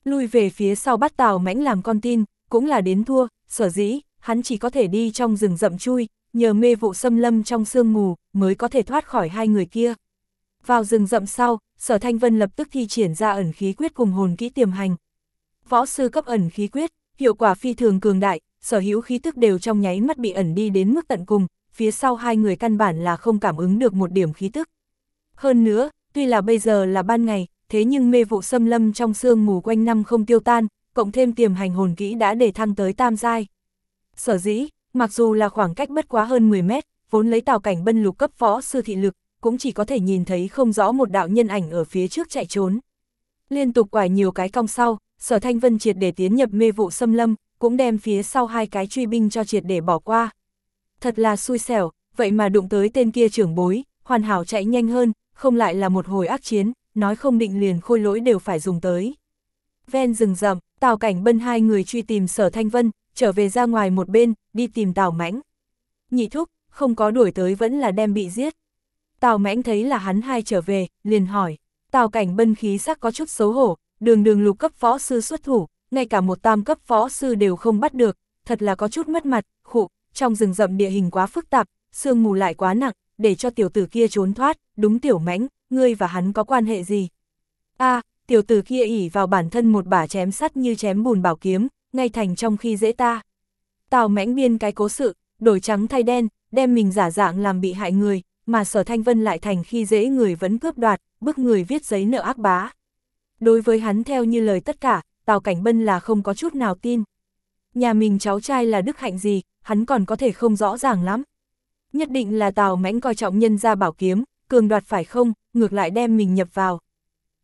Lui về phía sau bắt tàu mãnh làm con tin, cũng là đến thua, sở dĩ, hắn chỉ có thể đi trong rừng rậm chui, nhờ mê vụ xâm lâm trong sương mù, mới có thể thoát khỏi hai người kia. Vào rừng rậm sau, sở thanh vân lập tức thi triển ra ẩn khí quyết cùng hồn kỹ tiềm hành. Võ sư cấp ẩn khí quyết, hiệu quả phi thường cường đại, sở hữu khí tức đều trong nháy mắt bị ẩn đi đến mức tận cùng, phía sau hai người căn bản là không cảm ứng được một điểm khí tức. Hơn nữa, tuy là bây giờ là ban ngày, thế nhưng mê vụ xâm lâm trong sương mù quanh năm không tiêu tan, cộng thêm tiềm hành hồn kỹ đã để thăng tới tam giai. Sở dĩ, mặc dù là khoảng cách bất quá hơn 10 mét, vốn lấy tào cảnh bân lục cấp võ sư thị lực, cũng chỉ có thể nhìn thấy không rõ một đạo nhân ảnh ở phía trước chạy trốn. Liên tục quải nhiều cái cong sau, sở thanh vân triệt để tiến nhập mê vụ xâm lâm, cũng đem phía sau hai cái truy binh cho triệt để bỏ qua. Thật là xui xẻo, vậy mà đụng tới tên kia trưởng bối, hoàn hảo chạy nhanh hơn, không lại là một hồi ác chiến, nói không định liền khôi lỗi đều phải dùng tới. Ven rừng rậm, Tào Cảnh Bân hai người truy tìm Sở Thanh Vân, trở về ra ngoài một bên, đi tìm Tào Mãnh. Nhị thúc, không có đuổi tới vẫn là đem bị giết. Tào Mãnh thấy là hắn hai trở về, liền hỏi. Tào Cảnh Bân khí sắc có chút xấu hổ, đường đường lục cấp võ sư xuất thủ, ngay cả một tam cấp võ sư đều không bắt được, thật là có chút mất mặt, khụ, trong rừng rậm địa hình quá phức tạp, sương mù lại quá nặng, để cho tiểu tử kia trốn thoát, đúng tiểu mãnh, ngươi và hắn có quan hệ gì? a tiểu tử kia ỉ vào bản thân một bả chém sắt như chém bùn bảo kiếm, ngay thành trong khi dễ ta. Tào mãnh biên cái cố sự, đổi trắng thay đen, đem mình giả dạng làm bị hại người, mà sở thanh vân lại thành khi dễ người vẫn cướp đoạt, bức người viết giấy nợ ác bá. Đối với hắn theo như lời tất cả, Tào Cảnh Bân là không có chút nào tin. Nhà mình cháu trai là đức hạnh gì, hắn còn có thể không rõ ràng lắm. Nhất định là Tào Mãnh coi trọng nhân ra bảo kiếm, cường đoạt phải không, ngược lại đem mình nhập vào.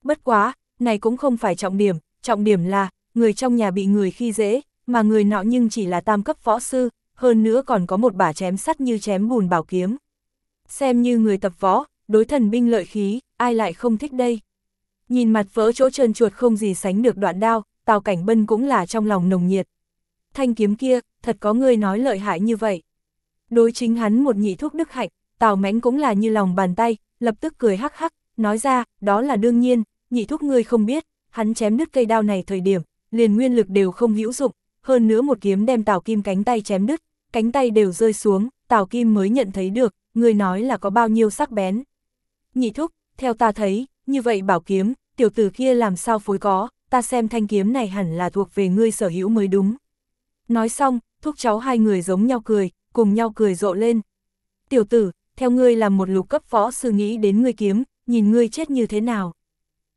Bất quá, này cũng không phải trọng điểm, trọng điểm là, người trong nhà bị người khi dễ, mà người nọ nhưng chỉ là tam cấp võ sư, hơn nữa còn có một bả chém sắt như chém bùn bảo kiếm. Xem như người tập võ, đối thần binh lợi khí, ai lại không thích đây. Nhìn mặt vỡ chỗ trơn chuột không gì sánh được đoạn đao, Tào Cảnh Bân cũng là trong lòng nồng nhiệt. Thanh kiếm kia, thật có người nói lợi hại như vậy. Đối chính hắn một nhị thuốc đức hạnh, Tào Mánh cũng là như lòng bàn tay, lập tức cười hắc hắc, nói ra, đó là đương nhiên, nhị thúc ngươi không biết, hắn chém đứt cây đao này thời điểm, liền nguyên lực đều không hữu dụng, hơn nữa một kiếm đem Tào Kim cánh tay chém đứt, cánh tay đều rơi xuống, Tào Kim mới nhận thấy được, người nói là có bao nhiêu sắc bén. Nhị thúc, theo ta thấy, như vậy bảo kiếm, tiểu tử kia làm sao phối có, ta xem thanh kiếm này hẳn là thuộc về ngươi sở hữu mới đúng. Nói xong, thúc cháu hai người giống nhau cười, cùng nhau cười rộ lên. Tiểu tử, theo ngươi là một lục cấp võ sư nghĩ đến ngươi kiếm, nhìn ngươi chết như thế nào.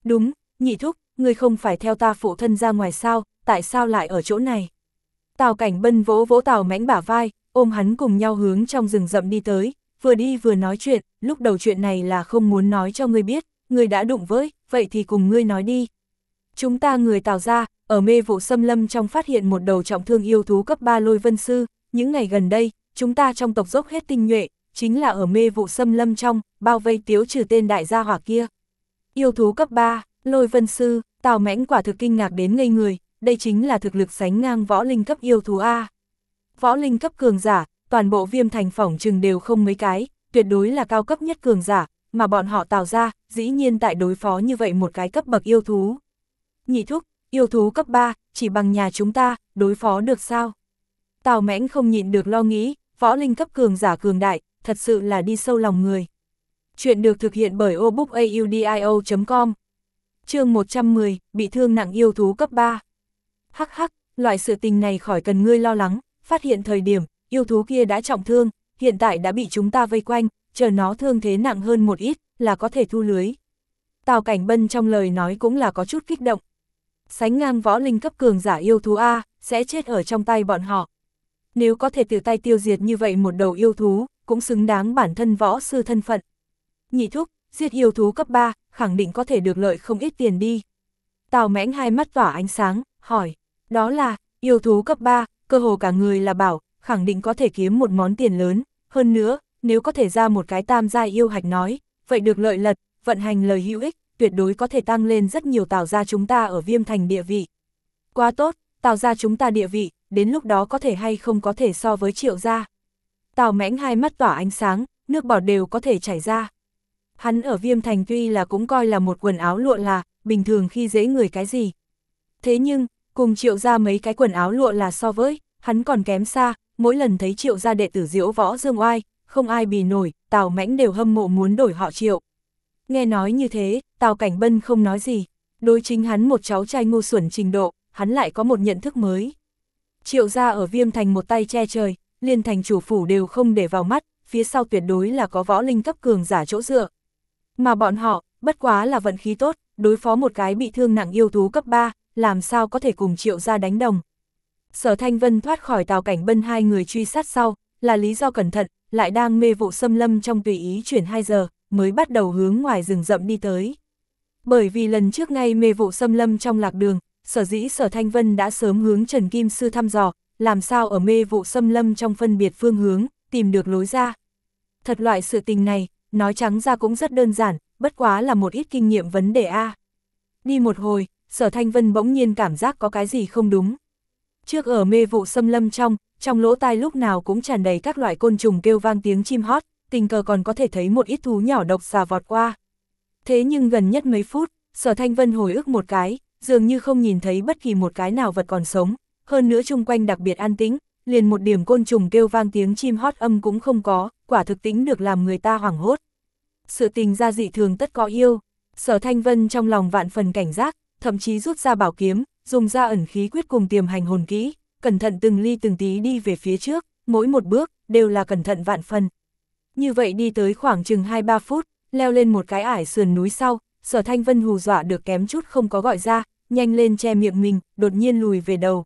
Đúng, nhị thúc, ngươi không phải theo ta phụ thân ra ngoài sao, tại sao lại ở chỗ này? Tào cảnh bân vỗ vỗ tào mãnh bả vai, ôm hắn cùng nhau hướng trong rừng rậm đi tới, vừa đi vừa nói chuyện, lúc đầu chuyện này là không muốn nói cho ngươi biết, ngươi đã đụng với, vậy thì cùng ngươi nói đi. Chúng ta người tào ra, ở mê vụ xâm lâm trong phát hiện một đầu trọng thương yêu thú cấp 3 lôi vân sư, những ngày gần đây, chúng ta trong tộc dốc hết tinh nhuệ, chính là ở mê vụ xâm lâm trong, bao vây tiếu trừ tên đại gia hỏa kia. Yêu thú cấp 3, lôi vân sư, tào mãnh quả thực kinh ngạc đến ngây người, đây chính là thực lực sánh ngang võ linh cấp yêu thú A. Võ linh cấp cường giả, toàn bộ viêm thành phỏng trừng đều không mấy cái, tuyệt đối là cao cấp nhất cường giả, mà bọn họ tạo ra, dĩ nhiên tại đối phó như vậy một cái cấp bậc yêu thú. Nhị thúc, yêu thú cấp 3, chỉ bằng nhà chúng ta, đối phó được sao? Tào mãnh không nhịn được lo nghĩ, võ linh cấp cường giả cường đại, thật sự là đi sâu lòng người. Chuyện được thực hiện bởi obookaudio.com chương 110, bị thương nặng yêu thú cấp 3. Hắc hắc, loại sự tình này khỏi cần ngươi lo lắng, phát hiện thời điểm, yêu thú kia đã trọng thương, hiện tại đã bị chúng ta vây quanh, chờ nó thương thế nặng hơn một ít, là có thể thu lưới. Tào Cảnh Bân trong lời nói cũng là có chút kích động. Sánh ngang võ linh cấp cường giả yêu thú A, sẽ chết ở trong tay bọn họ. Nếu có thể tự tay tiêu diệt như vậy một đầu yêu thú, cũng xứng đáng bản thân võ sư thân phận. Nhị thúc, giết yêu thú cấp 3, khẳng định có thể được lợi không ít tiền đi. Tào mãnh hai mắt tỏa ánh sáng, hỏi, đó là, yêu thú cấp 3, cơ hồ cả người là bảo, khẳng định có thể kiếm một món tiền lớn, hơn nữa, nếu có thể ra một cái tam gia yêu hạch nói, vậy được lợi lật, vận hành lời hữu ích, tuyệt đối có thể tăng lên rất nhiều tào gia chúng ta ở viêm thành địa vị. Quá tốt, tào gia chúng ta địa vị, đến lúc đó có thể hay không có thể so với triệu gia. Tào mãnh hai mắt tỏa ánh sáng, nước bọt đều có thể chảy ra. Hắn ở viêm thành tuy là cũng coi là một quần áo lụa là, bình thường khi dễ người cái gì. Thế nhưng, cùng triệu ra mấy cái quần áo lụa là so với, hắn còn kém xa, mỗi lần thấy triệu gia đệ tử diễu võ dương oai, không ai bì nổi, Tào Mãnh đều hâm mộ muốn đổi họ triệu. Nghe nói như thế, Tào Cảnh Bân không nói gì, đối chính hắn một cháu trai ngu xuẩn trình độ, hắn lại có một nhận thức mới. Triệu gia ở viêm thành một tay che trời, liên thành chủ phủ đều không để vào mắt, phía sau tuyệt đối là có võ linh cấp cường giả chỗ dựa. Mà bọn họ, bất quá là vận khí tốt, đối phó một cái bị thương nặng yêu thú cấp 3, làm sao có thể cùng triệu gia đánh đồng. Sở Thanh Vân thoát khỏi tàu cảnh bân hai người truy sát sau, là lý do cẩn thận, lại đang mê vụ xâm lâm trong tùy ý chuyển 2 giờ, mới bắt đầu hướng ngoài rừng rậm đi tới. Bởi vì lần trước ngay mê vụ xâm lâm trong lạc đường, sở dĩ sở Thanh Vân đã sớm hướng Trần Kim Sư thăm dò, làm sao ở mê vụ xâm lâm trong phân biệt phương hướng, tìm được lối ra. Thật loại sự tình này, nói trắng ra cũng rất đơn giản, bất quá là một ít kinh nghiệm vấn đề A. Đi một hồi, sở Thanh Vân bỗng nhiên cảm giác có cái gì không đúng. Trước ở mê vụ xâm lâm trong, trong lỗ tai lúc nào cũng tràn đầy các loại côn trùng kêu vang tiếng chim hót, tình cờ còn có thể thấy một ít thú nhỏ độc xà vọt qua. Thế nhưng gần nhất mấy phút, sở thanh vân hồi ức một cái, dường như không nhìn thấy bất kỳ một cái nào vật còn sống, hơn nữa chung quanh đặc biệt an tĩnh, liền một điểm côn trùng kêu vang tiếng chim hót âm cũng không có, quả thực tính được làm người ta hoảng hốt. Sự tình ra dị thường tất có yêu, sở thanh vân trong lòng vạn phần cảnh giác, thậm chí rút ra bảo kiếm, dùng ra ẩn khí quyết cùng tiềm hành hồn kỹ, cẩn thận từng ly từng tí đi về phía trước, mỗi một bước, đều là cẩn thận vạn phần. Như vậy đi tới khoảng chừng 2-3 phút, leo lên một cái ải sườn núi sau, sở thanh vân hù dọa được kém chút không có gọi ra, nhanh lên che miệng mình, đột nhiên lùi về đầu.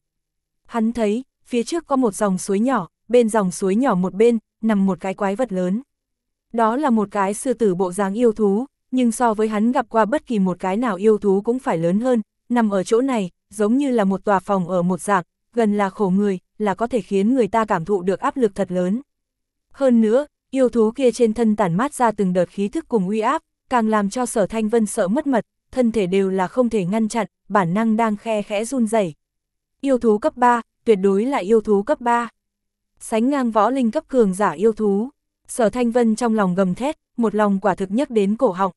Hắn thấy, phía trước có một dòng suối nhỏ, bên dòng suối nhỏ một bên, nằm một cái quái vật lớn. Đó là một cái sư tử bộ dáng yêu thú, nhưng so với hắn gặp qua bất kỳ một cái nào yêu thú cũng phải lớn hơn, nằm ở chỗ này, giống như là một tòa phòng ở một dạng, gần là khổ người, là có thể khiến người ta cảm thụ được áp lực thật lớn. Hơn nữa, yêu thú kia trên thân tản mát ra từng đợt khí thức cùng uy áp, càng làm cho sở thanh vân sợ mất mật, thân thể đều là không thể ngăn chặn, bản năng đang khe khẽ run rẩy. Yêu thú cấp 3, tuyệt đối là yêu thú cấp 3. Sánh ngang võ linh cấp cường giả yêu thú. Sở Thanh Vân trong lòng gầm thét, một lòng quả thực nhắc đến cổ họng.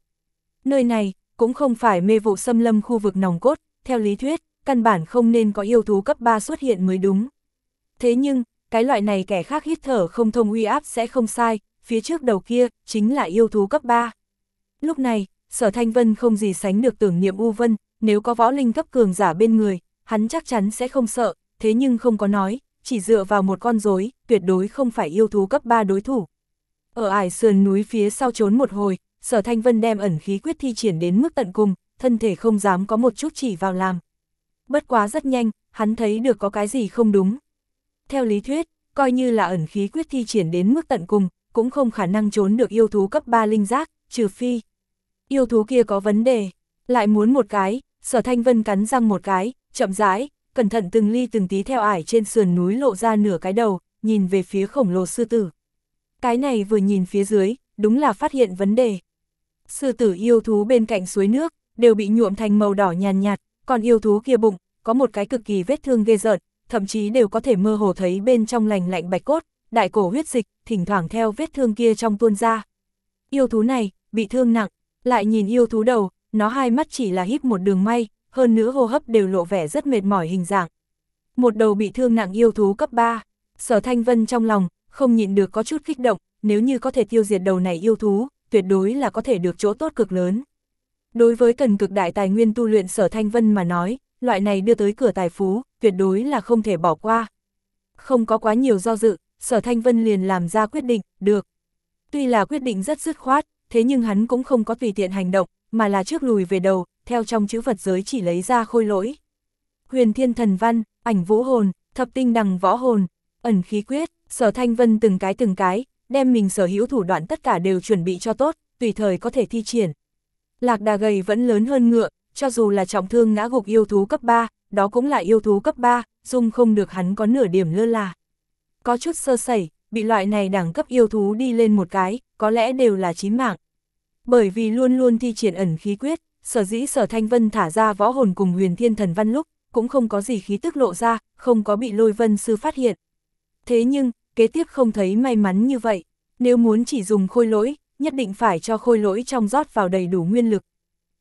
Nơi này, cũng không phải mê vụ xâm lâm khu vực nòng cốt, theo lý thuyết, căn bản không nên có yêu thú cấp 3 xuất hiện mới đúng. Thế nhưng, cái loại này kẻ khác hít thở không thông uy áp sẽ không sai, phía trước đầu kia, chính là yêu thú cấp 3. Lúc này, sở thanh vân không gì sánh được tưởng niệm U Vân, nếu có võ linh cấp cường giả bên người, hắn chắc chắn sẽ không sợ, thế nhưng không có nói, chỉ dựa vào một con rối, tuyệt đối không phải yêu thú cấp 3 đối thủ. Ở ải sườn núi phía sau trốn một hồi, sở thanh vân đem ẩn khí quyết thi triển đến mức tận cùng, thân thể không dám có một chút chỉ vào làm. Bất quá rất nhanh, hắn thấy được có cái gì không đúng. Theo lý thuyết, coi như là ẩn khí quyết thi triển đến mức tận cùng, cũng không khả năng trốn được yêu thú cấp 3 linh giác, trừ phi. Yêu thú kia có vấn đề, lại muốn một cái, sở thanh vân cắn răng một cái, chậm rãi, cẩn thận từng ly từng tí theo ải trên sườn núi lộ ra nửa cái đầu, nhìn về phía khổng lồ sư tử. Cái này vừa nhìn phía dưới, đúng là phát hiện vấn đề. Sư tử yêu thú bên cạnh suối nước, đều bị nhuộm thành màu đỏ nhàn nhạt, còn yêu thú kia bụng, có một cái cực kỳ vết thương ghê rợn, thậm chí đều có thể mơ hồ thấy bên trong lành lạnh bạch cốt, đại cổ huyết dịch, thỉnh thoảng theo vết thương kia trong tuôn ra. Yêu thú này, bị thương nặng, lại nhìn yêu thú đầu, nó hai mắt chỉ là híp một đường may, hơn nữa hô hấp đều lộ vẻ rất mệt mỏi hình dạng. Một đầu bị thương nặng yêu thú cấp 3, sở thanh vân trong lòng, không nhịn được có chút kích động, nếu như có thể tiêu diệt đầu này yêu thú, tuyệt đối là có thể được chỗ tốt cực lớn. Đối với cần cực đại tài nguyên tu luyện sở thanh vân mà nói, loại này đưa tới cửa tài phú, tuyệt đối là không thể bỏ qua. Không có quá nhiều do dự, sở thanh vân liền làm ra quyết định, được. Tuy là quyết định rất dứt khoát, thế nhưng hắn cũng không có tùy tiện hành động, mà là trước lùi về đầu, theo trong chữ vật giới chỉ lấy ra khôi lỗi. Huyền thiên thần văn, ảnh vũ hồn, thập tinh đằng võ hồn, ẩn khí quyết, sở thanh vân từng cái từng cái, đem mình sở hữu thủ đoạn tất cả đều chuẩn bị cho tốt, tùy thời có thể thi triển. Lạc đà gầy vẫn lớn hơn ngựa, cho dù là trọng thương ngã gục yêu thú cấp 3, đó cũng là yêu thú cấp 3, dung không được hắn có nửa điểm lơ là. Có chút sơ sẩy, bị loại này đẳng cấp yêu thú đi lên một cái, có lẽ đều là chí mạng. Bởi vì luôn luôn thi triển ẩn khí quyết, sở dĩ sở thanh vân thả ra võ hồn cùng huyền thiên thần văn lúc, cũng không có gì khí tức lộ ra, không có bị lôi vân sư phát hiện. Thế nhưng, kế tiếp không thấy may mắn như vậy, nếu muốn chỉ dùng khôi lỗi, nhất định phải cho khôi lỗi trong rót vào đầy đủ nguyên lực.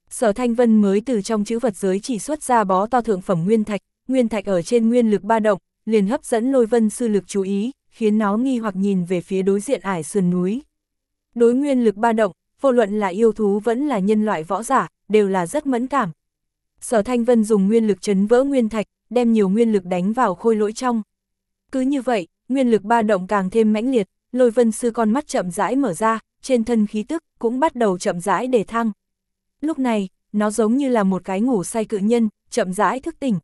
Sở Thanh Vân mới từ trong chữ vật giới chỉ xuất ra bó to thượng phẩm nguyên thạch, nguyên thạch ở trên nguyên lực ba động, liền hấp dẫn lôi vân sư lực chú ý, khiến nó nghi hoặc nhìn về phía đối diện ải sườn núi. Đối nguyên lực ba động, vô luận là yêu thú vẫn là nhân loại võ giả, đều là rất mẫn cảm. Sở Thanh Vân dùng nguyên lực chấn vỡ nguyên thạch, đem nhiều nguyên lực đánh vào khôi lỗi trong. Cứ như vậy, nguyên lực ba động càng thêm mãnh liệt, lôi vân sư con mắt chậm rãi mở ra, trên thân khí tức cũng bắt đầu chậm rãi để thăng. Lúc này, nó giống như là một cái ngủ say cự nhân, chậm rãi thức tỉnh.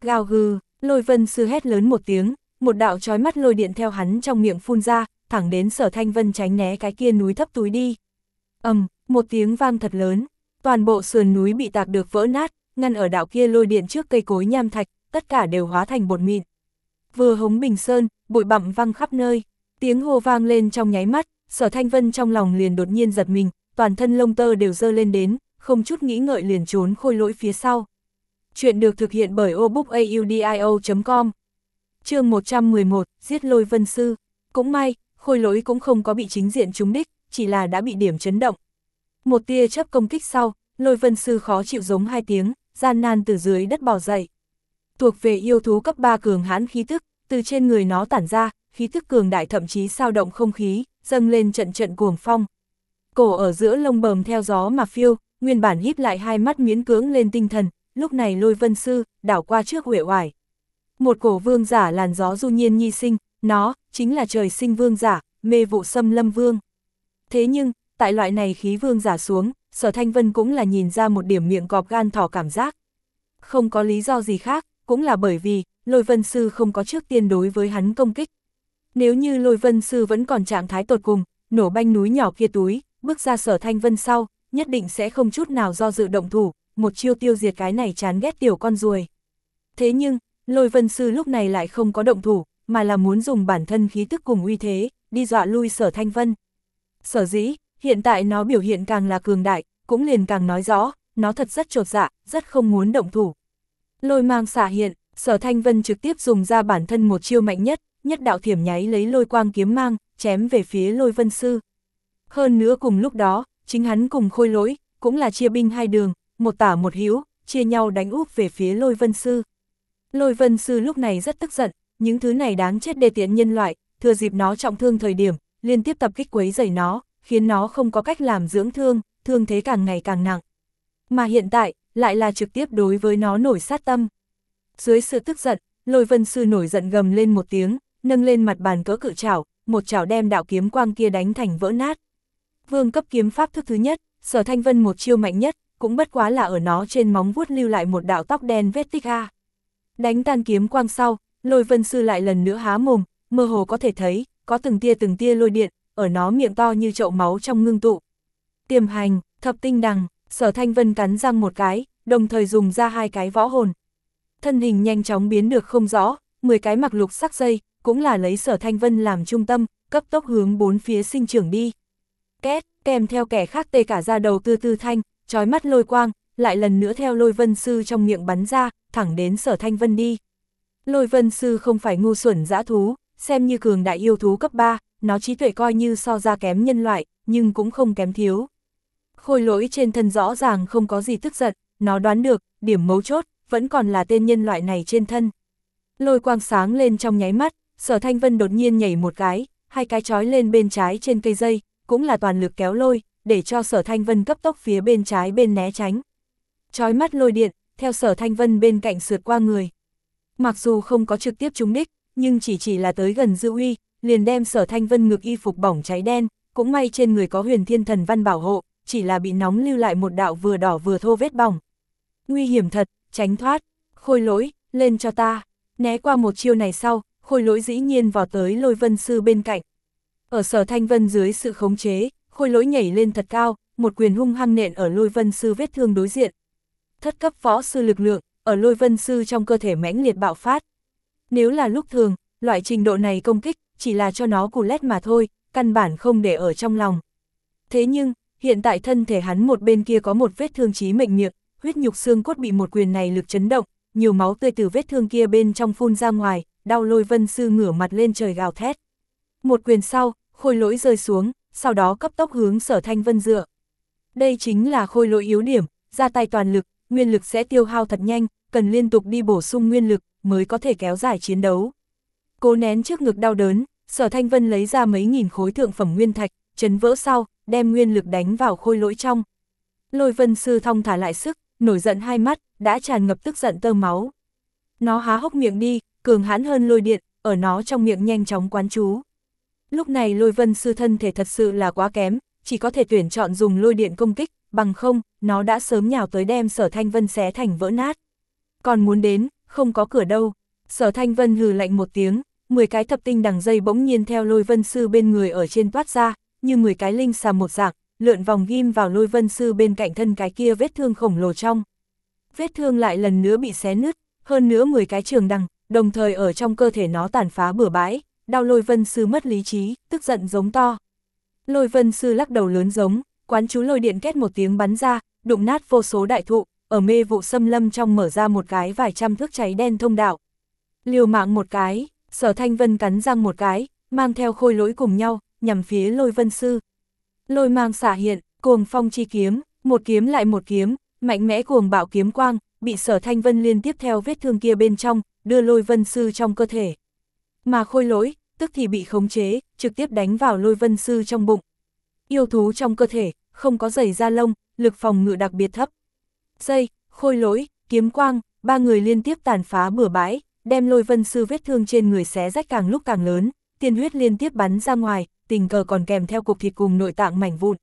Gào gừ, lôi vân sư hét lớn một tiếng, một đạo trói mắt lôi điện theo hắn trong miệng phun ra, thẳng đến sở thanh vân tránh né cái kia núi thấp túi đi ầm, một tiếng vang thật lớn, toàn bộ sườn núi bị tạc được vỡ nát, ngăn ở đạo kia lôi điện trước cây cối nham thạch, tất cả đều hóa thành bột mịn. Vừa hống bình sơn, bụi bặm văng khắp nơi, tiếng hô vang lên trong nháy mắt, sở thanh vân trong lòng liền đột nhiên giật mình, toàn thân lông tơ đều dơ lên đến, không chút nghĩ ngợi liền trốn khôi lỗi phía sau. Chuyện được thực hiện bởi obookaudio.com chương 111, giết lôi vân sư. Cũng may, khôi lỗi cũng không có bị chính diện trúng đích, chỉ là đã bị điểm chấn động. Một tia chấp công kích sau, lôi vân sư khó chịu giống hai tiếng, gian nan từ dưới đất bò dậy. Thuộc về yêu thú cấp 3 cường hãn khí tức, từ trên người nó tản ra, khí tức cường đại thậm chí sao động không khí, dâng lên trận trận cuồng phong. Cổ ở giữa lông bờm theo gió mà phiêu, nguyên bản híp lại hai mắt miễn cưỡng lên tinh thần, lúc này lôi vân sư, đảo qua trước huệ hoài Một cổ vương giả làn gió du nhiên nhi sinh, nó, chính là trời sinh vương giả, mê vụ xâm lâm vương. Thế nhưng, tại loại này khí vương giả xuống, sở thanh vân cũng là nhìn ra một điểm miệng cọp gan thỏ cảm giác. Không có lý do gì khác, cũng là bởi vì, lôi vân sư không có trước tiên đối với hắn công kích. Nếu như lôi vân sư vẫn còn trạng thái tột cùng, nổ banh núi nhỏ kia túi, bước ra sở thanh vân sau, nhất định sẽ không chút nào do dự động thủ, một chiêu tiêu diệt cái này chán ghét tiểu con ruồi. Thế nhưng, lôi vân sư lúc này lại không có động thủ, mà là muốn dùng bản thân khí tức cùng uy thế, đi dọa lui sở thanh vân. Sở dĩ, hiện tại nó biểu hiện càng là cường đại, cũng liền càng nói rõ, nó thật rất trột dạ, rất không muốn động thủ. Lôi mang xả hiện, sở thanh vân trực tiếp dùng ra bản thân một chiêu mạnh nhất, nhất đạo thiểm nháy lấy lôi quang kiếm mang, chém về phía lôi vân sư. Hơn nữa cùng lúc đó, chính hắn cùng khôi lỗi, cũng là chia binh hai đường, một tả một hữu chia nhau đánh úp về phía lôi vân sư. Lôi vân sư lúc này rất tức giận, những thứ này đáng chết đê tiện nhân loại, thừa dịp nó trọng thương thời điểm, liên tiếp tập kích quấy dày nó, khiến nó không có cách làm dưỡng thương, thương thế càng ngày càng nặng. Mà hiện tại, lại là trực tiếp đối với nó nổi sát tâm. Dưới sự tức giận, lôi vân sư nổi giận gầm lên một tiếng, nâng lên mặt bàn cỡ cự chảo, một chảo đem đạo kiếm quang kia đánh thành vỡ nát. Vương cấp kiếm pháp thức thứ nhất, sở thanh vân một chiêu mạnh nhất, cũng bất quá là ở nó trên móng vuốt lưu lại một đạo tóc đen vết tích A. Đánh tan kiếm quang sau, lôi vân sư lại lần nữa há mồm, mơ hồ có thể thấy, có từng tia từng tia lôi điện, ở nó miệng to như chậu máu trong ngưng tụ. Tiềm hành, thập tinh đằng, sở thanh vân cắn răng một cái, đồng thời dùng ra hai cái võ hồn. Thân hình nhanh chóng biến được không rõ, 10 cái mặc lục sắc dây, cũng là lấy sở thanh vân làm trung tâm, cấp tốc hướng bốn phía sinh trưởng đi. Két, kèm theo kẻ khác tê cả ra đầu tư tư thanh, trói mắt lôi quang, lại lần nữa theo lôi vân sư trong miệng bắn ra, thẳng đến sở thanh vân đi. Lôi vân sư không phải ngu xuẩn dã thú, xem như cường đại yêu thú cấp 3, nó trí tuệ coi như so ra kém nhân loại, nhưng cũng không kém thiếu. Khôi lỗi trên thân rõ ràng không có gì tức giận, nó đoán được, điểm mấu chốt, vẫn còn là tên nhân loại này trên thân. Lôi quang sáng lên trong nháy mắt, sở thanh vân đột nhiên nhảy một cái, hai cái chói lên bên trái trên cây dây, cũng là toàn lực kéo lôi, để cho sở thanh vân cấp tốc phía bên trái bên né tránh. Chói mắt lôi điện, theo sở thanh vân bên cạnh sượt qua người. Mặc dù không có trực tiếp trúng đích, nhưng chỉ chỉ là tới gần dư uy, liền đem sở thanh vân ngực y phục bỏng cháy đen, cũng may trên người có huyền thiên thần văn bảo hộ, chỉ là bị nóng lưu lại một đạo vừa đỏ vừa thô vết bỏng. Nguy hiểm thật, tránh thoát, khôi lỗi, lên cho ta, né qua một chiêu này sau, khôi lỗi dĩ nhiên vào tới lôi vân sư bên cạnh. Ở sở thanh vân dưới sự khống chế, khôi lỗi nhảy lên thật cao, một quyền hung hăng nện ở lôi vân sư vết thương đối diện. Thất cấp võ sư lực lượng, ở lôi vân sư trong cơ thể mãnh liệt bạo phát. Nếu là lúc thường, loại trình độ này công kích, chỉ là cho nó cù lét mà thôi, căn bản không để ở trong lòng. Thế nhưng, hiện tại thân thể hắn một bên kia có một vết thương chí mệnh miệng, huyết nhục xương cốt bị một quyền này lực chấn động, nhiều máu tươi từ vết thương kia bên trong phun ra ngoài, đau lôi vân sư ngửa mặt lên trời gào thét. Một quyền sau, khôi lỗi rơi xuống, sau đó cấp tốc hướng sở thanh vân dựa. Đây chính là khôi lỗi yếu điểm, ra tay toàn lực, nguyên lực sẽ tiêu hao thật nhanh, cần liên tục đi bổ sung nguyên lực, mới có thể kéo dài chiến đấu. Cố nén trước ngực đau đớn, sở thanh vân lấy ra mấy nghìn khối thượng phẩm nguyên thạch, chấn vỡ sau, đem nguyên lực đánh vào khôi lỗi trong. Lôi vân sư thong thả lại sức, nổi giận hai mắt, đã tràn ngập tức giận tơ máu. Nó há hốc miệng đi, cường hãn hơn lôi điện, ở nó trong miệng nhanh chóng quán chú. Lúc này lôi vân sư thân thể thật sự là quá kém, chỉ có thể tuyển chọn dùng lôi điện công kích, bằng không, nó đã sớm nhào tới đem sở thanh vân xé thành vỡ nát. Còn muốn đến, không có cửa đâu. Sở thanh vân hừ lạnh một tiếng, 10 cái thập tinh đằng dây bỗng nhiên theo lôi vân sư bên người ở trên toát ra, như 10 cái linh xà một dạng, lượn vòng ghim vào lôi vân sư bên cạnh thân cái kia vết thương khổng lồ trong. Vết thương lại lần nữa bị xé nứt, hơn nữa 10 cái trường đằng, đồng thời ở trong cơ thể nó tàn phá bừa bãi, đau lôi vân sư mất lý trí, tức giận giống to. Lôi vân sư lắc đầu lớn giống, quán chú lôi điện kết một tiếng bắn ra, đụng nát vô số đại thụ, ở mê vụ xâm lâm trong mở ra một cái vài trăm thước cháy đen thông đạo. Liều mạng một cái, sở thanh vân cắn răng một cái, mang theo khôi lỗi cùng nhau, nhằm phía lôi vân sư. Lôi mang xả hiện, cuồng phong chi kiếm, một kiếm lại một kiếm, mạnh mẽ cuồng bạo kiếm quang, bị sở thanh vân liên tiếp theo vết thương kia bên trong, đưa lôi vân sư trong cơ thể. Mà khôi lỗi, tức thì bị khống chế, trực tiếp đánh vào lôi vân sư trong bụng. Yêu thú trong cơ thể, không có giày da lông, lực phòng ngự đặc biệt thấp. Dây, khôi lỗi, kiếm quang, ba người liên tiếp tàn phá bừa bãi, đem lôi vân sư vết thương trên người xé rách càng lúc càng lớn, tiên huyết liên tiếp bắn ra ngoài, tình cờ còn kèm theo cục thịt cùng nội tạng mảnh vụn.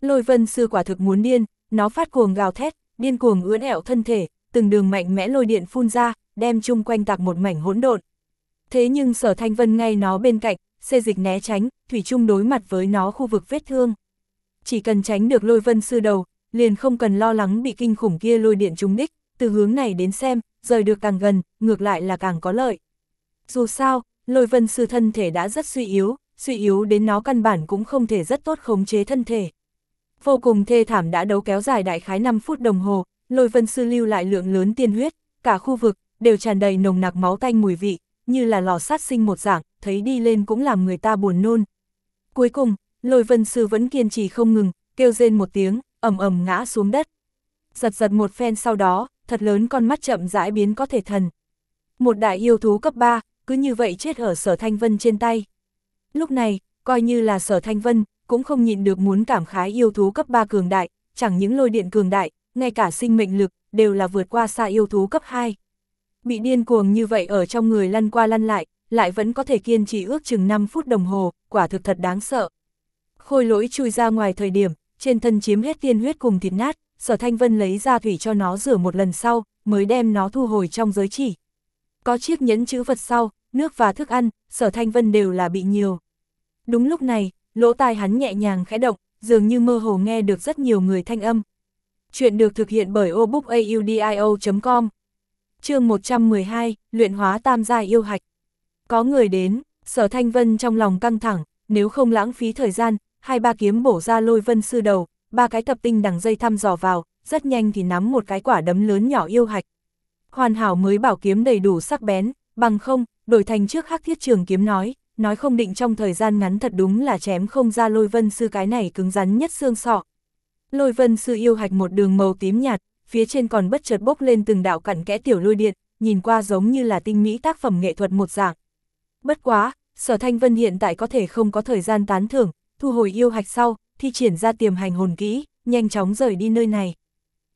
Lôi vân sư quả thực muốn điên, nó phát cuồng gào thét, điên cuồng ưỡn ẹo thân thể, từng đường mạnh mẽ lôi điện phun ra, đem chung quanh tạc một mảnh hỗn độn. Thế nhưng sở thanh vân ngay nó bên cạnh, xê dịch né tránh, thủy chung đối mặt với nó khu vực vết thương. Chỉ cần tránh được lôi vân sư đầu, liền không cần lo lắng bị kinh khủng kia lôi điện trúng đích, từ hướng này đến xem, rời được càng gần, ngược lại là càng có lợi. Dù sao, lôi vân sư thân thể đã rất suy yếu, suy yếu đến nó căn bản cũng không thể rất tốt khống chế thân thể. Vô cùng thê thảm đã đấu kéo dài đại khái 5 phút đồng hồ, lôi vân sư lưu lại lượng lớn tiên huyết, cả khu vực, đều tràn đầy nồng nặc máu tanh mùi vị, như là lò sát sinh một dạng, thấy đi lên cũng làm người ta buồn nôn. Cuối cùng, lôi vân sư vẫn kiên trì không ngừng, kêu rên một tiếng, ầm ầm ngã xuống đất. Giật giật một phen sau đó, thật lớn con mắt chậm rãi biến có thể thần. Một đại yêu thú cấp 3, cứ như vậy chết ở sở thanh vân trên tay. Lúc này, coi như là sở thanh vân, cũng không nhịn được muốn cảm khái yêu thú cấp 3 cường đại, chẳng những lôi điện cường đại, ngay cả sinh mệnh lực, đều là vượt qua xa yêu thú cấp 2. Bị điên cuồng như vậy ở trong người lăn qua lăn lại, lại vẫn có thể kiên trì ước chừng 5 phút đồng hồ, quả thực thật đáng sợ. Khôi lỗi chui ra ngoài thời điểm, trên thân chiếm hết tiên huyết cùng thịt nát, sở thanh vân lấy ra thủy cho nó rửa một lần sau, mới đem nó thu hồi trong giới chỉ. Có chiếc nhẫn chữ vật sau, nước và thức ăn, sở thanh vân đều là bị nhiều. Đúng lúc này, lỗ tai hắn nhẹ nhàng khẽ động, dường như mơ hồ nghe được rất nhiều người thanh âm. Chuyện được thực hiện bởi obookaudio.com chương 112, luyện hóa tam gia yêu hạch. Có người đến, sở thanh vân trong lòng căng thẳng, nếu không lãng phí thời gian, hai ba kiếm bổ ra lôi vân sư đầu, ba cái tập tinh đằng dây thăm dò vào, rất nhanh thì nắm một cái quả đấm lớn nhỏ yêu hạch. Hoàn hảo mới bảo kiếm đầy đủ sắc bén, bằng không, đổi thành trước hắc thiết trường kiếm nói, nói không định trong thời gian ngắn thật đúng là chém không ra lôi vân sư cái này cứng rắn nhất xương sọ. Lôi vân sư yêu hạch một đường màu tím nhạt, phía trên còn bất chợt bốc lên từng đạo cặn kẽ tiểu lôi điện, nhìn qua giống như là tinh mỹ tác phẩm nghệ thuật một dạng. Bất quá, sở thanh vân hiện tại có thể không có thời gian tán thưởng, thu hồi yêu hạch sau, thi triển ra tiềm hành hồn kỹ, nhanh chóng rời đi nơi này.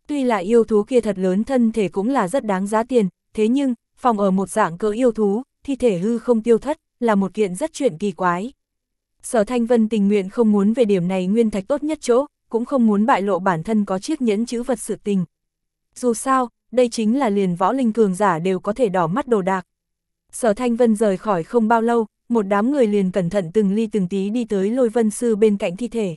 Tuy là yêu thú kia thật lớn thân thể cũng là rất đáng giá tiền, thế nhưng, phòng ở một dạng cỡ yêu thú, thi thể hư không tiêu thất, là một kiện rất chuyện kỳ quái. Sở Thanh Vân tình nguyện không muốn về điểm này nguyên thạch tốt nhất chỗ, cũng không muốn bại lộ bản thân có chiếc nhẫn chữ vật sự tình. Dù sao, đây chính là liền võ linh cường giả đều có thể đỏ mắt đồ đạc. Sở Thanh Vân rời khỏi không bao lâu, một đám người liền cẩn thận từng ly từng tí đi tới lôi vân sư bên cạnh thi thể.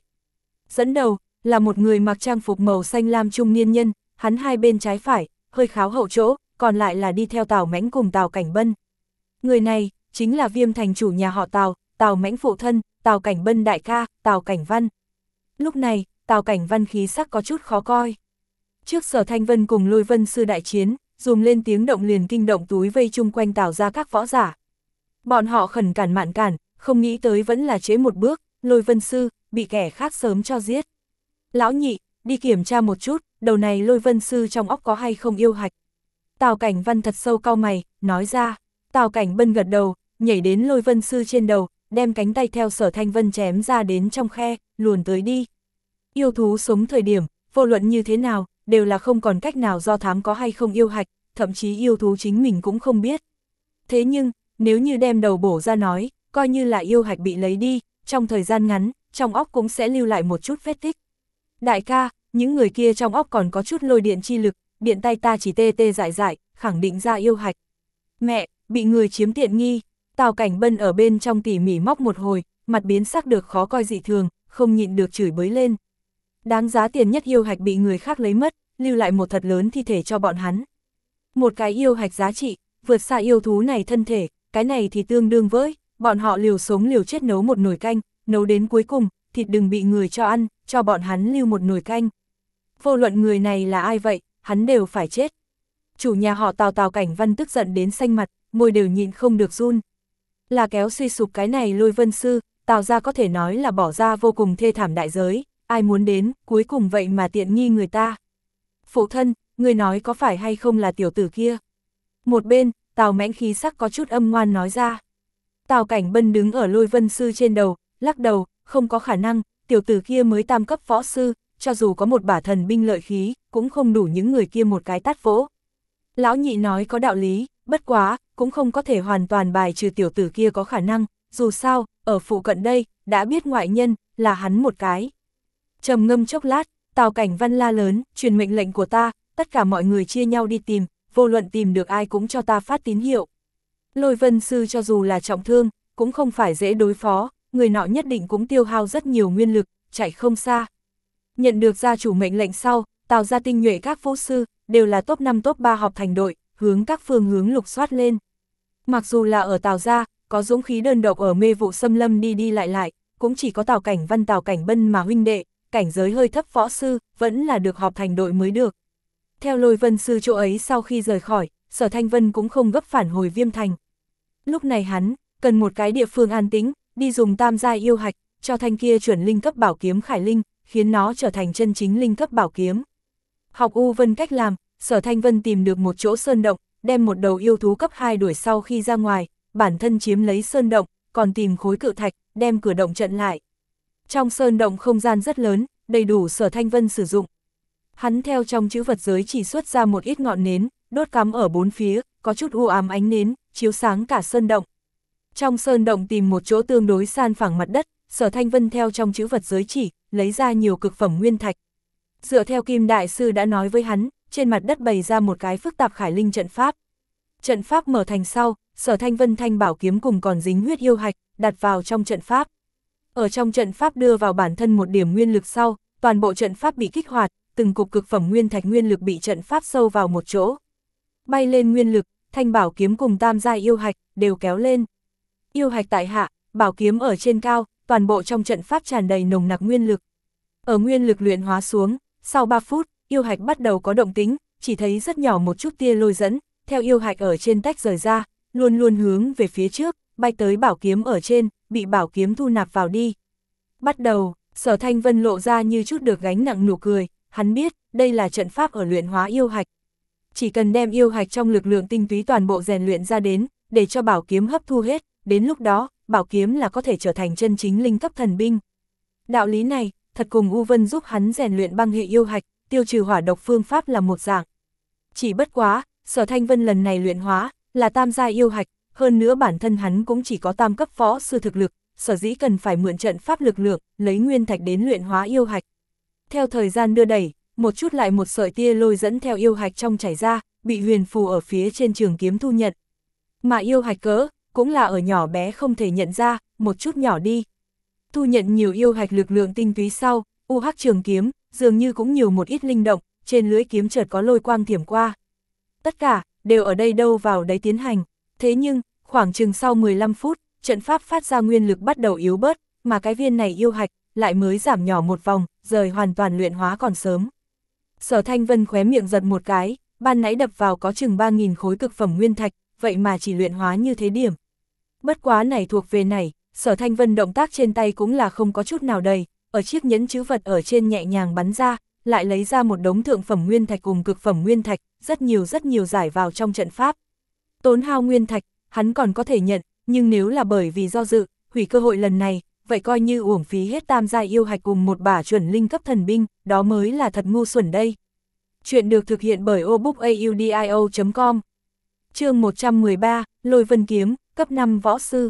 Dẫn đầu, là một người mặc trang phục màu xanh lam trung niên nhân, hắn hai bên trái phải, hơi kháo hậu chỗ, còn lại là đi theo Tào Mãnh cùng Tào Cảnh Bân. Người này, chính là viêm thành chủ nhà họ Tào, Tào Mãnh phụ thân, Tào Cảnh Bân đại ca, Tào Cảnh Văn. Lúc này, Tào Cảnh Văn khí sắc có chút khó coi. Trước sở Thanh Vân cùng lôi vân sư đại chiến, dùng lên tiếng động liền kinh động túi vây chung quanh Tào ra các võ giả. Bọn họ khẩn cản mạn cản, không nghĩ tới vẫn là chế một bước, lôi vân sư, bị kẻ khác sớm cho giết. Lão nhị, đi kiểm tra một chút, đầu này lôi vân sư trong óc có hay không yêu hạch. Tào cảnh văn thật sâu cao mày, nói ra, Tào cảnh bân gật đầu, nhảy đến lôi vân sư trên đầu, đem cánh tay theo sở thanh vân chém ra đến trong khe, luồn tới đi. Yêu thú sống thời điểm, vô luận như thế nào, đều là không còn cách nào do thám có hay không yêu hạch, thậm chí yêu thú chính mình cũng không biết. Thế nhưng, nếu như đem đầu bổ ra nói, coi như là yêu hạch bị lấy đi, trong thời gian ngắn, trong óc cũng sẽ lưu lại một chút vết tích. Đại ca, những người kia trong óc còn có chút lôi điện chi lực, điện tay ta chỉ tê tê dại dại, khẳng định ra yêu hạch. Mẹ, bị người chiếm tiện nghi, Tào Cảnh Bân ở bên trong tỉ mỉ móc một hồi, mặt biến sắc được khó coi dị thường, không nhịn được chửi bới lên. Đáng giá tiền nhất yêu hạch bị người khác lấy mất, lưu lại một thật lớn thi thể cho bọn hắn. Một cái yêu hạch giá trị, vượt xa yêu thú này thân thể, cái này thì tương đương với, bọn họ liều sống liều chết nấu một nồi canh, nấu đến cuối cùng, thịt đừng bị người cho ăn, cho bọn hắn lưu một nồi canh. Vô luận người này là ai vậy, hắn đều phải chết. Chủ nhà họ Tào Tào Cảnh Văn tức giận đến xanh mặt, môi đều nhịn không được run. Là kéo suy sụp cái này lôi vân sư, Tào ra có thể nói là bỏ ra vô cùng thê thảm đại giới, ai muốn đến, cuối cùng vậy mà tiện nghi người ta. Phụ thân, người nói có phải hay không là tiểu tử kia? Một bên, Tào mãnh khí sắc có chút âm ngoan nói ra. Tào Cảnh Bân đứng ở lôi vân sư trên đầu, lắc đầu, không có khả năng, tiểu tử kia mới tam cấp võ sư, cho dù có một bả thần binh lợi khí, cũng không đủ những người kia một cái tát vỗ. Lão nhị nói có đạo lý, bất quá, cũng không có thể hoàn toàn bài trừ tiểu tử kia có khả năng, dù sao, ở phụ cận đây, đã biết ngoại nhân, là hắn một cái. trầm ngâm chốc lát, Tào Cảnh Văn la lớn, truyền mệnh lệnh của ta, tất cả mọi người chia nhau đi tìm, vô luận tìm được ai cũng cho ta phát tín hiệu. Lôi vân sư cho dù là trọng thương, cũng không phải dễ đối phó, người nọ nhất định cũng tiêu hao rất nhiều nguyên lực, chạy không xa. Nhận được gia chủ mệnh lệnh sau, Tào gia tinh nhuệ các vũ sư, đều là top 5 top 3 họp thành đội, hướng các phương hướng lục soát lên. Mặc dù là ở Tào gia, có dũng khí đơn độc ở mê vụ xâm lâm đi đi lại lại, cũng chỉ có Tào Cảnh Văn Tào Cảnh Bân mà huynh đệ, cảnh giới hơi thấp võ sư, vẫn là được họp thành đội mới được. Theo lôi vân sư chỗ ấy sau khi rời khỏi, sở thanh vân cũng không gấp phản hồi viêm thành. Lúc này hắn, cần một cái địa phương an tĩnh, đi dùng tam giai yêu hạch, cho thanh kia chuẩn linh cấp bảo kiếm khải linh, khiến nó trở thành chân chính linh cấp bảo kiếm. Học U Vân cách làm, sở thanh vân tìm được một chỗ sơn động, đem một đầu yêu thú cấp 2 đuổi sau khi ra ngoài, bản thân chiếm lấy sơn động, còn tìm khối cự thạch, đem cửa động trận lại. Trong sơn động không gian rất lớn, đầy đủ sở thanh vân sử dụng. Hắn theo trong chữ vật giới chỉ xuất ra một ít ngọn nến, đốt cắm ở bốn phía, có chút u ám ánh nến, chiếu sáng cả sơn động. Trong sơn động tìm một chỗ tương đối san phẳng mặt đất, sở thanh vân theo trong chữ vật giới chỉ, lấy ra nhiều cực phẩm nguyên thạch. Dựa theo Kim Đại Sư đã nói với hắn, trên mặt đất bày ra một cái phức tạp khải linh trận pháp. Trận pháp mở thành sau, sở thanh vân thanh bảo kiếm cùng còn dính huyết yêu hạch, đặt vào trong trận pháp. Ở trong trận pháp đưa vào bản thân một điểm nguyên lực sau, toàn bộ trận pháp bị kích hoạt, từng cục cực phẩm nguyên thạch nguyên lực bị trận pháp sâu vào một chỗ. Bay lên nguyên lực, thanh bảo kiếm cùng tam gia yêu hạch, đều kéo lên. Yêu hạch tại hạ, bảo kiếm ở trên cao, toàn bộ trong trận pháp tràn đầy nồng nặc nguyên lực. Ở nguyên lực luyện hóa xuống, sau 3 phút, yêu hạch bắt đầu có động tính, chỉ thấy rất nhỏ một chút tia lôi dẫn, theo yêu hạch ở trên tách rời ra, luôn luôn hướng về phía trước, bay tới bảo kiếm ở trên, bị bảo kiếm thu nạp vào đi. Bắt đầu, sở thanh vân lộ ra như chút được gánh nặng nụ cười, hắn biết, đây là trận pháp ở luyện hóa yêu hạch. Chỉ cần đem yêu hạch trong lực lượng tinh túy toàn bộ rèn luyện ra đến, để cho bảo kiếm hấp thu hết, đến lúc đó, bảo kiếm là có thể trở thành chân chính linh cấp thần binh. Đạo lý này, thật cùng U Vân giúp hắn rèn luyện băng hệ yêu hạch, tiêu trừ hỏa độc phương pháp là một dạng. Chỉ bất quá, sở thanh vân lần này luyện hóa, là tam gia yêu hạch, hơn nữa bản thân hắn cũng chỉ có tam cấp võ sư thực lực, sở dĩ cần phải mượn trận pháp lực lượng, lấy nguyên thạch đến luyện hóa yêu hạch. Theo thời gian đưa đẩy, một chút lại một sợi tia lôi dẫn theo yêu hạch trong chảy ra, bị huyền phù ở phía trên trường kiếm thu nhận. Mà yêu hạch cỡ, cũng là ở nhỏ bé không thể nhận ra, một chút nhỏ đi. Thu nhận nhiều yêu hạch lực lượng tinh túy sau, u hắc trường kiếm, dường như cũng nhiều một ít linh động, trên lưỡi kiếm chợt có lôi quang thiểm qua. Tất cả, đều ở đây đâu vào đấy tiến hành. Thế nhưng, khoảng chừng sau 15 phút, trận pháp phát ra nguyên lực bắt đầu yếu bớt, mà cái viên này yêu hạch, lại mới giảm nhỏ một vòng, rời hoàn toàn luyện hóa còn sớm. Sở Thanh Vân khóe miệng giật một cái, ban nãy đập vào có chừng 3.000 khối cực phẩm nguyên thạch, vậy mà chỉ luyện hóa như thế điểm. Bất quá này thuộc về này, sở Thanh Vân động tác trên tay cũng là không có chút nào đầy, ở chiếc nhẫn chữ vật ở trên nhẹ nhàng bắn ra, lại lấy ra một đống thượng phẩm nguyên thạch cùng cực phẩm nguyên thạch, rất nhiều rất nhiều giải vào trong trận pháp. Tốn hao nguyên thạch, hắn còn có thể nhận, nhưng nếu là bởi vì do dự, hủy cơ hội lần này, vậy coi như uổng phí hết tam giai yêu hạch cùng một bả chuẩn linh cấp thần binh, đó mới là thật ngu xuẩn đây. Chuyện được thực hiện bởi obookaudio.com chương 113, Lôi Vân Kiếm, cấp 5 võ sư.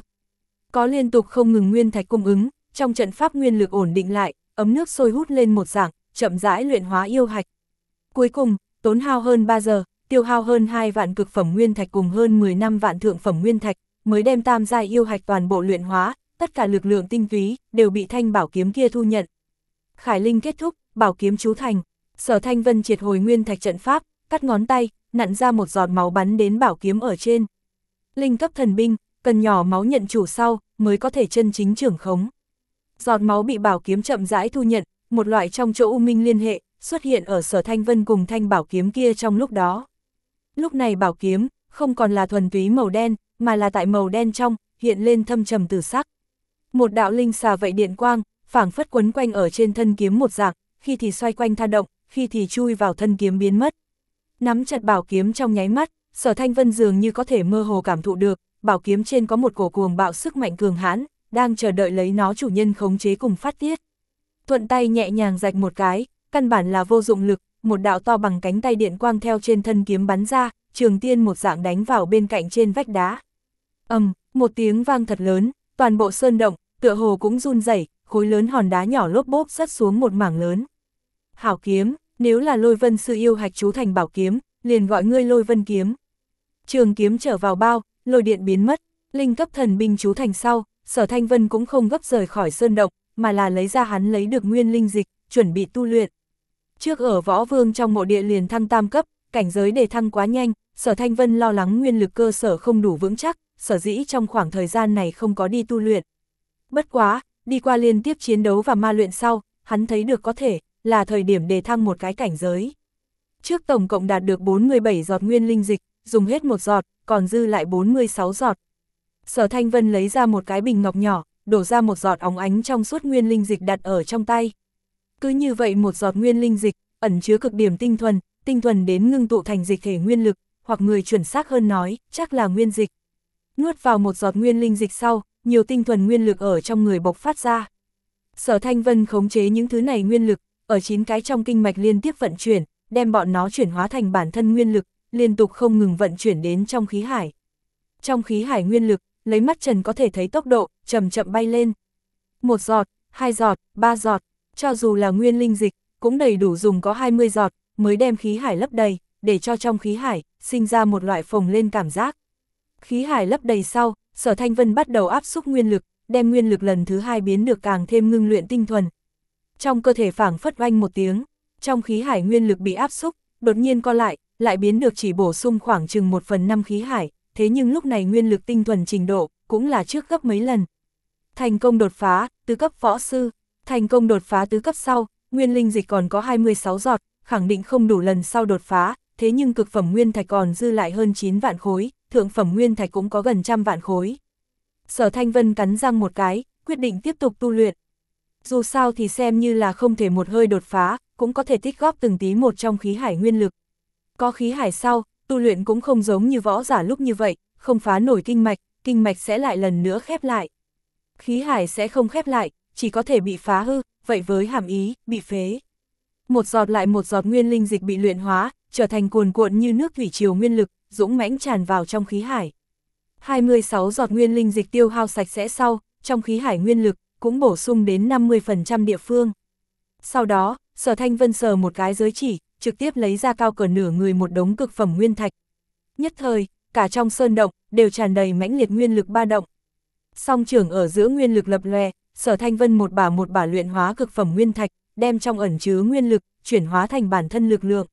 Có liên tục không ngừng nguyên thạch cung ứng, trong trận pháp nguyên lực ổn định lại, ấm nước sôi hút lên một dạng, chậm rãi luyện hóa yêu hạch. Cuối cùng, tốn hao hơn 3 giờ, tiêu hao hơn 2 vạn cực phẩm nguyên thạch cùng hơn 10 năm vạn thượng phẩm nguyên thạch, mới đem tam giai yêu hạch toàn bộ luyện hóa, tất cả lực lượng tinh túy đều bị thanh bảo kiếm kia thu nhận. Khải Linh kết thúc, bảo kiếm chú thành, Sở Thanh Vân triệt hồi nguyên thạch trận pháp, cắt ngón tay, nặn ra một giọt máu bắn đến bảo kiếm ở trên. Linh cấp thần binh, cần nhỏ máu nhận chủ sau, mới có thể chân chính trưởng khống. Giọt máu bị bảo kiếm chậm rãi thu nhận, một loại trong chỗ u minh liên hệ, xuất hiện ở sở thanh vân cùng thanh bảo kiếm kia trong lúc đó. Lúc này bảo kiếm, không còn là thuần túy màu đen, mà là tại màu đen trong, hiện lên thâm trầm tử sắc. Một đạo linh xà vậy điện quang, phảng phất quấn quanh ở trên thân kiếm một dạng, khi thì xoay quanh tha động, khi thì chui vào thân kiếm biến mất. Nắm chặt bảo kiếm trong nháy mắt, sở thanh vân dường như có thể mơ hồ cảm thụ được, bảo kiếm trên có một cổ cuồng bạo sức mạnh cường hãn, đang chờ đợi lấy nó chủ nhân khống chế cùng phát tiết. Thuận tay nhẹ nhàng rạch một cái, căn bản là vô dụng lực, một đạo to bằng cánh tay điện quang theo trên thân kiếm bắn ra, trường tiên một dạng đánh vào bên cạnh trên vách đá. ầm, um, một tiếng vang thật lớn, toàn bộ sơn động, tựa hồ cũng run rẩy, khối lớn hòn đá nhỏ lốp bốp rớt xuống một mảng lớn. Hảo kiếm, nếu là lôi vân sư yêu hạch chú thành bảo kiếm, liền gọi ngươi lôi vân kiếm. Trường kiếm trở vào bao, lôi điện biến mất, linh cấp thần binh chú thành sau, sở thanh vân cũng không gấp rời khỏi sơn động, mà là lấy ra hắn lấy được nguyên linh dịch, chuẩn bị tu luyện. Trước ở võ vương trong mộ địa liền thăng tam cấp, cảnh giới đề thăng quá nhanh, sở thanh vân lo lắng nguyên lực cơ sở không đủ vững chắc, sở dĩ trong khoảng thời gian này không có đi tu luyện. Bất quá, đi qua liên tiếp chiến đấu và ma luyện sau, hắn thấy được có thể, là thời điểm đề thăng một cái cảnh giới. Trước tổng cộng đạt được 47 giọt nguyên linh dịch, dùng hết một giọt, còn dư lại 46 giọt. Sở Thanh Vân lấy ra một cái bình ngọc nhỏ, đổ ra một giọt óng ánh trong suốt nguyên linh dịch đặt ở trong tay. Cứ như vậy một giọt nguyên linh dịch, ẩn chứa cực điểm tinh thuần, tinh thuần đến ngưng tụ thành dịch thể nguyên lực, hoặc người chuẩn xác hơn nói, chắc là nguyên dịch. Nuốt vào một giọt nguyên linh dịch sau, nhiều tinh thuần nguyên lực ở trong người bộc phát ra. Sở Thanh Vân khống chế những thứ này nguyên lực, ở chín cái trong kinh mạch liên tiếp vận chuyển, đem bọn nó chuyển hóa thành bản thân nguyên lực, liên tục không ngừng vận chuyển đến trong khí hải. Trong khí hải nguyên lực, lấy mắt trần có thể thấy tốc độ, chậm chậm bay lên. Một giọt, hai giọt, ba giọt, cho dù là nguyên linh dịch, cũng đầy đủ dùng có 20 giọt, mới đem khí hải lấp đầy, để cho trong khí hải, sinh ra một loại phồng lên cảm giác. Khí hải lấp đầy sau, sở thanh vân bắt đầu áp xúc nguyên lực, đem nguyên lực lần thứ hai biến được càng thêm ngưng luyện tinh thuần. Trong cơ thể phảng phất oanh một tiếng, trong khí hải nguyên lực bị áp xúc, đột nhiên co lại, lại biến được chỉ bổ sung khoảng chừng một phần năm khí hải, thế nhưng lúc này nguyên lực tinh thuần trình độ, cũng là trước gấp mấy lần. Thành công đột phá, tứ cấp võ sư, thành công đột phá tứ cấp sau, nguyên linh dịch còn có 26 giọt, khẳng định không đủ lần sau đột phá, thế nhưng cực phẩm nguyên thạch còn dư lại hơn 9 vạn khối, thượng phẩm nguyên thạch cũng có gần trăm vạn khối. Sở Thanh Vân cắn răng một cái, quyết định tiếp tục tu luyện. Dù sao thì xem như là không thể một hơi đột phá, cũng có thể tích góp từng tí một trong khí hải nguyên lực. Có khí hải sau, tu luyện cũng không giống như võ giả lúc như vậy, không phá nổi kinh mạch, kinh mạch sẽ lại lần nữa khép lại. Khí hải sẽ không khép lại, chỉ có thể bị phá hư, vậy với hàm ý, bị phế. Một giọt lại một giọt nguyên linh dịch bị luyện hóa, trở thành cuồn cuộn như nước thủy triều nguyên lực, dũng mãnh tràn vào trong khí hải. 26 giọt nguyên linh dịch tiêu hao sạch sẽ sau, trong khí hải nguyên lực, cũng bổ sung đến 50% địa phương. Sau đó, sở thanh vân sờ một cái giới chỉ, trực tiếp lấy ra cao cỡ nửa người một đống cực phẩm nguyên thạch. Nhất thời, cả trong sơn động, đều tràn đầy mãnh liệt nguyên lực ba động. Song trưởng ở giữa nguyên lực lập lòe, sở thanh vân một bả một bả luyện hóa cực phẩm nguyên thạch, đem trong ẩn chứa nguyên lực, chuyển hóa thành bản thân lực lượng.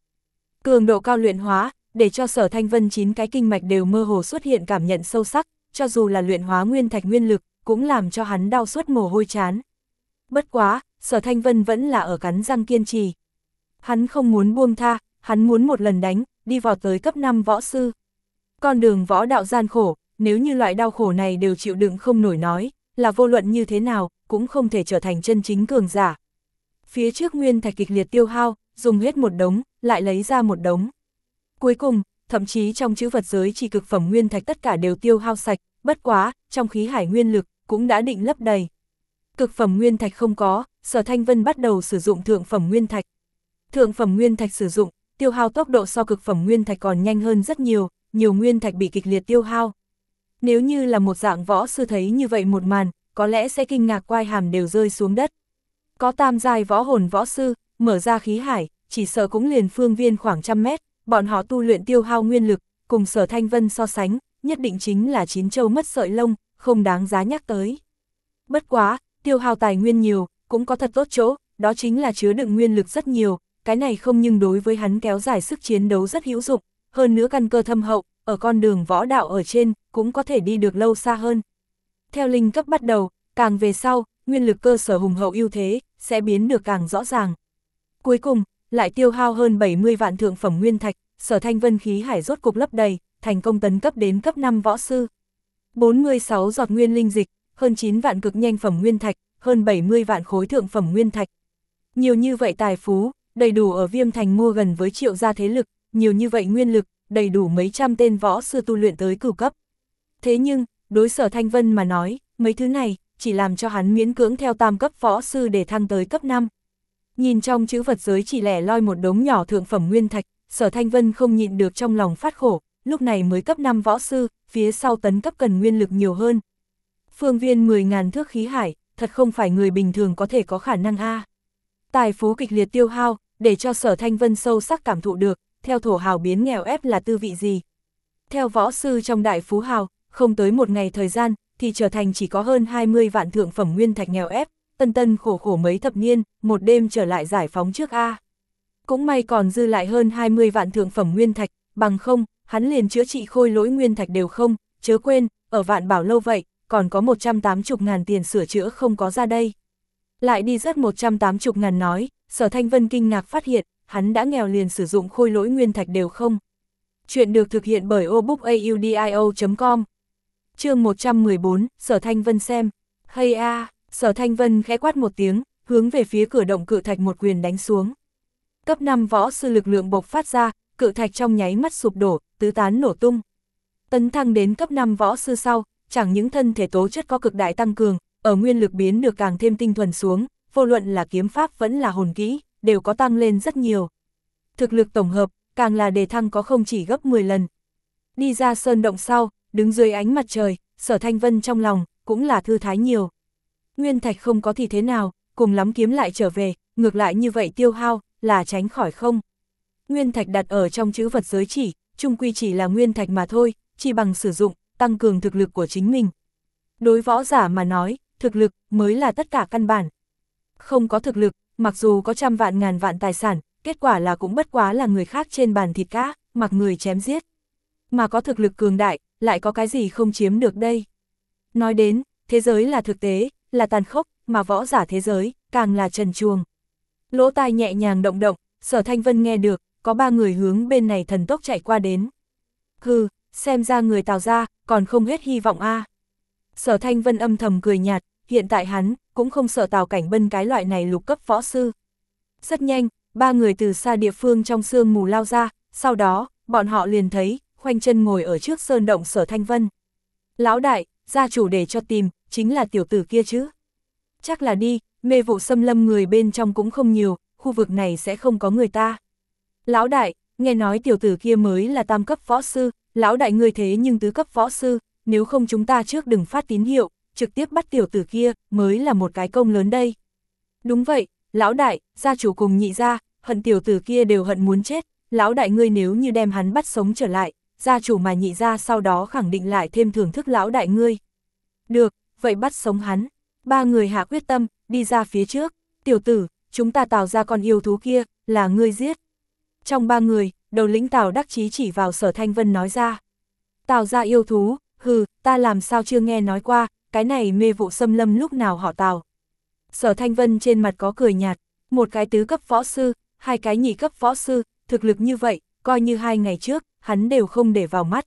Cường độ cao luyện hóa, để cho sở thanh vân chín cái kinh mạch đều mơ hồ xuất hiện cảm nhận sâu sắc, cho dù là luyện hóa nguyên thạch nguyên lực, cũng làm cho hắn đau suốt mồ hôi chán. Bất quá, sở thanh vân vẫn là ở cắn răng kiên trì. Hắn không muốn buông tha, hắn muốn một lần đánh, đi vào tới cấp 5 võ sư. Con đường võ đạo gian khổ, nếu như loại đau khổ này đều chịu đựng không nổi nói, là vô luận như thế nào, cũng không thể trở thành chân chính cường giả. Phía trước nguyên thạch kịch liệt tiêu hao, dùng hết một đống, lại lấy ra một đống. Cuối cùng, thậm chí trong chữ vật giới chỉ cực phẩm nguyên thạch tất cả đều tiêu hao sạch, bất quá, trong khí hải nguyên lực, cũng đã định lấp đầy. Cực phẩm nguyên thạch không có, sở thanh vân bắt đầu sử dụng thượng phẩm nguyên thạch. Thượng phẩm nguyên thạch sử dụng, tiêu hao tốc độ so cực phẩm nguyên thạch còn nhanh hơn rất nhiều, nhiều nguyên thạch bị kịch liệt tiêu hao. Nếu như là một dạng võ sư thấy như vậy một màn, có lẽ sẽ kinh ngạc quai hàm đều rơi xuống đất. Có tam giai võ hồn võ sư, mở ra khí hải, chỉ sợ cũng liền phương viên khoảng trăm mét, bọn họ tu luyện tiêu hao nguyên lực, cùng sở thanh vân so sánh, nhất định chính là chín châu mất sợi lông, không đáng giá nhắc tới. Bất quá, tiêu hao tài nguyên nhiều, cũng có thật tốt chỗ, đó chính là chứa đựng nguyên lực rất nhiều, cái này không nhưng đối với hắn kéo dài sức chiến đấu rất hữu dụng, hơn nữa căn cơ thâm hậu, ở con đường võ đạo ở trên, cũng có thể đi được lâu xa hơn. Theo linh cấp bắt đầu, càng về sau, nguyên lực cơ sở hùng hậu ưu thế, sẽ biến được càng rõ ràng. Cuối cùng, lại tiêu hao hơn 70 vạn thượng phẩm nguyên thạch, sở thanh vân khí hải rốt cục lấp đầy, thành công tấn cấp đến cấp 5 võ sư. 46 giọt nguyên linh dịch, hơn 9 vạn cực nhanh phẩm nguyên thạch, hơn 70 vạn khối thượng phẩm nguyên thạch. Nhiều như vậy tài phú, đầy đủ ở viêm thành mua gần với triệu gia thế lực, nhiều như vậy nguyên lực, đầy đủ mấy trăm tên võ sư tu luyện tới cửu cấp. Thế nhưng, đối sở Thanh Vân mà nói, mấy thứ này, chỉ làm cho hắn miễn cưỡng theo tam cấp võ sư để thăng tới cấp 5. Nhìn trong chữ vật giới chỉ lẻ loi một đống nhỏ thượng phẩm nguyên thạch, sở Thanh Vân không nhịn được trong lòng phát khổ, lúc này mới cấp 5 võ sư, phía sau tấn cấp cần nguyên lực nhiều hơn. Phương viên 10.000 thước khí hải, thật không phải người bình thường có thể có khả năng a. Tài phú kịch liệt tiêu hao, để cho sở Thanh Vân sâu sắc cảm thụ được, theo thổ hào biến nghèo ép là tư vị gì. Theo võ sư trong đại phú hào, không tới một ngày thời gian, thì trở thành chỉ có hơn 20 vạn thượng phẩm nguyên thạch nghèo ép, tân tân khổ khổ mấy thập niên, một đêm trở lại giải phóng trước A. Cũng may còn dư lại hơn 20 vạn thượng phẩm nguyên thạch, bằng không, hắn liền chữa trị khôi lỗi nguyên thạch đều không, chớ quên, ở vạn bảo lâu vậy, còn có 180 ngàn tiền sửa chữa không có ra đây. Lại đi rất 180 ngàn nói, sở thanh vân kinh ngạc phát hiện, hắn đã nghèo liền sử dụng khôi lỗi nguyên thạch đều không. Chuyện được thực hiện bởi obookaudio.com chương 114, sở thanh vân xem. Hay a sở thanh vân khẽ quát một tiếng, hướng về phía cửa động cự thạch một quyền đánh xuống. Cấp 5 võ sư lực lượng bộc phát ra, cự thạch trong nháy mắt sụp đổ, tứ tán nổ tung. Tấn thăng đến cấp 5 võ sư sau, chẳng những thân thể tố chất có cực đại tăng cường, ở nguyên lực biến được càng thêm tinh thuần xuống, vô luận là kiếm pháp vẫn là hồn kỹ, đều có tăng lên rất nhiều. Thực lực tổng hợp, càng là đề thăng có không chỉ gấp 10 lần. Đi ra sơn động sau, đứng dưới ánh mặt trời, sở thanh vân trong lòng, cũng là thư thái nhiều. Nguyên thạch không có thì thế nào, cùng lắm kiếm lại trở về, ngược lại như vậy tiêu hao, là tránh khỏi không. Nguyên thạch đặt ở trong chữ vật giới chỉ, chung quy chỉ là nguyên thạch mà thôi, chỉ bằng sử dụng, tăng cường thực lực của chính mình. Đối võ giả mà nói, thực lực mới là tất cả căn bản. Không có thực lực, mặc dù có trăm vạn ngàn vạn tài sản, kết quả là cũng bất quá là người khác trên bàn thịt cá, mặc người chém giết. Mà có thực lực cường đại, lại có cái gì không chiếm được đây? Nói đến, thế giới là thực tế, là tàn khốc, mà võ giả thế giới, càng là trần chuồng. Lỗ tai nhẹ nhàng động động, sở thanh vân nghe được, có ba người hướng bên này thần tốc chạy qua đến. Hừ, xem ra người tào ra, còn không hết hy vọng a. Sở thanh vân âm thầm cười nhạt, hiện tại hắn, cũng không sợ tào cảnh bân cái loại này lục cấp võ sư. Rất nhanh, ba người từ xa địa phương trong sương mù lao ra, sau đó, bọn họ liền thấy, khoanh chân ngồi ở trước sơn động sở thanh vân. Lão đại, gia chủ để cho tìm, chính là tiểu tử kia chứ. Chắc là đi, mê vụ xâm lâm người bên trong cũng không nhiều, khu vực này sẽ không có người ta. Lão đại, nghe nói tiểu tử kia mới là tam cấp võ sư, lão đại ngươi thế nhưng tứ cấp võ sư, nếu không chúng ta trước đừng phát tín hiệu, trực tiếp bắt tiểu tử kia, mới là một cái công lớn đây. Đúng vậy, lão đại, gia chủ cùng nhị gia, hận tiểu tử kia đều hận muốn chết, lão đại ngươi nếu như đem hắn bắt sống trở lại, gia chủ mà nhị gia sau đó khẳng định lại thêm thưởng thức lão đại ngươi. Được, vậy bắt sống hắn. Ba người hạ quyết tâm, đi ra phía trước. Tiểu tử, chúng ta tạo ra con yêu thú kia, là ngươi giết. Trong ba người, đầu lĩnh Tào đắc chí chỉ vào sở Thanh Vân nói ra. Tào ra yêu thú, hừ, ta làm sao chưa nghe nói qua, cái này mê vụ xâm lâm lúc nào họ Tào. Sở Thanh Vân trên mặt có cười nhạt, một cái tứ cấp võ sư, hai cái nhị cấp võ sư, thực lực như vậy, coi như hai ngày trước, hắn đều không để vào mắt.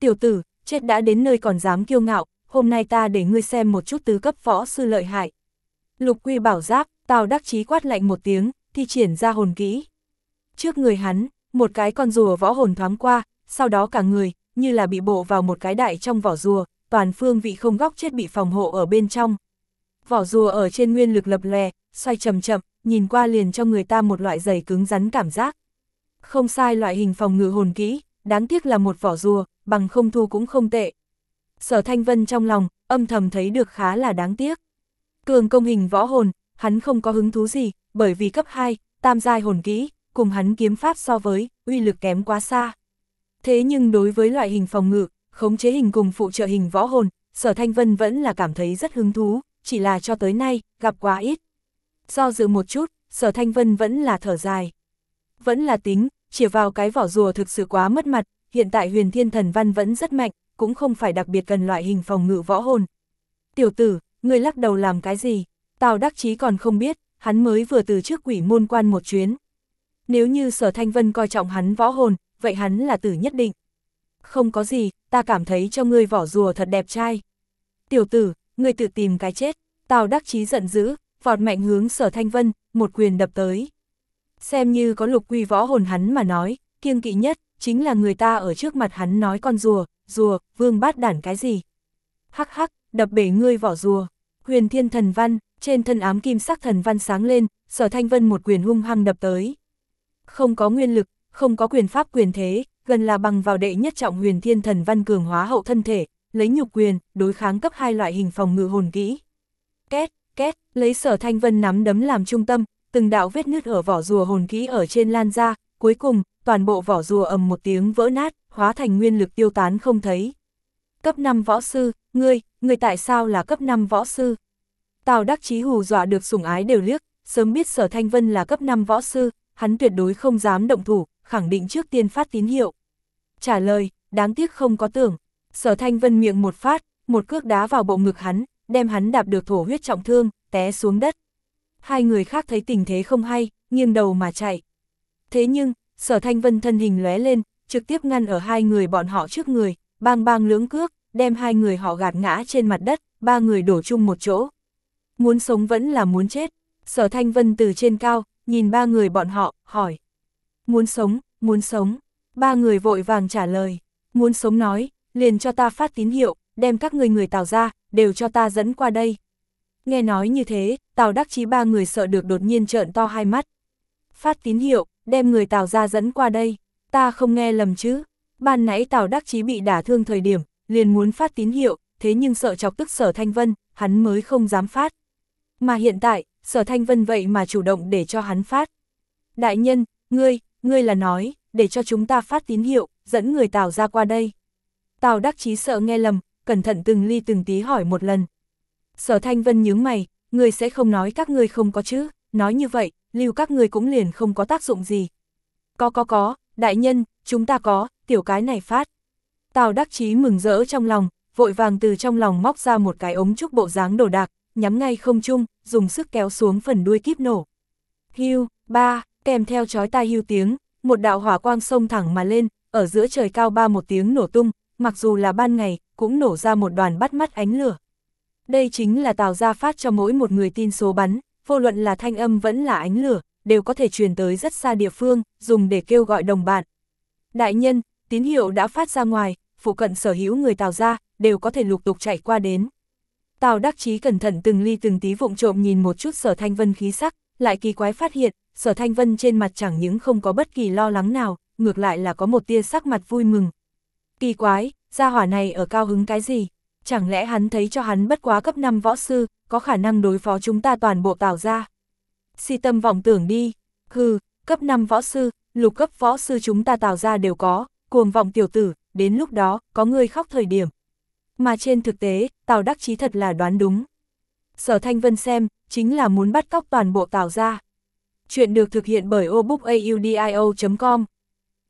Tiểu tử, chết đã đến nơi còn dám kiêu ngạo, hôm nay ta để ngươi xem một chút tứ cấp võ sư lợi hại. Lục quy bảo giáp, tào đắc chí quát lạnh một tiếng, thi triển ra hồn kỹ. Trước người hắn, một cái con rùa võ hồn thoáng qua, sau đó cả người, như là bị bộ vào một cái đại trong vỏ rùa, toàn phương vị không góc chết bị phòng hộ ở bên trong. Vỏ rùa ở trên nguyên lực lập lè, xoay chậm chậm, nhìn qua liền cho người ta một loại giày cứng rắn cảm giác. Không sai loại hình phòng ngự hồn kỹ, đáng tiếc là một vỏ rùa, bằng không thu cũng không tệ. Sở Thanh Vân trong lòng, âm thầm thấy được khá là đáng tiếc. Cường công hình võ hồn, hắn không có hứng thú gì, bởi vì cấp 2, tam giai hồn kỹ, cùng hắn kiếm pháp so với, uy lực kém quá xa. Thế nhưng đối với loại hình phòng ngự, khống chế hình cùng phụ trợ hình võ hồn, Sở Thanh Vân vẫn là cảm thấy rất hứng thú, chỉ là cho tới nay, gặp quá ít. Do dự một chút, Sở Thanh Vân vẫn là thở dài. Vẫn là tính, chỉ vào cái vỏ rùa thực sự quá mất mặt, hiện tại huyền thiên thần văn vẫn rất mạnh, cũng không phải đặc biệt cần loại hình phòng ngự võ hồn. Tiểu tử, ngươi lắc đầu làm cái gì? Tào đắc chí còn không biết, hắn mới vừa từ trước quỷ môn quan một chuyến. Nếu như sở thanh vân coi trọng hắn võ hồn, vậy hắn là tử nhất định. Không có gì, ta cảm thấy cho ngươi vỏ rùa thật đẹp trai. Tiểu tử, ngươi tự tìm cái chết. Tào đắc chí giận dữ, vọt mạnh hướng sở thanh vân, một quyền đập tới. Xem như có lục quy võ hồn hắn mà nói, kiêng kỵ nhất, chính là người ta ở trước mặt hắn nói con rùa, rùa, vương bát đản cái gì. Hắc hắc, đập bể ngươi vỏ rùa. Huyền thiên thần văn, trên thân ám kim sắc thần văn sáng lên, sở thanh vân một quyền hung hăng đập tới. Không có nguyên lực, không có quyền pháp quyền thế, gần là bằng vào đệ nhất trọng huyền thiên thần văn cường hóa hậu thân thể, lấy nhục quyền, đối kháng cấp hai loại hình phòng ngự hồn kỹ. Két, két, lấy sở thanh vân nắm đấm làm trung tâm, từng đạo vết nứt ở vỏ rùa hồn kỹ ở trên lan ra, cuối cùng, toàn bộ vỏ rùa ầm một tiếng vỡ nát, hóa thành nguyên lực tiêu tán không thấy. Cấp 5 võ sư, ngươi, ngươi tại sao là cấp 5 võ sư? Tào đắc chí hù dọa được sủng ái đều liếc, sớm biết sở thanh vân là cấp 5 võ sư, hắn tuyệt đối không dám động thủ, khẳng định trước tiên phát tín hiệu. Trả lời, đáng tiếc không có tưởng. Sở thanh vân miệng một phát, một cước đá vào bộ ngực hắn, đem hắn đạp được thổ huyết trọng thương, té xuống đất. Hai người khác thấy tình thế không hay, nghiêng đầu mà chạy. Thế nhưng, sở thanh vân thân hình lóe lên, trực tiếp ngăn ở hai người bọn họ trước người, bang bang lưỡng cước, đem hai người họ gạt ngã trên mặt đất, ba người đổ chung một chỗ. Muốn sống vẫn là muốn chết. Sở Thanh Vân từ trên cao, nhìn ba người bọn họ, hỏi. Muốn sống, muốn sống. Ba người vội vàng trả lời. Muốn sống nói, liền cho ta phát tín hiệu, đem các người người Tào ra, đều cho ta dẫn qua đây. Nghe nói như thế, Tào đắc chí ba người sợ được đột nhiên trợn to hai mắt. Phát tín hiệu, đem người Tào ra dẫn qua đây. Ta không nghe lầm chứ. Ban nãy Tào đắc chí bị đả thương thời điểm, liền muốn phát tín hiệu, thế nhưng sợ chọc tức sở thanh vân, hắn mới không dám phát. Mà hiện tại, sở thanh vân vậy mà chủ động để cho hắn phát. Đại nhân, ngươi, ngươi là nói, để cho chúng ta phát tín hiệu, dẫn người Tào ra qua đây. Tào đắc chí sợ nghe lầm, cẩn thận từng ly từng tí hỏi một lần. Sở thanh vân nhướng mày, người sẽ không nói các ngươi không có chứ, nói như vậy, lưu các ngươi cũng liền không có tác dụng gì. Có có có, đại nhân, chúng ta có, tiểu cái này phát. Tào đắc chí mừng rỡ trong lòng, vội vàng từ trong lòng móc ra một cái ống trúc bộ dáng đồ đạc, nhắm ngay không chung, dùng sức kéo xuống phần đuôi kíp nổ. Hưu, ba, kèm theo chói tai hưu tiếng, một đạo hỏa quang sông thẳng mà lên, ở giữa trời cao ba một tiếng nổ tung, mặc dù là ban ngày, cũng nổ ra một đoàn bắt mắt ánh lửa. Đây chính là tào ra phát cho mỗi một người tin số bắn, vô luận là thanh âm vẫn là ánh lửa, đều có thể truyền tới rất xa địa phương, dùng để kêu gọi đồng bạn. Đại nhân, tín hiệu đã phát ra ngoài, phụ cận sở hữu người tào ra, đều có thể lục tục chạy qua đến. Tào đắc chí cẩn thận từng ly từng tí vụng trộm nhìn một chút sở thanh vân khí sắc, lại kỳ quái phát hiện, sở thanh vân trên mặt chẳng những không có bất kỳ lo lắng nào, ngược lại là có một tia sắc mặt vui mừng. Kỳ quái, gia hỏa này ở cao hứng cái gì? Chẳng lẽ hắn thấy cho hắn bất quá cấp 5 võ sư, có khả năng đối phó chúng ta toàn bộ tào ra? Si tâm vọng tưởng đi, hừ, cấp 5 võ sư, lục cấp võ sư chúng ta tào ra đều có, cuồng vọng tiểu tử, đến lúc đó, có người khóc thời điểm. Mà trên thực tế, Tào Đắc Chí thật là đoán đúng. Sở Thanh Vân xem, chính là muốn bắt cóc toàn bộ Tào ra. Chuyện được thực hiện bởi obookaudio.com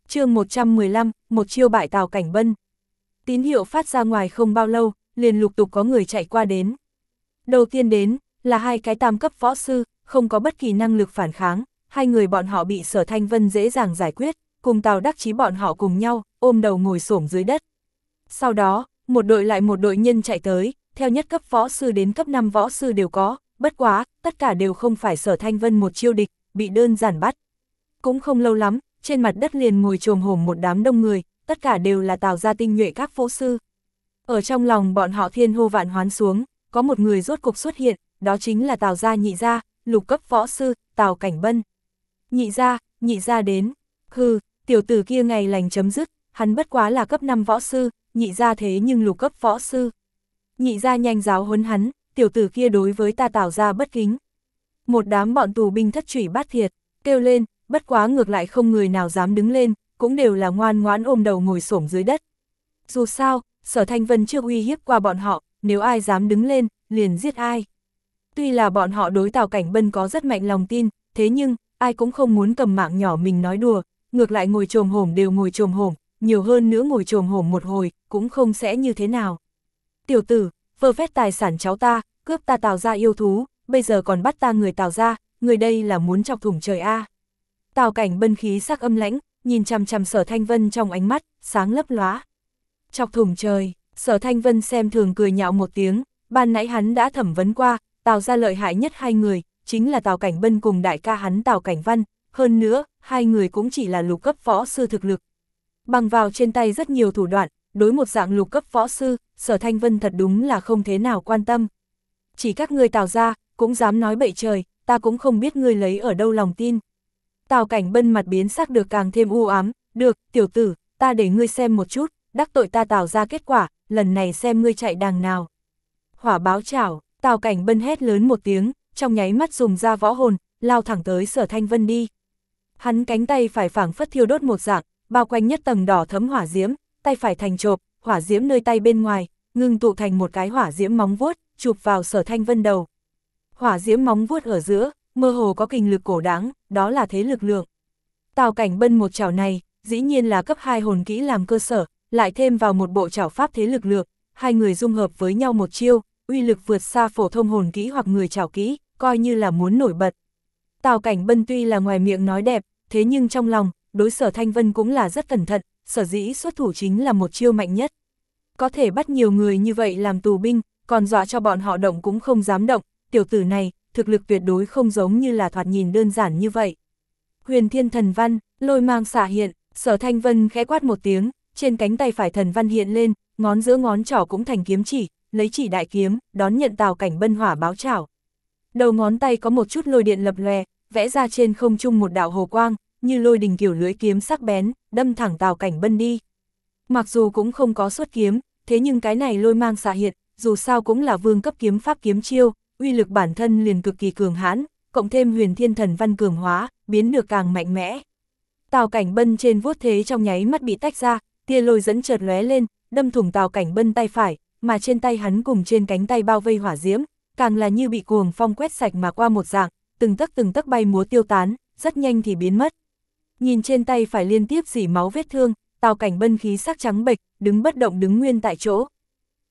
chương 115, một chiêu bại Tào Cảnh Vân. Tín hiệu phát ra ngoài không bao lâu, liền lục tục có người chạy qua đến. Đầu tiên đến, là hai cái tam cấp võ sư, không có bất kỳ năng lực phản kháng, hai người bọn họ bị sở thanh vân dễ dàng giải quyết, cùng Tào Đắc Chí bọn họ cùng nhau, ôm đầu ngồi xổm dưới đất. Sau đó, một đội lại một đội nhân chạy tới, theo nhất cấp võ sư đến cấp 5 võ sư đều có, bất quá, tất cả đều không phải sở thanh vân một chiêu địch, bị đơn giản bắt. Cũng không lâu lắm, trên mặt đất liền ngồi trồm hổm một đám đông người, tất cả đều là tào gia tinh nhuệ các võ sư. Ở trong lòng bọn họ thiên hô vạn hoán xuống, có một người rốt cục xuất hiện, đó chính là tào gia nhị gia, lục cấp võ sư, tào cảnh bân. Nhị gia, nhị gia đến, hừ, tiểu tử kia ngày lành chấm dứt, hắn bất quá là cấp 5 võ sư, nhị gia thế nhưng lục cấp võ sư. Nhị gia nhanh giáo huấn hắn, tiểu tử kia đối với ta Tào gia bất kính. Một đám bọn tù binh thất trụy bát thiệt, kêu lên, bất quá ngược lại không người nào dám đứng lên, cũng đều là ngoan ngoãn ôm đầu ngồi xổm dưới đất. Dù sao, sở thanh vân chưa uy hiếp qua bọn họ, nếu ai dám đứng lên, liền giết ai. Tuy là bọn họ đối tào cảnh bân có rất mạnh lòng tin, thế nhưng, ai cũng không muốn cầm mạng nhỏ mình nói đùa, ngược lại ngồi trồm hổm đều ngồi trồm hổm, nhiều hơn nữa ngồi trồm hổm một hồi, cũng không sẽ như thế nào. Tiểu tử, vơ vét tài sản cháu ta, cướp ta tào ra yêu thú, bây giờ còn bắt ta người tào ra, người đây là muốn chọc thủng trời A. Tào cảnh bân khí sắc âm lãnh, nhìn chằm chằm sở thanh vân trong ánh mắt, sáng lấp lóa. Chọc thủng trời, sở thanh vân xem thường cười nhạo một tiếng, ban nãy hắn đã thẩm vấn qua, tào ra lợi hại nhất hai người, chính là tào cảnh bân cùng đại ca hắn tào cảnh văn, hơn nữa, hai người cũng chỉ là lục cấp võ sư thực lực, Bằng vào trên tay rất nhiều thủ đoạn, đối một dạng lục cấp võ sư, sở thanh vân thật đúng là không thế nào quan tâm. Chỉ các ngươi tào ra, cũng dám nói bậy trời, ta cũng không biết ngươi lấy ở đâu lòng tin. Tào cảnh bân mặt biến sắc được càng thêm u ám, được, tiểu tử, ta để ngươi xem một chút, đắc tội ta tào ra kết quả, lần này xem ngươi chạy đàng nào. Hỏa báo chảo, tào cảnh bân hét lớn một tiếng, trong nháy mắt dùng ra võ hồn, lao thẳng tới sở thanh vân đi. Hắn cánh tay phải phảng phất thiêu đốt một dạng, bao quanh nhất tầng đỏ thấm hỏa diễm, tay phải thành chộp, hỏa diễm nơi tay bên ngoài, ngưng tụ thành một cái hỏa diễm móng vuốt, chụp vào sở thanh vân đầu. Hỏa diễm móng vuốt ở giữa, mơ hồ có kinh lực cổ đáng, đó là thế lực lượng. Tào cảnh bân một chảo này, dĩ nhiên là cấp 2 hồn kỹ làm cơ sở, lại thêm vào một bộ chảo pháp thế lực lượng, hai người dung hợp với nhau một chiêu, uy lực vượt xa phổ thông hồn kỹ hoặc người chảo kỹ, coi như là muốn nổi bật. Tào cảnh bân tuy là ngoài miệng nói đẹp, thế nhưng trong lòng, đối sở Thanh Vân cũng là rất cẩn thận, sở dĩ xuất thủ chính là một chiêu mạnh nhất. Có thể bắt nhiều người như vậy làm tù binh, còn dọa cho bọn họ động cũng không dám động, tiểu tử này, thực lực tuyệt đối không giống như là thoạt nhìn đơn giản như vậy. Huyền thiên thần văn, lôi mang xả hiện, sở thanh vân khẽ quát một tiếng, trên cánh tay phải thần văn hiện lên, ngón giữa ngón trỏ cũng thành kiếm chỉ, lấy chỉ đại kiếm, đón nhận tào cảnh bân hỏa báo chảo. Đầu ngón tay có một chút lôi điện lập lòe, vẽ ra trên không trung một đạo hồ quang, như lôi đình kiểu lưới kiếm sắc bén, đâm thẳng tào cảnh bân đi. Mặc dù cũng không có xuất kiếm, thế nhưng cái này lôi mang xạ hiện, dù sao cũng là vương cấp kiếm pháp kiếm chiêu, uy lực bản thân liền cực kỳ cường hãn, cộng thêm huyền thiên thần văn cường hóa, biến được càng mạnh mẽ. Tào cảnh bân trên vuốt thế trong nháy mắt bị tách ra, tia lôi dẫn chợt lóe lên, đâm thủng tào cảnh bân tay phải, mà trên tay hắn cùng trên cánh tay bao vây hỏa diễm, càng là như bị cuồng phong quét sạch mà qua một dạng, từng tấc từng tấc bay múa tiêu tán, rất nhanh thì biến mất. Nhìn trên tay phải liên tiếp dỉ máu vết thương, tào cảnh bân khí sắc trắng bệch, đứng bất động đứng nguyên tại chỗ.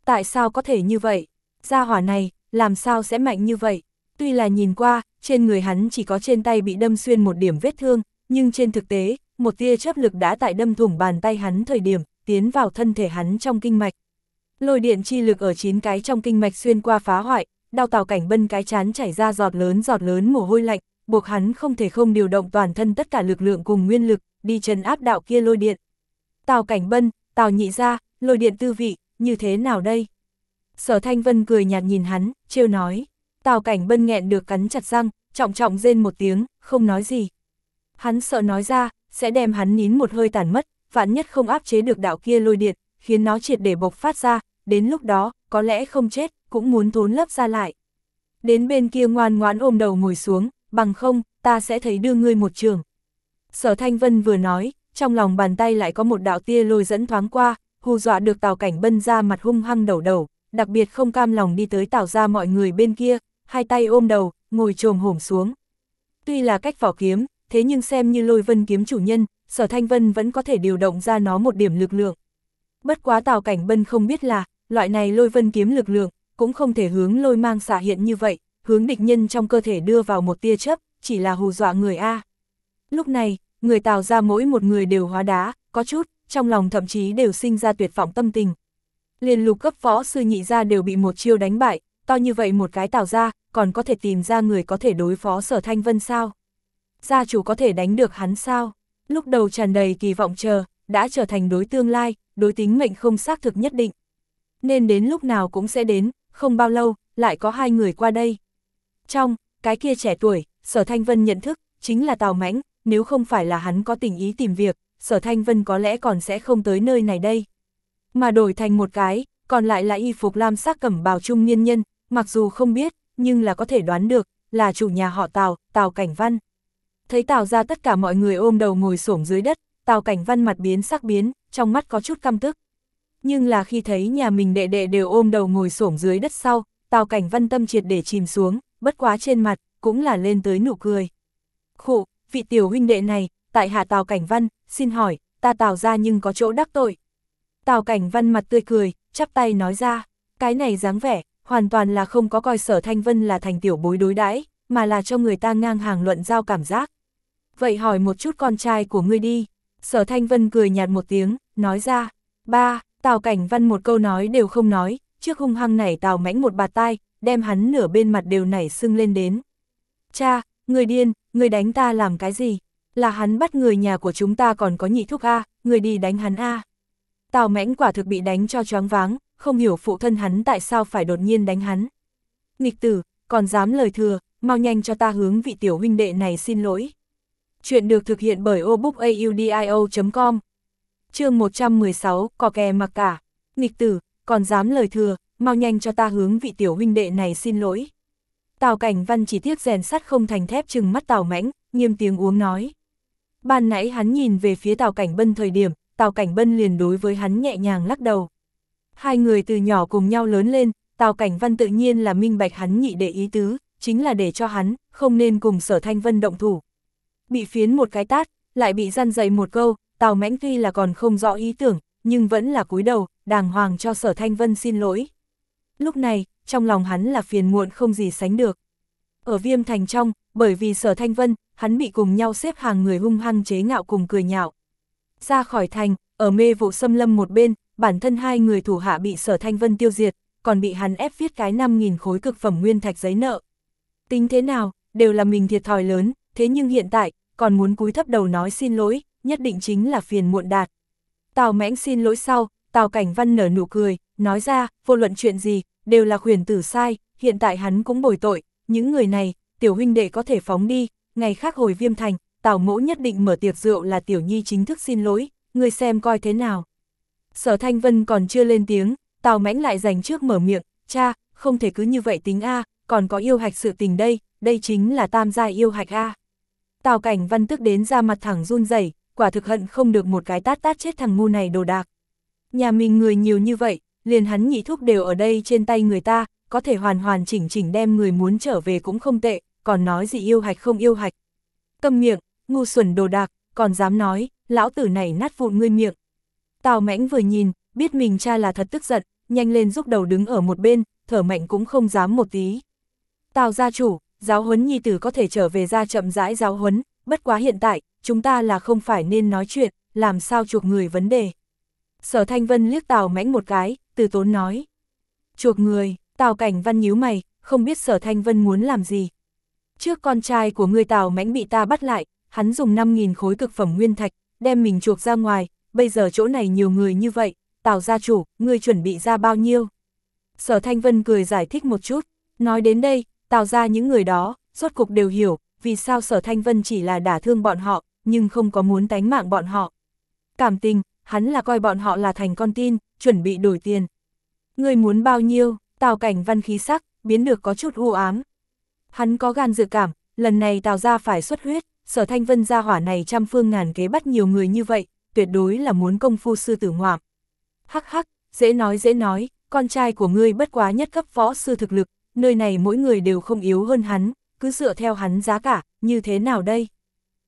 Tại sao có thể như vậy? Gia hỏa này, làm sao sẽ mạnh như vậy? Tuy là nhìn qua, trên người hắn chỉ có trên tay bị đâm xuyên một điểm vết thương, nhưng trên thực tế, một tia chấp lực đã tại đâm thủng bàn tay hắn thời điểm, tiến vào thân thể hắn trong kinh mạch. Lôi điện chi lực ở chín cái trong kinh mạch xuyên qua phá hoại, đau tào cảnh bân cái chán chảy ra giọt lớn giọt lớn mồ hôi lạnh, buộc hắn không thể không điều động toàn thân tất cả lực lượng cùng nguyên lực, đi trần áp đạo kia lôi điện. Tào cảnh bân, tào nhị ra, lôi điện tư vị, như thế nào đây? Sở Thanh Vân cười nhạt nhìn hắn, trêu nói. Tào cảnh bân nghẹn được cắn chặt răng, trọng trọng rên một tiếng, không nói gì. Hắn sợ nói ra, sẽ đem hắn nín một hơi tàn mất, vạn nhất không áp chế được đạo kia lôi điện, khiến nó triệt để bộc phát ra, đến lúc đó, có lẽ không chết, cũng muốn thốn lấp ra lại. Đến bên kia ngoan ngoãn ôm đầu ngồi xuống, bằng không, ta sẽ thấy đưa ngươi một trường. Sở Thanh Vân vừa nói, trong lòng bàn tay lại có một đạo tia lôi dẫn thoáng qua, hù dọa được Tào Cảnh Bân ra mặt hung hăng đầu đầu, đặc biệt không cam lòng đi tới Tào ra mọi người bên kia, hai tay ôm đầu, ngồi trồm hổm xuống. Tuy là cách vỏ kiếm, thế nhưng xem như lôi vân kiếm chủ nhân, Sở Thanh Vân vẫn có thể điều động ra nó một điểm lực lượng. Bất quá Tào Cảnh Bân không biết là, loại này lôi vân kiếm lực lượng, cũng không thể hướng lôi mang xả hiện như vậy, hướng địch nhân trong cơ thể đưa vào một tia chấp, chỉ là hù dọa người A. Lúc này, người Tào ra mỗi một người đều hóa đá, có chút, trong lòng thậm chí đều sinh ra tuyệt vọng tâm tình. liên lục cấp võ sư nhị ra đều bị một chiêu đánh bại, to như vậy một cái Tào ra, còn có thể tìm ra người có thể đối phó sở thanh vân sao? Gia chủ có thể đánh được hắn sao? Lúc đầu tràn đầy kỳ vọng chờ, đã trở thành đối tương lai, đối tính mệnh không xác thực nhất định. Nên đến lúc nào cũng sẽ đến, không bao lâu, lại có hai người qua đây. Trong, cái kia trẻ tuổi, Sở Thanh Vân nhận thức, chính là Tào Mãnh, nếu không phải là hắn có tình ý tìm việc, Sở Thanh Vân có lẽ còn sẽ không tới nơi này đây. Mà đổi thành một cái, còn lại là y phục lam sắc cẩm bào trung niên nhân, mặc dù không biết, nhưng là có thể đoán được, là chủ nhà họ Tào, Tào Cảnh Văn. Thấy Tào ra tất cả mọi người ôm đầu ngồi xổm dưới đất, Tào Cảnh Văn mặt biến sắc biến, trong mắt có chút căm tức. Nhưng là khi thấy nhà mình đệ đệ đều ôm đầu ngồi xổm dưới đất sau, Tào Cảnh Văn tâm triệt để chìm xuống, bất quá trên mặt, cũng là lên tới nụ cười. Khụ, vị tiểu huynh đệ này, tại hạ Tào Cảnh Văn, xin hỏi, ta Tào ra nhưng có chỗ đắc tội. Tào Cảnh Văn mặt tươi cười, chắp tay nói ra, cái này dáng vẻ, hoàn toàn là không có coi sở Thanh Vân là thành tiểu bối đối đãi mà là cho người ta ngang hàng luận giao cảm giác. Vậy hỏi một chút con trai của ngươi đi. Sở Thanh Vân cười nhạt một tiếng, nói ra, ba, Tào Cảnh Văn một câu nói đều không nói, trước hung hăng nảy Tào Mãnh một bạt tai, đem hắn nửa bên mặt đều nảy sưng lên đến. Cha, người điên, người đánh ta làm cái gì? Là hắn bắt người nhà của chúng ta còn có nhị thúc A, người đi đánh hắn A. Tào mãnh quả thực bị đánh cho choáng váng, không hiểu phụ thân hắn tại sao phải đột nhiên đánh hắn. Nghịch tử, còn dám lời thừa, mau nhanh cho ta hướng vị tiểu huynh đệ này xin lỗi. Chuyện được thực hiện bởi obookaudio.com chương 116, có kè mặc cả. Nghịch tử, còn dám lời thừa, mau nhanh cho ta hướng vị tiểu huynh đệ này xin lỗi. Tào Cảnh Văn chỉ tiếc rèn sắt không thành thép chừng mắt Tào Mãnh, nghiêm tiếng uống nói. Ban nãy hắn nhìn về phía Tào Cảnh Bân thời điểm, Tào Cảnh Bân liền đối với hắn nhẹ nhàng lắc đầu. Hai người từ nhỏ cùng nhau lớn lên, Tào Cảnh Văn tự nhiên là minh bạch hắn nhị để ý tứ, chính là để cho hắn, không nên cùng sở thanh vân động thủ. Bị phiến một cái tát, lại bị răn dậy một câu, Tào Mãnh tuy là còn không rõ ý tưởng, nhưng vẫn là cúi đầu, đàng hoàng cho sở thanh vân xin lỗi. Lúc này, trong lòng hắn là phiền muộn không gì sánh được. Ở viêm thành trong, bởi vì sở thanh vân, hắn bị cùng nhau xếp hàng người hung hăng chế ngạo cùng cười nhạo. Ra khỏi thành, ở mê vụ xâm lâm một bên, bản thân hai người thủ hạ bị sở thanh vân tiêu diệt, còn bị hắn ép viết cái 5.000 khối cực phẩm nguyên thạch giấy nợ. Tính thế nào, đều là mình thiệt thòi lớn, thế nhưng hiện tại, còn muốn cúi thấp đầu nói xin lỗi, nhất định chính là phiền muộn đạt. Tào mãnh xin lỗi sau, Tào Cảnh Văn nở nụ cười, nói ra, vô luận chuyện gì, đều là khuyển tử sai, hiện tại hắn cũng bồi tội, những người này, tiểu huynh đệ có thể phóng đi, ngày khác hồi viêm thành, Tào mỗ nhất định mở tiệc rượu là tiểu nhi chính thức xin lỗi, người xem coi thế nào. Sở Thanh Vân còn chưa lên tiếng, Tào mãnh lại dành trước mở miệng, cha, không thể cứ như vậy tính A, còn có yêu hạch sự tình đây, đây chính là tam gia yêu hạch A. Tào cảnh văn tức đến ra mặt thẳng run rẩy quả thực hận không được một cái tát tát chết thằng ngu này đồ đạc. Nhà mình người nhiều như vậy, liền hắn nhị thúc đều ở đây trên tay người ta, có thể hoàn hoàn chỉnh chỉnh đem người muốn trở về cũng không tệ, còn nói gì yêu hạch không yêu hạch. Cầm miệng, ngu xuẩn đồ đạc, còn dám nói, lão tử này nát vụn ngươi miệng. Tào mãnh vừa nhìn, biết mình cha là thật tức giận, nhanh lên giúp đầu đứng ở một bên, thở mạnh cũng không dám một tí. Tào gia chủ, giáo huấn nhi tử có thể trở về ra chậm rãi giáo huấn, bất quá hiện tại, chúng ta là không phải nên nói chuyện, làm sao chuộc người vấn đề. Sở Thanh Vân liếc Tào Mãnh một cái, từ tốn nói. Chuộc người, Tào Cảnh Văn nhíu mày, không biết Sở Thanh Vân muốn làm gì. Trước con trai của người Tào Mãnh bị ta bắt lại, hắn dùng 5.000 khối cực phẩm nguyên thạch, đem mình chuộc ra ngoài, bây giờ chỗ này nhiều người như vậy, Tào gia chủ, ngươi chuẩn bị ra bao nhiêu? Sở Thanh Vân cười giải thích một chút, nói đến đây, Tào ra những người đó, rốt cục đều hiểu, vì sao Sở Thanh Vân chỉ là đả thương bọn họ, nhưng không có muốn tánh mạng bọn họ. Cảm tình, hắn là coi bọn họ là thành con tin, chuẩn bị đổi tiền. Người muốn bao nhiêu, Tào cảnh văn khí sắc, biến được có chút u ám. Hắn có gan dự cảm, lần này Tào ra phải xuất huyết, Sở Thanh Vân ra hỏa này trăm phương ngàn kế bắt nhiều người như vậy, tuyệt đối là muốn công phu sư tử ngoạm. Hắc hắc, dễ nói dễ nói, con trai của ngươi bất quá nhất cấp võ sư thực lực, nơi này mỗi người đều không yếu hơn hắn, cứ dựa theo hắn giá cả, như thế nào đây?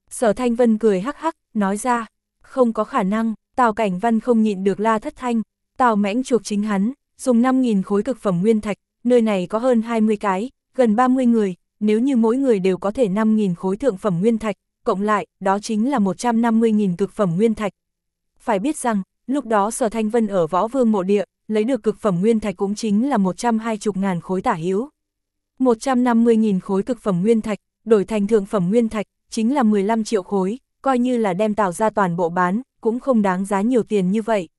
Sở Thanh Vân cười hắc hắc, nói ra, không có khả năng, Tào Cảnh Văn không nhịn được la thất thanh, Tào mãnh chuộc chính hắn, dùng 5.000 khối cực phẩm nguyên thạch, nơi này có hơn 20 cái, gần 30 người, nếu như mỗi người đều có thể 5.000 khối thượng phẩm nguyên thạch, cộng lại, đó chính là 150.000 cực phẩm nguyên thạch. Phải biết rằng, lúc đó Sở Thanh Vân ở Võ Vương Mộ Địa, lấy được cực phẩm nguyên thạch cũng chính là 120 ngàn khối tả hữu. 150.000 khối cực phẩm nguyên thạch, đổi thành thượng phẩm nguyên thạch, chính là 15 triệu khối, coi như là đem tạo ra toàn bộ bán, cũng không đáng giá nhiều tiền như vậy.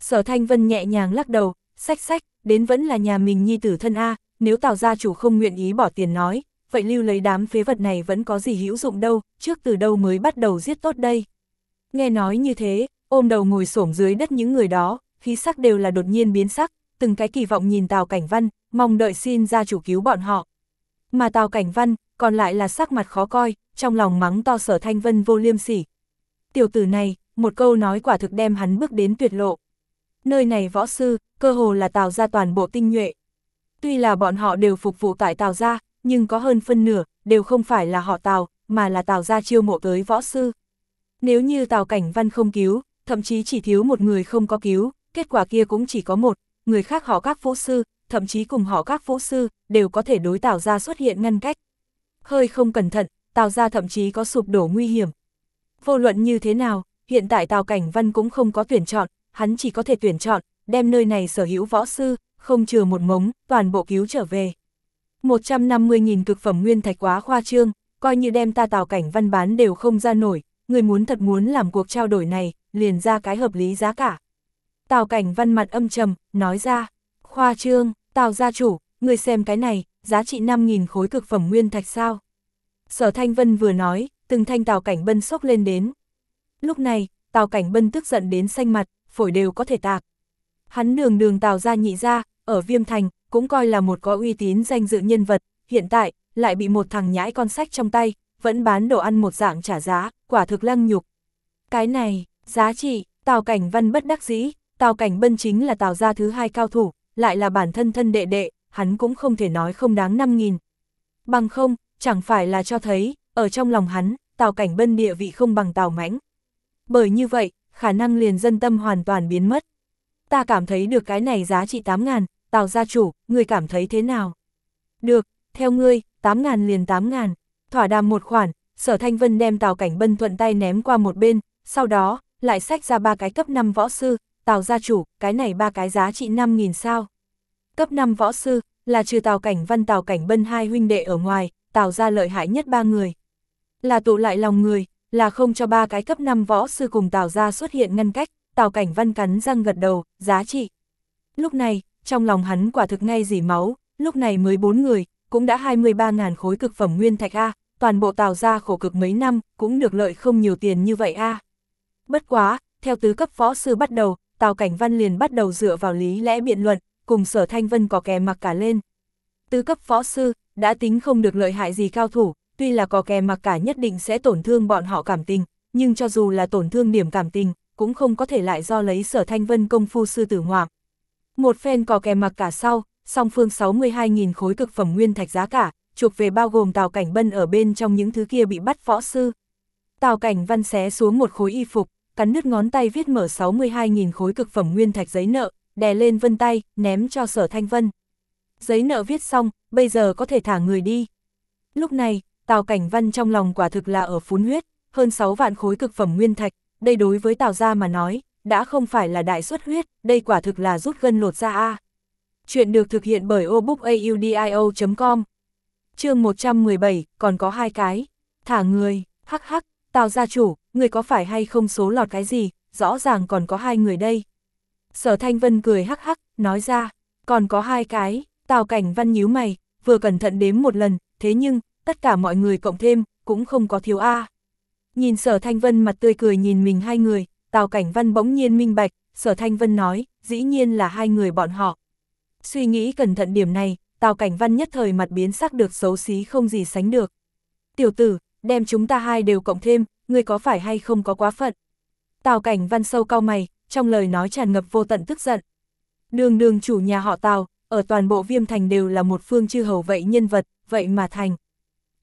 Sở Thanh Vân nhẹ nhàng lắc đầu, sách sách, đến vẫn là nhà mình nhi tử thân A, nếu tạo gia chủ không nguyện ý bỏ tiền nói, vậy lưu lấy đám phế vật này vẫn có gì hữu dụng đâu, trước từ đâu mới bắt đầu giết tốt đây. Nghe nói như thế, ôm đầu ngồi xổm dưới đất những người đó, khí sắc đều là đột nhiên biến sắc, từng cái kỳ vọng nhìn Tào Cảnh Văn, mong đợi xin ra chủ cứu bọn họ. Mà Tào Cảnh Văn, còn lại là sắc mặt khó coi, trong lòng mắng to sở thanh vân vô liêm sỉ. Tiểu tử này, một câu nói quả thực đem hắn bước đến tuyệt lộ. Nơi này võ sư, cơ hồ là Tào ra toàn bộ tinh nhuệ. Tuy là bọn họ đều phục vụ tại Tào gia, nhưng có hơn phân nửa, đều không phải là họ Tào, mà là Tào gia chiêu mộ tới võ sư. Nếu như Tào Cảnh Văn không cứu, thậm chí chỉ thiếu một người không có cứu, kết quả kia cũng chỉ có một, người khác họ các vũ sư, thậm chí cùng họ các vũ sư, đều có thể đối Tào gia xuất hiện ngăn cách. Hơi không cẩn thận, Tào gia thậm chí có sụp đổ nguy hiểm. Vô luận như thế nào, hiện tại Tào Cảnh Văn cũng không có tuyển chọn, hắn chỉ có thể tuyển chọn, đem nơi này sở hữu võ sư, không chừa một mống, toàn bộ cứu trở về. 150.000 cực phẩm nguyên thạch quá khoa trương, coi như đem ta Tào Cảnh Văn bán đều không ra nổi, người muốn thật muốn làm cuộc trao đổi này, liền ra cái hợp lý giá cả. Tào Cảnh Văn mặt âm trầm, nói ra, khoa trương, Tào gia chủ, người xem cái này, giá trị 5.000 khối cực phẩm nguyên thạch sao. Sở Thanh Vân vừa nói, từng thanh Tào Cảnh Bân sốc lên đến. Lúc này, Tào Cảnh Bân tức giận đến xanh mặt, phổi đều có thể tạc. Hắn đường đường Tào gia nhị ra, ở Viêm Thành, cũng coi là một có uy tín danh dự nhân vật, hiện tại, lại bị một thằng nhãi con sách trong tay, vẫn bán đồ ăn một dạng trả giá, quả thực lăng nhục. Cái này, giá trị, Tào Cảnh Văn bất đắc dĩ, Tào Cảnh Bân chính là Tào gia thứ hai cao thủ, lại là bản thân thân đệ đệ, hắn cũng không thể nói không đáng 5.000. Bằng không, chẳng phải là cho thấy, ở trong lòng hắn, Tào Cảnh Bân địa vị không bằng Tào Mãnh. Bởi như vậy, khả năng liền dân tâm hoàn toàn biến mất. Ta cảm thấy được cái này giá trị 8 ngàn, Tào gia chủ, người cảm thấy thế nào? Được, theo ngươi, 8 ngàn liền 8 ngàn, thỏa đàm một khoản, sở thanh vân đem Tào Cảnh Bân thuận tay ném qua một bên, sau đó, lại xách ra ba cái cấp 5 võ sư, Tào gia chủ, cái này ba cái giá trị 5.000 sao. Cấp 5 võ sư, là trừ Tào Cảnh Văn Tào Cảnh Bân hai huynh đệ ở ngoài, Tào gia lợi hại nhất ba người. Là tụ lại lòng người, là không cho ba cái cấp 5 võ sư cùng Tào gia xuất hiện ngăn cách, Tào Cảnh Văn cắn răng gật đầu, giá trị. Lúc này, trong lòng hắn quả thực ngay dỉ máu, lúc này mới bốn người, cũng đã 23.000 khối cực phẩm nguyên thạch A, toàn bộ Tào gia khổ cực mấy năm, cũng được lợi không nhiều tiền như vậy A. Bất quá, theo tứ cấp võ sư bắt đầu, Tào Cảnh Văn liền bắt đầu dựa vào lý lẽ biện luận, cùng sở thanh vân có kè mặc cả lên. Tư cấp võ sư, đã tính không được lợi hại gì cao thủ, tuy là có kè mặc cả nhất định sẽ tổn thương bọn họ cảm tình, nhưng cho dù là tổn thương điểm cảm tình, cũng không có thể lại do lấy sở thanh vân công phu sư tử hoảng. Một phen có kè mặc cả sau, song phương 62.000 khối cực phẩm nguyên thạch giá cả, chuộc về bao gồm Tào Cảnh Bân ở bên trong những thứ kia bị bắt võ sư. Tào Cảnh Văn xé xuống một khối y phục, cắn nứt ngón tay viết mở 62.000 khối cực phẩm nguyên thạch giấy nợ, đè lên vân tay, ném cho sở thanh vân. Giấy nợ viết xong, bây giờ có thể thả người đi. Lúc này, Tào Cảnh Văn trong lòng quả thực là ở phún huyết, hơn 6 vạn khối cực phẩm nguyên thạch, đây đối với Tào gia mà nói, đã không phải là đại xuất huyết, đây quả thực là rút gân lột ra a. Chuyện được thực hiện bởi obookaudio.com chương 117, còn có hai cái. Thả người, hắc hắc, Tào gia chủ, người có phải hay không số lọt cái gì, rõ ràng còn có hai người đây. Sở Thanh Vân cười hắc hắc, nói ra, còn có hai cái, Tào Cảnh Văn nhíu mày, vừa cẩn thận đếm một lần, thế nhưng, tất cả mọi người cộng thêm, cũng không có thiếu A. Nhìn Sở Thanh Vân mặt tươi cười nhìn mình hai người, Tào Cảnh Văn bỗng nhiên minh bạch, Sở Thanh Vân nói, dĩ nhiên là hai người bọn họ. Suy nghĩ cẩn thận điểm này, Tào Cảnh Văn nhất thời mặt biến sắc được xấu xí không gì sánh được. Tiểu tử, đem chúng ta hai đều cộng thêm, ngươi có phải hay không có quá phận. Tào Cảnh Văn sâu cao mày, trong lời nói tràn ngập vô tận tức giận. Đường đường chủ nhà họ Tào, ở toàn bộ viêm thành đều là một phương chư hầu vậy nhân vật, vậy mà thành.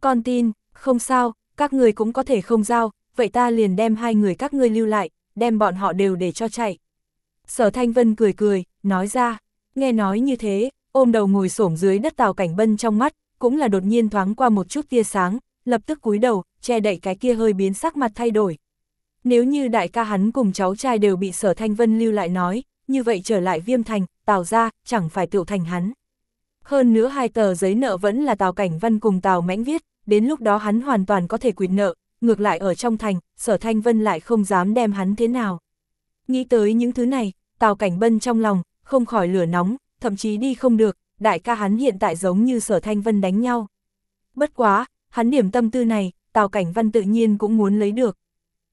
Con tin, không sao, các người cũng có thể không giao, vậy ta liền đem hai người các ngươi lưu lại, đem bọn họ đều để cho chạy. Sở Thanh Vân cười cười, nói ra, nghe nói như thế, ôm đầu ngồi xổm dưới đất Tào Cảnh Bân trong mắt, cũng là đột nhiên thoáng qua một chút tia sáng, lập tức cúi đầu, che đậy cái kia hơi biến sắc mặt thay đổi. Nếu như đại ca hắn cùng cháu trai đều bị sở thanh vân lưu lại nói, như vậy trở lại viêm thành, tào ra, chẳng phải tựu thành hắn. Hơn nữa hai tờ giấy nợ vẫn là tào cảnh văn cùng tào mãnh viết, đến lúc đó hắn hoàn toàn có thể quyền nợ, ngược lại ở trong thành, sở thanh vân lại không dám đem hắn thế nào. Nghĩ tới những thứ này, tào cảnh bân trong lòng, không khỏi lửa nóng, thậm chí đi không được, đại ca hắn hiện tại giống như sở thanh vân đánh nhau. Bất quá, hắn điểm tâm tư này, tào cảnh văn tự nhiên cũng muốn lấy được.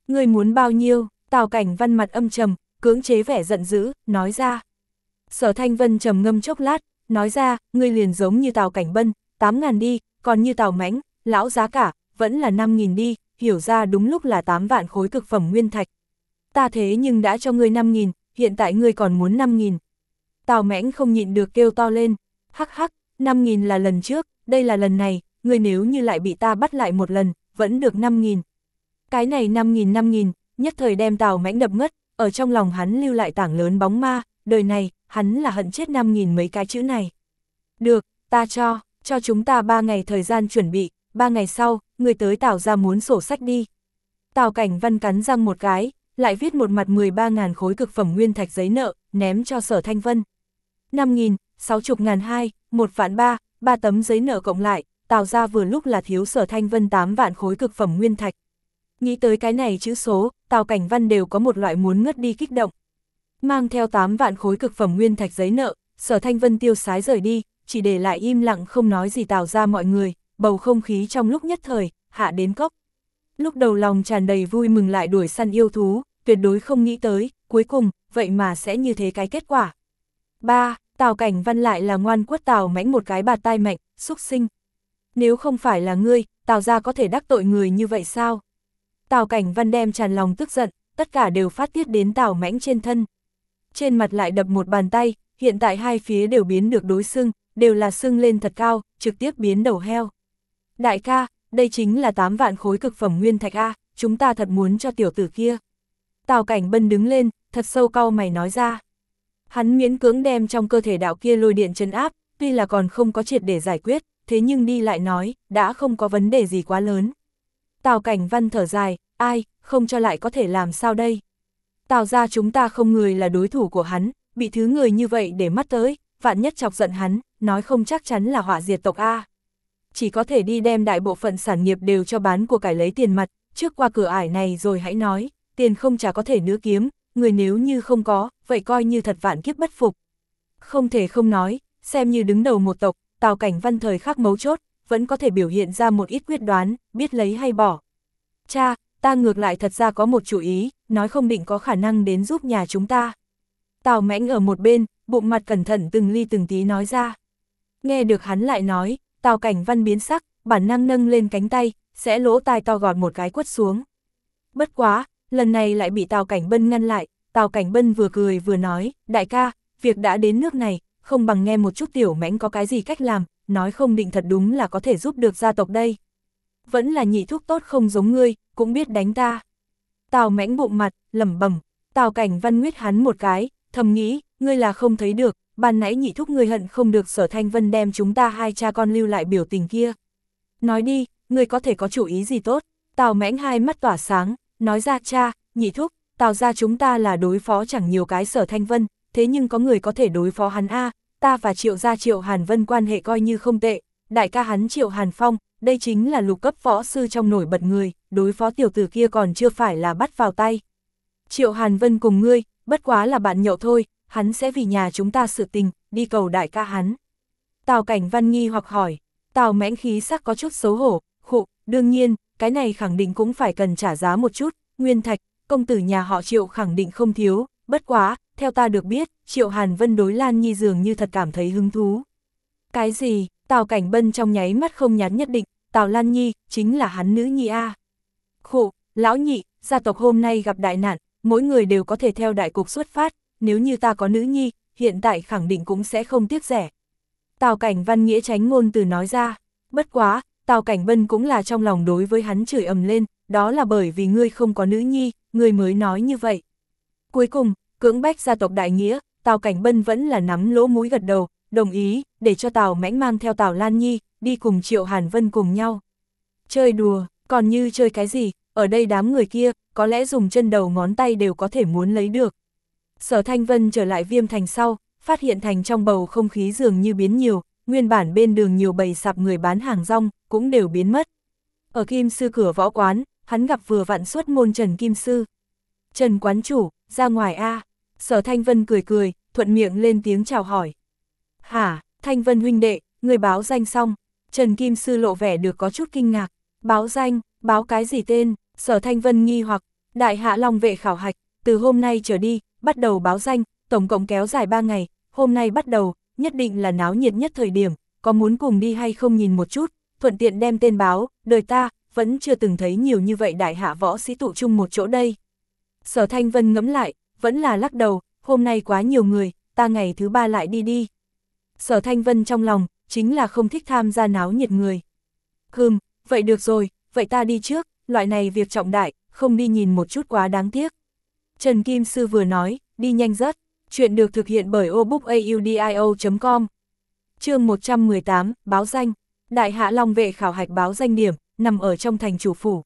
Người muốn bao nhiêu, Tào Cảnh Văn mặt âm trầm, cưỡng chế vẻ giận dữ, nói ra. Sở Thanh Vân trầm ngâm chốc lát, nói ra, ngươi liền giống như Tào Cảnh Bân, 8.000 đi, còn như Tào Mãnh, lão giá cả, vẫn là 5.000 đi, hiểu ra đúng lúc là 8 vạn khối cực phẩm nguyên thạch. Ta thế nhưng đã cho ngươi 5.000, hiện tại ngươi còn muốn 5.000. Tào Mãnh không nhịn được kêu to lên, hắc hắc, 5.000 là lần trước, đây là lần này, ngươi nếu như lại bị ta bắt lại một lần, vẫn được 5.000. Cái này 5.000 5.000, nhất thời đem Tào Mãnh đập ngất, ở trong lòng hắn lưu lại tảng lớn bóng ma, đời này, hắn là hận chết 5.000 mấy cái chữ này. Được, ta cho, cho chúng ta 3 ngày thời gian chuẩn bị, 3 ngày sau, người tới Tào ra muốn sổ sách đi. Tào Cảnh Văn cắn răng một cái, lại viết một mặt 13.000 khối cực phẩm nguyên thạch giấy nợ, ném cho Sở Thanh Vân. 5.000, 60 ngàn hai, một vạn ba, ba tấm giấy nợ cộng lại, Tào ra vừa lúc là thiếu sở thanh vân 8 vạn khối cực phẩm nguyên thạch. Nghĩ tới cái này chữ số, Tào Cảnh Văn đều có một loại muốn ngất đi kích động. Mang theo 8 vạn khối cực phẩm nguyên thạch giấy nợ, sở thanh vân tiêu sái rời đi, chỉ để lại im lặng không nói gì Tào ra mọi người, bầu không khí trong lúc nhất thời, hạ đến cốc. Lúc đầu lòng tràn đầy vui mừng lại đuổi săn yêu thú, tuyệt đối không nghĩ tới, cuối cùng, vậy mà sẽ như thế cái kết quả. 3. Tào Cảnh Văn lại là ngoan quất Tào mãnh một cái bạt tai mạnh, xúc sinh. Nếu không phải là ngươi, Tào ra có thể đắc tội người như vậy sao? Tào Cảnh Văn đem tràn lòng tức giận, tất cả đều phát tiết đến Tào mãnh trên thân. Trên mặt lại đập một bàn tay, hiện tại hai phía đều biến được đối xưng, đều là xưng lên thật cao, trực tiếp biến đầu heo. Đại ca, đây chính là 8 vạn khối cực phẩm nguyên thạch A, chúng ta thật muốn cho tiểu tử kia. Tào Cảnh Bân đứng lên, thật sâu cau mày nói ra. Hắn miễn cưỡng đem trong cơ thể đạo kia lôi điện chân áp, tuy là còn không có triệt để giải quyết, thế nhưng đi lại nói, đã không có vấn đề gì quá lớn. Tào Cảnh Văn thở dài, ai, không cho lại có thể làm sao đây? Tào ra chúng ta không người là đối thủ của hắn, bị thứ người như vậy để mắt tới, vạn nhất chọc giận hắn, nói không chắc chắn là họa diệt tộc A. Chỉ có thể đi đem đại bộ phận sản nghiệp đều cho bán của cải lấy tiền mặt, trước qua cửa ải này rồi hãy nói, tiền không chả có thể nữa kiếm, người nếu như không có, vậy coi như thật vạn kiếp bất phục. Không thể không nói, xem như đứng đầu một tộc, Tào Cảnh Văn thời khắc mấu chốt, vẫn có thể biểu hiện ra một ít quyết đoán, biết lấy hay bỏ. Cha, ta ngược lại thật ra có một chủ ý, nói không định có khả năng đến giúp nhà chúng ta. Tào mãnh ở một bên, bụng mặt cẩn thận từng ly từng tí nói ra. Nghe được hắn lại nói, Tào Cảnh Văn biến sắc, bản năng nâng lên cánh tay, sẽ lỗ tai to gọt một cái quất xuống. Bất quá, lần này lại bị Tào Cảnh Bân ngăn lại, Tào Cảnh Bân vừa cười vừa nói, đại ca, việc đã đến nước này, không bằng nghe một chút tiểu mãnh có cái gì cách làm, nói không định thật đúng là có thể giúp được gia tộc đây. Vẫn là nhị thúc tốt không giống ngươi, cũng biết đánh ta. Tào mãnh bụng mặt, lẩm bẩm Tào Cảnh Văn nguyết hắn một cái, thầm nghĩ, ngươi là không thấy được, ban nãy nhị thúc ngươi hận không được sở thanh vân đem chúng ta hai cha con lưu lại biểu tình kia. Nói đi, ngươi có thể có chủ ý gì tốt, tào mãnh hai mắt tỏa sáng, nói ra cha, nhị thúc, tào ra chúng ta là đối phó chẳng nhiều cái sở thanh vân, thế nhưng có người có thể đối phó hắn A, ta và triệu gia triệu hàn vân quan hệ coi như không tệ, đại ca hắn triệu hàn phong, đây chính là lục cấp võ sư trong nổi bật người, đối phó tiểu tử kia còn chưa phải là bắt vào tay. Triệu hàn vân cùng ngươi, bất quá là bạn nhậu thôi, hắn sẽ vì nhà chúng ta sự tình, đi cầu đại ca hắn. Tào cảnh văn nghi hoặc hỏi, tào mãnh khí sắc có chút xấu hổ, khụ, đương nhiên, cái này khẳng định cũng phải cần trả giá một chút, nguyên thạch, công tử nhà họ triệu khẳng định không thiếu, bất quá, theo ta được biết, triệu hàn vân đối Lan Nhi dường như thật cảm thấy hứng thú. Cái gì, tào cảnh bân trong nháy mắt không nhắn nhất định, tào Lan Nhi, chính là hắn nữ nhi A. Khổ, lão nhị, gia tộc hôm nay gặp đại nạn, mỗi người đều có thể theo đại cục xuất phát, nếu như ta có nữ nhi, hiện tại khẳng định cũng sẽ không tiếc rẻ. Tào Cảnh Văn Nghĩa tránh ngôn từ nói ra, bất quá, Tào Cảnh Bân cũng là trong lòng đối với hắn chửi ầm lên, đó là bởi vì ngươi không có nữ nhi, ngươi mới nói như vậy. Cuối cùng, cưỡng bách gia tộc đại nghĩa, Tào Cảnh Bân vẫn là nắm lỗ mũi gật đầu, đồng ý, để cho Tào Mãnh mang theo Tào Lan Nhi, đi cùng Triệu Hàn Vân cùng nhau. Chơi đùa, còn như chơi cái gì, ở đây đám người kia, có lẽ dùng chân đầu ngón tay đều có thể muốn lấy được. Sở Thanh Vân trở lại viêm thành sau, phát hiện thành trong bầu không khí dường như biến nhiều, nguyên bản bên đường nhiều bầy sạp người bán hàng rong, cũng đều biến mất. Ở Kim Sư cửa võ quán, hắn gặp vừa vặn xuất môn Trần Kim Sư. Trần quán chủ, ra ngoài A. Sở Thanh Vân cười cười, thuận miệng lên tiếng chào hỏi. Hả, Thanh Vân huynh đệ, người báo danh xong. Trần Kim Sư lộ vẻ được có chút kinh ngạc. Báo danh, báo cái gì tên? Sở Thanh Vân nghi hoặc, Đại Hạ Long vệ khảo hạch, từ hôm nay trở đi, bắt đầu báo danh, tổng cộng kéo dài 3 ngày, hôm nay bắt đầu, nhất định là náo nhiệt nhất thời điểm, có muốn cùng đi hay không nhìn một chút, thuận tiện đem tên báo, đời ta, vẫn chưa từng thấy nhiều như vậy đại hạ võ sĩ tụ chung một chỗ đây. Sở Thanh Vân ngẫm lại, vẫn là lắc đầu, hôm nay quá nhiều người, ta ngày thứ ba lại đi đi. Sở Thanh Vân trong lòng, chính là không thích tham gia náo nhiệt người. Hừm, vậy được rồi, vậy ta đi trước, loại này việc trọng đại, không đi nhìn một chút quá đáng tiếc. Trần Kim Sư vừa nói, đi nhanh rất, chuyện được thực hiện bởi obookaudio.com. chương 118, báo danh, Đại Hạ Long vệ khảo hạch báo danh điểm, nằm ở trong thành chủ phủ.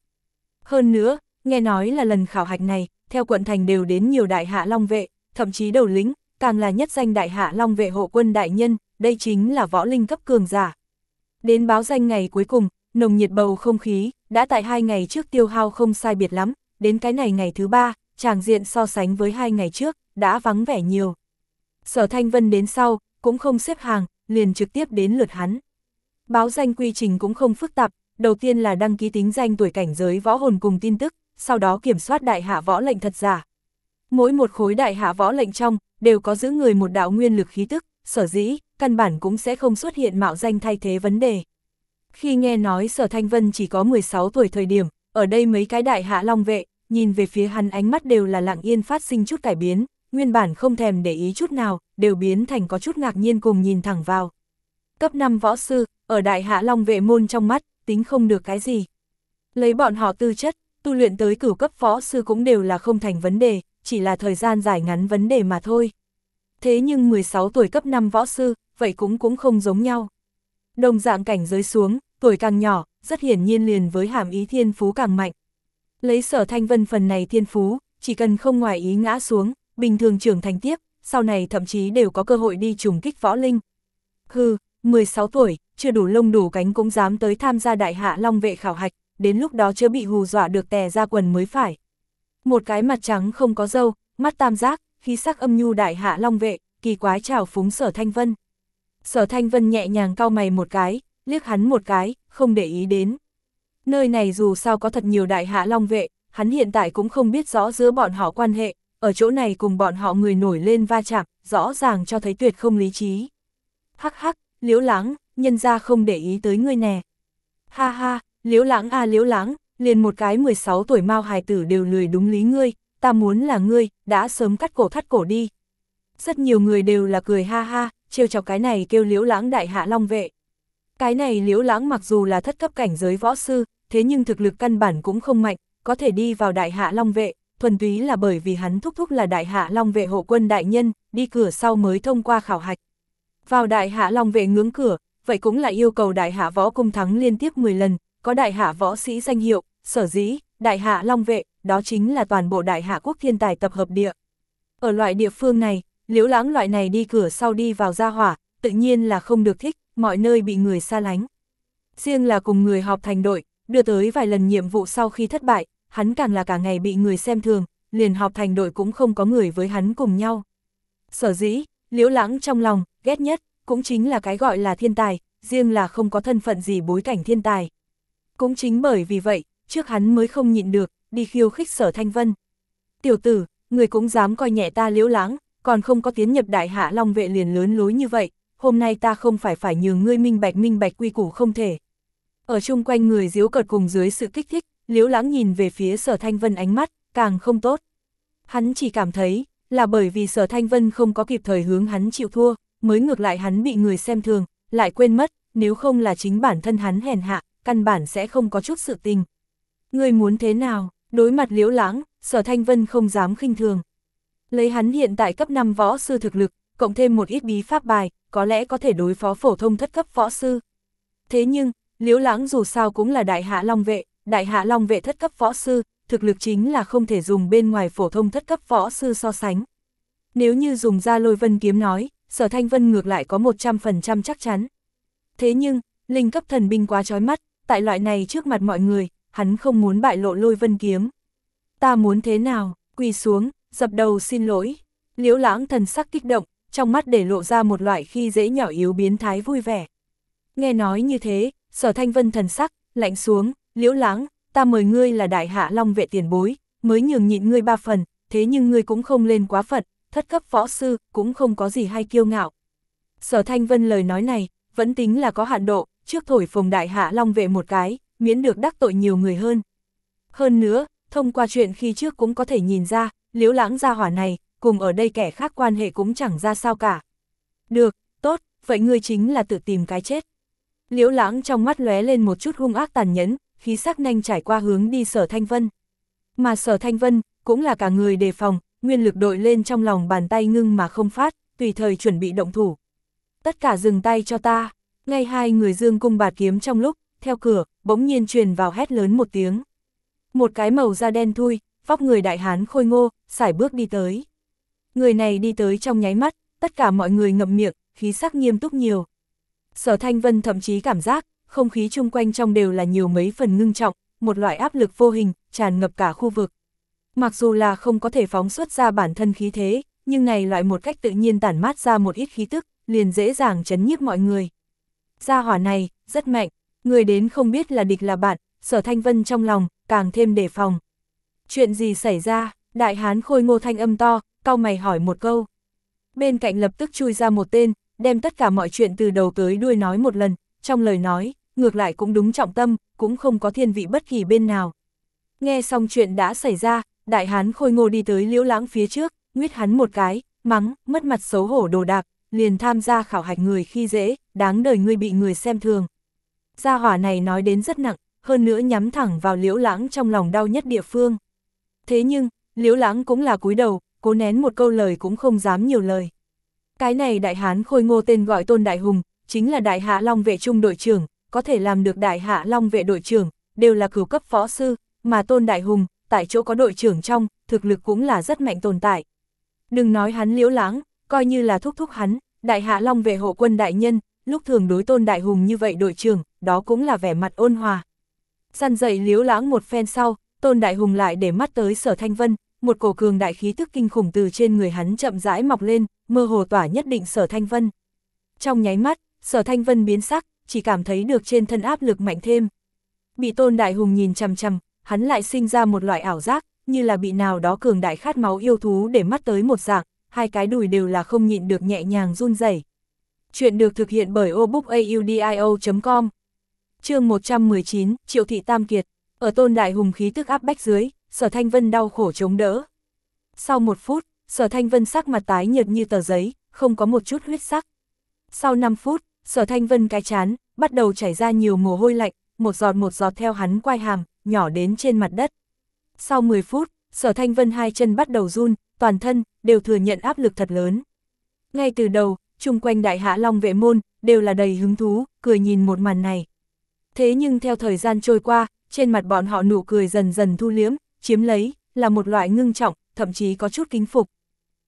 Hơn nữa, nghe nói là lần khảo hạch này, theo quận thành đều đến nhiều Đại Hạ Long vệ, thậm chí đầu lính, càng là nhất danh Đại Hạ Long vệ hộ quân đại nhân, đây chính là võ linh cấp cường giả. Đến báo danh ngày cuối cùng, nồng nhiệt bầu không khí, đã tại hai ngày trước tiêu hao không sai biệt lắm, đến cái này ngày thứ ba, tràng diện so sánh với hai ngày trước, đã vắng vẻ nhiều. Sở Thanh Vân đến sau, cũng không xếp hàng, liền trực tiếp đến lượt hắn. Báo danh quy trình cũng không phức tạp, đầu tiên là đăng ký tính danh tuổi cảnh giới võ hồn cùng tin tức, sau đó kiểm soát đại hạ võ lệnh thật giả. Mỗi một khối đại hạ võ lệnh trong, đều có giữ người một đạo nguyên lực khí tức, sở dĩ, căn bản cũng sẽ không xuất hiện mạo danh thay thế vấn đề. Khi nghe nói sở thanh vân chỉ có 16 tuổi thời điểm, ở đây mấy cái đại hạ long vệ, nhìn về phía hắn ánh mắt đều là lặng yên phát sinh chút cải biến, nguyên bản không thèm để ý chút nào, đều biến thành có chút ngạc nhiên cùng nhìn thẳng vào. Cấp 5 võ sư, ở đại hạ long vệ môn trong mắt, tính không được cái gì. Lấy bọn họ tư chất, tu luyện tới cửu cấp võ sư cũng đều là không thành vấn đề, chỉ là thời gian dài ngắn vấn đề mà thôi. Thế nhưng 16 tuổi cấp 5 võ sư, vậy cũng cũng không giống nhau. Đồng dạng cảnh giới xuống, tuổi càng nhỏ, rất hiển nhiên liền với hàm ý thiên phú càng mạnh. Lấy sở thanh vân phần này thiên phú, chỉ cần không ngoài ý ngã xuống, bình thường trưởng thành tiếp, sau này thậm chí đều có cơ hội đi trùng kích võ linh. Hừ, 16 tuổi, chưa đủ lông đủ cánh cũng dám tới tham gia đại hạ long vệ khảo hạch, đến lúc đó chưa bị hù dọa được tè ra quần mới phải. Một cái mặt trắng không có dâu, mắt tam giác, khí sắc âm nhu đại hạ long vệ, kỳ quái chào phúng sở thanh vân. Sở thanh vân nhẹ nhàng cau mày một cái, liếc hắn một cái, không để ý đến. Nơi này dù sao có thật nhiều đại hạ long vệ, hắn hiện tại cũng không biết rõ giữa bọn họ quan hệ, ở chỗ này cùng bọn họ người nổi lên va chạm, rõ ràng cho thấy tuyệt không lý trí. Hắc hắc, liễu lãng, nhân ra không để ý tới ngươi nè. Ha ha, liễu lãng a à, liễu lãng, liền một cái 16 tuổi mao hài tử đều lười đúng lý ngươi, ta muốn là ngươi, đã sớm cắt cổ thắt cổ đi. Rất nhiều người đều là cười ha ha, trêu chọc cái này kêu liễu lãng đại hạ long vệ. Cái này liễu lãng mặc dù là thất cấp cảnh giới võ sư, thế nhưng thực lực căn bản cũng không mạnh, có thể đi vào đại hạ long vệ, thuần túy là bởi vì hắn thúc thúc là đại hạ long vệ hộ quân đại nhân, đi cửa sau mới thông qua khảo hạch. Vào đại hạ long vệ ngưỡng cửa, vậy cũng là yêu cầu đại hạ võ cung thắng liên tiếp 10 lần, có đại hạ võ sĩ danh hiệu, sở dĩ, đại hạ long vệ, đó chính là toàn bộ đại hạ quốc thiên tài tập hợp địa. Ở loại địa phương này, liễu lãng loại này đi cửa sau đi vào gia hỏa, tự nhiên là không được thích, mọi nơi bị người xa lánh. Riêng là cùng người họp thành đội, đưa tới vài lần nhiệm vụ sau khi thất bại, hắn càng là cả ngày bị người xem thường, liền họp thành đội cũng không có người với hắn cùng nhau. Sở dĩ, liễu lãng trong lòng, ghét nhất, cũng chính là cái gọi là thiên tài, riêng là không có thân phận gì bối cảnh thiên tài. Cũng chính bởi vì vậy, trước hắn mới không nhịn được, đi khiêu khích sở thanh vân. Tiểu tử, người cũng dám coi nhẹ ta liễu lãng, còn không có tiến nhập đại hạ long vệ liền lớn lối như vậy, hôm nay ta không phải phải nhường ngươi minh bạch minh bạch quy củ không thể. Ở chung quanh người diếu cợt cùng dưới sự kích thích, liễu lãng nhìn về phía sở thanh vân ánh mắt, càng không tốt. Hắn chỉ cảm thấy, là bởi vì sở thanh vân không có kịp thời hướng hắn chịu thua, mới ngược lại hắn bị người xem thường, lại quên mất, nếu không là chính bản thân hắn hèn hạ, căn bản sẽ không có chút sự tình. Người muốn thế nào, đối mặt liễu lãng, sở thanh vân không dám khinh thường. Lấy hắn hiện tại cấp 5 võ sư thực lực, cộng thêm một ít bí pháp bài, có lẽ có thể đối phó phổ thông thất cấp võ sư. Thế nhưng, liễu lãng dù sao cũng là đại hạ long vệ, đại hạ long vệ thất cấp võ sư, thực lực chính là không thể dùng bên ngoài phổ thông thất cấp võ sư so sánh. Nếu như dùng ra lôi vân kiếm nói, sở thanh vân ngược lại có 100% chắc chắn. Thế nhưng, linh cấp thần binh quá trói mắt, tại loại này trước mặt mọi người, hắn không muốn bại lộ lôi vân kiếm. Ta muốn thế nào, quỳ xuống, dập đầu xin lỗi. Liễu lãng thần sắc kích động, trong mắt để lộ ra một loại khi dễ nhỏ yếu biến thái vui vẻ. Nghe nói như thế, sở thanh vân thần sắc, lạnh xuống, liễu lãng, ta mời ngươi là đại hạ long vệ tiền bối, mới nhường nhịn ngươi ba phần, thế nhưng ngươi cũng không lên quá phận, thất cấp võ sư, cũng không có gì hay kiêu ngạo. Sở thanh vân lời nói này, vẫn tính là có hạn độ, trước thổi phồng đại hạ long vệ một cái, miễn được đắc tội nhiều người hơn. Hơn nữa, thông qua chuyện khi trước cũng có thể nhìn ra, liễu lãng gia hỏa này, cùng ở đây kẻ khác quan hệ cũng chẳng ra sao cả. Được, tốt, vậy ngươi chính là tự tìm cái chết. Liễu lãng trong mắt lóe lên một chút hung ác tàn nhẫn, khí sắc nhanh trải qua hướng đi sở thanh vân. Mà sở thanh vân, cũng là cả người đề phòng, nguyên lực đội lên trong lòng bàn tay ngưng mà không phát, tùy thời chuẩn bị động thủ. Tất cả dừng tay cho ta, ngay hai người dương cung bạt kiếm trong lúc, theo cửa, bỗng nhiên truyền vào hét lớn một tiếng. Một cái màu da đen thui, vóc người đại hán khôi ngô, xải bước đi tới. Người này đi tới trong nháy mắt, tất cả mọi người ngậm miệng, khí sắc nghiêm túc nhiều. Sở Thanh Vân thậm chí cảm giác, không khí chung quanh trong đều là nhiều mấy phần ngưng trọng, một loại áp lực vô hình, tràn ngập cả khu vực. Mặc dù là không có thể phóng xuất ra bản thân khí thế, nhưng này loại một cách tự nhiên tản mát ra một ít khí tức, liền dễ dàng chấn nhiếp mọi người. Gia hỏa này, rất mạnh, người đến không biết là địch là bạn, sở thanh vân trong lòng, càng thêm đề phòng. Chuyện gì xảy ra, đại hán khôi ngô thanh âm to, cao mày hỏi một câu. Bên cạnh lập tức chui ra một tên, đem tất cả mọi chuyện từ đầu tới đuôi nói một lần, trong lời nói, ngược lại cũng đúng trọng tâm, cũng không có thiên vị bất kỳ bên nào. Nghe xong chuyện đã xảy ra, đại hán khôi ngô đi tới liễu lãng phía trước, nguyết hắn một cái, mắng, mất mặt xấu hổ đồ đạc, liền tham gia khảo hạch người khi dễ, đáng đời ngươi bị người xem thường. Gia hỏa này nói đến rất nặng, hơn nữa nhắm thẳng vào liễu lãng trong lòng đau nhất địa phương. Thế nhưng, liễu lãng cũng là cúi đầu, cố nén một câu lời cũng không dám nhiều lời. Cái này đại hán khôi ngô tên gọi Tôn Đại Hùng, chính là đại hạ long vệ trung đội trưởng, có thể làm được đại hạ long vệ đội trưởng, đều là cửu cấp phó sư, mà Tôn Đại Hùng, tại chỗ có đội trưởng trong, thực lực cũng là rất mạnh tồn tại. Đừng nói hắn liễu lãng, coi như là thúc thúc hắn, đại hạ long vệ hộ quân đại nhân, lúc thường đối Tôn Đại Hùng như vậy đội trưởng, đó cũng là vẻ mặt ôn hòa. Săn dậy liếu lãng một phen sau, Tôn Đại Hùng lại để mắt tới sở thanh vân, một cổ cường đại khí thức kinh khủng từ trên người hắn chậm rãi mọc lên, mơ hồ tỏa nhất định sở thanh vân. Trong nháy mắt, sở thanh vân biến sắc, chỉ cảm thấy được trên thân áp lực mạnh thêm. Bị tôn đại hùng nhìn chằm chằm, hắn lại sinh ra một loại ảo giác, như là bị nào đó cường đại khát máu yêu thú để mắt tới một dạng, hai cái đùi đều là không nhịn được nhẹ nhàng run rẩy. Chuyện được thực hiện bởi obookaudio.com chương 119, Triệu Thị Tam Kiệt, ở tôn đại hùng khí tức áp bách dưới, sở thanh vân đau khổ chống đỡ. Sau một phút, sở thanh vân sắc mặt tái nhợt như tờ giấy, không có một chút huyết sắc. Sau 5 phút, sở thanh vân cái chán, bắt đầu chảy ra nhiều mồ hôi lạnh, một giọt một giọt theo hắn quai hàm, nhỏ đến trên mặt đất. Sau 10 phút, sở thanh vân hai chân bắt đầu run, toàn thân, đều thừa nhận áp lực thật lớn. Ngay từ đầu, chung quanh đại hạ long vệ môn, đều là đầy hứng thú, cười nhìn một màn này. Thế nhưng theo thời gian trôi qua, trên mặt bọn họ nụ cười dần dần thu liếm, chiếm lấy, là một loại ngưng trọng, thậm chí có chút kính phục.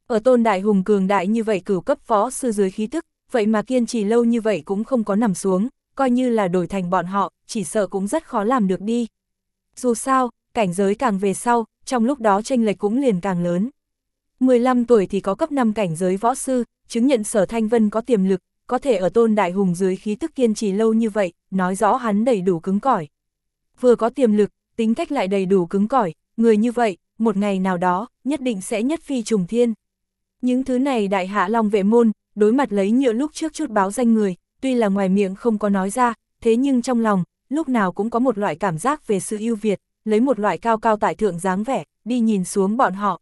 Ở tôn đại hùng cường đại như vậy cửu cấp phó sư dưới khí tức, vậy mà kiên trì lâu như vậy cũng không có nằm xuống, coi như là đổi thành bọn họ, chỉ sợ cũng rất khó làm được đi. Dù sao, cảnh giới càng về sau, trong lúc đó tranh lệch cũng liền càng lớn. 15 tuổi thì có cấp 5 cảnh giới võ sư, chứng nhận sở thanh vân có tiềm lực, có thể ở tôn đại hùng dưới khí tức kiên trì lâu như vậy, nói rõ hắn đầy đủ cứng cỏi. Vừa có tiềm lực, tính cách lại đầy đủ cứng cỏi, người như vậy, một ngày nào đó, nhất định sẽ nhất phi trùng thiên. Những thứ này đại hạ long vệ môn, đối mặt lấy nhựa lúc trước chút báo danh người, tuy là ngoài miệng không có nói ra, thế nhưng trong lòng, lúc nào cũng có một loại cảm giác về sự ưu việt, lấy một loại cao cao tại thượng dáng vẻ, đi nhìn xuống bọn họ.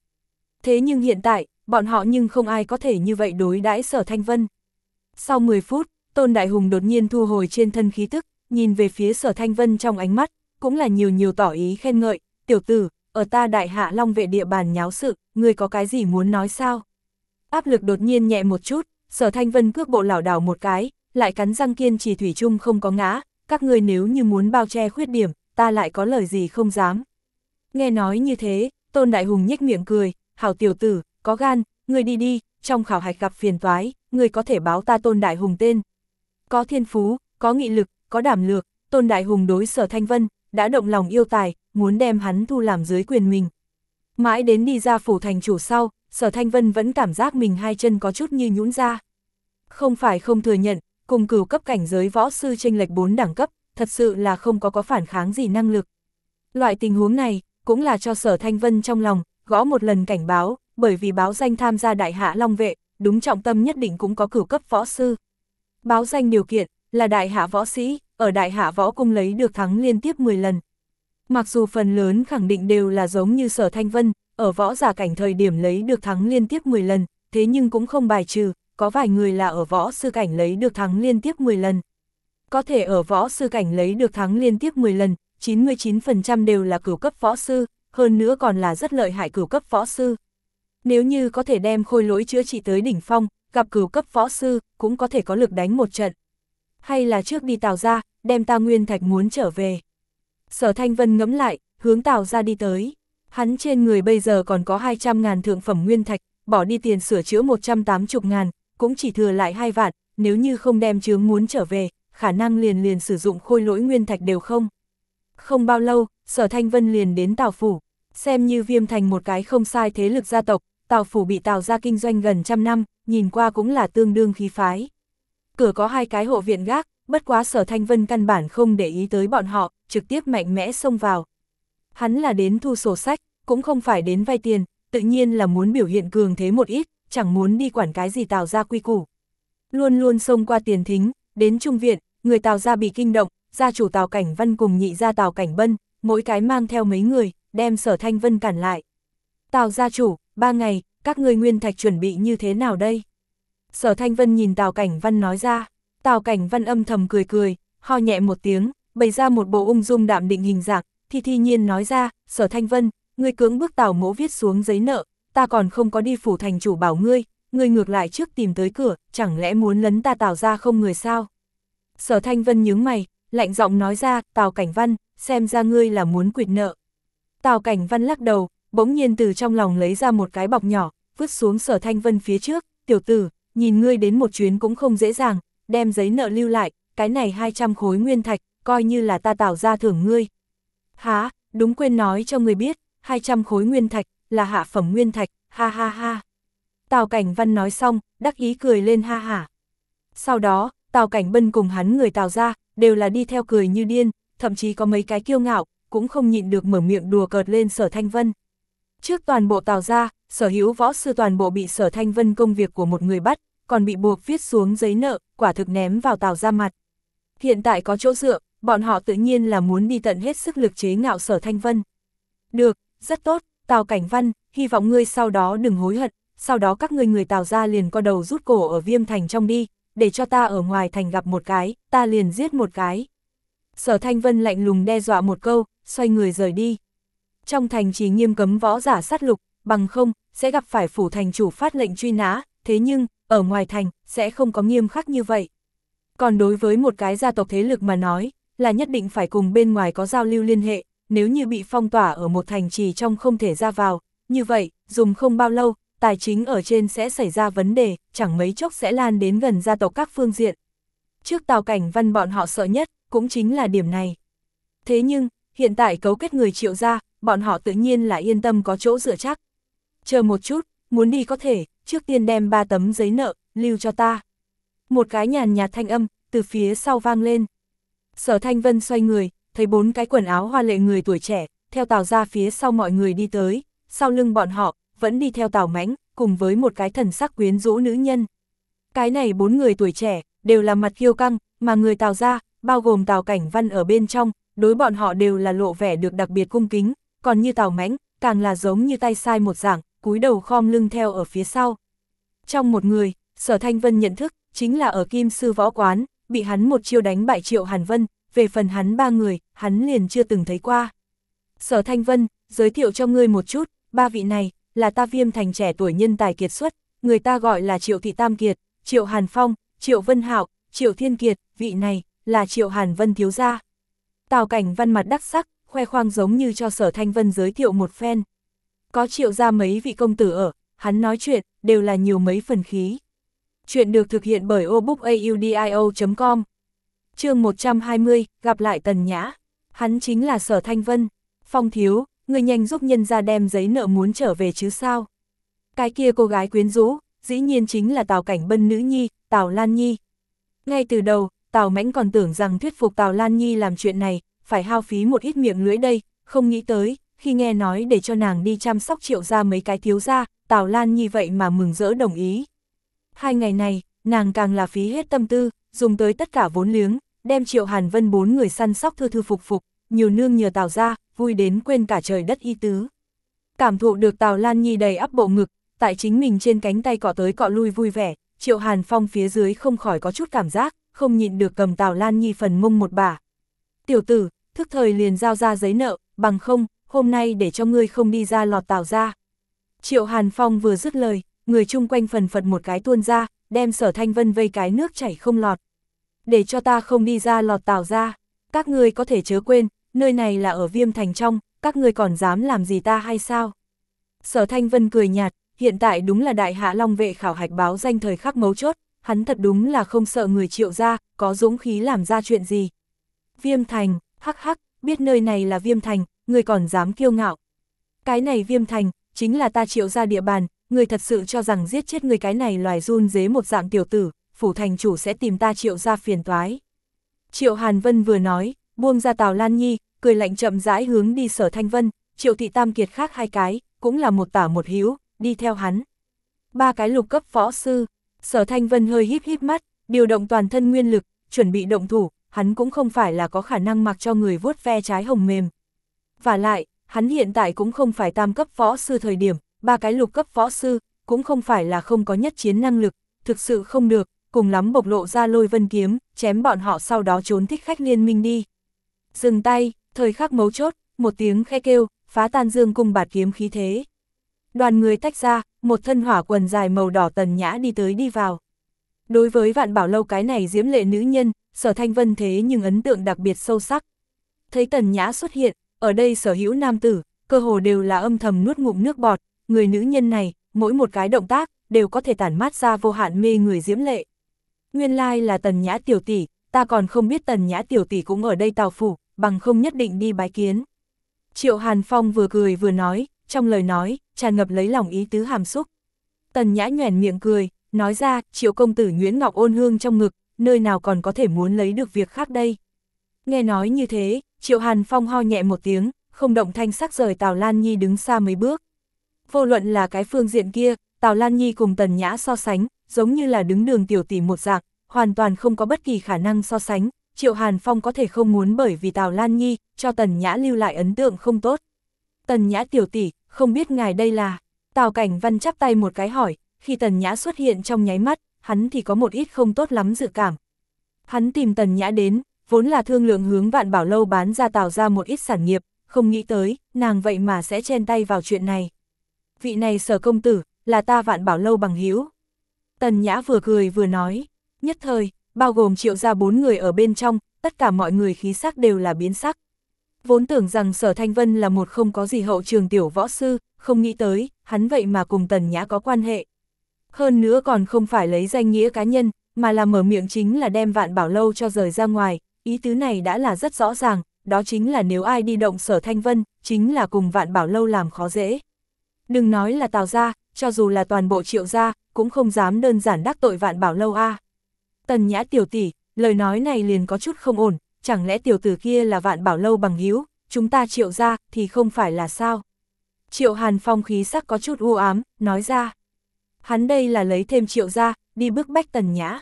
Thế nhưng hiện tại, bọn họ nhưng không ai có thể như vậy đối đãi sở thanh vân. Sau 10 phút, Tôn Đại Hùng đột nhiên thu hồi trên thân khí tức, nhìn về phía sở thanh vân trong ánh mắt, cũng là nhiều nhiều tỏ ý khen ngợi, tiểu tử, ở ta đại hạ long vệ địa bàn nháo sự, người có cái gì muốn nói sao? Áp lực đột nhiên nhẹ một chút, sở thanh vân cước bộ lảo đảo một cái, lại cắn răng kiên trì thủy chung không có ngã, các người nếu như muốn bao che khuyết điểm, ta lại có lời gì không dám. Nghe nói như thế, tôn đại hùng nhếch miệng cười, hảo tiểu tử, có gan, người đi đi, trong khảo hạch gặp phiền toái, người có thể báo ta tôn đại hùng tên. Có thiên phú, có nghị lực, có đảm lược, tôn đại hùng đối sở thanh vân, đã động lòng yêu tài, muốn đem hắn thu làm dưới quyền mình. Mãi đến đi ra phủ thành chủ sau, sở thanh vân vẫn cảm giác mình hai chân có chút như nhũn ra. Không phải không thừa nhận, cùng cửu cấp cảnh giới võ sư tranh lệch 4 đẳng cấp, thật sự là không có có phản kháng gì năng lực. Loại tình huống này, cũng là cho sở thanh vân trong lòng, gõ một lần cảnh báo, bởi vì báo danh tham gia đại hạ long vệ, đúng trọng tâm nhất định cũng có cửu cấp võ sư. Báo danh điều kiện, là đại hạ võ sĩ, ở đại hạ võ cung lấy được thắng liên tiếp 10 lần. Mặc dù phần lớn khẳng định đều là giống như sở thanh vân, ở võ giả cảnh thời điểm lấy được thắng liên tiếp 10 lần, thế nhưng cũng không bài trừ, có vài người là ở võ sư cảnh lấy được thắng liên tiếp 10 lần. Có thể ở võ sư cảnh lấy được thắng liên tiếp 10 lần, 99% đều là cửu cấp võ sư, hơn nữa còn là rất lợi hại cửu cấp võ sư. Nếu như có thể đem khôi lỗi chữa trị tới đỉnh phong, gặp cửu cấp võ sư, cũng có thể có lực đánh một trận. Hay là trước đi tào ra, đem ta nguyên thạch muốn trở về. Sở Thanh Vân ngẫm lại, hướng tào ra đi tới. Hắn trên người bây giờ còn có 200 ngàn thượng phẩm nguyên thạch, bỏ đi tiền sửa chữa 180 ngàn, cũng chỉ thừa lại hai vạn, nếu như không đem chướng muốn trở về, khả năng liền liền sử dụng khôi lỗi nguyên thạch đều không. Không bao lâu, sở thanh vân liền đến Tào Phủ, xem như viêm thành một cái không sai thế lực gia tộc, Tào Phủ bị Tào ra kinh doanh gần trăm năm, nhìn qua cũng là tương đương khí phái. Cửa có hai cái hộ viện gác, bất quá sở thanh vân căn bản không để ý tới bọn họ, trực tiếp mạnh mẽ xông vào. Hắn là đến thu sổ sách, cũng không phải đến vay tiền, tự nhiên là muốn biểu hiện cường thế một ít, chẳng muốn đi quản cái gì Tào ra quy củ. Luôn luôn xông qua tiền thính, đến trung viện, người Tào ra bị kinh động, gia chủ Tào Cảnh Văn cùng nhị gia Tào Cảnh Bân, mỗi cái mang theo mấy người, đem sở thanh vân cản lại. Tào gia chủ, ba ngày, các người nguyên thạch chuẩn bị như thế nào đây? Sở thanh vân nhìn Tào Cảnh Văn nói ra, Tào Cảnh Văn âm thầm cười cười, ho nhẹ một tiếng, bày ra một bộ ung dung đạm định hình dạng, thì thi nhiên nói ra, sở thanh vân, ngươi cưỡng bước Tào mỗ viết xuống giấy nợ, ta còn không có đi phủ thành chủ bảo ngươi, ngươi ngược lại trước tìm tới cửa, chẳng lẽ muốn lấn ta Tào ra không người sao? Sở thanh vân nhướng mày, lạnh giọng nói ra, Tào Cảnh Văn, xem ra ngươi là muốn quyệt nợ. Tào Cảnh Văn lắc đầu, bỗng nhiên từ trong lòng lấy ra một cái bọc nhỏ, vứt xuống sở thanh vân phía trước, tiểu tử, nhìn ngươi đến một chuyến cũng không dễ dàng, đem giấy nợ lưu lại, cái này 200 khối nguyên thạch, coi như là ta tạo ra thưởng ngươi. Há, đúng quên nói cho ngươi biết, 200 khối nguyên thạch, là hạ phẩm nguyên thạch, ha ha ha. Tào Cảnh Văn nói xong, đắc ý cười lên ha ha. Sau đó, Tào Cảnh Bân cùng hắn người Tào ra, đều là đi theo cười như điên, thậm chí có mấy cái kiêu ngạo, cũng không nhịn được mở miệng đùa cợt lên sở thanh vân. Trước toàn bộ Tào ra, sở hữu võ sư toàn bộ bị sở thanh vân công việc của một người bắt, còn bị buộc viết xuống giấy nợ, quả thực ném vào Tào ra mặt. Hiện tại có chỗ dựa, bọn họ tự nhiên là muốn đi tận hết sức lực chế ngạo sở thanh vân. Được, rất tốt, Tào Cảnh Văn, hy vọng ngươi sau đó đừng hối hận, sau đó các ngươi người Tào ra liền co đầu rút cổ ở viêm thành trong đi, để cho ta ở ngoài thành gặp một cái, ta liền giết một cái. Sở Thanh Vân lạnh lùng đe dọa một câu, xoay người rời đi. Trong thành chỉ nghiêm cấm võ giả sát lục, bằng không, sẽ gặp phải phủ thành chủ phát lệnh truy nã, thế nhưng, ở ngoài thành, sẽ không có nghiêm khắc như vậy. Còn đối với một cái gia tộc thế lực mà nói, là nhất định phải cùng bên ngoài có giao lưu liên hệ, nếu như bị phong tỏa ở một thành trì trong không thể ra vào, như vậy, dùng không bao lâu, tài chính ở trên sẽ xảy ra vấn đề, chẳng mấy chốc sẽ lan đến gần gia tộc các phương diện. Trước tàu cảnh văn bọn họ sợ nhất, cũng chính là điểm này. Thế nhưng, hiện tại cấu kết người triệu ra, bọn họ tự nhiên là yên tâm có chỗ dựa chắc. Chờ một chút, muốn đi có thể, trước tiên đem ba tấm giấy nợ, lưu cho ta. Một cái nhàn nhạt thanh âm, từ phía sau vang lên. Sở Thanh Vân xoay người, thấy bốn cái quần áo hoa lệ người tuổi trẻ, theo tàu ra phía sau mọi người đi tới, sau lưng bọn họ, vẫn đi theo Tào mãnh, cùng với một cái thần sắc quyến rũ nữ nhân. Cái này bốn người tuổi trẻ, đều là mặt kiêu căng, mà người Tào ra, bao gồm Tào cảnh văn ở bên trong, đối bọn họ đều là lộ vẻ được đặc biệt cung kính, còn như Tào mãnh, càng là giống như tay sai một dạng, cúi đầu khom lưng theo ở phía sau. Trong một người, sở thanh vân nhận thức, chính là ở kim sư võ quán, bị hắn một chiêu đánh bại triệu hàn vân, về phần hắn ba người, hắn liền chưa từng thấy qua. Sở thanh vân, giới thiệu cho ngươi một chút, ba vị này, là ta viêm thành trẻ tuổi nhân tài kiệt xuất, người ta gọi là triệu thị tam kiệt, triệu hàn phong, triệu vân hạo, triệu thiên kiệt, vị này, là triệu hàn vân thiếu gia. Tào cảnh văn mặt đắc sắc, khoe khoang giống như cho sở thanh vân giới thiệu một phen. Có triệu ra mấy vị công tử ở, hắn nói chuyện, đều là nhiều mấy phần khí. Chuyện được thực hiện bởi obookaudio.com chương 120, gặp lại Tần Nhã. Hắn chính là sở thanh vân. Phong thiếu, người nhanh giúp nhân ra đem giấy nợ muốn trở về chứ sao. Cái kia cô gái quyến rũ, dĩ nhiên chính là Tào Cảnh Bân nữ nhi, Tào Lan Nhi. Ngay từ đầu, Tào Mãnh còn tưởng rằng thuyết phục Tào Lan Nhi làm chuyện này, phải hao phí một ít miệng lưỡi đây, không nghĩ tới, khi nghe nói để cho nàng đi chăm sóc triệu ra mấy cái thiếu ra, Tào Lan Nhi vậy mà mừng rỡ đồng ý. Hai ngày này, nàng càng là phí hết tâm tư, dùng tới tất cả vốn liếng, đem triệu hàn vân bốn người săn sóc thư thư phục phục, nhiều nương nhờ Tào ra, vui đến quên cả trời đất y tứ. Cảm thụ được Tào Lan Nhi đầy áp bộ ngực, tại chính mình trên cánh tay cọ tới cọ lui vui vẻ, triệu hàn phong phía dưới không khỏi có chút cảm giác, không nhịn được cầm Tào Lan Nhi phần mông một bà. Tiểu tử, thức thời liền giao ra giấy nợ, bằng không, hôm nay để cho ngươi không đi ra lọt Tào ra. Triệu Hàn Phong vừa dứt lời, người chung quanh phần phật một cái tuôn ra, đem sở thanh vân vây cái nước chảy không lọt. Để cho ta không đi ra lọt Tào ra, các ngươi có thể chớ quên, nơi này là ở viêm thành trong, các ngươi còn dám làm gì ta hay sao? Sở Thanh Vân cười nhạt, hiện tại đúng là đại hạ long vệ khảo hạch báo danh thời khắc mấu chốt, hắn thật đúng là không sợ người triệu ra, có dũng khí làm ra chuyện gì. Viêm thành, hắc hắc, biết nơi này là viêm thành, người còn dám kiêu ngạo. Cái này viêm thành, chính là ta triệu ra địa bàn, người thật sự cho rằng giết chết người cái này loài run dế một dạng tiểu tử, phủ thành chủ sẽ tìm ta triệu ra phiền toái. Triệu Hàn Vân vừa nói, buông ra Tào Lan Nhi, cười lạnh chậm rãi hướng đi sở Thanh Vân, triệu thị tam kiệt khác hai cái, cũng là một tả một hiếu, đi theo hắn. Ba cái lục cấp võ sư, sở Thanh Vân hơi híp híp mắt, điều động toàn thân nguyên lực, chuẩn bị động thủ, hắn cũng không phải là có khả năng mặc cho người vuốt ve trái hồng mềm. Và lại, hắn hiện tại cũng không phải tam cấp võ sư thời điểm, ba cái lục cấp võ sư, cũng không phải là không có nhất chiến năng lực, thực sự không được, cùng lắm bộc lộ ra lôi vân kiếm, chém bọn họ sau đó trốn thích khách liên minh đi. Dừng tay, thời khắc mấu chốt, một tiếng khe kêu, phá tan dương cung bạt kiếm khí thế. Đoàn người tách ra, một thân hỏa quần dài màu đỏ tần nhã đi tới đi vào. Đối với vạn bảo lâu cái này diễm lệ nữ nhân, sở thanh vân thế nhưng ấn tượng đặc biệt sâu sắc. Thấy tần nhã xuất hiện, ở đây sở hữu nam tử, cơ hồ đều là âm thầm nuốt ngụm nước bọt, người nữ nhân này, mỗi một cái động tác, đều có thể tản mát ra vô hạn mê người diễm lệ. Nguyên lai là tần nhã tiểu tỷ, ta còn không biết tần nhã tiểu tỷ cũng ở đây tào phủ, bằng không nhất định đi bái kiến. Triệu Hàn Phong vừa cười vừa nói, trong lời nói, tràn ngập lấy lòng ý tứ hàm xúc. Tần nhã nhoẻn miệng cười, nói ra, triệu công tử Nguyễn Ngọc ôn hương trong ngực, nơi nào còn có thể muốn lấy được việc khác đây. Nghe nói như thế, triệu Hàn Phong ho nhẹ một tiếng, không động thanh sắc rời Tào Lan Nhi đứng xa mấy bước. Vô luận là cái phương diện kia, Tào Lan Nhi cùng Tần Nhã so sánh, giống như là đứng đường tiểu tỷ một dạng, hoàn toàn không có bất kỳ khả năng so sánh, Triệu Hàn Phong có thể không muốn bởi vì Tào Lan Nhi, cho Tần Nhã lưu lại ấn tượng không tốt. Tần Nhã tiểu tỷ, không biết ngài đây là, Tào Cảnh Văn chắp tay một cái hỏi, khi Tần Nhã xuất hiện trong nháy mắt, hắn thì có một ít không tốt lắm dự cảm. Hắn tìm Tần Nhã đến, vốn là thương lượng hướng vạn bảo lâu bán ra Tào ra một ít sản nghiệp, không nghĩ tới, nàng vậy mà sẽ chen tay vào chuyện này. Vị này sở công tử, là ta vạn bảo lâu bằng hữu. Tần Nhã vừa cười vừa nói, nhất thời, bao gồm triệu ra bốn người ở bên trong, tất cả mọi người khí sắc đều là biến sắc. Vốn tưởng rằng sở Thanh Vân là một không có gì hậu trường tiểu võ sư, không nghĩ tới, hắn vậy mà cùng Tần Nhã có quan hệ. Hơn nữa còn không phải lấy danh nghĩa cá nhân, mà là mở miệng chính là đem vạn bảo lâu cho rời ra ngoài, ý tứ này đã là rất rõ ràng, đó chính là nếu ai đi động sở Thanh Vân, chính là cùng vạn bảo lâu làm khó dễ. Đừng nói là tào ra, cho dù là toàn bộ triệu gia, cũng không dám đơn giản đắc tội vạn bảo lâu a. Tần nhã tiểu tỷ, lời nói này liền có chút không ổn, chẳng lẽ tiểu tử kia là vạn bảo lâu bằng hữu, chúng ta triệu ra thì không phải là sao? Triệu hàn phong khí sắc có chút u ám, nói ra. Hắn đây là lấy thêm triệu ra, đi bức bách tần nhã.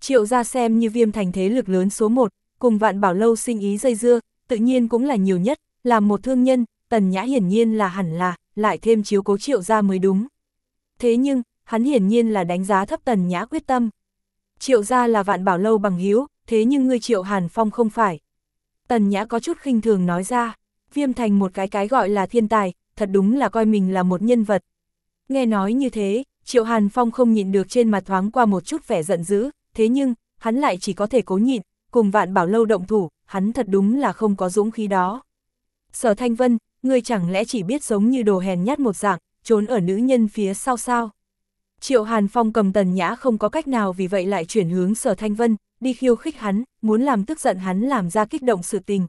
Triệu ra xem như viêm thành thế lực lớn số 1, cùng vạn bảo lâu sinh ý dây dưa, tự nhiên cũng là nhiều nhất, làm một thương nhân, tần nhã hiển nhiên là hẳn là, lại thêm chiếu cố triệu ra mới đúng. Thế nhưng, hắn hiển nhiên là đánh giá thấp tần nhã quyết tâm. Triệu gia là vạn bảo lâu bằng hiếu, thế nhưng ngươi triệu hàn phong không phải. Tần nhã có chút khinh thường nói ra, viêm thành một cái cái gọi là thiên tài, thật đúng là coi mình là một nhân vật. Nghe nói như thế, triệu hàn phong không nhịn được trên mặt thoáng qua một chút vẻ giận dữ, thế nhưng, hắn lại chỉ có thể cố nhịn, cùng vạn bảo lâu động thủ, hắn thật đúng là không có dũng khí đó. Sở Thanh Vân, ngươi chẳng lẽ chỉ biết giống như đồ hèn nhát một dạng, trốn ở nữ nhân phía sau sao? Triệu Hàn Phong cầm tần nhã không có cách nào vì vậy lại chuyển hướng sở Thanh Vân, đi khiêu khích hắn, muốn làm tức giận hắn làm ra kích động sự tình.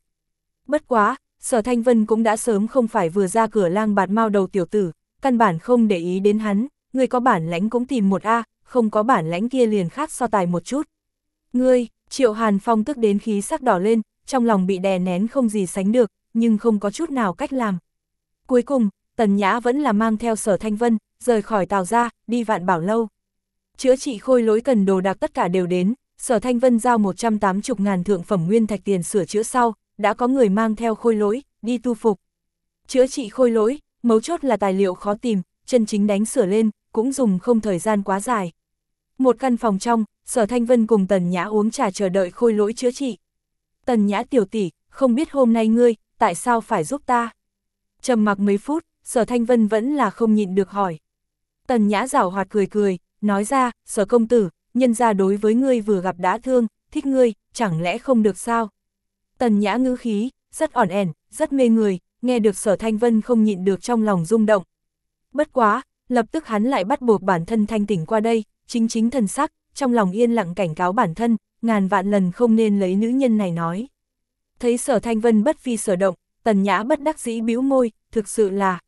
Bất quá, sở Thanh Vân cũng đã sớm không phải vừa ra cửa lang bạt mau đầu tiểu tử, căn bản không để ý đến hắn, người có bản lãnh cũng tìm một A, không có bản lãnh kia liền khác so tài một chút. Ngươi, Triệu Hàn Phong tức đến khí sắc đỏ lên, trong lòng bị đè nén không gì sánh được, nhưng không có chút nào cách làm. Cuối cùng, Tần Nhã vẫn là mang theo sở Thanh Vân, rời khỏi tàu ra, đi vạn bảo lâu. Chữa trị khôi lỗi cần đồ đạc tất cả đều đến, sở Thanh Vân giao 180 ngàn thượng phẩm nguyên thạch tiền sửa chữa sau, đã có người mang theo khôi lỗi, đi tu phục. Chữa trị khôi lỗi, mấu chốt là tài liệu khó tìm, chân chính đánh sửa lên, cũng dùng không thời gian quá dài. Một căn phòng trong, sở Thanh Vân cùng Tần Nhã uống trà chờ đợi khôi lỗi chữa trị. Tần Nhã tiểu tỷ, không biết hôm nay ngươi, tại sao phải giúp ta? trầm mặc mấy phút, sở Thanh Vân vẫn là không nhịn được hỏi. Tần Nhã rảo hoạt cười cười, nói ra, sở công tử, nhân ra đối với ngươi vừa gặp đã thương, thích ngươi, chẳng lẽ không được sao? Tần Nhã ngữ khí, rất ỏn ẻn, rất mê người, nghe được sở Thanh Vân không nhịn được trong lòng rung động. Bất quá, lập tức hắn lại bắt buộc bản thân thanh tỉnh qua đây, chính chính thần sắc, trong lòng yên lặng cảnh cáo bản thân, ngàn vạn lần không nên lấy nữ nhân này nói. Thấy sở thanh vân bất phi sở động, tần nhã bất đắc dĩ bĩu môi, thực sự là